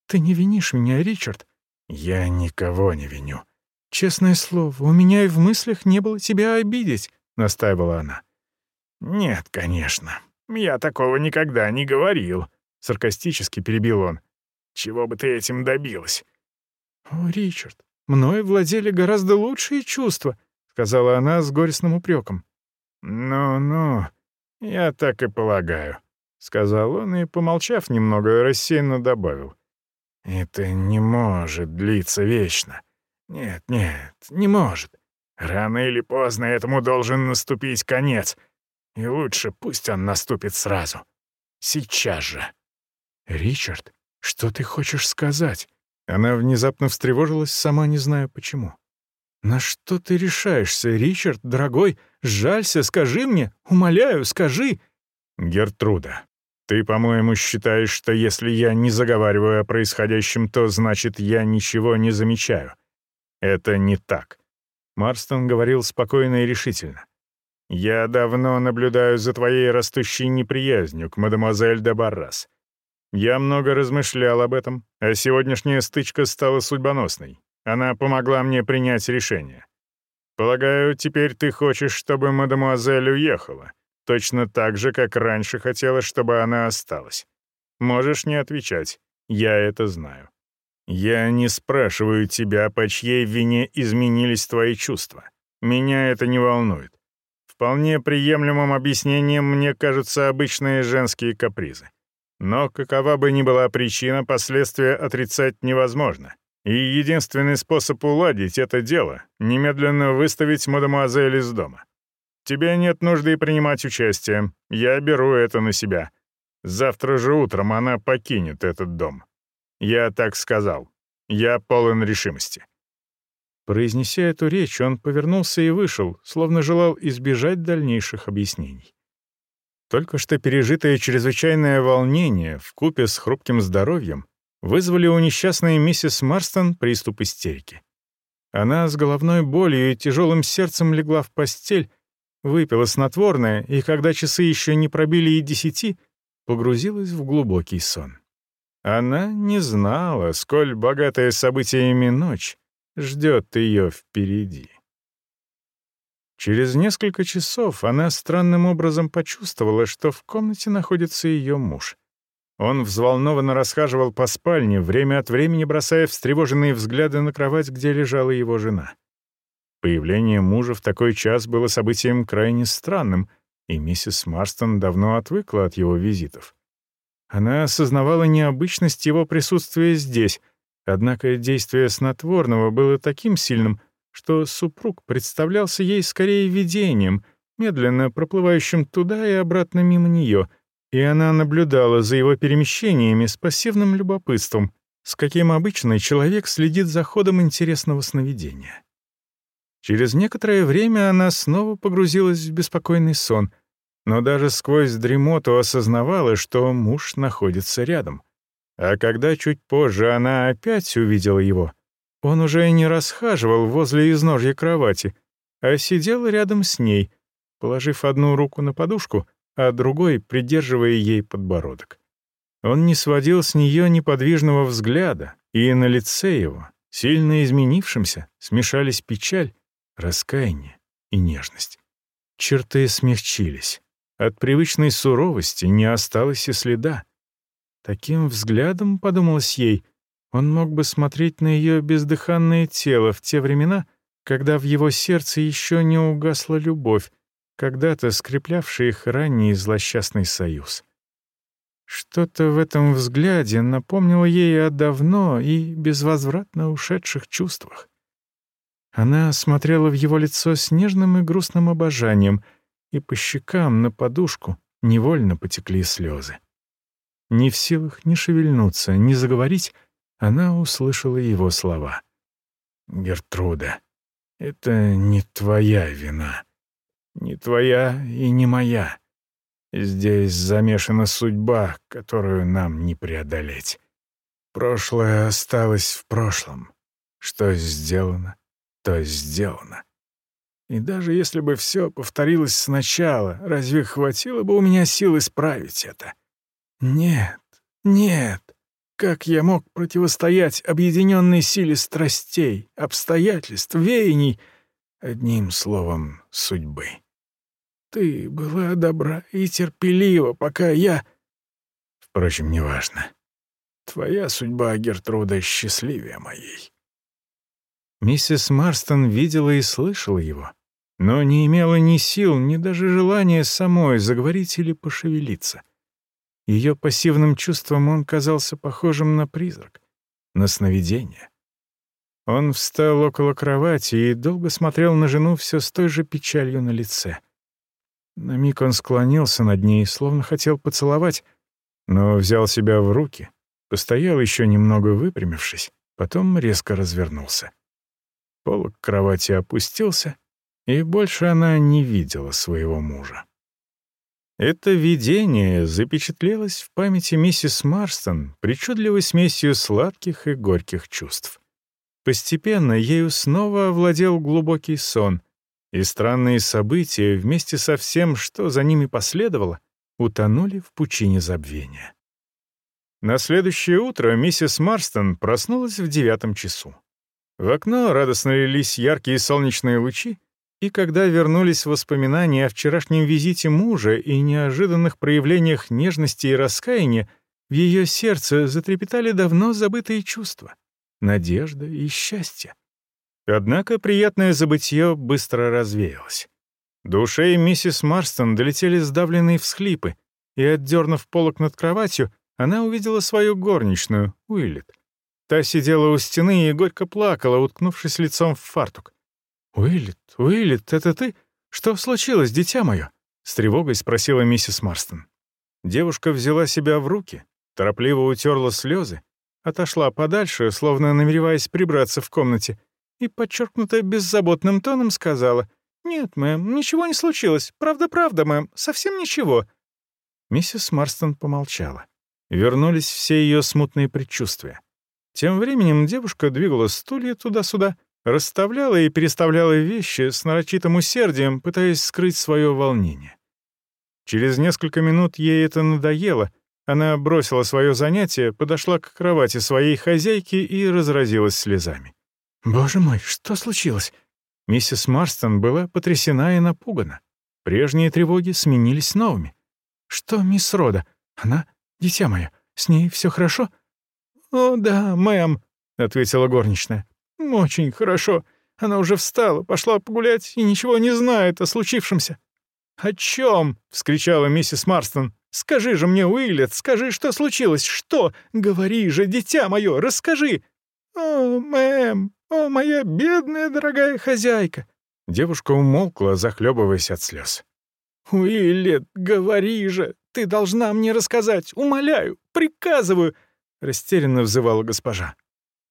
«Ты не винишь меня, Ричард?» «Я никого не виню. «Честное слово, у меня и в мыслях не было тебя обидеть», — настаивала она. «Нет, конечно. Я такого никогда не говорил», — саркастически перебил он. «Чего бы ты этим добилась?» «О, Ричард, мной владели гораздо лучшие чувства», — сказала она с горестным упреком. «Ну-ну, я так и полагаю», — сказал он и, помолчав немного, рассеянно добавил. «Это не может длиться вечно. Нет, нет, не может. Рано или поздно этому должен наступить конец. И лучше пусть он наступит сразу. Сейчас же. «Ричард, что ты хочешь сказать?» Она внезапно встревожилась, сама не зная почему. «На что ты решаешься, Ричард, дорогой? Жалься, скажи мне, умоляю, скажи!» «Гертруда, ты, по-моему, считаешь, что если я не заговариваю о происходящем, то значит, я ничего не замечаю. Это не так». Марстон говорил спокойно и решительно. «Я давно наблюдаю за твоей растущей неприязнью к мадемуазель де Баррас. Я много размышлял об этом, а сегодняшняя стычка стала судьбоносной. Она помогла мне принять решение. Полагаю, теперь ты хочешь, чтобы мадемуазель уехала, точно так же, как раньше хотела, чтобы она осталась. Можешь не отвечать, я это знаю. Я не спрашиваю тебя, по чьей вине изменились твои чувства. Меня это не волнует. Вполне приемлемым объяснением мне кажутся обычные женские капризы. Но какова бы ни была причина, последствия отрицать невозможно. И единственный способ уладить это дело — немедленно выставить мадемуазель из дома. Тебе нет нужды принимать участие, я беру это на себя. Завтра же утром она покинет этот дом. Я так сказал. Я полон решимости». Произнеся эту речь, он повернулся и вышел, словно желал избежать дальнейших объяснений. Только что пережитое чрезвычайное волнение в купе с хрупким здоровьем вызвали у несчастной миссис Марстон приступ истерики. Она с головной болью и тяжелым сердцем легла в постель, выпила снотворное и, когда часы еще не пробили и десяти, погрузилась в глубокий сон. Она не знала, сколь богатая событиями ночь ждет ее впереди. Через несколько часов она странным образом почувствовала, что в комнате находится ее муж. Он взволнованно расхаживал по спальне, время от времени бросая встревоженные взгляды на кровать, где лежала его жена. Появление мужа в такой час было событием крайне странным, и миссис Марстон давно отвыкла от его визитов. Она осознавала необычность его присутствия здесь, однако действие снотворного было таким сильным, что супруг представлялся ей скорее видением, медленно проплывающим туда и обратно мимо нее, и она наблюдала за его перемещениями с пассивным любопытством, с каким обычный человек следит за ходом интересного сновидения. Через некоторое время она снова погрузилась в беспокойный сон, но даже сквозь дремоту осознавала, что муж находится рядом. А когда чуть позже она опять увидела его, он уже не расхаживал возле изножья кровати, а сидел рядом с ней, положив одну руку на подушку, а другой придерживая ей подбородок. Он не сводил с нее неподвижного взгляда, и на лице его, сильно изменившемся, смешались печаль, раскаяние и нежность. Черты смягчились. От привычной суровости не осталось и следа. Таким взглядом, подумалось ей, — он мог бы смотреть на ее бездыханное тело в те времена, когда в его сердце еще не угасла любовь, когда-то скреплявшая их ранний злосчастный союз. Что-то в этом взгляде напомнило ей о давно и безвозвратно ушедших чувствах. Она смотрела в его лицо с нежным и грустным обожанием, и по щекам на подушку невольно потекли слезы. Не в силах ни шевельнуться, ни заговорить, она услышала его слова. «Гертруда, это не твоя вина. Не твоя и не моя. Здесь замешана судьба, которую нам не преодолеть. Прошлое осталось в прошлом. Что сделано, то сделано. И даже если бы все повторилось сначала, разве хватило бы у меня сил исправить это? Нет, нет. Как я мог противостоять объединенной силе страстей, обстоятельств, веяний, одним словом, судьбы? Ты была добра и терпелива, пока я... Впрочем, неважно. Твоя судьба, Гертруда, счастливее моей. Миссис Марстон видела и слышала его, но не имела ни сил, ни даже желания самой заговорить или пошевелиться. Ее пассивным чувством он казался похожим на призрак, на сновидение. Он встал около кровати и долго смотрел на жену все с той же печалью на лице. На миг он склонился над ней, словно хотел поцеловать, но взял себя в руки, постоял еще немного выпрямившись, потом резко развернулся. Полок кровати опустился, и больше она не видела своего мужа. Это видение запечатлелось в памяти миссис Марстон причудливой смесью сладких и горьких чувств. Постепенно ею снова овладел глубокий сон, и странные события вместе со всем, что за ними последовало, утонули в пучине забвения. На следующее утро миссис Марстон проснулась в девятом часу. В окно радостно лились яркие солнечные лучи, и когда вернулись воспоминания о вчерашнем визите мужа и неожиданных проявлениях нежности и раскаяния, в ее сердце затрепетали давно забытые чувства — надежда и счастье. Однако приятное забытье быстро развеялось. До ушей миссис Марстон долетели сдавленные всхлипы, и, отдернув полок над кроватью, она увидела свою горничную, Уиллет. Та сидела у стены и горько плакала, уткнувшись лицом в фартук. «Уиллет, Уиллет, это ты? Что случилось, дитя мое?» — с тревогой спросила миссис Марстон. Девушка взяла себя в руки, торопливо утерла слезы, отошла подальше, словно намереваясь прибраться в комнате, и, подчеркнуто беззаботным тоном, сказала, «Нет, мэм, ничего не случилось. Правда-правда, мэм, совсем ничего». Миссис Марстон помолчала. Вернулись все ее смутные предчувствия. Тем временем девушка двигала стулья туда-сюда, расставляла и переставляла вещи с нарочитым усердием, пытаясь скрыть свое волнение. Через несколько минут ей это надоело, она бросила свое занятие, подошла к кровати своей хозяйки и разразилась слезами. «Боже мой, что случилось?» Миссис Марстон была потрясена и напугана. Прежние тревоги сменились новыми. «Что, мисс Рода? Она, дитя мое, с ней все хорошо?» «О, да, мэм», — ответила горничная. «Очень хорошо. Она уже встала, пошла погулять и ничего не знает о случившемся». «О чем?» — вскричала миссис Марстон. «Скажи же мне, Уиллет, скажи, что случилось, что? Говори же, дитя мое, расскажи!» «О, мэм, о, моя бедная дорогая хозяйка!» Девушка умолкла, захлебываясь от слез. «Уиллет, говори же! Ты должна мне рассказать! Умоляю! Приказываю!» — растерянно взывала госпожа.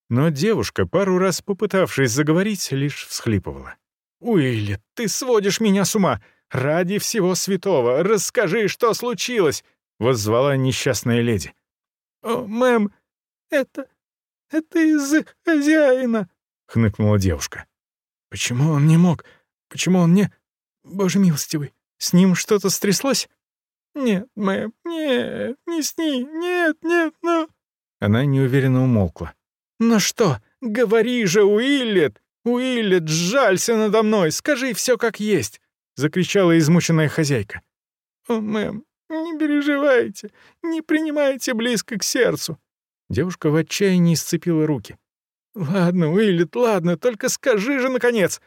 Но девушка, пару раз попытавшись заговорить, лишь всхлипывала. «Уилли, ты сводишь меня с ума! Ради всего святого, расскажи, что случилось!» — воззвала несчастная леди. «О, мэм, это... это из-за хозяина!» — хныкнула девушка. «Почему он не мог? Почему он не... Боже милостивый, с ним что-то стряслось?» «Нет, мэм, нет, не с ним, нет, нет, но...» Она неуверенно умолкла. «Ну что, говори же, Уиллет! Уиллет, сжалься надо мной, скажи все как есть!» — закричала измученная хозяйка. «О, мэм, не переживайте, не принимайте близко к сердцу». Девушка в отчаянии сцепила руки. «Ладно, Уиллет, ладно, только скажи же, наконец!»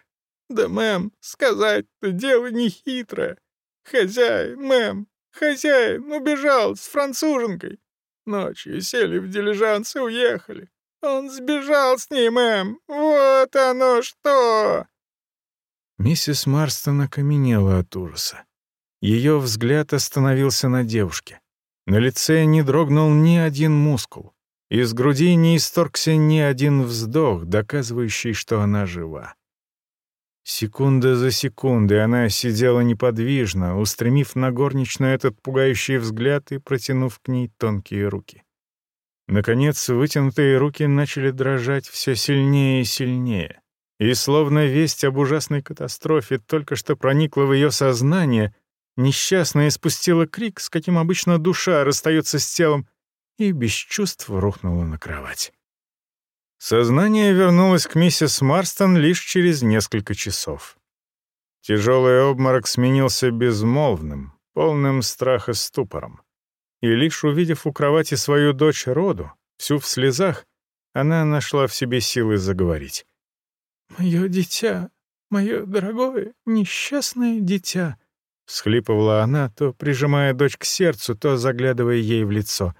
«Да, мэм, сказать-то дело не хитрое. Хозяин, мэм, хозяин убежал с француженкой. Ночью сели в дилижанс и уехали. Он сбежал с ним, мэм. Вот оно что!» Миссис Марстон окаменела от ужаса. Ее взгляд остановился на девушке. На лице не дрогнул ни один мускул. Из груди не исторгся ни один вздох, доказывающий, что она жива. Секунда за секундой она сидела неподвижно, устремив на горничную этот пугающий взгляд и протянув к ней тонкие руки. Наконец, вытянутые руки начали дрожать все сильнее и сильнее. И словно весть об ужасной катастрофе только что проникла в ее сознание, несчастная спустила крик, с каким обычно душа расстается с телом, и без чувств рухнула на кровать. Сознание вернулось к миссис Марстон лишь через несколько часов. Тяжелый обморок сменился безмолвным, полным страха ступором и лишь увидев у кровати свою дочь Роду, всю в слезах, она нашла в себе силы заговорить. «Мое дитя, мое дорогое, несчастное дитя», — всхлипывала она, то прижимая дочь к сердцу, то заглядывая ей в лицо.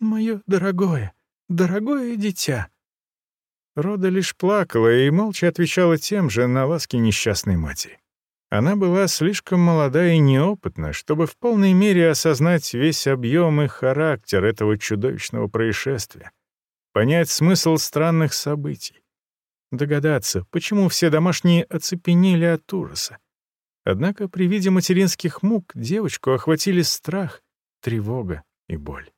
«Мое дорогое, дорогое дитя». Рода лишь плакала и молча отвечала тем же на ласки несчастной матери. Она была слишком молода и неопытна, чтобы в полной мере осознать весь объем и характер этого чудовищного происшествия, понять смысл странных событий. догадаться, почему все домашние оцепенели от ужаса. Однако при виде материнских мук девочку охватили страх, тревога и боль.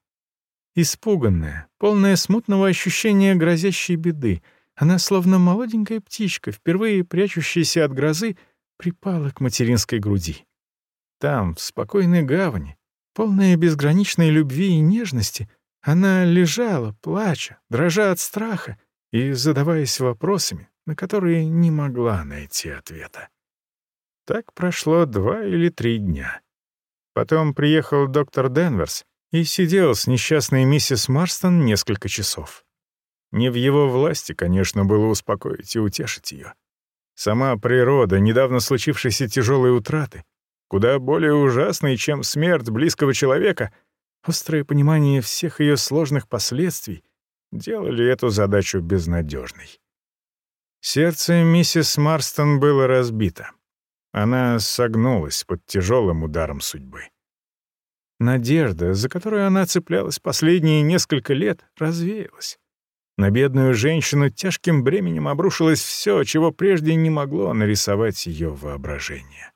Испуганная, полная смутного ощущения грозящей беды, она, словно молоденькая птичка, впервые прячущаяся от грозы, припала к материнской груди. Там, в спокойной гавани, полная безграничной любви и нежности, она лежала, плача, дрожа от страха и задаваясь вопросами, на которые не могла найти ответа. Так прошло два или три дня. Потом приехал доктор Денверс и сидел с несчастной миссис Марстон несколько часов. Не в его власти, конечно, было успокоить и утешить ее. Сама природа недавно случившейся тяжелой утраты, куда более ужасной, чем смерть близкого человека, острое понимание всех ее сложных последствий делали эту задачу безнадежной. Сердце миссис Марстон было разбито. Она согнулась под тяжелым ударом судьбы. Надежда, за которую она цеплялась последние несколько лет, развеялась. На бедную женщину тяжким бременем обрушилось все, чего прежде не могло нарисовать ее воображение.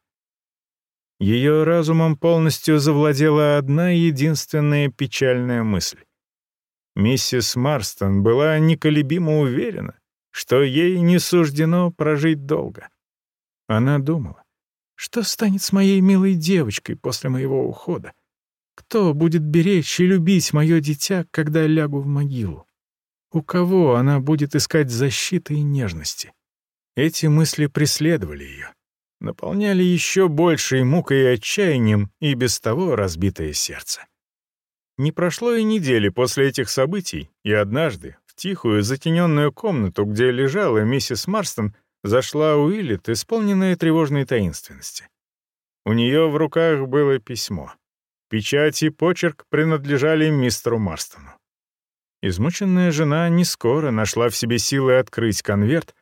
Ее разумом полностью завладела одна единственная печальная мысль. Миссис Марстон была неколебимо уверена, что ей не суждено прожить долго. Она думала, что станет с моей милой девочкой после моего ухода? Кто будет беречь и любить мое дитя, когда лягу в могилу? У кого она будет искать защиты и нежности? Эти мысли преследовали ее, наполняли еще большей мукой и отчаянием и без того разбитое сердце. Не прошло и недели после этих событий, и однажды, в тихую затененную комнату, где лежала миссис Марстон, зашла Уиллет, исполненная тревожной таинственности. У нее в руках было письмо. Печать и почерк принадлежали мистеру Марстону. Измученная жена не скоро нашла в себе силы открыть конверт,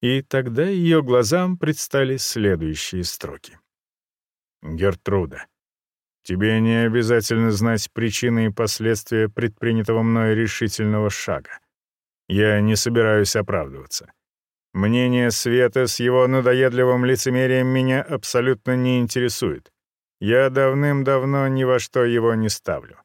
и тогда ее глазам предстали следующие строки. «Гертруда, тебе не обязательно знать причины и последствия предпринятого мной решительного шага. Я не собираюсь оправдываться. Мнение Света с его надоедливым лицемерием меня абсолютно не интересует. Я давным-давно ни во что его не ставлю.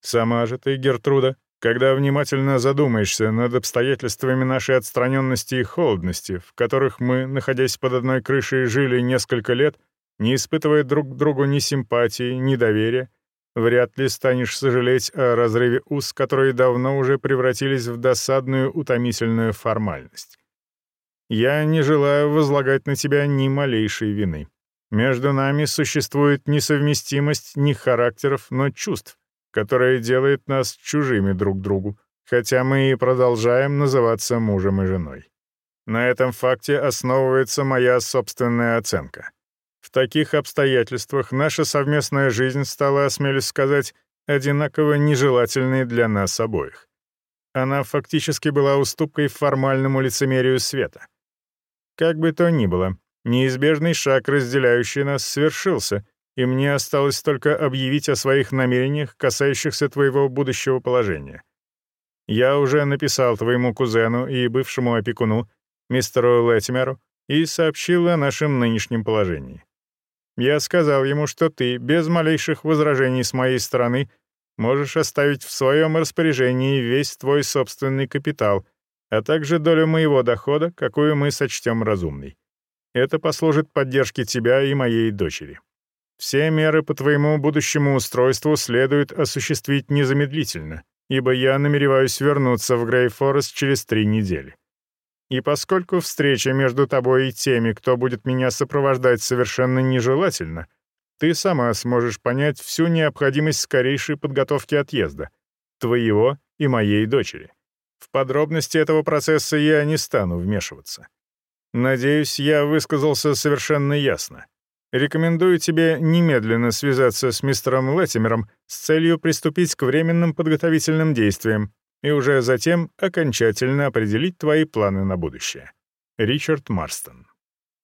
Сама же ты, Гертруда, когда внимательно задумаешься над обстоятельствами нашей отстраненности и холодности, в которых мы, находясь под одной крышей, жили несколько лет, не испытывая друг к другу ни симпатии, ни доверия, вряд ли станешь сожалеть о разрыве уз, которые давно уже превратились в досадную утомительную формальность. Я не желаю возлагать на тебя ни малейшей вины. Между нами существует несовместимость не характеров, но чувств, которая делает нас чужими друг другу, хотя мы и продолжаем называться мужем и женой. На этом факте основывается моя собственная оценка. В таких обстоятельствах наша совместная жизнь стала, осмелюсь сказать, одинаково нежелательной для нас обоих. Она фактически была уступкой формальному лицемерию света. Как бы то ни было, неизбежный шаг, разделяющий нас, свершился, и мне осталось только объявить о своих намерениях, касающихся твоего будущего положения. Я уже написал твоему кузену и бывшему опекуну, мистеру Леттимеру, и сообщил о нашем нынешнем положении. Я сказал ему, что ты, без малейших возражений с моей стороны, можешь оставить в своем распоряжении весь твой собственный капитал — а также долю моего дохода, какую мы сочтем разумной. Это послужит поддержке тебя и моей дочери. Все меры по твоему будущему устройству следует осуществить незамедлительно, ибо я намереваюсь вернуться в Грейфорест через три недели. И поскольку встреча между тобой и теми, кто будет меня сопровождать, совершенно нежелательна, ты сама сможешь понять всю необходимость скорейшей подготовки отъезда, твоего и моей дочери. В подробности этого процесса я не стану вмешиваться. Надеюсь, я высказался совершенно ясно. Рекомендую тебе немедленно связаться с мистером Леттимером с целью приступить к временным подготовительным действиям и уже затем окончательно определить твои планы на будущее. Ричард Марстон.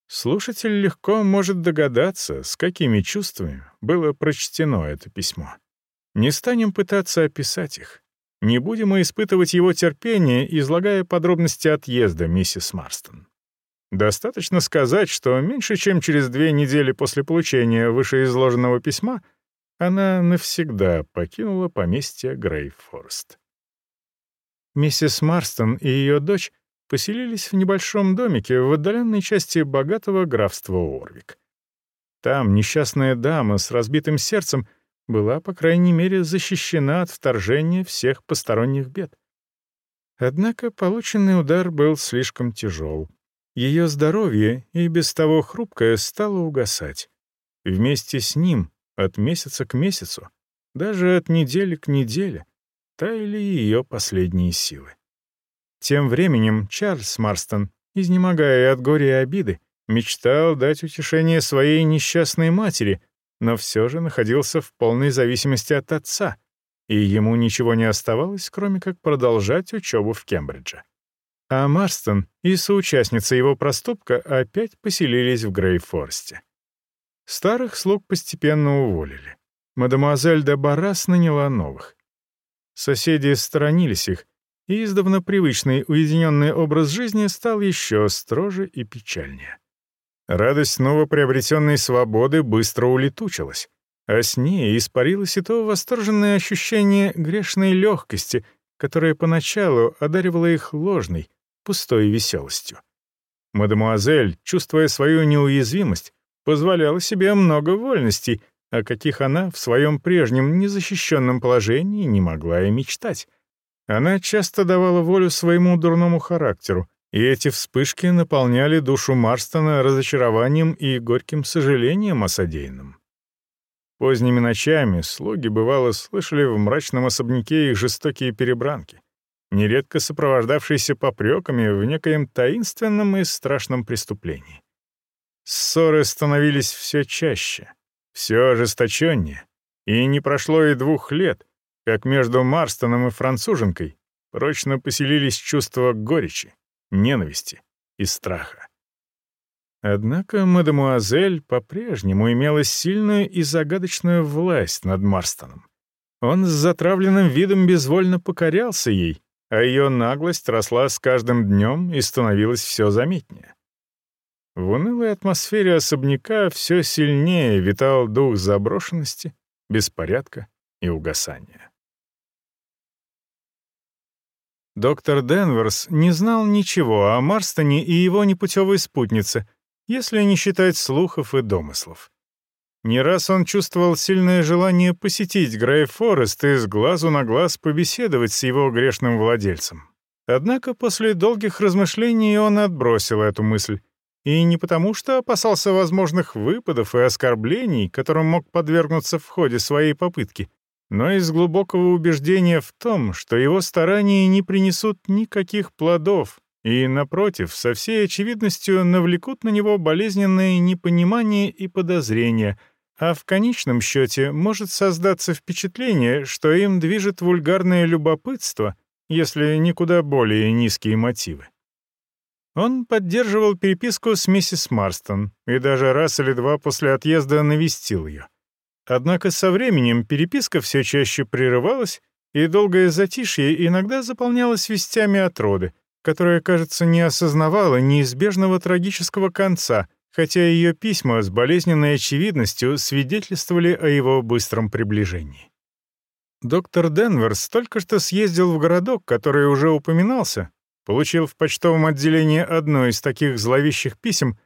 Слушатель легко может догадаться, с какими чувствами было прочтено это письмо. Не станем пытаться описать их. Не будем мы испытывать его терпение, излагая подробности отъезда миссис Марстон. Достаточно сказать, что меньше чем через две недели после получения вышеизложенного письма она навсегда покинула поместье Грейфорст. Миссис Марстон и ее дочь поселились в небольшом домике в отдаленной части богатого графства Орвик. Там несчастная дама с разбитым сердцем была, по крайней мере, защищена от вторжения всех посторонних бед. Однако полученный удар был слишком тяжел. Ее здоровье, и без того хрупкое, стало угасать. Вместе с ним, от месяца к месяцу, даже от недели к неделе, таяли ее последние силы. Тем временем Чарльз Марстон, изнемогая от горя и обиды, мечтал дать утешение своей несчастной матери, но все же находился в полной зависимости от отца, и ему ничего не оставалось, кроме как продолжать учебу в Кембридже а Марстон и соучастница его проступка опять поселились в Грейфорсте. Старых слуг постепенно уволили. Мадемуазель де Баррас наняла новых. Соседи сторонились их, и издавна привычный уединенный образ жизни стал еще строже и печальнее. Радость новоприобретенной свободы быстро улетучилась, а с ней испарилось и то восторженное ощущение грешной легкости, которое поначалу одаривало их ложной, пустой веселостью. Мадемуазель, чувствуя свою неуязвимость, позволяла себе много вольностей, о каких она в своем прежнем незащищенном положении не могла и мечтать. Она часто давала волю своему дурному характеру, и эти вспышки наполняли душу Марстона разочарованием и горьким сожалением о содеянном. Поздними ночами слуги, бывало, слышали в мрачном особняке их жестокие перебранки нередко сопровождавшийся попреками в некоем таинственном и страшном преступлении. Ссоры становились все чаще, все ожесточеннее, и не прошло и двух лет, как между Марстоном и француженкой прочно поселились чувства горечи, ненависти и страха. Однако мадемуазель по-прежнему имела сильную и загадочную власть над Марстоном. Он с затравленным видом безвольно покорялся ей, а ее наглость росла с каждым днем и становилась все заметнее. В унылой атмосфере особняка все сильнее витал дух заброшенности, беспорядка и угасания. Доктор Денверс не знал ничего о Марстоне и его непутевой спутнице, если не считать слухов и домыслов. Не раз он чувствовал сильное желание посетить Грей Форест и с глазу на глаз побеседовать с его грешным владельцем. Однако после долгих размышлений он отбросил эту мысль. И не потому, что опасался возможных выпадов и оскорблений, которым мог подвергнуться в ходе своей попытки, но из глубокого убеждения в том, что его старания не принесут никаких плодов и, напротив, со всей очевидностью навлекут на него болезненное непонимание и подозрения — а в конечном счете может создаться впечатление, что им движет вульгарное любопытство, если никуда более низкие мотивы. Он поддерживал переписку с миссис Марстон и даже раз или два после отъезда навестил ее. Однако со временем переписка все чаще прерывалась, и долгое затишье иногда заполнялось вестями от роды, которая, кажется, не осознавала неизбежного трагического конца — хотя ее письма с болезненной очевидностью свидетельствовали о его быстром приближении. Доктор Денверс только что съездил в городок, который уже упоминался, получил в почтовом отделении одно из таких зловещих писем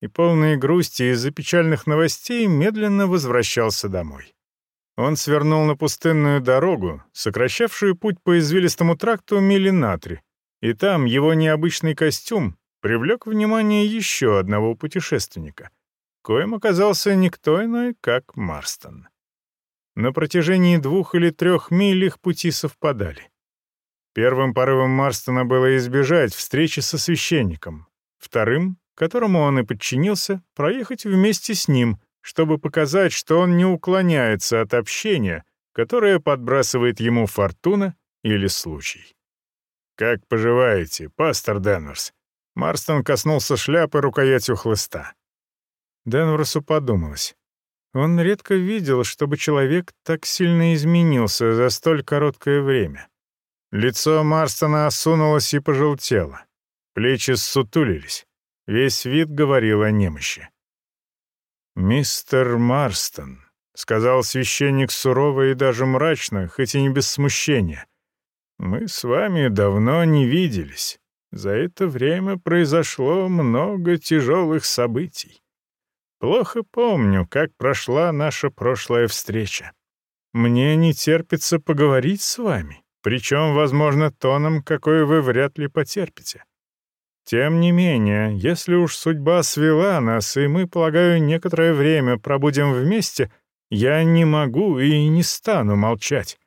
и полные грусти из-за печальных новостей медленно возвращался домой. Он свернул на пустынную дорогу, сокращавшую путь по извилистому тракту мили на три, и там его необычный костюм, привлек внимание еще одного путешественника, коим оказался никто иной, как Марстон. На протяжении двух или трех миль их пути совпадали. Первым порывом Марстона было избежать встречи со священником, вторым, которому он и подчинился, проехать вместе с ним, чтобы показать, что он не уклоняется от общения, которое подбрасывает ему фортуна или случай. «Как поживаете, пастор Денверс?» Марстон коснулся шляпы рукоятью хлыста. Денверсу подумалось. Он редко видел, чтобы человек так сильно изменился за столь короткое время. Лицо Марстона осунулось и пожелтело. Плечи ссутулились. Весь вид говорил о немощи. «Мистер Марстон», — сказал священник сурово и даже мрачно, хоть и не без смущения, — «мы с вами давно не виделись. За это время произошло много тяжелых событий. Плохо помню, как прошла наша прошлая встреча. Мне не терпится поговорить с вами, причем, возможно, тоном, какой вы вряд ли потерпите. Тем не менее, если уж судьба свела нас, и мы, полагаю, некоторое время пробудем вместе, я не могу и не стану молчать.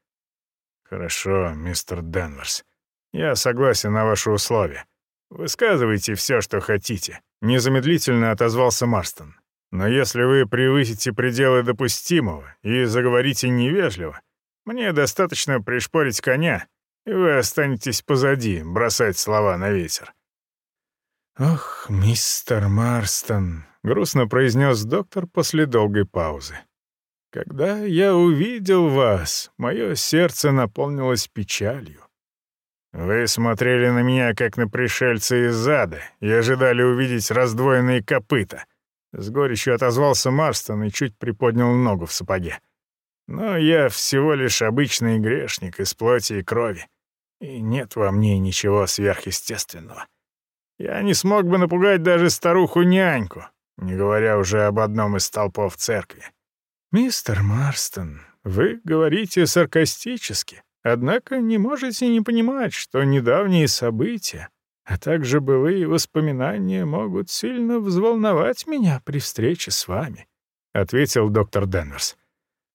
Хорошо, мистер Денверс. Я согласен на ваши условия. Высказывайте все, что хотите. Незамедлительно отозвался Марстон. Но если вы превысите пределы допустимого и заговорите невежливо, мне достаточно пришпорить коня, и вы останетесь позади, бросать слова на ветер. «Ох, мистер Марстон», — грустно произнес доктор после долгой паузы. «Когда я увидел вас, мое сердце наполнилось печалью. Вы смотрели на меня, как на пришельца из ада, и ожидали увидеть раздвоенные копыта». С горечью отозвался Марстон и чуть приподнял ногу в сапоге. «Но я всего лишь обычный грешник из плоти и крови, и нет во мне ничего сверхъестественного». Я не смог бы напугать даже старуху-няньку, не говоря уже об одном из столпов церкви. «Мистер Марстон, вы говорите саркастически, однако не можете не понимать, что недавние события, а также былые воспоминания могут сильно взволновать меня при встрече с вами», — ответил доктор Денверс.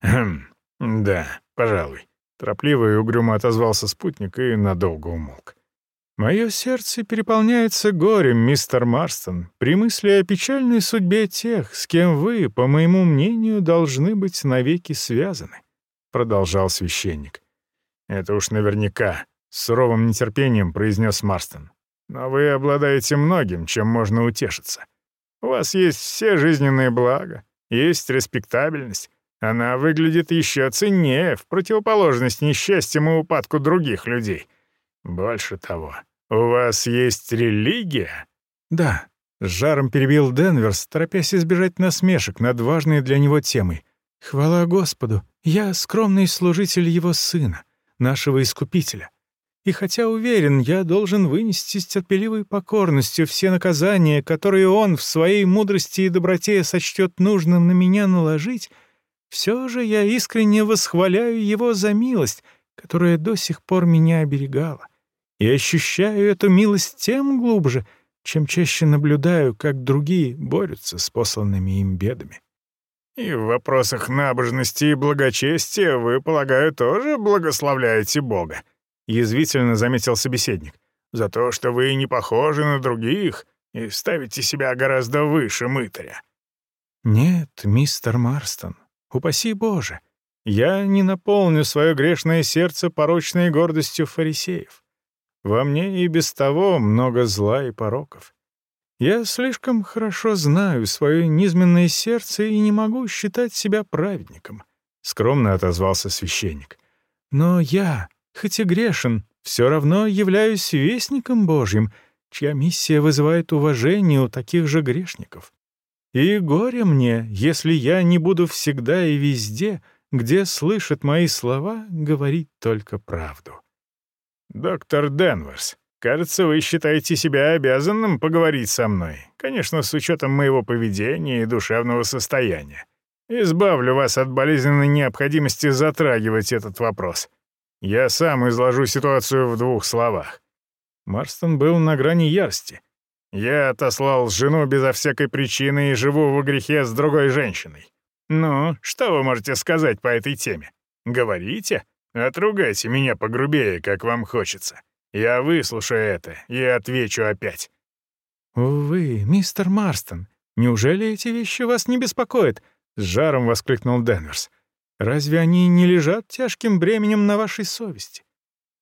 «Хм, да, пожалуй», — торопливо и угрюмо отозвался спутник и надолго умолк. Мое сердце переполняется горем, мистер Марстон, при мысли о печальной судьбе тех, с кем вы, по моему мнению, должны быть навеки связаны», — продолжал священник. «Это уж наверняка», — с суровым нетерпением произнес Марстон. «Но вы обладаете многим, чем можно утешиться. У вас есть все жизненные блага, есть респектабельность. Она выглядит еще ценнее, в противоположность несчастьям и упадку других людей». «Больше того, у вас есть религия?» «Да», — с жаром перебил Денверс, торопясь избежать насмешек над важной для него темой. «Хвала Господу, я скромный служитель его сына, нашего Искупителя. И хотя уверен, я должен вынести с терпеливой покорностью все наказания, которые он в своей мудрости и доброте сочтет нужным на меня наложить, все же я искренне восхваляю его за милость, которая до сих пор меня оберегала и ощущаю эту милость тем глубже, чем чаще наблюдаю, как другие борются с посланными им бедами. И в вопросах набожности и благочестия вы, полагаю, тоже благословляете Бога, язвительно заметил собеседник, за то, что вы не похожи на других и ставите себя гораздо выше мытаря. Нет, мистер Марстон, упаси Боже, я не наполню свое грешное сердце порочной гордостью фарисеев. Во мне и без того много зла и пороков. Я слишком хорошо знаю свое низменное сердце и не могу считать себя праведником», — скромно отозвался священник. «Но я, хоть и грешен, все равно являюсь вестником Божьим, чья миссия вызывает уважение у таких же грешников. И горе мне, если я не буду всегда и везде, где слышат мои слова, говорить только правду». «Доктор Денверс, кажется, вы считаете себя обязанным поговорить со мной, конечно, с учетом моего поведения и душевного состояния. Избавлю вас от болезненной необходимости затрагивать этот вопрос. Я сам изложу ситуацию в двух словах». Марстон был на грани ярости. «Я отослал жену безо всякой причины и живу во грехе с другой женщиной. Ну, что вы можете сказать по этой теме? Говорите?» Отругайте меня погрубее, как вам хочется. Я выслушаю это и отвечу опять». «Увы, мистер Марстон, неужели эти вещи вас не беспокоят?» — с жаром воскликнул Денверс. «Разве они не лежат тяжким бременем на вашей совести?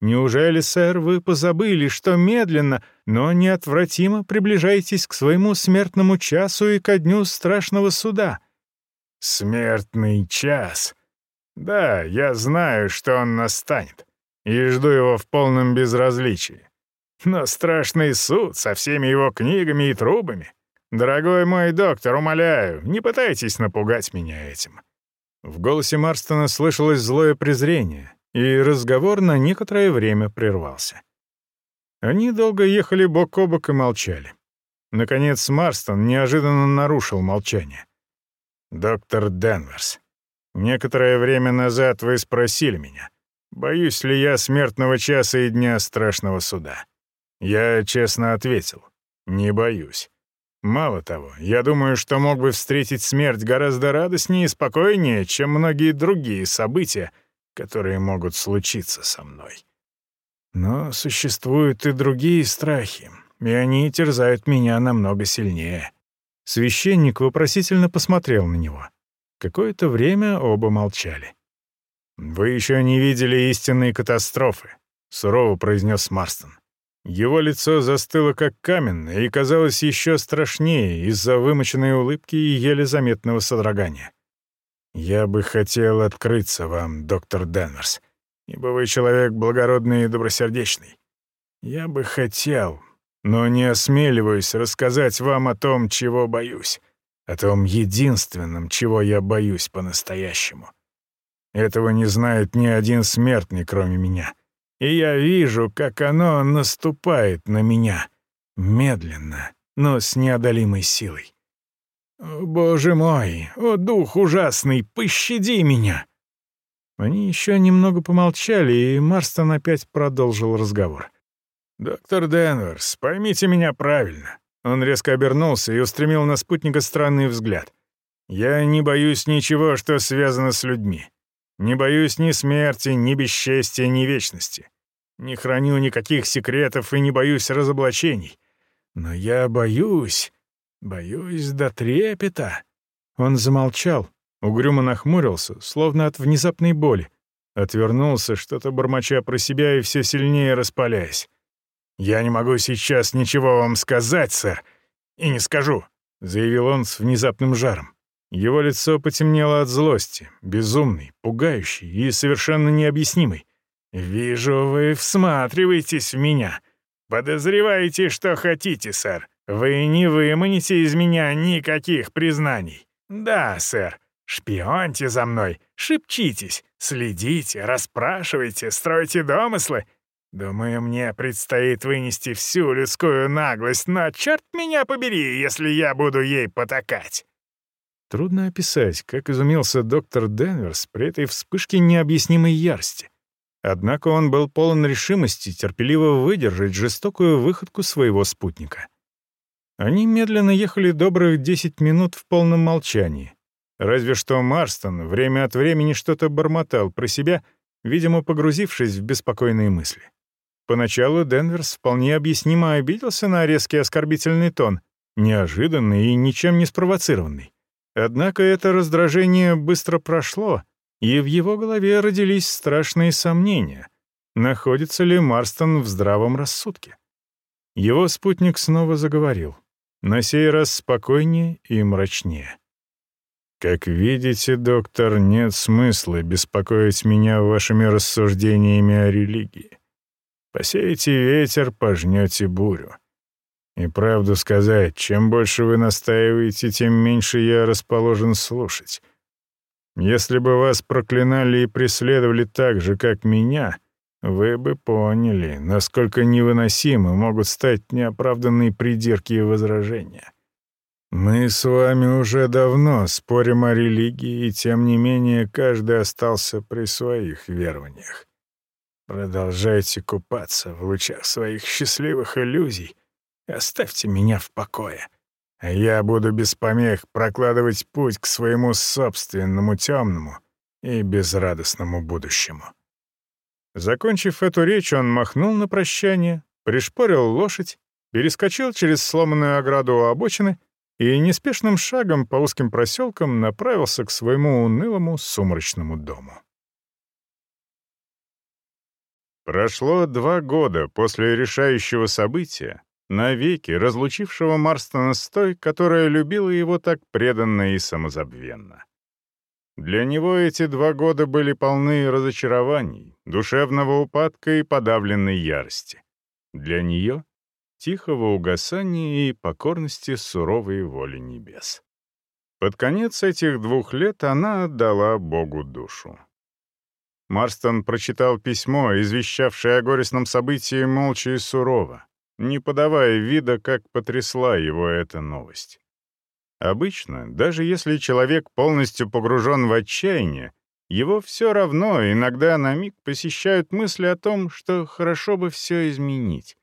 Неужели, сэр, вы позабыли, что медленно, но неотвратимо приближаетесь к своему смертному часу и ко дню страшного суда?» «Смертный час», да, я знаю, что он настанет. И жду его в полном безразличии. Но страшный суд со всеми его книгами и трубами. Дорогой мой доктор, умоляю, не пытайтесь напугать меня этим». В голосе Марстона слышалось злое презрение, и разговор на некоторое время прервался. Они долго ехали бок о бок и молчали. Наконец Марстон неожиданно нарушил молчание. «Доктор Денверс, некоторое время назад вы спросили меня, боюсь ли я смертного часа и дня страшного суда. Я честно ответил, не боюсь. Мало того, я думаю, что мог бы встретить смерть гораздо радостнее и спокойнее, чем многие другие события, которые могут случиться со мной. Но существуют и другие страхи, и они терзают меня намного сильнее. Священник вопросительно посмотрел на него. Какое-то время оба молчали. «Вы еще не видели истинной катастрофы», — сурово произнес Марстон. Его лицо застыло как каменное и казалось еще страшнее из-за вымоченной улыбки и еле заметного содрогания. «Я бы хотел открыться вам, доктор Денверс, ибо вы человек благородный и добросердечный. Я бы хотел, но не осмеливаюсь рассказать вам о том, чего боюсь, о том единственном, чего я боюсь по-настоящему. Этого не знает ни один смертный, кроме меня» и я вижу, как оно наступает на меня, медленно, но с неодолимой силой. «Боже мой! О, дух ужасный! Пощади меня!» Они еще немного помолчали, и Марстон опять продолжил разговор. «Доктор Денверс, поймите меня правильно». Он резко обернулся и устремил на спутника странный взгляд. «Я не боюсь ничего, что связано с людьми. Не боюсь ни смерти, ни бесчестия, ни вечности. Не храню никаких секретов и не боюсь разоблачений. Но я боюсь, боюсь до трепета». Он замолчал, угрюмо нахмурился, словно от внезапной боли. Отвернулся, что-то бормоча про себя и все сильнее распаляясь. «Я не могу сейчас ничего вам сказать, сэр, и не скажу», — заявил он с внезапным жаром. Его лицо потемнело от злости, безумный, пугающий и совершенно необъяснимый. «Вижу, вы всматриваетесь в меня. Подозреваете, что хотите, сэр. Вы не выманите из меня никаких признаний. Да, сэр, шпионьте за мной, шепчитесь, следите, расспрашивайте, стройте домыслы. Думаю, мне предстоит вынести всю людскую наглость, но черт меня побери, если я буду ей потакать». Трудно описать, как изумился доктор Денверс при этой вспышке необъяснимой ярости. Однако он был полон решимости терпеливо выдержать жестокую выходку своего спутника. Они медленно ехали добрых 10 минут в полном молчании. Разве что Марстон время от времени что-то бормотал про себя, видимо, погрузившись в беспокойные мысли. Поначалу Денверс вполне объяснимо обиделся на резкий оскорбительный тон, неожиданный и ничем не спровоцированный. Однако это раздражение быстро прошло, и в его голове родились страшные сомнения, находится ли Марстон в здравом рассудке. Его спутник снова заговорил, на сей раз спокойнее и мрачнее. «Как видите, доктор, нет смысла беспокоить меня вашими рассуждениями о религии. Посеете ветер, пожнете бурю. И правду сказать, чем больше вы настаиваете, тем меньше я расположен слушать. Если бы вас проклинали и преследовали так же, как меня, вы бы поняли, насколько невыносимы могут стать неоправданные придирки и возражения. Мы с вами уже давно спорим о религии, и тем не менее каждый остался при своих верованиях. Продолжайте купаться в лучах своих счастливых иллюзий, Оставьте меня в покое. Я буду без помех прокладывать путь к своему собственному темному и безрадостному будущему». Закончив эту речь, он махнул на прощание, пришпорил лошадь, перескочил через сломанную ограду у обочины и неспешным шагом по узким проселкам направился к своему унылому сумрачному дому. Прошло два года после решающего события, навеки разлучившего Марстона с той, которая любила его так преданно и самозабвенно. Для него эти два года были полны разочарований, душевного упадка и подавленной ярости. Для нее — тихого угасания и покорности суровой воли небес. Под конец этих двух лет она отдала Богу душу. Марстон прочитал письмо, извещавшее о горестном событии молча и сурово, не подавая вида, как потрясла его эта новость. Обычно, даже если человек полностью погружен в отчаяние, его все равно иногда на миг посещают мысли о том, что хорошо бы все изменить.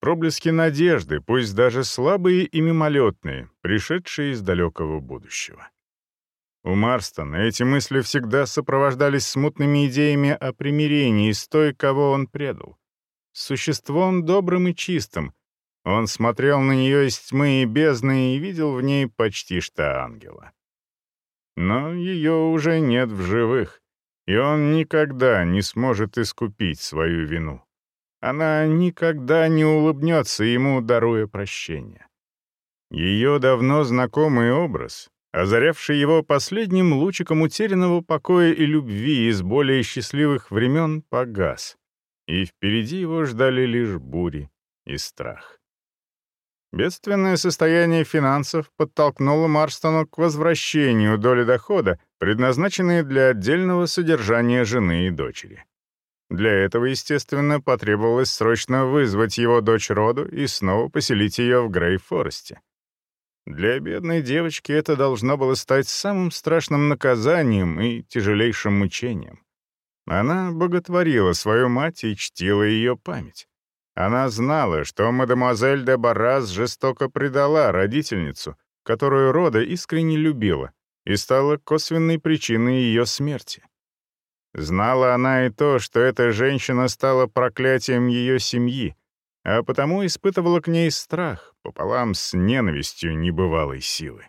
Проблески надежды, пусть даже слабые и мимолетные, пришедшие из далекого будущего. У Марстона эти мысли всегда сопровождались смутными идеями о примирении с той, кого он предал. С существом добрым и чистым, он смотрел на нее из тьмы и бездны и видел в ней почти что ангела. Но ее уже нет в живых, и он никогда не сможет искупить свою вину. Она никогда не улыбнется ему, даруя прощение. Ее давно знакомый образ, озарявший его последним лучиком утерянного покоя и любви из более счастливых времен, погас, и впереди его ждали лишь бури и страх. Бедственное состояние финансов подтолкнуло Марстону к возвращению доли дохода, предназначенной для отдельного содержания жены и дочери. Для этого, естественно, потребовалось срочно вызвать его дочь роду и снова поселить ее в Грей-Форесте. Для бедной девочки это должно было стать самым страшным наказанием и тяжелейшим мучением. Она боготворила свою мать и чтила ее память. Она знала, что мадемуазель де Баррас жестоко предала родительницу, которую Рода искренне любила, и стала косвенной причиной ее смерти. Знала она и то, что эта женщина стала проклятием ее семьи, а потому испытывала к ней страх пополам с ненавистью небывалой силы.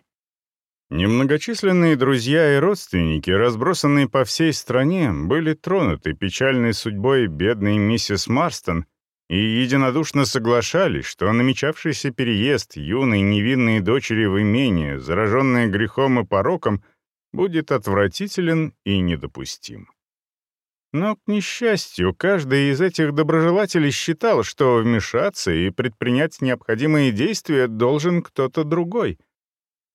Немногочисленные друзья и родственники, разбросанные по всей стране, были тронуты печальной судьбой бедной миссис Марстон и единодушно соглашались, что намечавшийся переезд юной невинной дочери в имение, зараженное грехом и пороком, будет отвратителен и недопустим. Но, к несчастью, каждый из этих доброжелателей считал, что вмешаться и предпринять необходимые действия должен кто-то другой.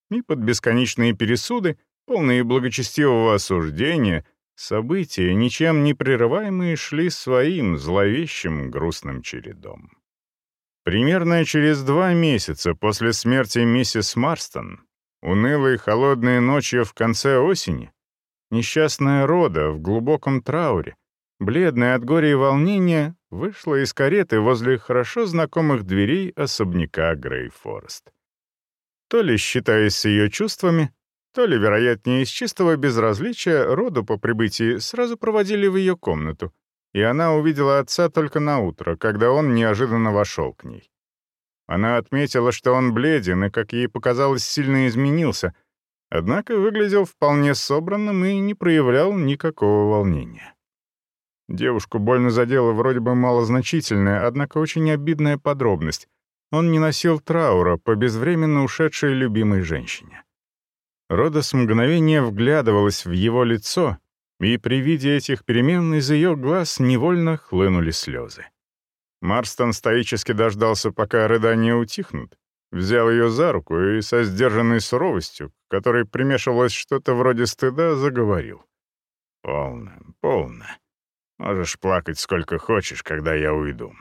И под бесконечные пересуды, полные благочестивого осуждения, события, ничем не прерываемые, шли своим зловещим грустным чередом. Примерно через два месяца после смерти миссис Марстон, унылой холодной ночью в конце осени, Несчастная Рода в глубоком трауре, бледная от горя и волнения, вышла из кареты возле хорошо знакомых дверей особняка Грейфорест. То ли считаясь с ее чувствами, то ли, вероятнее, из чистого безразличия, Роду по прибытии сразу проводили в ее комнату, и она увидела отца только на утро, когда он неожиданно вошел к ней. Она отметила, что он бледен и, как ей показалось, сильно изменился — Однако выглядел вполне собранным и не проявлял никакого волнения. Девушку больно задела вроде бы малозначительная, однако очень обидная подробность. Он не носил траура по безвременно ушедшей любимой женщине. Рода с мгновения вглядывалась в его лицо, и при виде этих перемен из ее глаз невольно хлынули слезы. Марстон стоически дождался, пока рыдания утихнут, взял ее за руку и со сдержанной суровостью, к которой примешивалось что-то вроде стыда, заговорил. «Полно, полно. Можешь плакать сколько хочешь, когда я уйду.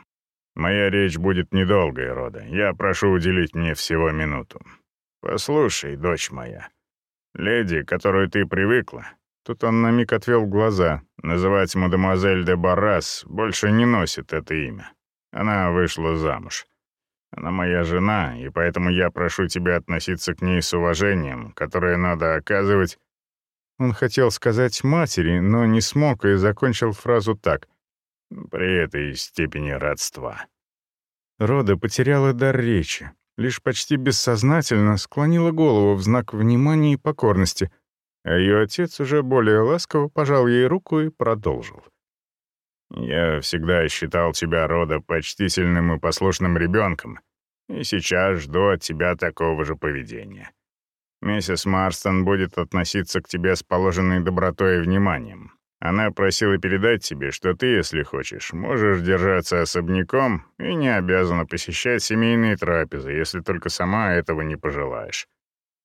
Моя речь будет недолгой, Рода. Я прошу уделить мне всего минуту. Послушай, дочь моя, леди, которую ты привыкла, Тут он на миг отвел глаза. Называть мадемуазель де Баррас больше не носит это имя. Она вышла замуж. Она моя жена, и поэтому я прошу тебя относиться к ней с уважением, которое надо оказывать...» Он хотел сказать матери, но не смог и закончил фразу так. «При этой степени родства». Рода потеряла дар речи, лишь почти бессознательно склонила голову в знак внимания и покорности, а ее отец уже более ласково пожал ей руку и продолжил. «Я всегда считал тебя, Рода, почтительным и послушным ребенком, и сейчас жду от тебя такого же поведения. Миссис Марстон будет относиться к тебе с положенной добротой и вниманием. Она просила передать тебе, что ты, если хочешь, можешь держаться особняком и не обязана посещать семейные трапезы, если только сама этого не пожелаешь.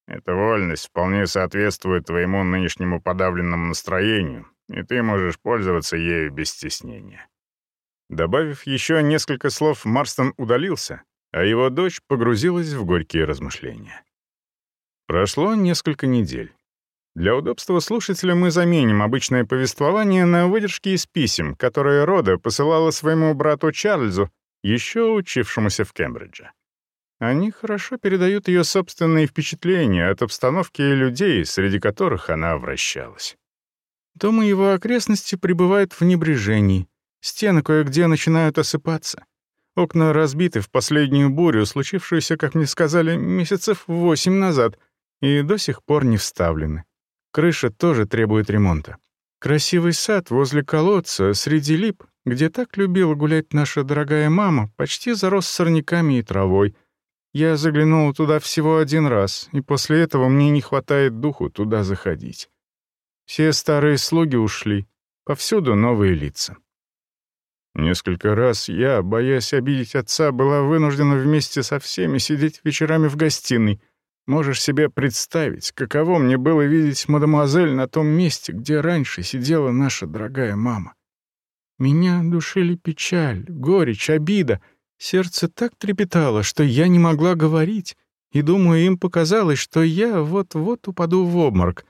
Эта вольность вполне соответствует твоему нынешнему подавленному настроению, и ты можешь пользоваться ею без стеснения». Добавив еще несколько слов, Марстон удалился, а его дочь погрузилась в горькие размышления. Прошло несколько недель. Для удобства слушателя мы заменим обычное повествование на выдержки из писем, которые Рода посылала своему брату Чарльзу, еще учившемуся в Кембридже. Они хорошо передают ее собственные впечатления от обстановки и людей, среди которых она вращалась. Дом и его окрестности пребывают в небрежении. Стены кое-где начинают осыпаться. Окна разбиты в последнюю бурю, случившуюся, как мне сказали, месяцев восемь назад, и до сих пор не вставлены. Крыша тоже требует ремонта. Красивый сад возле колодца, среди лип, где так любила гулять наша дорогая мама, почти зарос сорняками и травой. Я заглянул туда всего один раз, и после этого мне не хватает духу туда заходить. Все старые слуги ушли, повсюду новые лица. Несколько раз я, боясь обидеть отца, была вынуждена вместе со всеми сидеть вечерами в гостиной — Можешь себе представить, каково мне было видеть мадемуазель на том месте, где раньше сидела наша дорогая мама. Меня душили печаль, горечь, обида. Сердце так трепетало, что я не могла говорить, и, думаю, им показалось, что я вот-вот упаду в обморок.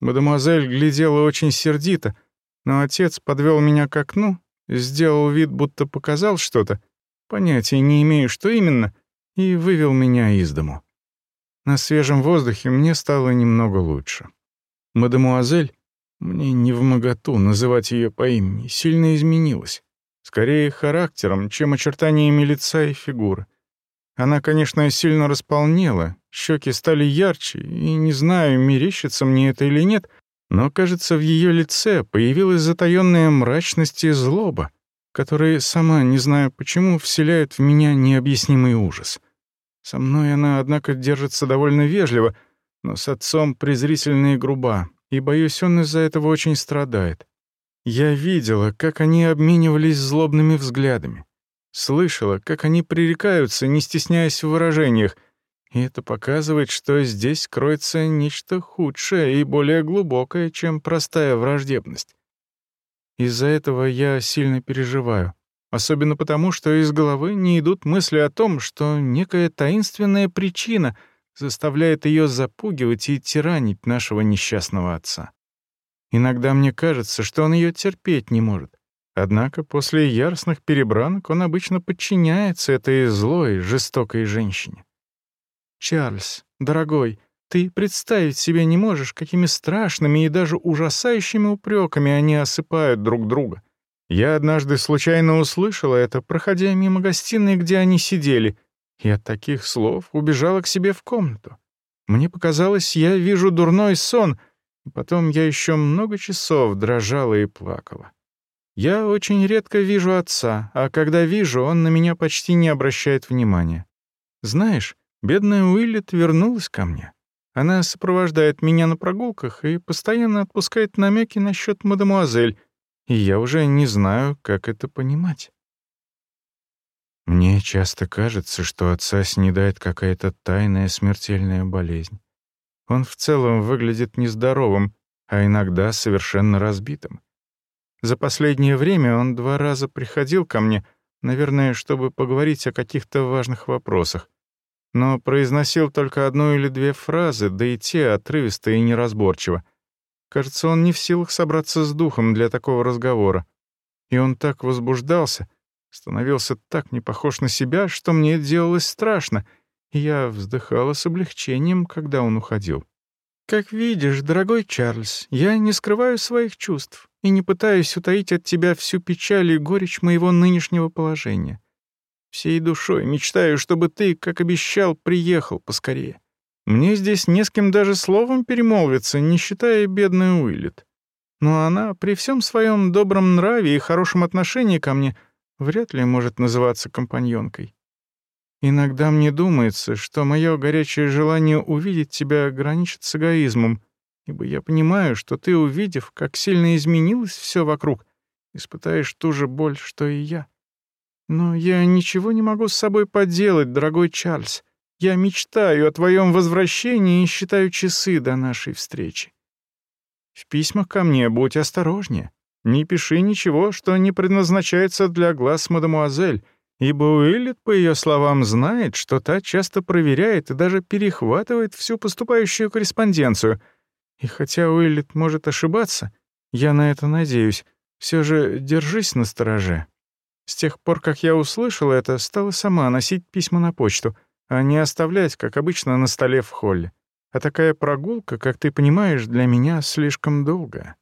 Мадемуазель глядела очень сердито, но отец подвел меня к окну, сделал вид, будто показал что-то, понятия не имею, что именно, и вывел меня из дому. На свежем воздухе мне стало немного лучше. Мадемуазель, мне не в моготу называть ее по имени, сильно изменилась. Скорее характером, чем очертаниями лица и фигуры. Она, конечно, сильно располнела, щеки стали ярче, и не знаю, мерещится мне это или нет, но, кажется, в ее лице появилась затаённая мрачность и злоба, которые, сама не знаю почему, вселяют в меня необъяснимый ужас. Со мной она, однако, держится довольно вежливо, но с отцом презрительна и груба, и, боюсь, он из-за этого очень страдает. Я видела, как они обменивались злобными взглядами. Слышала, как они пререкаются, не стесняясь в выражениях, и это показывает, что здесь кроется нечто худшее и более глубокое, чем простая враждебность. Из-за этого я сильно переживаю. Особенно потому, что из головы не идут мысли о том, что некая таинственная причина заставляет ее запугивать и тиранить нашего несчастного отца. Иногда мне кажется, что он ее терпеть не может. Однако после яростных перебранок он обычно подчиняется этой злой, жестокой женщине. «Чарльз, дорогой, ты представить себе не можешь, какими страшными и даже ужасающими упреками они осыпают друг друга. Я однажды случайно услышала это, проходя мимо гостиной, где они сидели, и от таких слов убежала к себе в комнату. Мне показалось, я вижу дурной сон, и потом я еще много часов дрожала и плакала. Я очень редко вижу отца, а когда вижу, он на меня почти не обращает внимания. Знаешь, бедная Уиллет вернулась ко мне. Она сопровождает меня на прогулках и постоянно отпускает намеки насчет мадемуазель, и я уже не знаю, как это понимать. Мне часто кажется, что отца снедает какая-то тайная смертельная болезнь. Он в целом выглядит нездоровым, а иногда совершенно разбитым. За последнее время он два раза приходил ко мне, наверное, чтобы поговорить о каких-то важных вопросах, но произносил только одну или две фразы, да и те отрывисто и неразборчиво — Кажется, он не в силах собраться с духом для такого разговора. И он так возбуждался, становился так не похож на себя, что мне делалось страшно, и я вздыхала с облегчением, когда он уходил. «Как видишь, дорогой Чарльз, я не скрываю своих чувств и не пытаюсь утаить от тебя всю печаль и горечь моего нынешнего положения. Всей душой мечтаю, чтобы ты, как обещал, приехал поскорее. Мне здесь не с кем даже словом перемолвиться, не считая бедную Уиллет. Но она при всем своем добром нраве и хорошем отношении ко мне вряд ли может называться компаньонкой. Иногда мне думается, что мое горячее желание увидеть тебя граничит с эгоизмом, ибо я понимаю, что ты, увидев, как сильно изменилось все вокруг, испытаешь ту же боль, что и я. Но я ничего не могу с собой поделать, дорогой Чарльз. Я мечтаю о твоем возвращении и считаю часы до нашей встречи. В письмах ко мне будь осторожнее. Не пиши ничего, что не предназначается для глаз мадемуазель, ибо Уиллет, по ее словам, знает, что та часто проверяет и даже перехватывает всю поступающую корреспонденцию. И хотя Уиллет может ошибаться, я на это надеюсь, все же держись на стороже. С тех пор, как я услышала это, стала сама носить письма на почту, а не оставлять, как обычно, на столе в холле. А такая прогулка, как ты понимаешь, для меня слишком долго.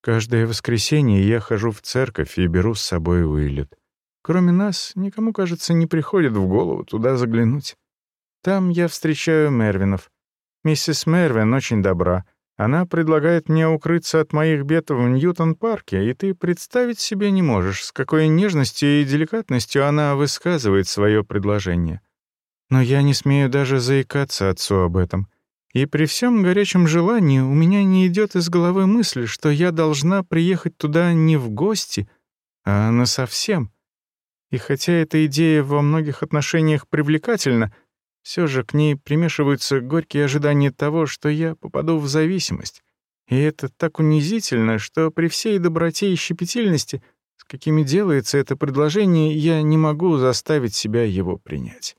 Каждое воскресенье я хожу в церковь и беру с собой Уиллет. Кроме нас, никому, кажется, не приходит в голову туда заглянуть. Там я встречаю Мервинов. Миссис Мервин очень добра — она предлагает мне укрыться от моих бед в Ньютон-парке, и ты представить себе не можешь, с какой нежностью и деликатностью она высказывает свое предложение. Но я не смею даже заикаться отцу об этом. И при всем горячем желании у меня не идет из головы мысль, что я должна приехать туда не в гости, а насовсем. И хотя эта идея во многих отношениях привлекательна — все же к ней примешиваются горькие ожидания того, что я попаду в зависимость. И это так унизительно, что при всей доброте и щепетильности, с какими делается это предложение, я не могу заставить себя его принять.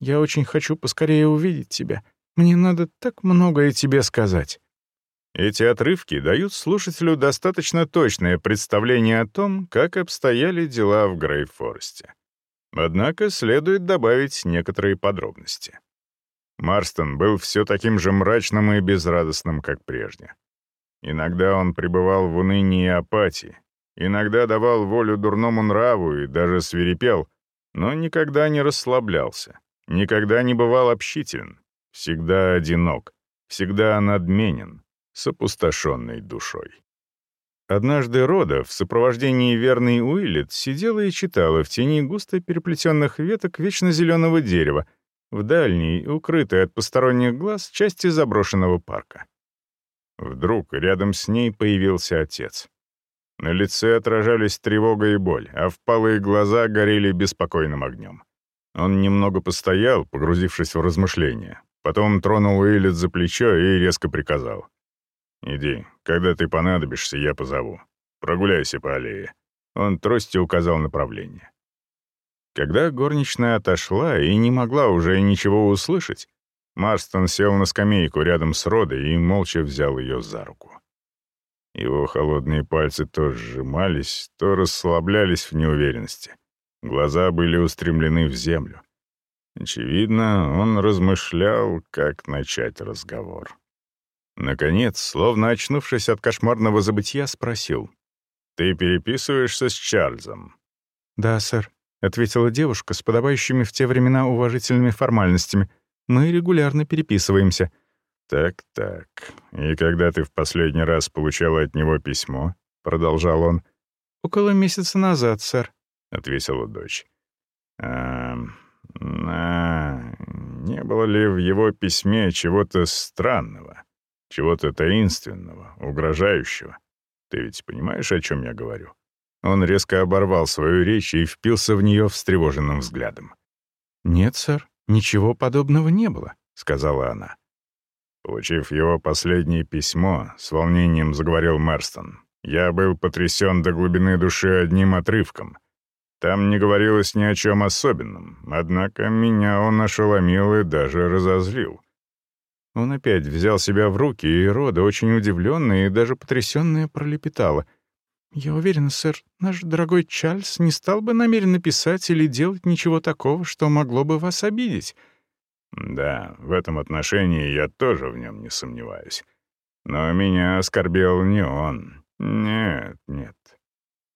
Я очень хочу поскорее увидеть тебя. Мне надо так многое тебе сказать». Эти отрывки дают слушателю достаточно точное представление о том, как обстояли дела в Грейфоресте. Однако следует добавить некоторые подробности. Марстон был все таким же мрачным и безрадостным, как прежде. Иногда он пребывал в унынии и апатии, иногда давал волю дурному нраву и даже свирепел, но никогда не расслаблялся, никогда не бывал общителен, всегда одинок, всегда надменен, с опустошенной душой. Однажды Рода в сопровождении верной Уиллет сидела и читала в тени густо переплетенных веток вечно зеленого дерева в дальней, укрытой от посторонних глаз части заброшенного парка. Вдруг рядом с ней появился отец. На лице отражались тревога и боль, а впалые глаза горели беспокойным огнем. Он немного постоял, погрузившись в размышления, потом тронул Уиллет за плечо и резко приказал. «Иди, когда ты понадобишься, я позову. Прогуляйся по аллее». Он тростью указал направление. Когда горничная отошла и не могла уже ничего услышать, Марстон сел на скамейку рядом с Родой и молча взял ее за руку. Его холодные пальцы то сжимались, то расслаблялись в неуверенности. Глаза были устремлены в землю. Очевидно, он размышлял, как начать разговор. Наконец, словно очнувшись от кошмарного забытия, спросил. «Ты переписываешься с Чарльзом?» «Да, сэр», — ответила девушка с подобающими в те времена уважительными формальностями. «Мы регулярно переписываемся». «Так-так. И когда ты в последний раз получала от него письмо?» — продолжал он. «Около месяца назад, сэр», — ответила дочь. «А, а, не было ли в его письме чего-то странного?» Чего-то таинственного, угрожающего. Ты ведь понимаешь, о чем я говорю?» Он резко оборвал свою речь и впился в нее встревоженным взглядом. «Нет, сэр, ничего подобного не было», — сказала она. Получив его последнее письмо, с волнением заговорил Мерстон. «Я был потрясен до глубины души одним отрывком. Там не говорилось ни о чем особенном, однако меня он ошеломил и даже разозлил. Он опять взял себя в руки, и Рода, очень удивленная и даже потрясенная, пролепетала. «Я уверена, сэр, наш дорогой Чарльз не стал бы намеренно писать или делать ничего такого, что могло бы вас обидеть». «Да, в этом отношении я тоже в нем не сомневаюсь. Но меня оскорбил не он. Нет, нет.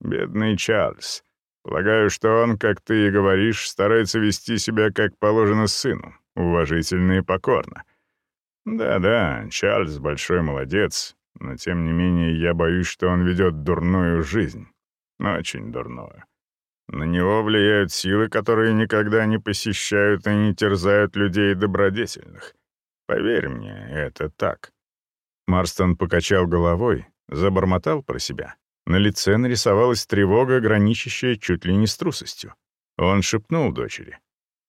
Бедный Чарльз. Полагаю, что он, как ты и говоришь, старается вести себя как положено сыну, уважительно и покорно». Да-да, Чарльз большой молодец, но тем не менее я боюсь, что он ведет дурную жизнь. Очень дурную. На него влияют силы, которые никогда не посещают и не терзают людей добродетельных. Поверь мне, это так». Марстон покачал головой, забормотал про себя. На лице нарисовалась тревога, граничащая чуть ли не с трусостью. Он шепнул дочери.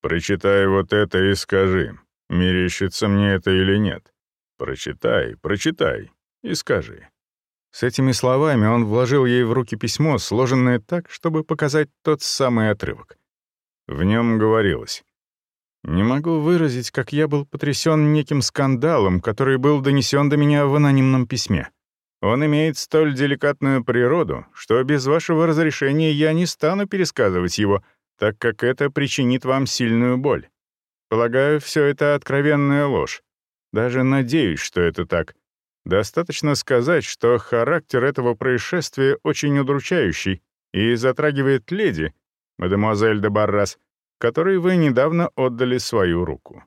«Прочитай вот это и скажи, мерещится мне это или нет. Прочитай, прочитай и скажи». С этими словами он вложил ей в руки письмо, сложенное так, чтобы показать тот самый отрывок. В нем говорилось. «Не могу выразить, как я был потрясен неким скандалом, который был донесен до меня в анонимном письме. Он имеет столь деликатную природу, что без вашего разрешения я не стану пересказывать его, так как это причинит вам сильную боль. Полагаю, все это откровенная ложь. Даже надеюсь, что это так. Достаточно сказать, что характер этого происшествия очень удручающий и затрагивает леди, мадемуазель де Баррас, которой вы недавно отдали свою руку».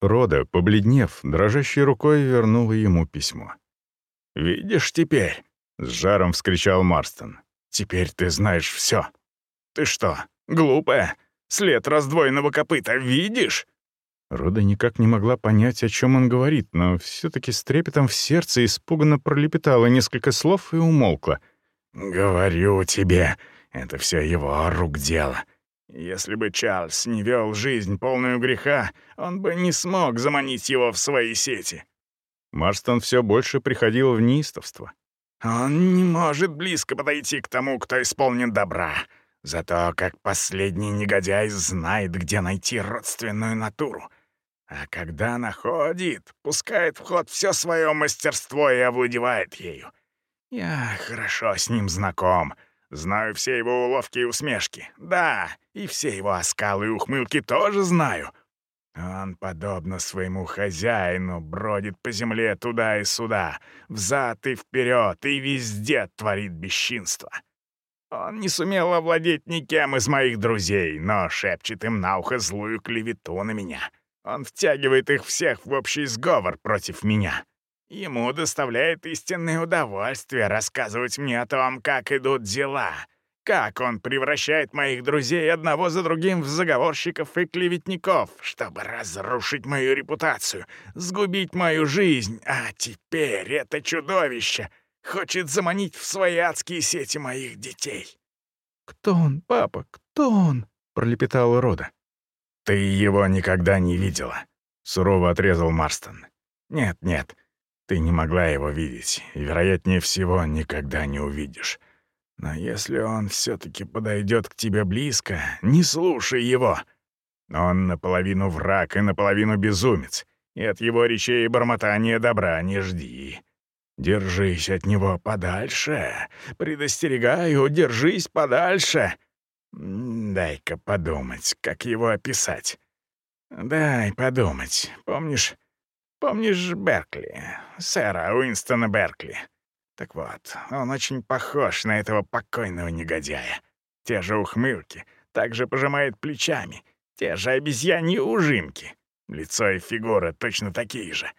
Рода, побледнев, дрожащей рукой вернула ему письмо. «Видишь теперь?» — с жаром вскричал Марстон. «Теперь ты знаешь все. Ты что, глупая? След раздвоенного копыта видишь?» Рода никак не могла понять, о чем он говорит, но все-таки с трепетом в сердце испуганно пролепетала несколько слов и умолкла. «Говорю тебе, это все его рук дело. Если бы Чарльз не вел жизнь полную греха, он бы не смог заманить его в свои сети». Марстон все больше приходил в неистовство. «Он не может близко подойти к тому, кто исполнен добра. Зато как последний негодяй знает, где найти родственную натуру. А когда находит, пускает в ход все свое мастерство и овладевает ею. Я хорошо с ним знаком, знаю все его уловки и усмешки. Да, и все его оскалы и ухмылки тоже знаю. Он, подобно своему хозяину, бродит по земле туда и сюда, взад и вперед, и везде творит бесчинство. Он не сумел овладеть никем из моих друзей, но шепчет им на ухо злую клевету на меня. Он втягивает их всех в общий сговор против меня. Ему доставляет истинное удовольствие рассказывать мне о том, как идут дела, как он превращает моих друзей одного за другим в заговорщиков и клеветников, чтобы разрушить мою репутацию, сгубить мою жизнь. А теперь это чудовище хочет заманить в свои адские сети моих детей. «Кто он, папа, кто он?» — пролепетала Рода. «Ты его никогда не видела», — сурово отрезал Марстон. «Нет, нет, ты не могла его видеть, и, вероятнее всего, никогда не увидишь. Но если он все-таки подойдет к тебе близко, не слушай его. Он наполовину враг и наполовину безумец, и от его речей и бормотания добра не жди. Держись от него подальше. Предостерегаю, держись подальше. Дай-ка подумать, как его описать. Дай подумать. Помнишь... Помнишь Беркли? Сэра Уинстона Беркли? Так вот, он очень похож на этого покойного негодяя. Те же ухмылки, также пожимает плечами, те же обезьяньи ужимки. Лицо и фигура точно такие же.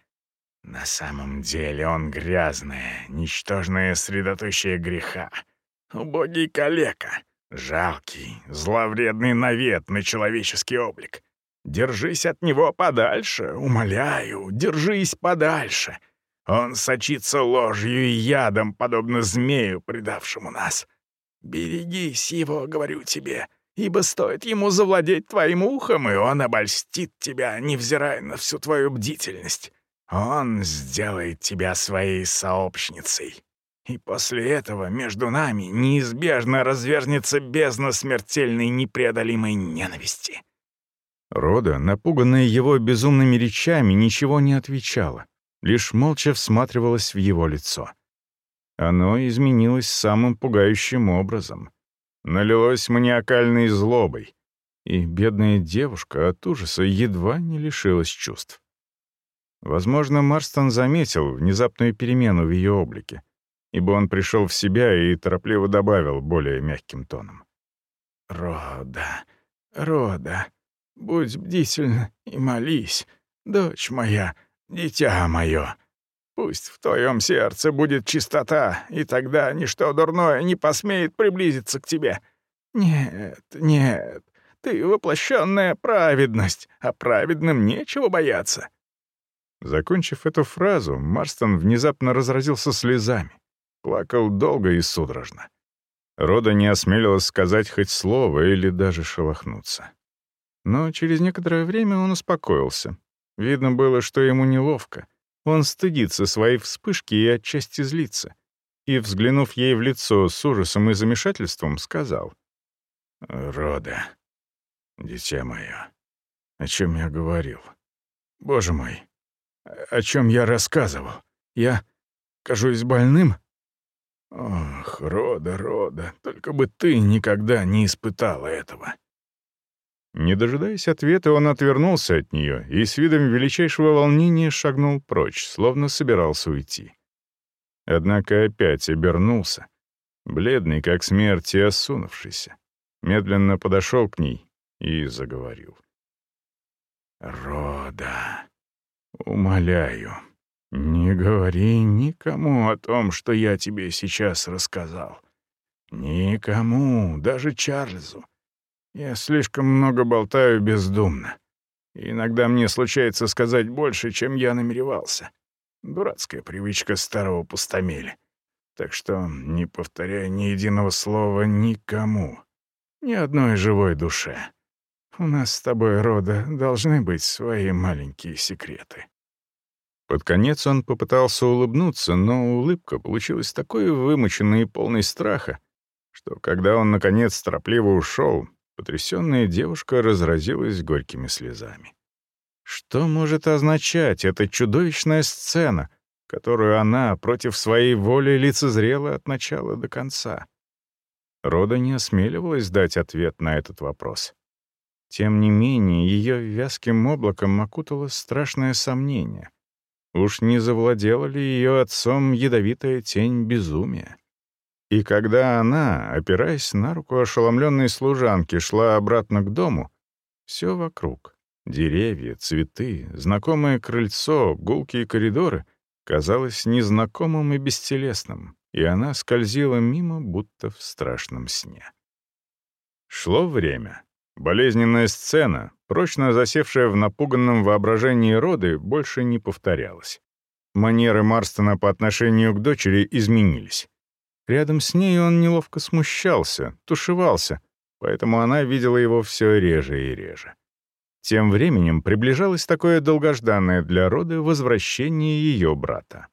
На самом деле он грязное, ничтожное средоточие греха. Убогий калека, Жалкий, зловредный навет на человеческий облик. Держись от него подальше, умоляю, держись подальше. Он сочится ложью и ядом, подобно змею, предавшему нас. Берегись его, говорю тебе, ибо стоит ему завладеть твоим ухом, и он обольстит тебя, невзирая на всю твою бдительность. Он сделает тебя своей сообщницей. И после этого между нами неизбежно развернется бездна смертельной непреодолимой ненависти». Рода, напуганная его безумными речами, ничего не отвечала, лишь молча всматривалась в его лицо. Оно изменилось самым пугающим образом. Налилось маниакальной злобой, и бедная девушка от ужаса едва не лишилась чувств. Возможно, Марстон заметил внезапную перемену в ее облике ибо он пришел в себя и торопливо добавил более мягким тоном. «Рода, Рода, будь бдительна и молись, дочь моя, дитя мое. Пусть в твоем сердце будет чистота, и тогда ничто дурное не посмеет приблизиться к тебе. «Нет, нет, ты воплощенная праведность, а праведным нечего бояться». Закончив эту фразу, Марстон внезапно разразился слезами. Плакал долго и судорожно. Рода не осмелилась сказать хоть слово или даже шелохнуться. Но через некоторое время он успокоился. Видно было, что ему неловко. Он стыдится своей вспышки и отчасти злится. И, взглянув ей в лицо с ужасом и замешательством, сказал. «Рода, дитя мое, о чем я говорил? Боже мой, о чем я рассказывал? Я кажусь больным?» «Ох, Рода, Рода, только бы ты никогда не испытала этого». Не дожидаясь ответа, он отвернулся от нее и с видом величайшего волнения шагнул прочь, словно собирался уйти. Однако опять обернулся, бледный, как смерть, и осунувшийся. Медленно подошел к ней и заговорил. «Рода, умоляю, не говори никому о том, что я тебе сейчас рассказал. Никому, даже Чарльзу. Я слишком много болтаю бездумно. иногда мне случается сказать больше, чем я намеревался. Дурацкая привычка старого пустомеля. Так что не повторяй ни единого слова никому, ни одной живой душе. У нас с тобой, Рода, должны быть свои маленькие секреты. Под конец он попытался улыбнуться, но улыбка получилась такой вымученной и полной страха, что когда он, наконец, торопливо ушел, потрясенная девушка разразилась горькими слезами. Что может означать эта чудовищная сцена, которую она против своей воли лицезрела от начала до конца? Рода не осмеливалась дать ответ на этот вопрос. Тем не менее, ее вязким облаком окутало страшное сомнение — Уж не завладела ли ее отцом ядовитая тень безумия? И когда она, опираясь на руку ошеломленной служанки, шла обратно к дому, все вокруг — деревья, цветы, знакомое крыльцо, гулкие коридоры — казалось незнакомым и бестелесным, и она скользила мимо, будто в страшном сне. Шло время. Болезненная сцена, прочно засевшая в напуганном воображении роды, больше не повторялась. Манеры Марстона по отношению к дочери изменились. Рядом с ней он неловко смущался, тушевался, поэтому она видела его все реже и реже. Тем временем приближалось такое долгожданное для роды возвращение ее брата.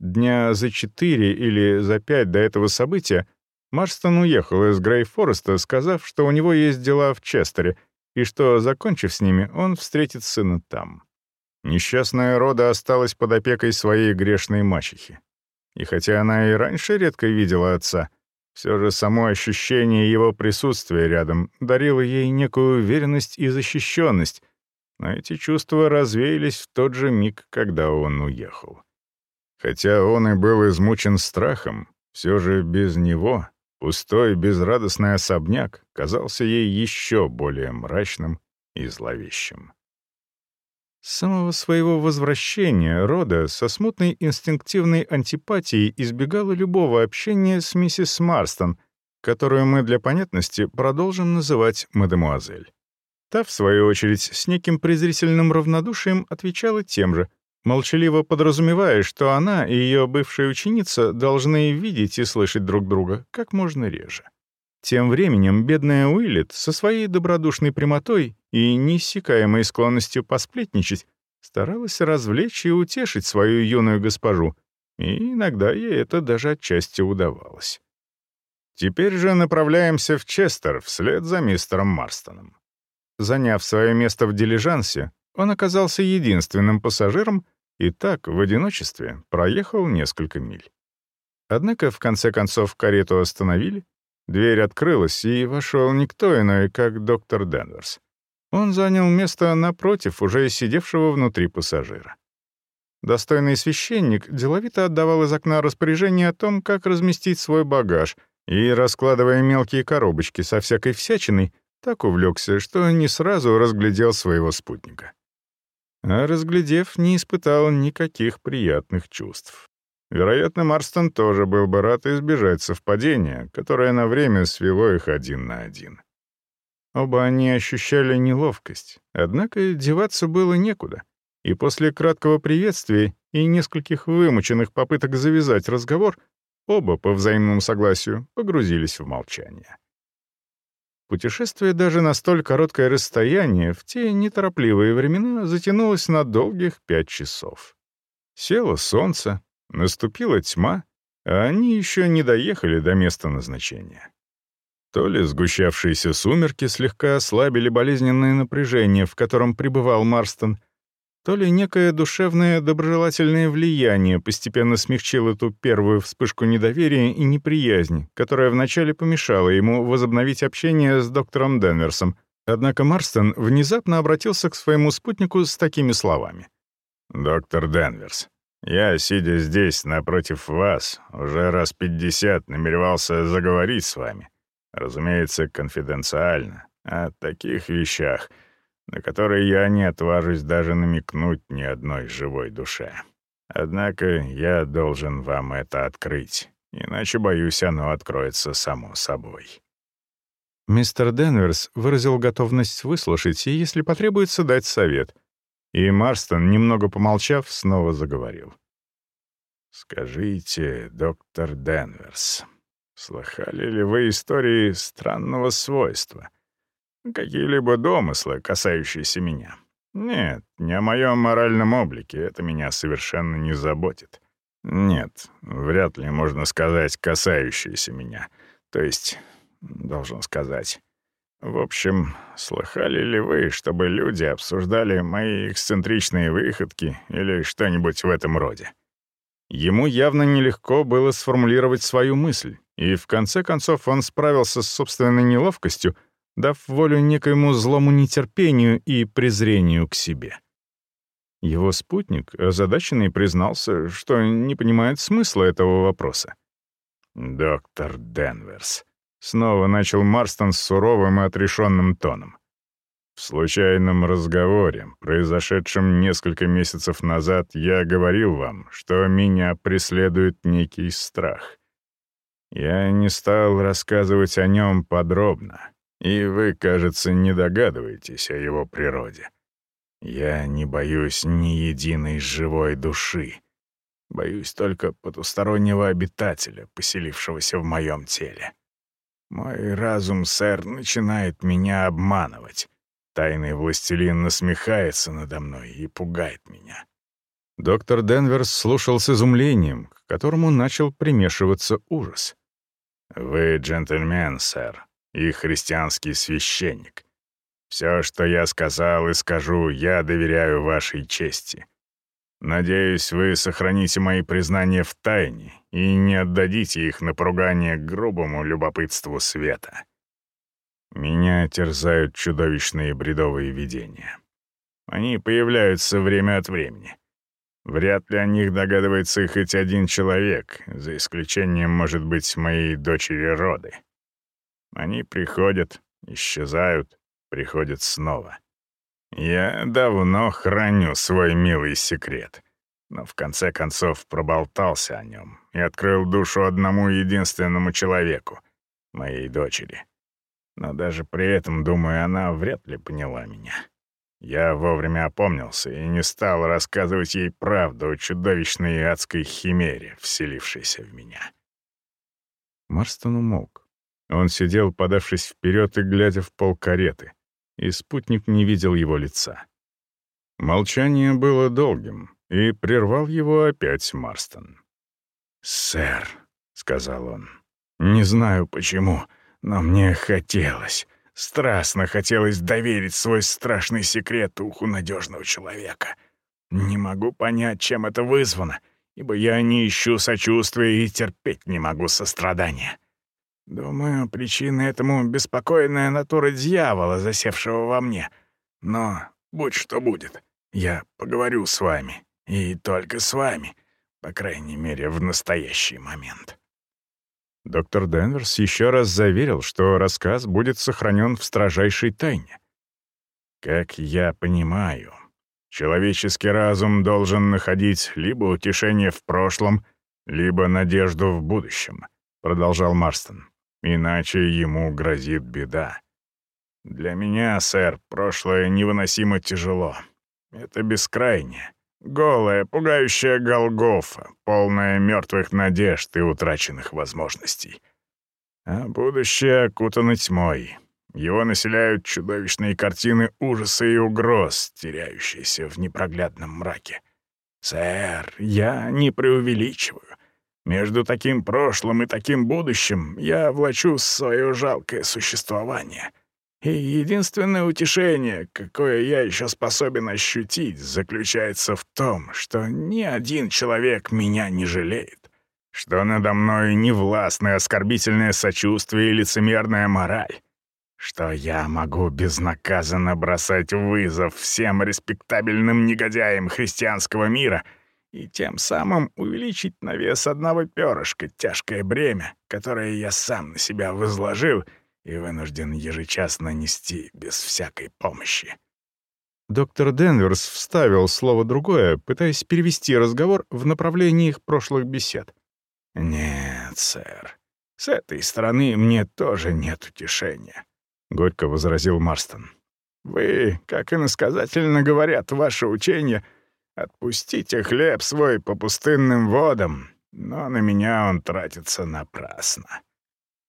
Дня за четыре или за пять до этого события Марстон уехал из Грейфореста, сказав, что у него есть дела в Честере, и что, закончив с ними, он встретит сына там. Несчастная рода осталась под опекой своей грешной мачехи. И хотя она и раньше редко видела отца, все же само ощущение его присутствия рядом дарило ей некую уверенность и защищенность, но эти чувства развеялись в тот же миг, когда он уехал. Хотя он и был измучен страхом, все же без него Пустой, безрадостный особняк казался ей еще более мрачным и зловещим. С самого своего возвращения Рода со смутной инстинктивной антипатией избегала любого общения с миссис Марстон, которую мы для понятности продолжим называть мадемуазель. Та, в свою очередь, с неким презрительным равнодушием отвечала тем же, молчаливо подразумевая, что она и ее бывшая ученица должны видеть и слышать друг друга как можно реже. Тем временем бедная Уиллет со своей добродушной прямотой и неиссякаемой склонностью посплетничать старалась развлечь и утешить свою юную госпожу, и иногда ей это даже отчасти удавалось. Теперь же направляемся в Честер вслед за мистером Марстоном. Заняв свое место в дилижансе, он оказался единственным пассажиром и так, в одиночестве, проехал несколько миль. Однако, в конце концов, карету остановили, дверь открылась, и вошел никто иной, как доктор Денверс. Он занял место напротив уже сидевшего внутри пассажира. Достойный священник деловито отдавал из окна распоряжение о том, как разместить свой багаж, и, раскладывая мелкие коробочки со всякой всячиной, так увлекся, что не сразу разглядел своего спутника а, разглядев, не испытал никаких приятных чувств. Вероятно, Марстон тоже был бы рад избежать совпадения, которое на время свело их один на один. Оба они ощущали неловкость, однако деваться было некуда, и после краткого приветствия и нескольких вымученных попыток завязать разговор, оба по взаимному согласию погрузились в молчание. Путешествие даже на столь короткое расстояние в те неторопливые времена затянулось на долгих пять часов. Село солнце, наступила тьма, а они еще не доехали до места назначения. То ли сгущавшиеся сумерки слегка ослабили болезненное напряжение, в котором пребывал Марстон, то ли некое душевное доброжелательное влияние постепенно смягчило ту первую вспышку недоверия и неприязни, которая вначале помешала ему возобновить общение с доктором Денверсом. Однако Марстон внезапно обратился к своему спутнику с такими словами. «Доктор Денверс, я, сидя здесь напротив вас, уже раз пятьдесят намеревался заговорить с вами. Разумеется, конфиденциально. О таких вещах — на которые я не отважусь даже намекнуть ни одной живой душе. Однако я должен вам это открыть, иначе, боюсь, оно откроется само собой». Мистер Денверс выразил готовность выслушать и, если потребуется, дать совет. И Марстон, немного помолчав, снова заговорил. «Скажите, доктор Денверс, слыхали ли вы истории странного свойства?» Какие-либо домыслы, касающиеся меня. Нет, не о моем моральном облике, это меня совершенно не заботит. Нет, вряд ли можно сказать касающиеся меня. То есть, должен сказать. В общем, слыхали ли вы, чтобы люди обсуждали мои эксцентричные выходки или что-нибудь в этом роде? Ему явно нелегко было сформулировать свою мысль, и в конце концов он справился с собственной неловкостью — дав волю некоему злому нетерпению и презрению к себе. Его спутник, озадаченный, признался, что не понимает смысла этого вопроса. «Доктор Денверс», — снова начал Марстон с суровым и отрешенным тоном. «В случайном разговоре, произошедшем несколько месяцев назад, я говорил вам, что меня преследует некий страх. Я не стал рассказывать о нем подробно, и вы, кажется, не догадываетесь о его природе. Я не боюсь ни единой живой души. Боюсь только потустороннего обитателя, поселившегося в моем теле. Мой разум, сэр, начинает меня обманывать. Тайный властелин насмехается надо мной и пугает меня. Доктор Денверс слушал с изумлением, к которому начал примешиваться ужас. «Вы джентльмен, сэр и христианский священник. Все, что я сказал и скажу, я доверяю вашей чести. Надеюсь, вы сохраните мои признания в тайне и не отдадите их на поругание грубому любопытству света. Меня терзают чудовищные бредовые видения. Они появляются время от времени. Вряд ли о них догадывается хоть один человек, за исключением, может быть, моей дочери Роды. Они приходят, исчезают, приходят снова. Я давно храню свой милый секрет, но в конце концов проболтался о нем и открыл душу одному единственному человеку, моей дочери. Но даже при этом, думаю, она вряд ли поняла меня. Я вовремя опомнился и не стал рассказывать ей правду о чудовищной адской химере, вселившейся в меня. Марстон умолк. Он сидел, подавшись вперед и глядя в пол кареты, и спутник не видел его лица. Молчание было долгим, и прервал его опять Марстон. «Сэр», — сказал он, — «не знаю почему, но мне хотелось, страстно хотелось доверить свой страшный секрет уху надежного человека. Не могу понять, чем это вызвано, ибо я не ищу сочувствия и терпеть не могу сострадания. Думаю, причина этому — беспокойная натура дьявола, засевшего во мне. Но будь что будет, я поговорю с вами, и только с вами, по крайней мере, в настоящий момент». Доктор Денверс еще раз заверил, что рассказ будет сохранен в строжайшей тайне. «Как я понимаю, человеческий разум должен находить либо утешение в прошлом, либо надежду в будущем», — продолжал Марстон. «Иначе ему грозит беда. Для меня, сэр, прошлое невыносимо тяжело. Это бескрайнее, голая, пугающая Голгофа, полная мертвых надежд и утраченных возможностей. А будущее окутано тьмой. Его населяют чудовищные картины ужаса и угроз, теряющиеся в непроглядном мраке. Сэр, я не преувеличиваю. Между таким прошлым и таким будущим я влачу свое жалкое существование. И единственное утешение, какое я еще способен ощутить, заключается в том, что ни один человек меня не жалеет, что надо мной не властное оскорбительное сочувствие и лицемерная мораль, что я могу безнаказанно бросать вызов всем респектабельным негодяям христианского мира — и тем самым увеличить на вес одного перышка тяжкое бремя, которое я сам на себя возложил и вынужден ежечасно нести без всякой помощи. Доктор Денверс вставил слово другое, пытаясь перевести разговор в направлении их прошлых бесед. «Нет, сэр, с этой стороны мне тоже нет утешения», — горько возразил Марстон. «Вы, как иносказательно говорят ваши учения, — Отпустите хлеб свой по пустынным водам, но на меня он тратится напрасно.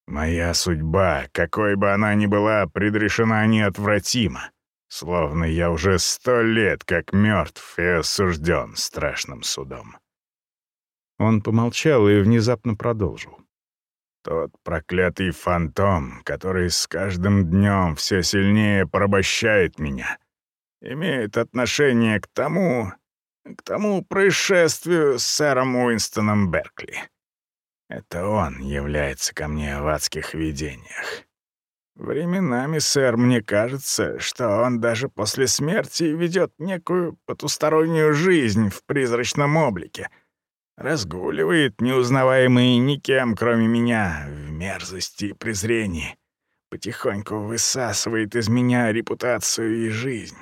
Моя судьба, какой бы она ни была, предрешена неотвратимо, словно я уже сто лет как мертв и осужден страшным судом. Он помолчал и внезапно продолжил. Тот проклятый фантом, который с каждым днем все сильнее порабощает меня, имеет отношение к тому, к тому происшествию с сэром Уинстоном Беркли. Это он является ко мне в адских видениях. Временами, сэр, мне кажется, что он даже после смерти ведет некую потустороннюю жизнь в призрачном облике. Разгуливает, неузнаваемый никем, кроме меня, в мерзости и презрении. Потихоньку высасывает из меня репутацию и жизнь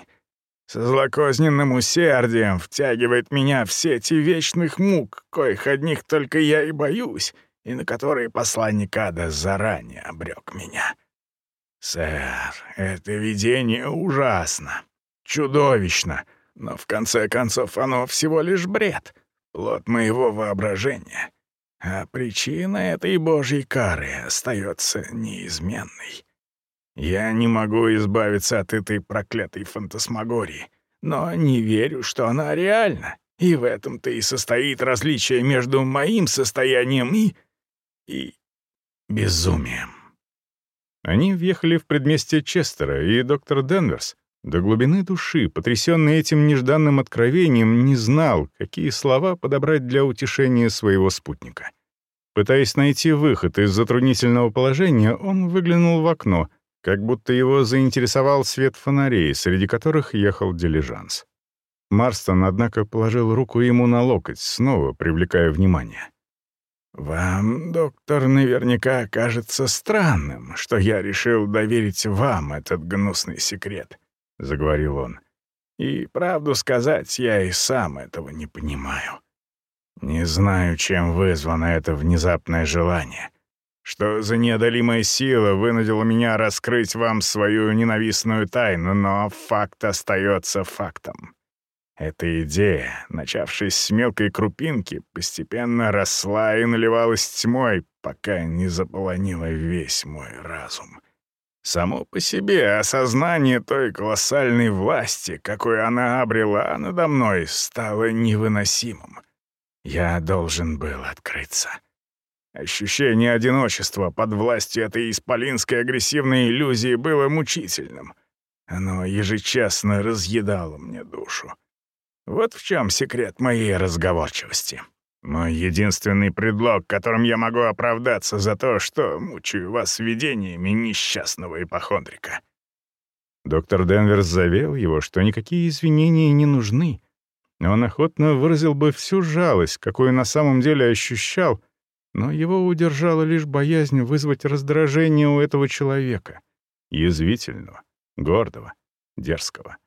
со злокозненным усердием втягивает меня в сети вечных мук, коих одних только я и боюсь, и на которые посланник ада заранее обрек меня. Сэр, это видение ужасно, чудовищно, но в конце концов оно всего лишь бред, плод моего воображения. А причина этой божьей кары остается неизменной. Я не могу избавиться от этой проклятой фантасмагории, но не верю, что она реальна. И в этом-то и состоит различие между моим состоянием и... и... безумием. Они въехали в предместье Честера, и доктор Денверс, до глубины души, потрясенный этим нежданным откровением, не знал, какие слова подобрать для утешения своего спутника. Пытаясь найти выход из затруднительного положения, он выглянул в окно — как будто его заинтересовал свет фонарей, среди которых ехал дилижанс. Марстон, однако, положил руку ему на локоть, снова привлекая внимание. «Вам, доктор, наверняка кажется странным, что я решил доверить вам этот гнусный секрет», — заговорил он. «И, правду сказать, я и сам этого не понимаю. Не знаю, чем вызвано это внезапное желание что за неодолимая сила вынудила меня раскрыть вам свою ненавистную тайну, но факт остается фактом. Эта идея, начавшись с мелкой крупинки, постепенно росла и наливалась тьмой, пока не заполонила весь мой разум. Само по себе осознание той колоссальной власти, какой она обрела надо мной, стало невыносимым. Я должен был открыться. Ощущение одиночества под властью этой исполинской агрессивной иллюзии было мучительным. Оно ежечасно разъедало мне душу. Вот в чем секрет моей разговорчивости. Мой единственный предлог, которым я могу оправдаться за то, что мучаю вас видениями несчастного ипохондрика. Доктор Денверс заверил его, что никакие извинения не нужны. Он охотно выразил бы всю жалость, какую на самом деле ощущал, но его удержала лишь боязнь вызвать раздражение у этого человека, язвительного, гордого, дерзкого.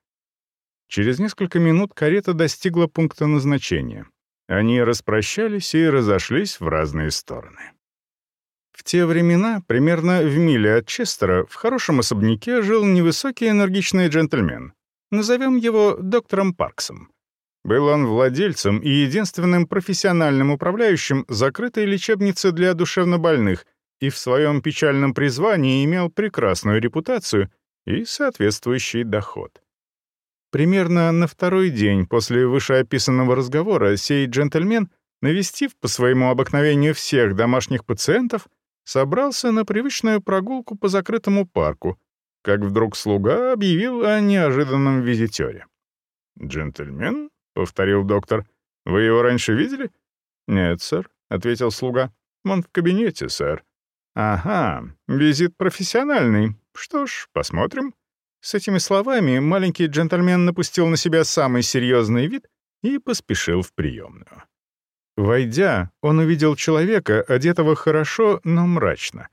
Через несколько минут карета достигла пункта назначения. Они распрощались и разошлись в разные стороны. В те времена, примерно в миле от Честера, в хорошем особняке жил невысокий энергичный джентльмен. Назовем его доктором Парксом. Был он владельцем и единственным профессиональным управляющим закрытой лечебницы для душевнобольных и в своем печальном призвании имел прекрасную репутацию и соответствующий доход. Примерно на второй день после вышеописанного разговора сей джентльмен, навестив по своему обыкновению всех домашних пациентов, собрался на привычную прогулку по закрытому парку, как вдруг слуга объявил о неожиданном визитере. «Джентльмен?» — повторил доктор. «Вы его раньше видели?» «Нет, сэр», — ответил слуга. «Он в кабинете, сэр». «Ага, визит профессиональный. Что ж, посмотрим». С этими словами маленький джентльмен напустил на себя самый серьезный вид и поспешил в приемную. Войдя, он увидел человека, одетого хорошо, но мрачно.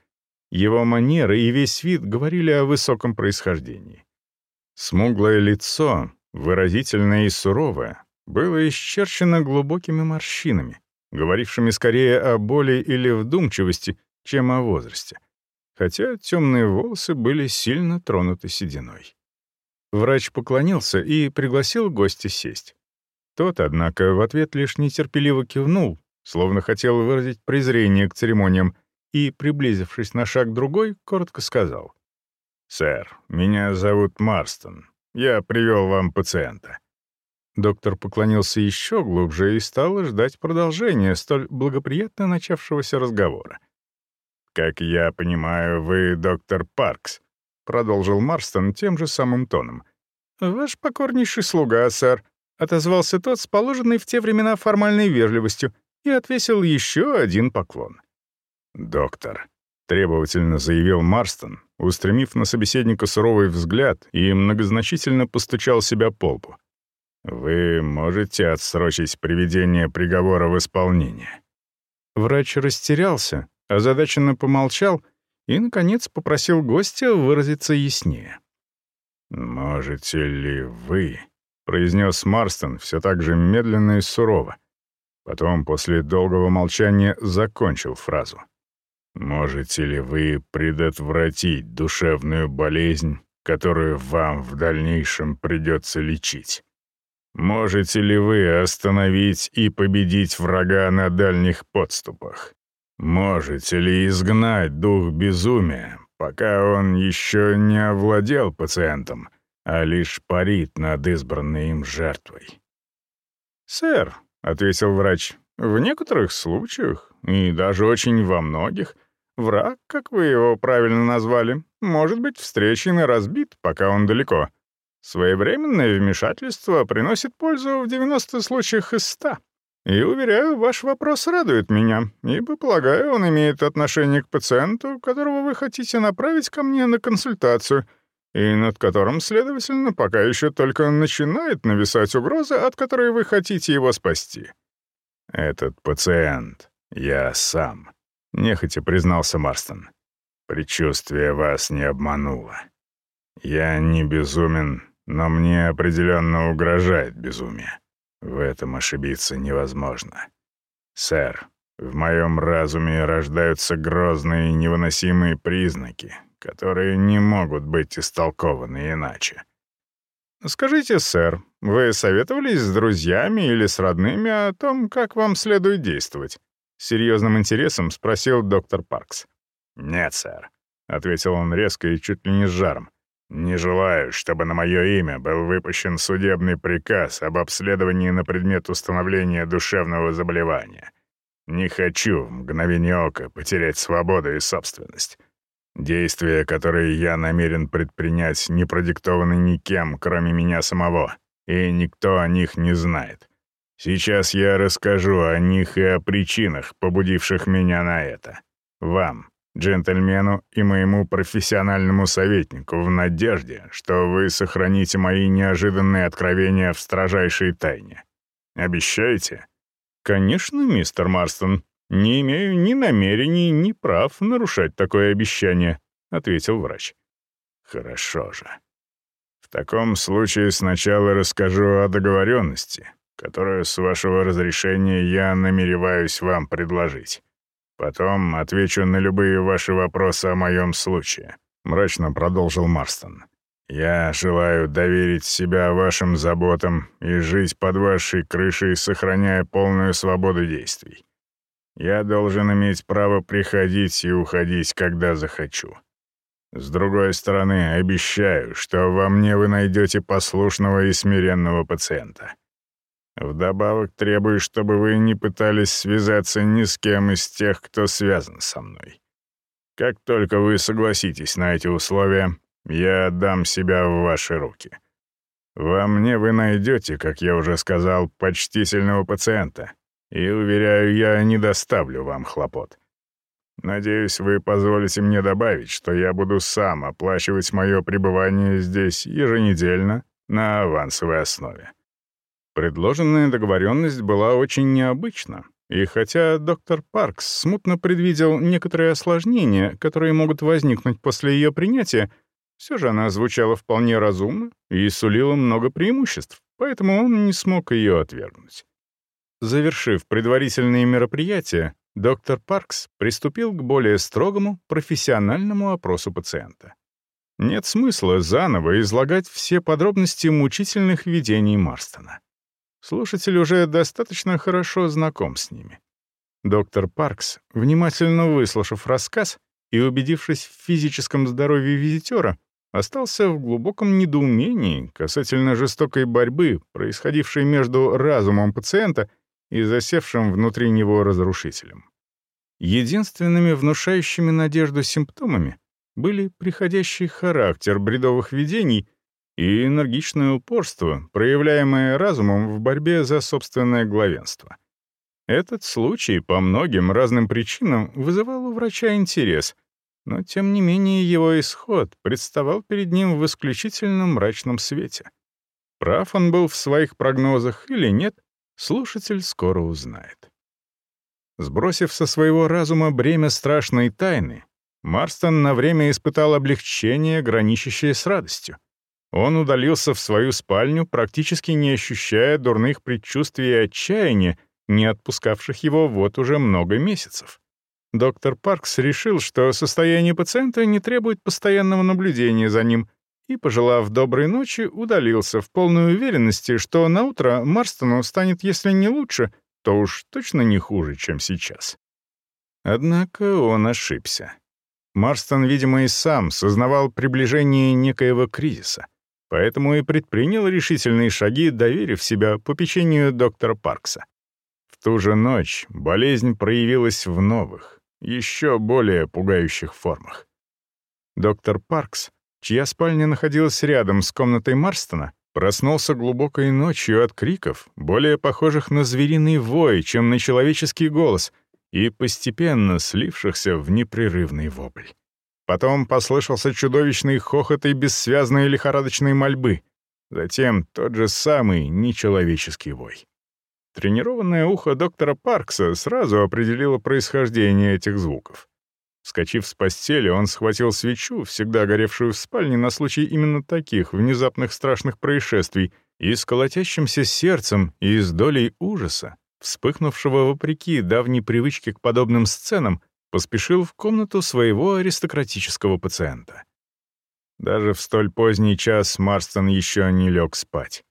Его манеры и весь вид говорили о высоком происхождении. Смуглое лицо, выразительное и суровое, было исчерчено глубокими морщинами, говорившими скорее о боли или вдумчивости, чем о возрасте, хотя темные волосы были сильно тронуты сединой. Врач поклонился и пригласил гостя сесть. Тот, однако, в ответ лишь нетерпеливо кивнул, словно хотел выразить презрение к церемониям, и, приблизившись на шаг другой, коротко сказал. «Сэр, меня зовут Марстон. Я привел вам пациента». Доктор поклонился еще глубже и стал ждать продолжения столь благоприятно начавшегося разговора. «Как я понимаю, вы доктор Паркс», — продолжил Марстон тем же самым тоном. «Ваш покорнейший слуга, сэр», — отозвался тот с положенной в те времена формальной вежливостью и отвесил еще один поклон. «Доктор», — требовательно заявил Марстон, устремив на собеседника суровый взгляд и многозначительно постучал себя по лбу. «Вы можете отсрочить приведение приговора в исполнение?» Врач растерялся, озадаченно помолчал и, наконец, попросил гостя выразиться яснее. «Можете ли вы произнес Марстон все так же медленно и сурово. Потом, после долгого молчания, закончил фразу. «Можете ли вы предотвратить душевную болезнь, которую вам в дальнейшем придется лечить? Можете ли вы остановить и победить врага на дальних подступах? Можете ли изгнать дух безумия, пока он еще не овладел пациентом?» а лишь парит над избранной им жертвой. «Сэр», — ответил врач, — «в некоторых случаях, и даже очень во многих, враг, как вы его правильно назвали, может быть встречен и разбит, пока он далеко. Своевременное вмешательство приносит пользу в 90 случаях из 100. И, уверяю, ваш вопрос радует меня, ибо, полагаю, он имеет отношение к пациенту, которого вы хотите направить ко мне на консультацию — и над которым, следовательно, пока еще только начинает нависать угроза, от которой вы хотите его спасти. «Этот пациент — я сам», — нехотя признался Марстон. «Предчувствие вас не обмануло. Я не безумен, но мне определенно угрожает безумие. В этом ошибиться невозможно. Сэр, в моем разуме рождаются грозные невыносимые признаки, которые не могут быть истолкованы иначе. «Скажите, сэр, вы советовались с друзьями или с родными о том, как вам следует действовать?» С серьезным интересом спросил доктор Паркс. «Нет, сэр», — ответил он резко и чуть ли не с жаром. «Не желаю, чтобы на мое имя был выпущен судебный приказ об обследовании на предмет установления душевного заболевания. Не хочу в мгновение ока потерять свободу и собственность. Действия, которые я намерен предпринять, не продиктованы никем, кроме меня самого, и никто о них не знает. Сейчас я расскажу о них и о причинах, побудивших меня на это. Вам, джентльмену и моему профессиональному советнику, в надежде, что вы сохраните мои неожиданные откровения в строжайшей тайне. Обещаете? Конечно, мистер Марстон, «Не имею ни намерений, ни прав нарушать такое обещание», — ответил врач. «Хорошо же. В таком случае сначала расскажу о договоренности, которую, с вашего разрешения, я намереваюсь вам предложить. Потом отвечу на любые ваши вопросы о моем случае», — мрачно продолжил Марстон. «Я желаю доверить себя вашим заботам и жить под вашей крышей, сохраняя полную свободу действий. Я должен иметь право приходить и уходить, когда захочу. С другой стороны, обещаю, что во мне вы найдете послушного и смиренного пациента. Вдобавок требую, чтобы вы не пытались связаться ни с кем из тех, кто связан со мной. Как только вы согласитесь на эти условия, я отдам себя в ваши руки. Во мне вы найдете, как я уже сказал, почтительного пациента, и, уверяю, я не доставлю вам хлопот. Надеюсь, вы позволите мне добавить, что я буду сам оплачивать мое пребывание здесь еженедельно на авансовой основе. Предложенная договоренность была очень необычна, и хотя доктор Паркс смутно предвидел некоторые осложнения, которые могут возникнуть после ее принятия, все же она звучала вполне разумно и сулила много преимуществ, поэтому он не смог ее отвергнуть. Завершив предварительные мероприятия, доктор Паркс приступил к более строгому профессиональному опросу пациента. Нет смысла заново излагать все подробности мучительных видений Марстона. Слушатель уже достаточно хорошо знаком с ними. Доктор Паркс, внимательно выслушав рассказ и убедившись в физическом здоровье визитера, остался в глубоком недоумении касательно жестокой борьбы, происходившей между разумом пациента и засевшим внутри него разрушителем. Единственными внушающими надежду симптомами были приходящий характер бредовых видений и энергичное упорство, проявляемое разумом в борьбе за собственное главенство. Этот случай по многим разным причинам вызывал у врача интерес, но тем не менее его исход представал перед ним в исключительно мрачном свете. Прав он был в своих прогнозах или нет, Слушатель скоро узнает. Сбросив со своего разума бремя страшной тайны, Марстон на время испытал облегчение, граничащее с радостью. Он удалился в свою спальню, практически не ощущая дурных предчувствий и отчаяния, не отпускавших его вот уже много месяцев. Доктор Паркс решил, что состояние пациента не требует постоянного наблюдения за ним, и, пожелав доброй ночи, удалился в полной уверенности, что на утро Марстону станет, если не лучше, то уж точно не хуже, чем сейчас. Однако он ошибся. Марстон, видимо, и сам сознавал приближение некоего кризиса, поэтому и предпринял решительные шаги, доверив себя попечению доктора Паркса. В ту же ночь болезнь проявилась в новых, еще более пугающих формах. Доктор Паркс чья спальня находилась рядом с комнатой Марстона, проснулся глубокой ночью от криков, более похожих на звериный вой, чем на человеческий голос, и постепенно слившихся в непрерывный вопль. Потом послышался чудовищный хохот и бессвязные лихорадочные мольбы. Затем тот же самый нечеловеческий вой. Тренированное ухо доктора Паркса сразу определило происхождение этих звуков. Вскочив с постели, он схватил свечу, всегда горевшую в спальне на случай именно таких внезапных страшных происшествий, и с колотящимся сердцем и с долей ужаса, вспыхнувшего вопреки давней привычке к подобным сценам, поспешил в комнату своего аристократического пациента. Даже в столь поздний час Марстон еще не лег спать.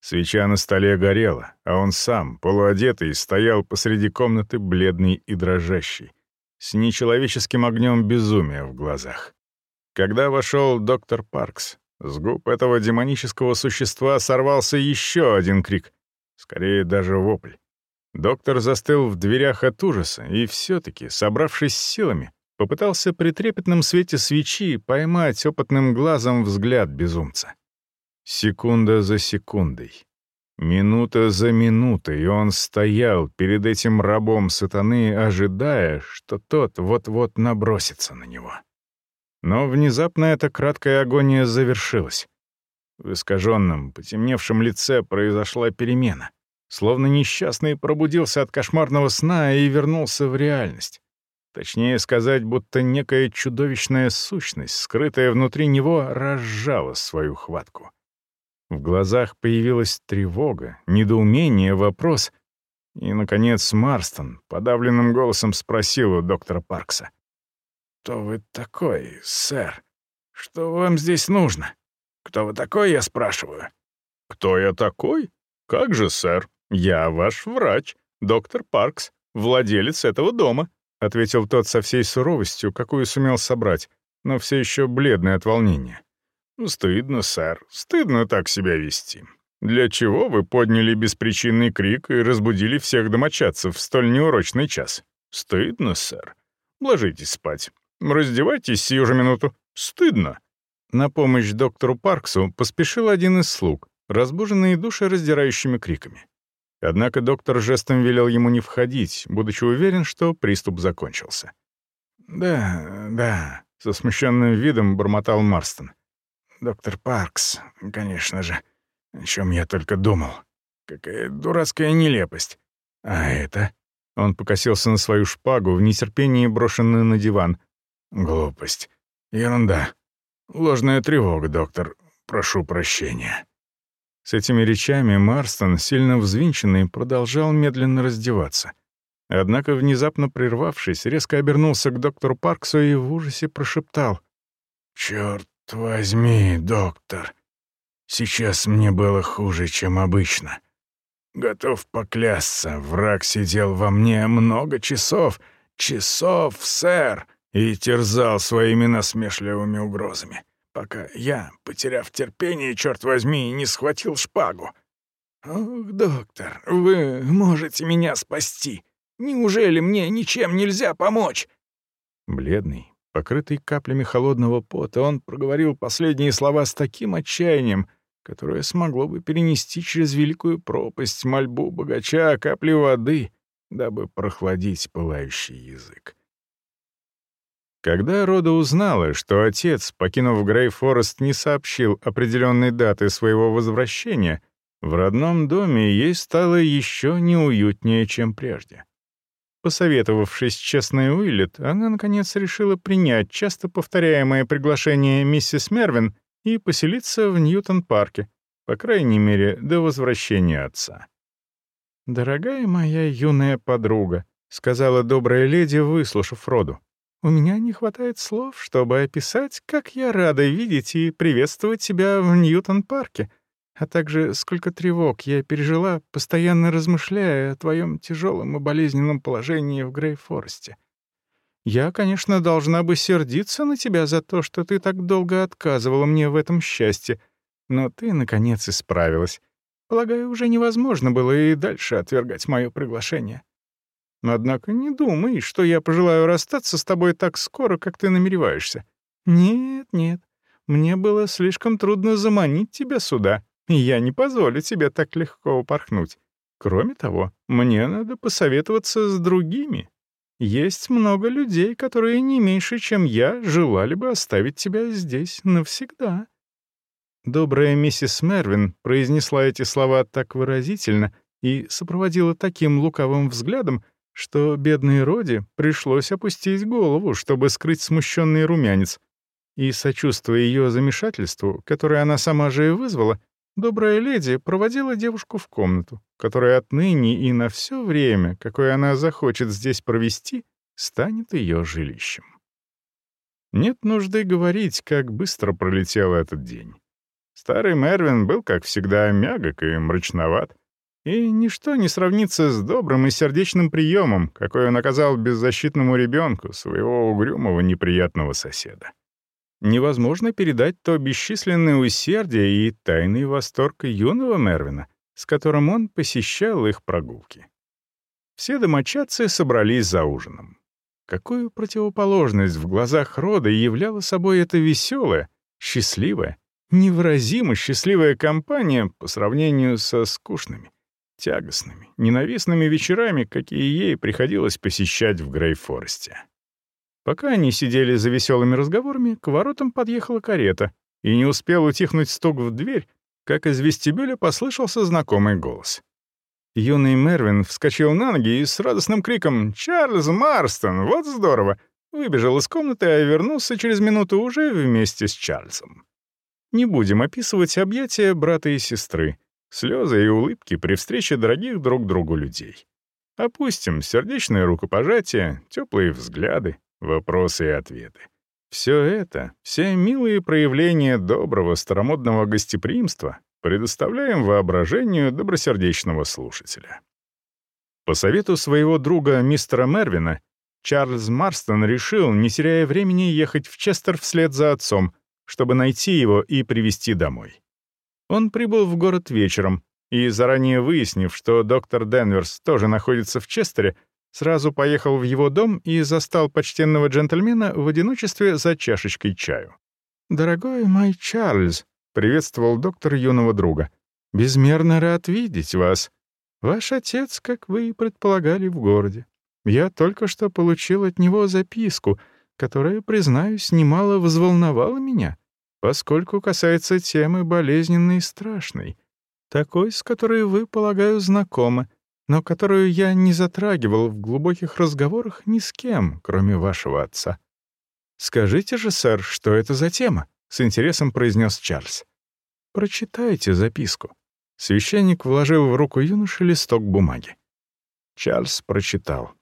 Свеча на столе горела, а он сам, полуодетый, стоял посреди комнаты бледный и дрожащий с нечеловеческим огнем безумия в глазах. Когда вошел доктор Паркс, с губ этого демонического существа сорвался еще один крик, скорее даже вопль. Доктор застыл в дверях от ужаса и все-таки, собравшись с силами, попытался при трепетном свете свечи поймать опытным глазом взгляд безумца. Секунда за секундой, Минута за минутой он стоял перед этим рабом сатаны, ожидая, что тот вот-вот набросится на него. Но внезапно эта краткая агония завершилась. В искаженном, потемневшем лице произошла перемена. Словно несчастный пробудился от кошмарного сна и вернулся в реальность. Точнее сказать, будто некая чудовищная сущность, скрытая внутри него, разжала свою хватку. В глазах появилась тревога, недоумение, вопрос. И, наконец, Марстон подавленным голосом спросил у доктора Паркса. «Кто вы такой, сэр? Что вам здесь нужно? Кто вы такой, я спрашиваю?» «Кто я такой? Как же, сэр? Я ваш врач, доктор Паркс, владелец этого дома», — ответил тот со всей суровостью, какую сумел собрать, но все еще бледный от волнения. «Стыдно, сэр, стыдно так себя вести. Для чего вы подняли беспричинный крик и разбудили всех домочадцев в столь неурочный час? Стыдно, сэр. Ложитесь спать. Раздевайтесь сию же минуту. Стыдно». На помощь доктору Парксу поспешил один из слуг, разбуженный душераздирающими криками. Однако доктор жестом велел ему не входить, будучи уверен, что приступ закончился. «Да, да», — со смущенным видом бормотал Марстон. «Доктор Паркс, конечно же. О чем я только думал. Какая дурацкая нелепость. А это?» Он покосился на свою шпагу, в нетерпении брошенную на диван. «Глупость. Ерунда. Ложная тревога, доктор. Прошу прощения». С этими речами Марстон, сильно взвинченный, продолжал медленно раздеваться. Однако, внезапно прервавшись, резко обернулся к доктору Парксу и в ужасе прошептал. «Черт возьми, доктор, сейчас мне было хуже, чем обычно. Готов поклясться, враг сидел во мне много часов, часов, сэр, и терзал своими насмешливыми угрозами пока я, потеряв терпение, черт возьми, не схватил шпагу. «Ох, доктор, вы можете меня спасти. Неужели мне ничем нельзя помочь?» Бледный, покрытый каплями холодного пота, он проговорил последние слова с таким отчаянием, которое смогло бы перенести через великую пропасть мольбу богача капли воды, дабы прохладить пылающий язык. Когда Рода узнала, что отец, покинув Грейфорест, не сообщил определенной даты своего возвращения, в родном доме ей стало еще неуютнее, чем прежде. Посоветовавшись с честной Уиллет, она, наконец, решила принять часто повторяемое приглашение миссис Мервин и поселиться в Ньютон-парке, по крайней мере, до возвращения отца. «Дорогая моя юная подруга», — сказала добрая леди, выслушав Роду, у меня не хватает слов, чтобы описать, как я рада видеть и приветствовать тебя в Ньютон-парке, а также сколько тревог я пережила, постоянно размышляя о твоем тяжелом и болезненном положении в Грейфоресте. Я, конечно, должна бы сердиться на тебя за то, что ты так долго отказывала мне в этом счастье, но ты, наконец, исправилась. Полагаю, уже невозможно было и дальше отвергать мое приглашение. Однако не думай, что я пожелаю расстаться с тобой так скоро, как ты намереваешься. Нет, нет, мне было слишком трудно заманить тебя сюда, и я не позволю тебе так легко упорхнуть. Кроме того, мне надо посоветоваться с другими. Есть много людей, которые не меньше, чем я, желали бы оставить тебя здесь навсегда». Добрая миссис Мервин произнесла эти слова так выразительно и сопроводила таким лукавым взглядом, что бедной Роди пришлось опустить голову, чтобы скрыть смущенный румянец. И, сочувствуя ее замешательству, которое она сама же и вызвала, добрая леди проводила девушку в комнату, которая отныне и на все время, какое она захочет здесь провести, станет ее жилищем. Нет нужды говорить, как быстро пролетел этот день. Старый Мервин был, как всегда, мягок и мрачноват. И ничто не сравнится с добрым и сердечным приемом, какой он оказал беззащитному ребенку своего угрюмого неприятного соседа. Невозможно передать то бесчисленное усердие и тайный восторг юного Мервина, с которым он посещал их прогулки. Все домочадцы собрались за ужином. Какую противоположность в глазах рода являла собой эта веселая, счастливая, невыразимо счастливая компания по сравнению со скучными, тягостными, ненавистными вечерами, какие ей приходилось посещать в Грейфоресте. Пока они сидели за веселыми разговорами, к воротам подъехала карета, и не успел утихнуть стук в дверь, как из вестибюля послышался знакомый голос. Юный Мервин вскочил на ноги и с радостным криком «Чарльз Марстон! Вот здорово!» выбежал из комнаты, а вернулся через минуту уже вместе с Чарльзом. Не будем описывать объятия брата и сестры, слезы и улыбки при встрече дорогих друг другу людей. Опустим сердечные рукопожатия, теплые взгляды, вопросы и ответы. Все это, все милые проявления доброго старомодного гостеприимства предоставляем воображению добросердечного слушателя. По совету своего друга мистера Мервина, Чарльз Марстон решил, не теряя времени, ехать в Честер вслед за отцом, чтобы найти его и привезти домой. Он прибыл в город вечером и, заранее выяснив, что доктор Денверс тоже находится в Честере, сразу поехал в его дом и застал почтенного джентльмена в одиночестве за чашечкой чаю. «Дорогой мой Чарльз», — приветствовал доктор юного друга, — «безмерно рад видеть вас. Ваш отец, как вы и предполагали, в городе. Я только что получил от него записку, которая, признаюсь, немало взволновала меня, поскольку касается темы болезненной и страшной, такой, с которой вы, полагаю, знакомы, но которую я не затрагивал в глубоких разговорах ни с кем, кроме вашего отца. «Скажите же, сэр, что это за тема?» — с интересом произнес Чарльз. «Прочитайте записку». Священник вложил в руку юноши листок бумаги. Чарльз прочитал.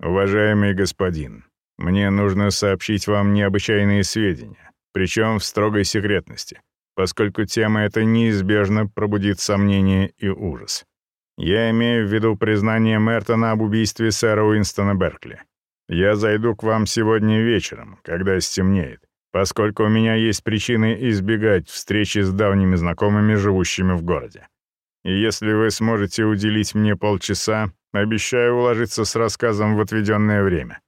«Уважаемый господин, мне нужно сообщить вам необычайные сведения, причем в строгой секретности, поскольку тема эта неизбежно пробудит сомнения и ужас. Я имею в виду признание Мертона об убийстве сэра Уинстона Беркли. Я зайду к вам сегодня вечером, когда стемнеет, поскольку у меня есть причины избегать встречи с давними знакомыми, живущими в городе. И если вы сможете уделить мне полчаса, Обещаю уложиться с рассказом в отведенное время.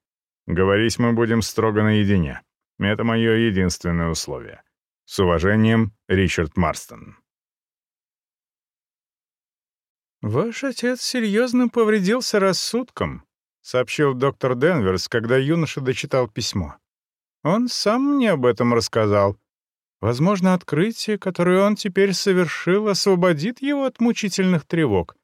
Говорить мы будем строго наедине. Это мое единственное условие. С уважением, Ричард Марстон. «Ваш отец серьезно повредился рассудком», — сообщил доктор Денверс, когда юноша дочитал письмо. «Он сам мне об этом рассказал. Возможно, открытие, которое он теперь совершил, освободит его от мучительных тревог.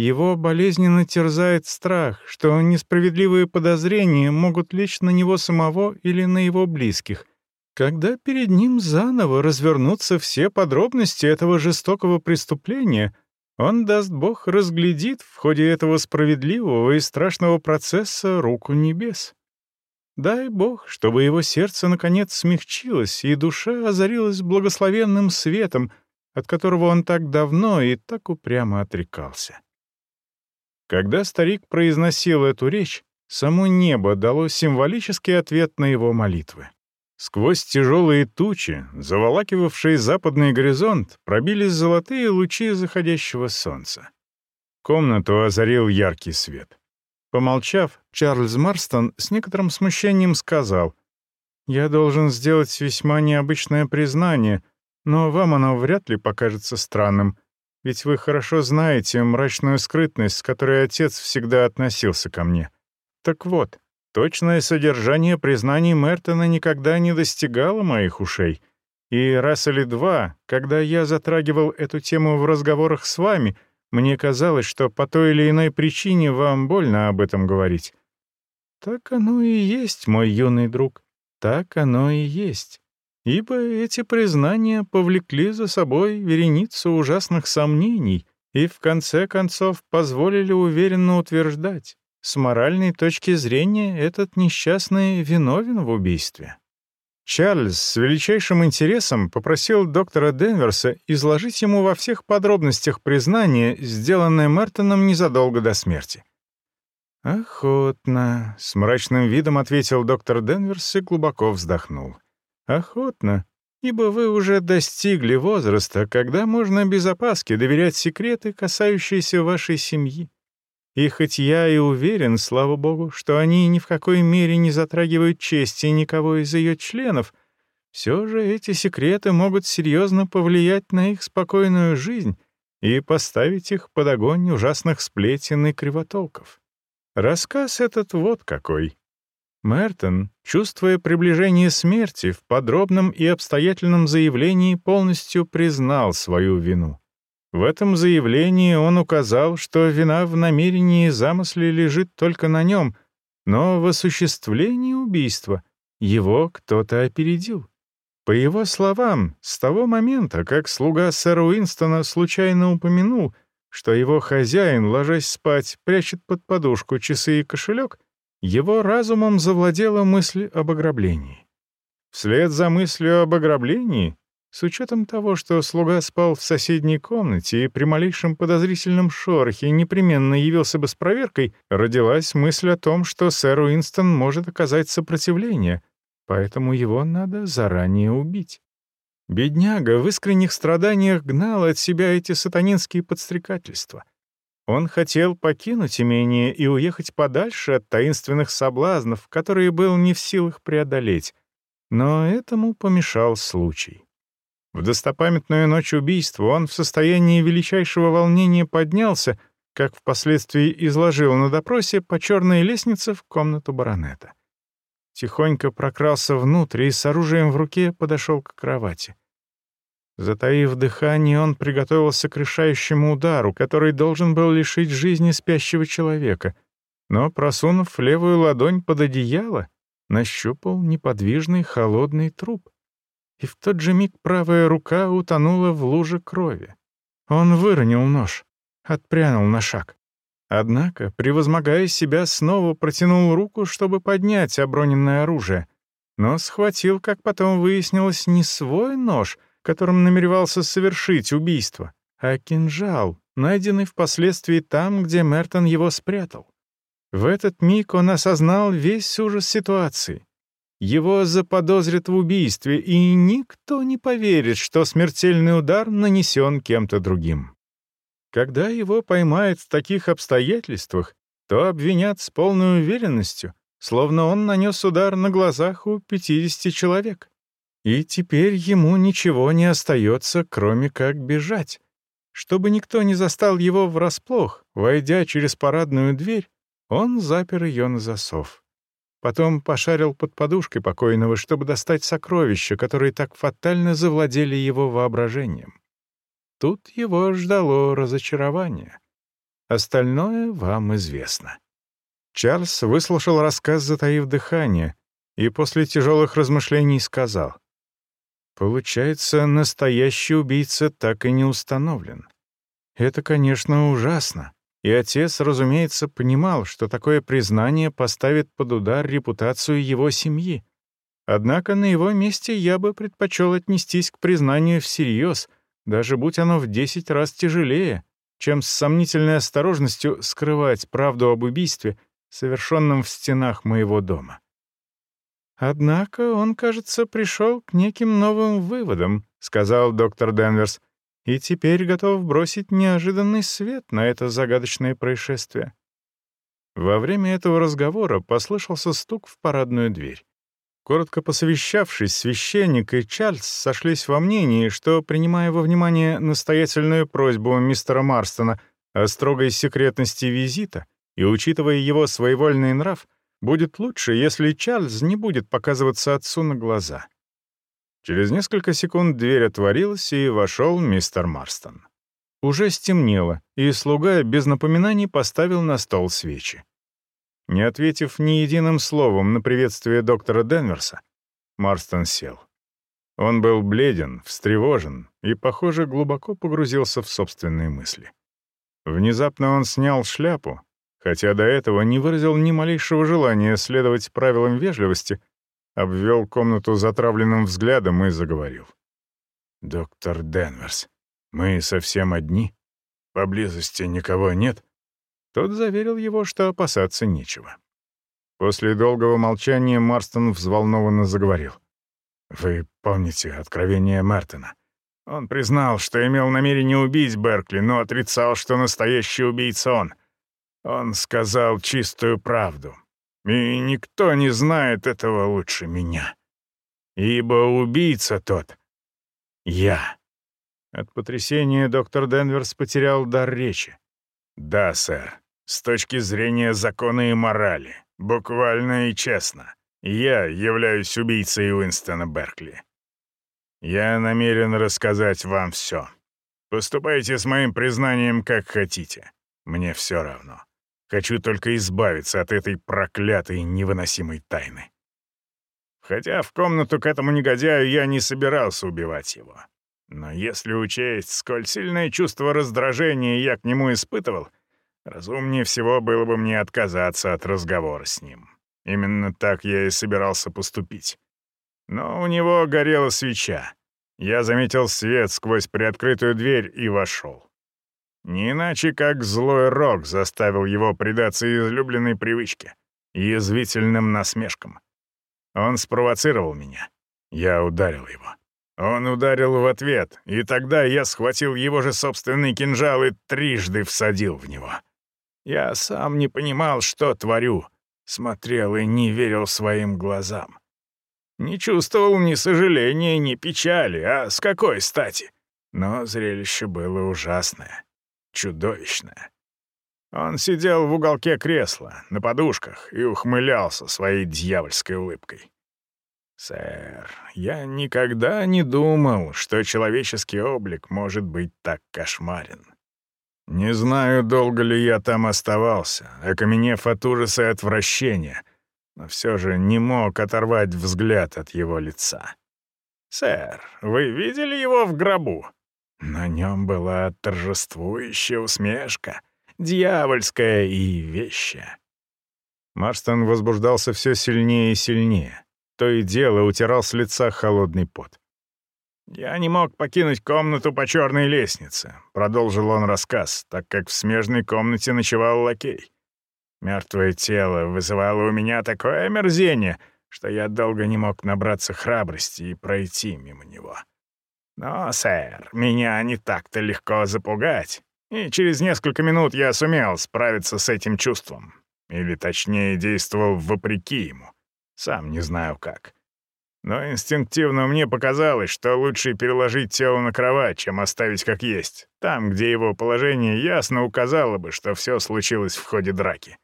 Его болезненно терзает страх, что несправедливые подозрения могут лечь на него самого или на его близких. Когда перед ним заново развернутся все подробности этого жестокого преступления, он, даст Бог, разглядит в ходе этого справедливого и страшного процесса руку небес. Дай Бог, чтобы его сердце наконец смягчилось и душа озарилась благословенным светом, от которого он так давно и так упрямо отрекался. Когда старик произносил эту речь, само небо дало символический ответ на его молитвы. Сквозь тяжелые тучи, заволакивавшие западный горизонт, пробились золотые лучи заходящего солнца. Комнату озарил яркий свет. Помолчав, Чарльз Марстон с некоторым смущением сказал, «Я должен сделать весьма необычное признание, но вам оно вряд ли покажется странным. Ведь вы хорошо знаете мрачную скрытность, с которой отец всегда относился ко мне. Так вот, точное содержание признаний Мертона никогда не достигало моих ушей. И раз или два, когда я затрагивал эту тему в разговорах с вами, мне казалось, что по той или иной причине вам больно об этом говорить. Так оно и есть, мой юный друг, так оно и есть ибо эти признания повлекли за собой вереницу ужасных сомнений и в конце концов позволили уверенно утверждать, с моральной точки зрения этот несчастный виновен в убийстве. Чарльз с величайшим интересом попросил доктора Денверса изложить ему во всех подробностях признание, сделанное Мертоном незадолго до смерти. «Охотно», — с мрачным видом ответил доктор Денверс и глубоко вздохнул. Охотно, ибо вы уже достигли возраста, когда можно без опаски доверять секреты, касающиеся вашей семьи. И хоть я и уверен, слава богу, что они ни в какой мере не затрагивают чести никого из ее членов, все же эти секреты могут серьезно повлиять на их спокойную жизнь и поставить их под огонь ужасных сплетен и кривотолков. Рассказ этот вот какой. Мертон, чувствуя приближение смерти, в подробном и обстоятельном заявлении полностью признал свою вину. В этом заявлении он указал, что вина в намерении и замысле лежит только на нем, но в осуществлении убийства его кто-то опередил. По его словам, с того момента, как слуга сэра Уинстона случайно упомянул, что его хозяин, ложась спать, прячет под подушку часы и кошелек, его разумом завладела мысль об ограблении. Вслед за мыслью об ограблении, с учетом того, что слуга спал в соседней комнате и при малейшем подозрительном шорохе непременно явился бы с проверкой, родилась мысль о том, что сэр Уинстон может оказать сопротивление, поэтому его надо заранее убить. Бедняга в искренних страданиях гнал от себя эти сатанинские подстрекательства. Он хотел покинуть имение и уехать подальше от таинственных соблазнов, которые был не в силах преодолеть. Но этому помешал случай. В достопамятную ночь убийства он в состоянии величайшего волнения поднялся, как впоследствии изложил на допросе, по черной лестнице в комнату баронета. Тихонько прокрался внутрь и с оружием в руке подошел к кровати. Затаив дыхание, он приготовился к решающему удару, который должен был лишить жизни спящего человека, но, просунув левую ладонь под одеяло, нащупал неподвижный холодный труп. И в тот же миг правая рука утонула в луже крови. Он выронил нож, отпрянул на шаг. Однако, превозмогая себя, снова протянул руку, чтобы поднять оброненное оружие, но схватил, как потом выяснилось, не свой нож — которым намеревался совершить убийство, а кинжал, найденный впоследствии там, где Мертон его спрятал. В этот миг он осознал весь ужас ситуации. Его заподозрят в убийстве, и никто не поверит, что смертельный удар нанесен кем-то другим. Когда его поймают в таких обстоятельствах, то обвинят с полной уверенностью, словно он нанес удар на глазах у 50 человек. И теперь ему ничего не остается, кроме как бежать. Чтобы никто не застал его врасплох, войдя через парадную дверь, он запер ее на засов. Потом пошарил под подушкой покойного, чтобы достать сокровища, которые так фатально завладели его воображением. Тут его ждало разочарование. Остальное вам известно. Чарльз выслушал рассказ, затаив дыхание, и после тяжелых размышлений сказал — Получается, настоящий убийца так и не установлен. Это, конечно, ужасно. И отец, разумеется, понимал, что такое признание поставит под удар репутацию его семьи. Однако на его месте я бы предпочел отнестись к признанию всерьез, даже будь оно в десять раз тяжелее, чем с сомнительной осторожностью скрывать правду об убийстве, совершенном в стенах моего дома. «Однако он, кажется, пришел к неким новым выводам», — сказал доктор Денверс, «и теперь готов бросить неожиданный свет на это загадочное происшествие». Во время этого разговора послышался стук в парадную дверь. Коротко посовещавшись, священник и Чарльз сошлись во мнении, что, принимая во внимание настоятельную просьбу мистера Марстона о строгой секретности визита и учитывая его своевольный нрав, Будет лучше, если Чарльз не будет показываться отцу на глаза. Через несколько секунд дверь отворилась, и вошел мистер Марстон. Уже стемнело, и слуга без напоминаний поставил на стол свечи. Не ответив ни единым словом на приветствие доктора Денверса, Марстон сел. Он был бледен, встревожен и, похоже, глубоко погрузился в собственные мысли. Внезапно он снял шляпу, хотя до этого не выразил ни малейшего желания следовать правилам вежливости, обвел комнату затравленным взглядом и заговорил. «Доктор Денверс, мы совсем одни? Поблизости никого нет?» Тот заверил его, что опасаться нечего. После долгого молчания Марстон взволнованно заговорил. «Вы помните откровение Мартина? Он признал, что имел намерение убить Беркли, но отрицал, что настоящий убийца он. Он сказал чистую правду. И никто не знает этого лучше меня. Ибо убийца тот — я. От потрясения доктор Денверс потерял дар речи. «Да, сэр, с точки зрения закона и морали, буквально и честно, я являюсь убийцей Уинстона Беркли. Я намерен рассказать вам все. Поступайте с моим признанием как хотите. Мне все равно. Хочу только избавиться от этой проклятой невыносимой тайны. Хотя в комнату к этому негодяю я не собирался убивать его. Но если учесть, сколь сильное чувство раздражения я к нему испытывал, разумнее всего было бы мне отказаться от разговора с ним. Именно так я и собирался поступить. Но у него горела свеча. Я заметил свет сквозь приоткрытую дверь и вошел. Не иначе, как злой рок заставил его предаться излюбленной привычке — язвительным насмешкам. Он спровоцировал меня. Я ударил его. Он ударил в ответ, и тогда я схватил его же собственный кинжал и трижды всадил в него. Я сам не понимал, что творю, смотрел и не верил своим глазам. Не чувствовал ни сожаления, ни печали, а с какой стати? Но зрелище было ужасное, чудовищное. Он сидел в уголке кресла, на подушках, и ухмылялся своей дьявольской улыбкой. «Сэр, я никогда не думал, что человеческий облик может быть так кошмарен. Не знаю, долго ли я там оставался, окаменев от ужаса и отвращения, но все же не мог оторвать взгляд от его лица. «Сэр, вы видели его в гробу?» На нем была торжествующая усмешка — дьявольская и вещая. Марстон возбуждался все сильнее и сильнее. То и дело утирал с лица холодный пот. «Я не мог покинуть комнату по черной лестнице», — продолжил он рассказ, так как в смежной комнате ночевал лакей. Мертвое тело вызывало у меня такое омерзение, что я долго не мог набраться храбрости и пройти мимо него. Но, сэр, меня не так-то легко запугать. И через несколько минут я сумел справиться с этим чувством. Или, точнее, действовал вопреки ему. Сам не знаю как. Но инстинктивно мне показалось, что лучше переложить тело на кровать, чем оставить как есть, там, где его положение ясно указало бы, что все случилось в ходе драки.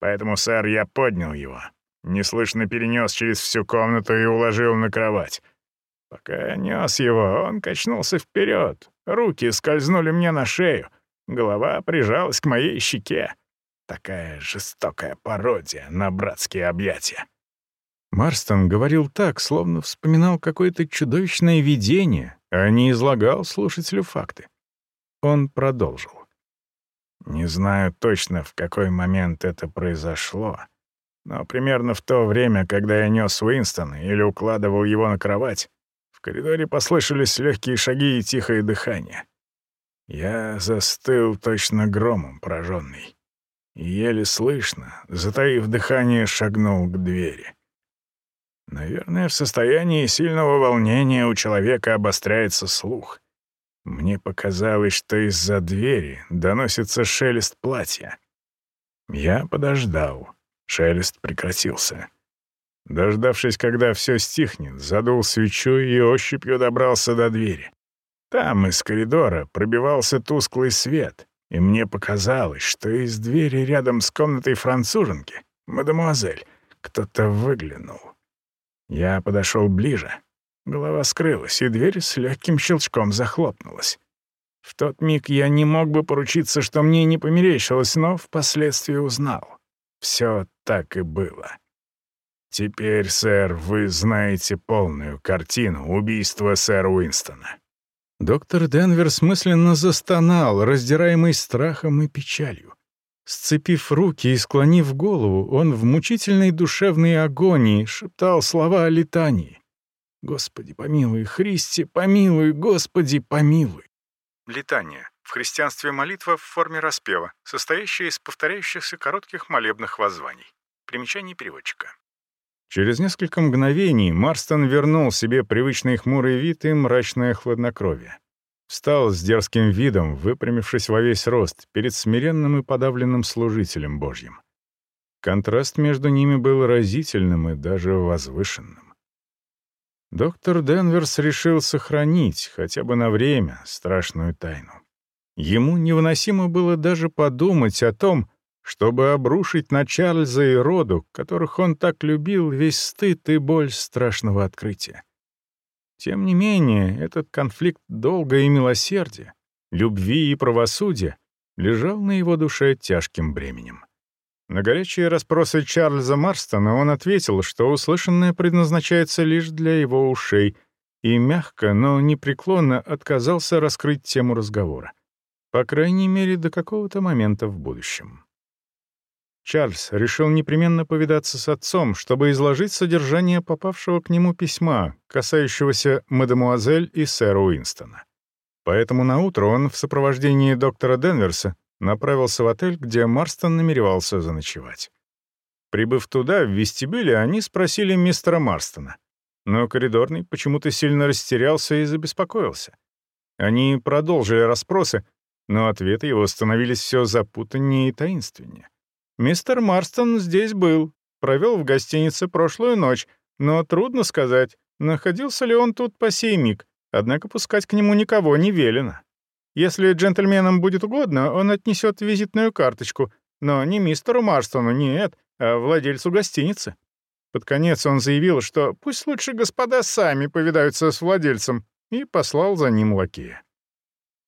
Поэтому, сэр, я поднял его, неслышно перенес через всю комнату и уложил на кровать. Пока я нес его, он качнулся вперед, Руки скользнули мне на шею, голова прижалась к моей щеке. Такая жестокая пародия на братские объятия. Марстон говорил так, словно вспоминал какое-то чудовищное видение, а не излагал слушателю факты. Он продолжил. Не знаю точно, в какой момент это произошло, но примерно в то время, когда я нес Уинстона или укладывал его на кровать, коридоре послышались легкие шаги и тихое дыхание. Я застыл точно громом пораженный. Еле слышно, затаив дыхание, шагнул к двери. Наверное, в состоянии сильного волнения у человека обостряется слух. Мне показалось, что из-за двери доносится шелест платья. Я подождал. Шелест прекратился. Дождавшись, когда все стихнет, задул свечу и ощупью добрался до двери. Там из коридора пробивался тусклый свет, и мне показалось, что из двери рядом с комнатой француженки, мадемуазель, кто-то выглянул. Я подошел ближе. Голова скрылась, и дверь с легким щелчком захлопнулась. В тот миг я не мог бы поручиться, что мне не померещилось, но впоследствии узнал. Все так и было. Теперь, сэр, вы знаете полную картину убийства сэра Уинстона». Доктор Денвер смысленно застонал, раздираемый страхом и печалью. Сцепив руки и склонив голову, он в мучительной душевной агонии шептал слова о летании. «Господи, помилуй, Христе, помилуй, Господи, помилуй». Летание. В христианстве молитва в форме распева, состоящая из повторяющихся коротких молебных воззваний. Примечание переводчика. Через несколько мгновений Марстон вернул себе привычный хмурый вид и мрачное хладнокровие. Встал с дерзким видом, выпрямившись во весь рост, перед смиренным и подавленным служителем Божьим. Контраст между ними был разительным и даже возвышенным. Доктор Денверс решил сохранить, хотя бы на время, страшную тайну. Ему невыносимо было даже подумать о том, чтобы обрушить на Чарльза и роду, которых он так любил, весь стыд и боль страшного открытия. Тем не менее, этот конфликт долга и милосердия, любви и правосудия лежал на его душе тяжким бременем. На горячие расспросы Чарльза Марстона он ответил, что услышанное предназначается лишь для его ушей, и мягко, но непреклонно отказался раскрыть тему разговора. По крайней мере, до какого-то момента в будущем. Чарльз решил непременно повидаться с отцом, чтобы изложить содержание попавшего к нему письма, касающегося мадемуазель и сэра Уинстона. Поэтому наутро он в сопровождении доктора Денверса направился в отель, где Марстон намеревался заночевать. Прибыв туда, в вестибюле, они спросили мистера Марстона. Но коридорный почему-то сильно растерялся и забеспокоился. Они продолжили расспросы, но ответы его становились все запутаннее и таинственнее. Мистер Марстон здесь был, провел в гостинице прошлую ночь, но трудно сказать, находился ли он тут по сей миг, однако пускать к нему никого не велено. Если джентльменам будет угодно, он отнесет визитную карточку, но не мистеру Марстону, нет, а владельцу гостиницы. Под конец он заявил, что пусть лучше господа сами повидаются с владельцем, и послал за ним лакея.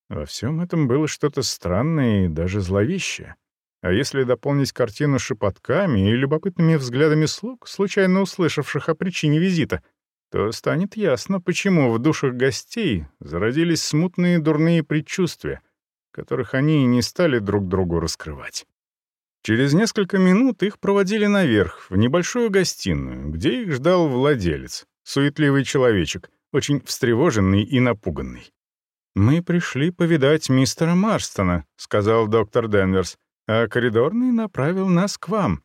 Во всем этом было что-то странное и даже зловещее. А если дополнить картину шепотками и любопытными взглядами слуг, случайно услышавших о причине визита, то станет ясно, почему в душах гостей зародились смутные дурные предчувствия, которых они и не стали друг другу раскрывать. Через несколько минут их проводили наверх, в небольшую гостиную, где их ждал владелец, суетливый человечек, очень встревоженный и напуганный. «Мы пришли повидать мистера Марстона», — сказал доктор Денверс а коридорный направил нас к вам».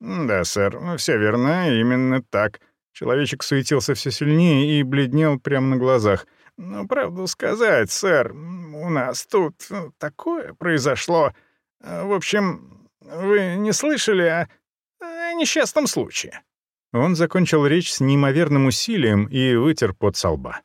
«Да, сэр, все верно, именно так». Человечек суетился все сильнее и бледнел прямо на глазах. «Ну, правду сказать, сэр, у нас тут такое произошло. В общем, вы не слышали о, о несчастном случае?» Он закончил речь с неимоверным усилием и вытер пот со лба.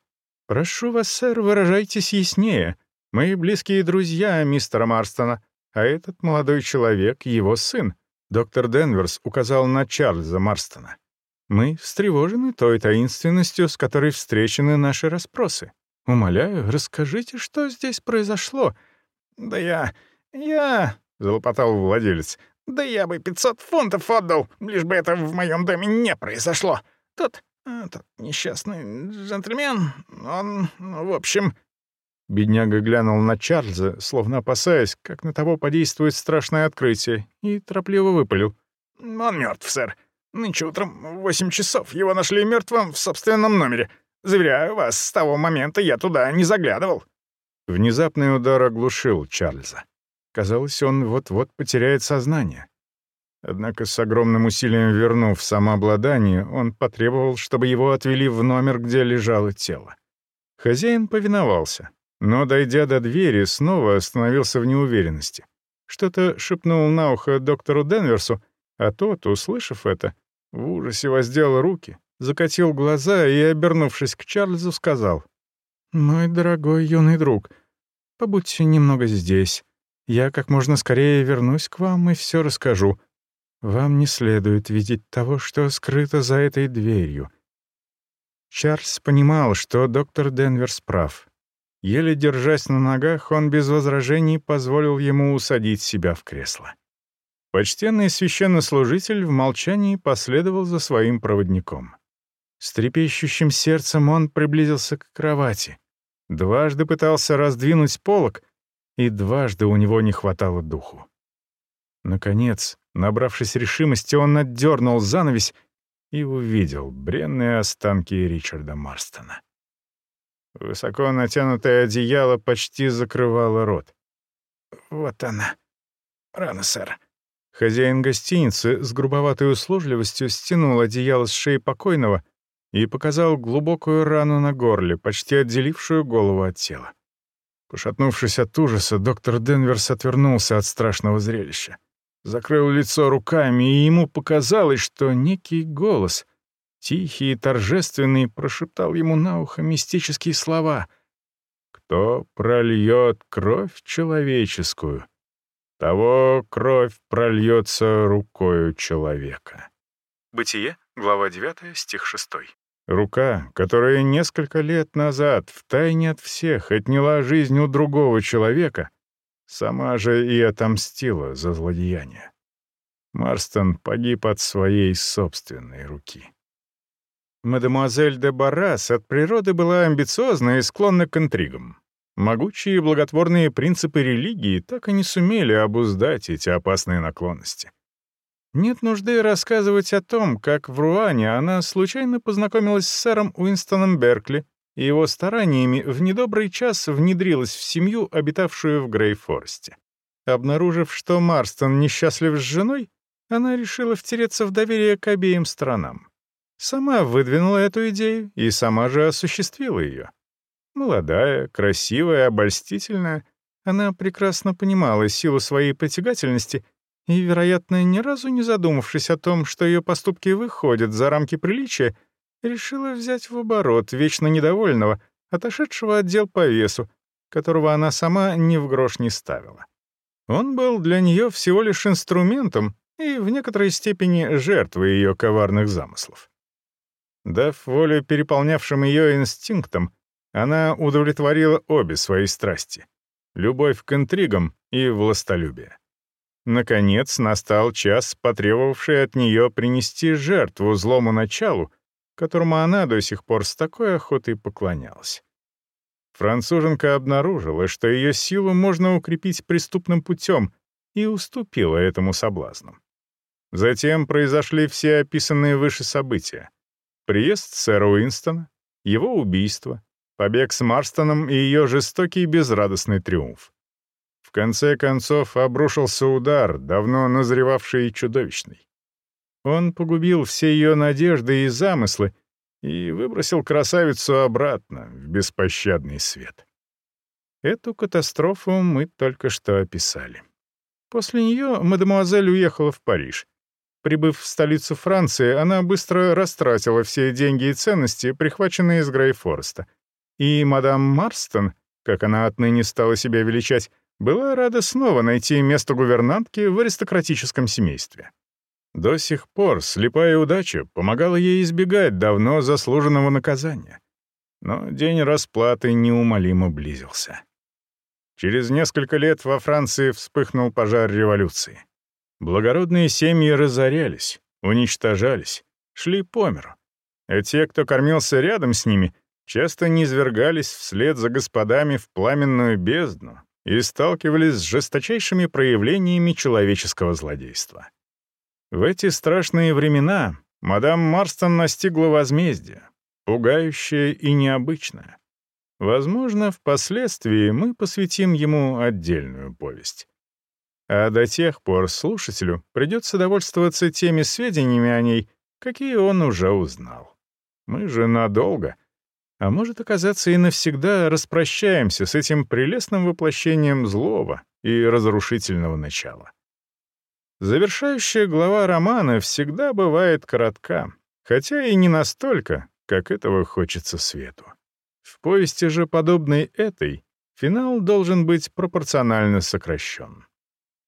«Прошу вас, сэр, выражайтесь яснее. Мы близкие друзья мистера Марстона а этот молодой человек — его сын. Доктор Денверс указал на Чарльза Марстона. Мы встревожены той таинственностью, с которой встречены наши расспросы. Умоляю, расскажите, что здесь произошло. Да я... я... — залопотал владелец. «Да я бы 500 фунтов отдал, лишь бы это в моем доме не произошло. Тот, тот несчастный джентльмен, он, в общем, Бедняга глянул на Чарльза, словно опасаясь, как на того подействует страшное открытие, и торопливо выпалил. «Он мертв, сэр. Нынче утром в восемь часов его нашли мертвым в собственном номере. Заверяю вас, с того момента я туда не заглядывал». Внезапный удар оглушил Чарльза. Казалось, он вот-вот потеряет сознание. Однако с огромным усилием вернув самообладание, он потребовал, чтобы его отвели в номер, где лежало тело. Хозяин повиновался, но, дойдя до двери, снова остановился в неуверенности. Что-то шепнул на ухо доктору Денверсу, а тот, услышав это, в ужасе воздел руки, закатил глаза и, обернувшись к Чарльзу, сказал, «Мой дорогой юный друг, побудьте немного здесь. Я как можно скорее вернусь к вам и все расскажу. Вам не следует видеть того, что скрыто за этой дверью». Чарльз понимал, что доктор Денверс прав. Еле держась на ногах, он без возражений позволил ему усадить себя в кресло. Почтенный священнослужитель в молчании последовал за своим проводником. С трепещущим сердцем он приблизился к кровати. Дважды пытался раздвинуть полог, и дважды у него не хватало духу. Наконец, набравшись решимости, он отдернул занавесь и увидел бренные останки Ричарда Марстона. Высоко натянутое одеяло почти закрывало рот. «Вот она. Рано, сэр». Хозяин гостиницы с грубоватой услужливостью стянул одеяло с шеи покойного и показал глубокую рану на горле, почти отделившую голову от тела. Пошатнувшись от ужаса, доктор Денверс отвернулся от страшного зрелища. Закрыл лицо руками, и ему показалось, что некий голос, тихий и торжественный, прошептал ему на ухо мистические слова. «Кто прольет кровь человеческую, того кровь прольется рукою человека». Бытие, глава 9, стих 6. Рука, которая несколько лет назад втайне от всех отняла жизнь у другого человека, сама же и отомстила за злодеяние. Марстон погиб от своей собственной руки. Мадемуазель де Баррас от природы была амбициозна и склонна к интригам. Могучие и благотворные принципы религии так и не сумели обуздать эти опасные наклонности. Нет нужды рассказывать о том, как в Руане она случайно познакомилась с сэром Уинстоном Беркли и его стараниями в недобрый час внедрилась в семью, обитавшую в Грейфорсте. Обнаружив, что Марстон несчастлив с женой, она решила втереться в доверие к обеим сторонам. Сама выдвинула эту идею и сама же осуществила ее. Молодая, красивая, обольстительная, она прекрасно понимала силу своей притягательности и, вероятно, ни разу не задумавшись о том, что ее поступки выходят за рамки приличия, решила взять в оборот вечно недовольного, отошедшего отдел по весу, которого она сама ни в грош не ставила. Он был для нее всего лишь инструментом и в некоторой степени жертвой ее коварных замыслов. Дав волю переполнявшим ее инстинктам, она удовлетворила обе свои страсти — любовь к интригам и властолюбие. Наконец настал час, потребовавший от нее принести жертву злому началу, которому она до сих пор с такой охотой поклонялась. Француженка обнаружила, что ее силу можно укрепить преступным путем, и уступила этому соблазну. Затем произошли все описанные выше события. Приезд сэра Уинстона, его убийство, побег с Марстоном и ее жестокий безрадостный триумф. В конце концов обрушился удар, давно назревавший и чудовищный. Он погубил все ее надежды и замыслы и выбросил красавицу обратно в беспощадный свет. Эту катастрофу мы только что описали. После нее мадемуазель уехала в Париж. Прибыв в столицу Франции, она быстро растратила все деньги и ценности, прихваченные из Грейфорста. И мадам Марстон, как она отныне стала себя величать, была рада снова найти место гувернантки в аристократическом семействе. До сих пор слепая удача помогала ей избегать давно заслуженного наказания. Но день расплаты неумолимо близился. Через несколько лет во Франции вспыхнул пожар революции. Благородные семьи разорялись, уничтожались, шли по миру. А те, кто кормился рядом с ними, часто низвергались вслед за господами в пламенную бездну, и сталкивались с жесточайшими проявлениями человеческого злодейства. В эти страшные времена мадам Марстон настигла возмездие, пугающее и необычное. Возможно, впоследствии мы посвятим ему отдельную повесть. А до тех пор слушателю придется довольствоваться теми сведениями о ней, какие он уже узнал. Мы же надолго — а может оказаться и навсегда распрощаемся с этим прелестным воплощением злого и разрушительного начала. Завершающая глава романа всегда бывает коротка, хотя и не настолько, как этого хочется свету. В повести же, подобной этой, финал должен быть пропорционально сокращен.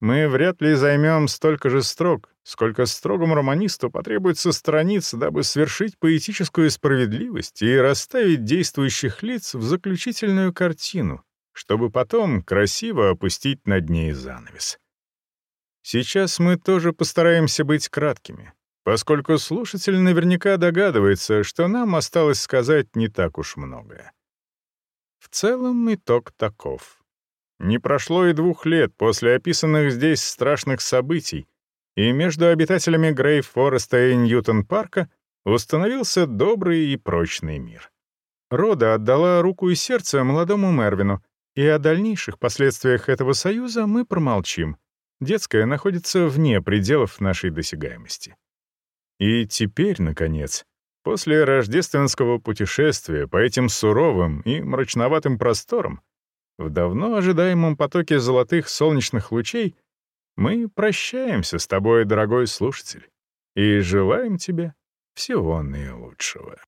Мы вряд ли займем столько же строк, сколько строгому романисту потребуется страниц, дабы свершить поэтическую справедливость и расставить действующих лиц в заключительную картину, чтобы потом красиво опустить над ней занавес. Сейчас мы тоже постараемся быть краткими, поскольку слушатель наверняка догадывается, что нам осталось сказать не так уж многое. В целом итог таков. Не прошло и двух лет после описанных здесь страшных событий, и между обитателями Грейв-Фореста и Ньютон-Парка установился добрый и прочный мир. Рода отдала руку и сердце молодому Мервину, и о дальнейших последствиях этого союза мы промолчим. Детское находится вне пределов нашей досягаемости. И теперь, наконец, после рождественского путешествия по этим суровым и мрачноватым просторам, в давно ожидаемом потоке золотых солнечных лучей мы прощаемся с тобой, дорогой слушатель, и желаем тебе всего наилучшего.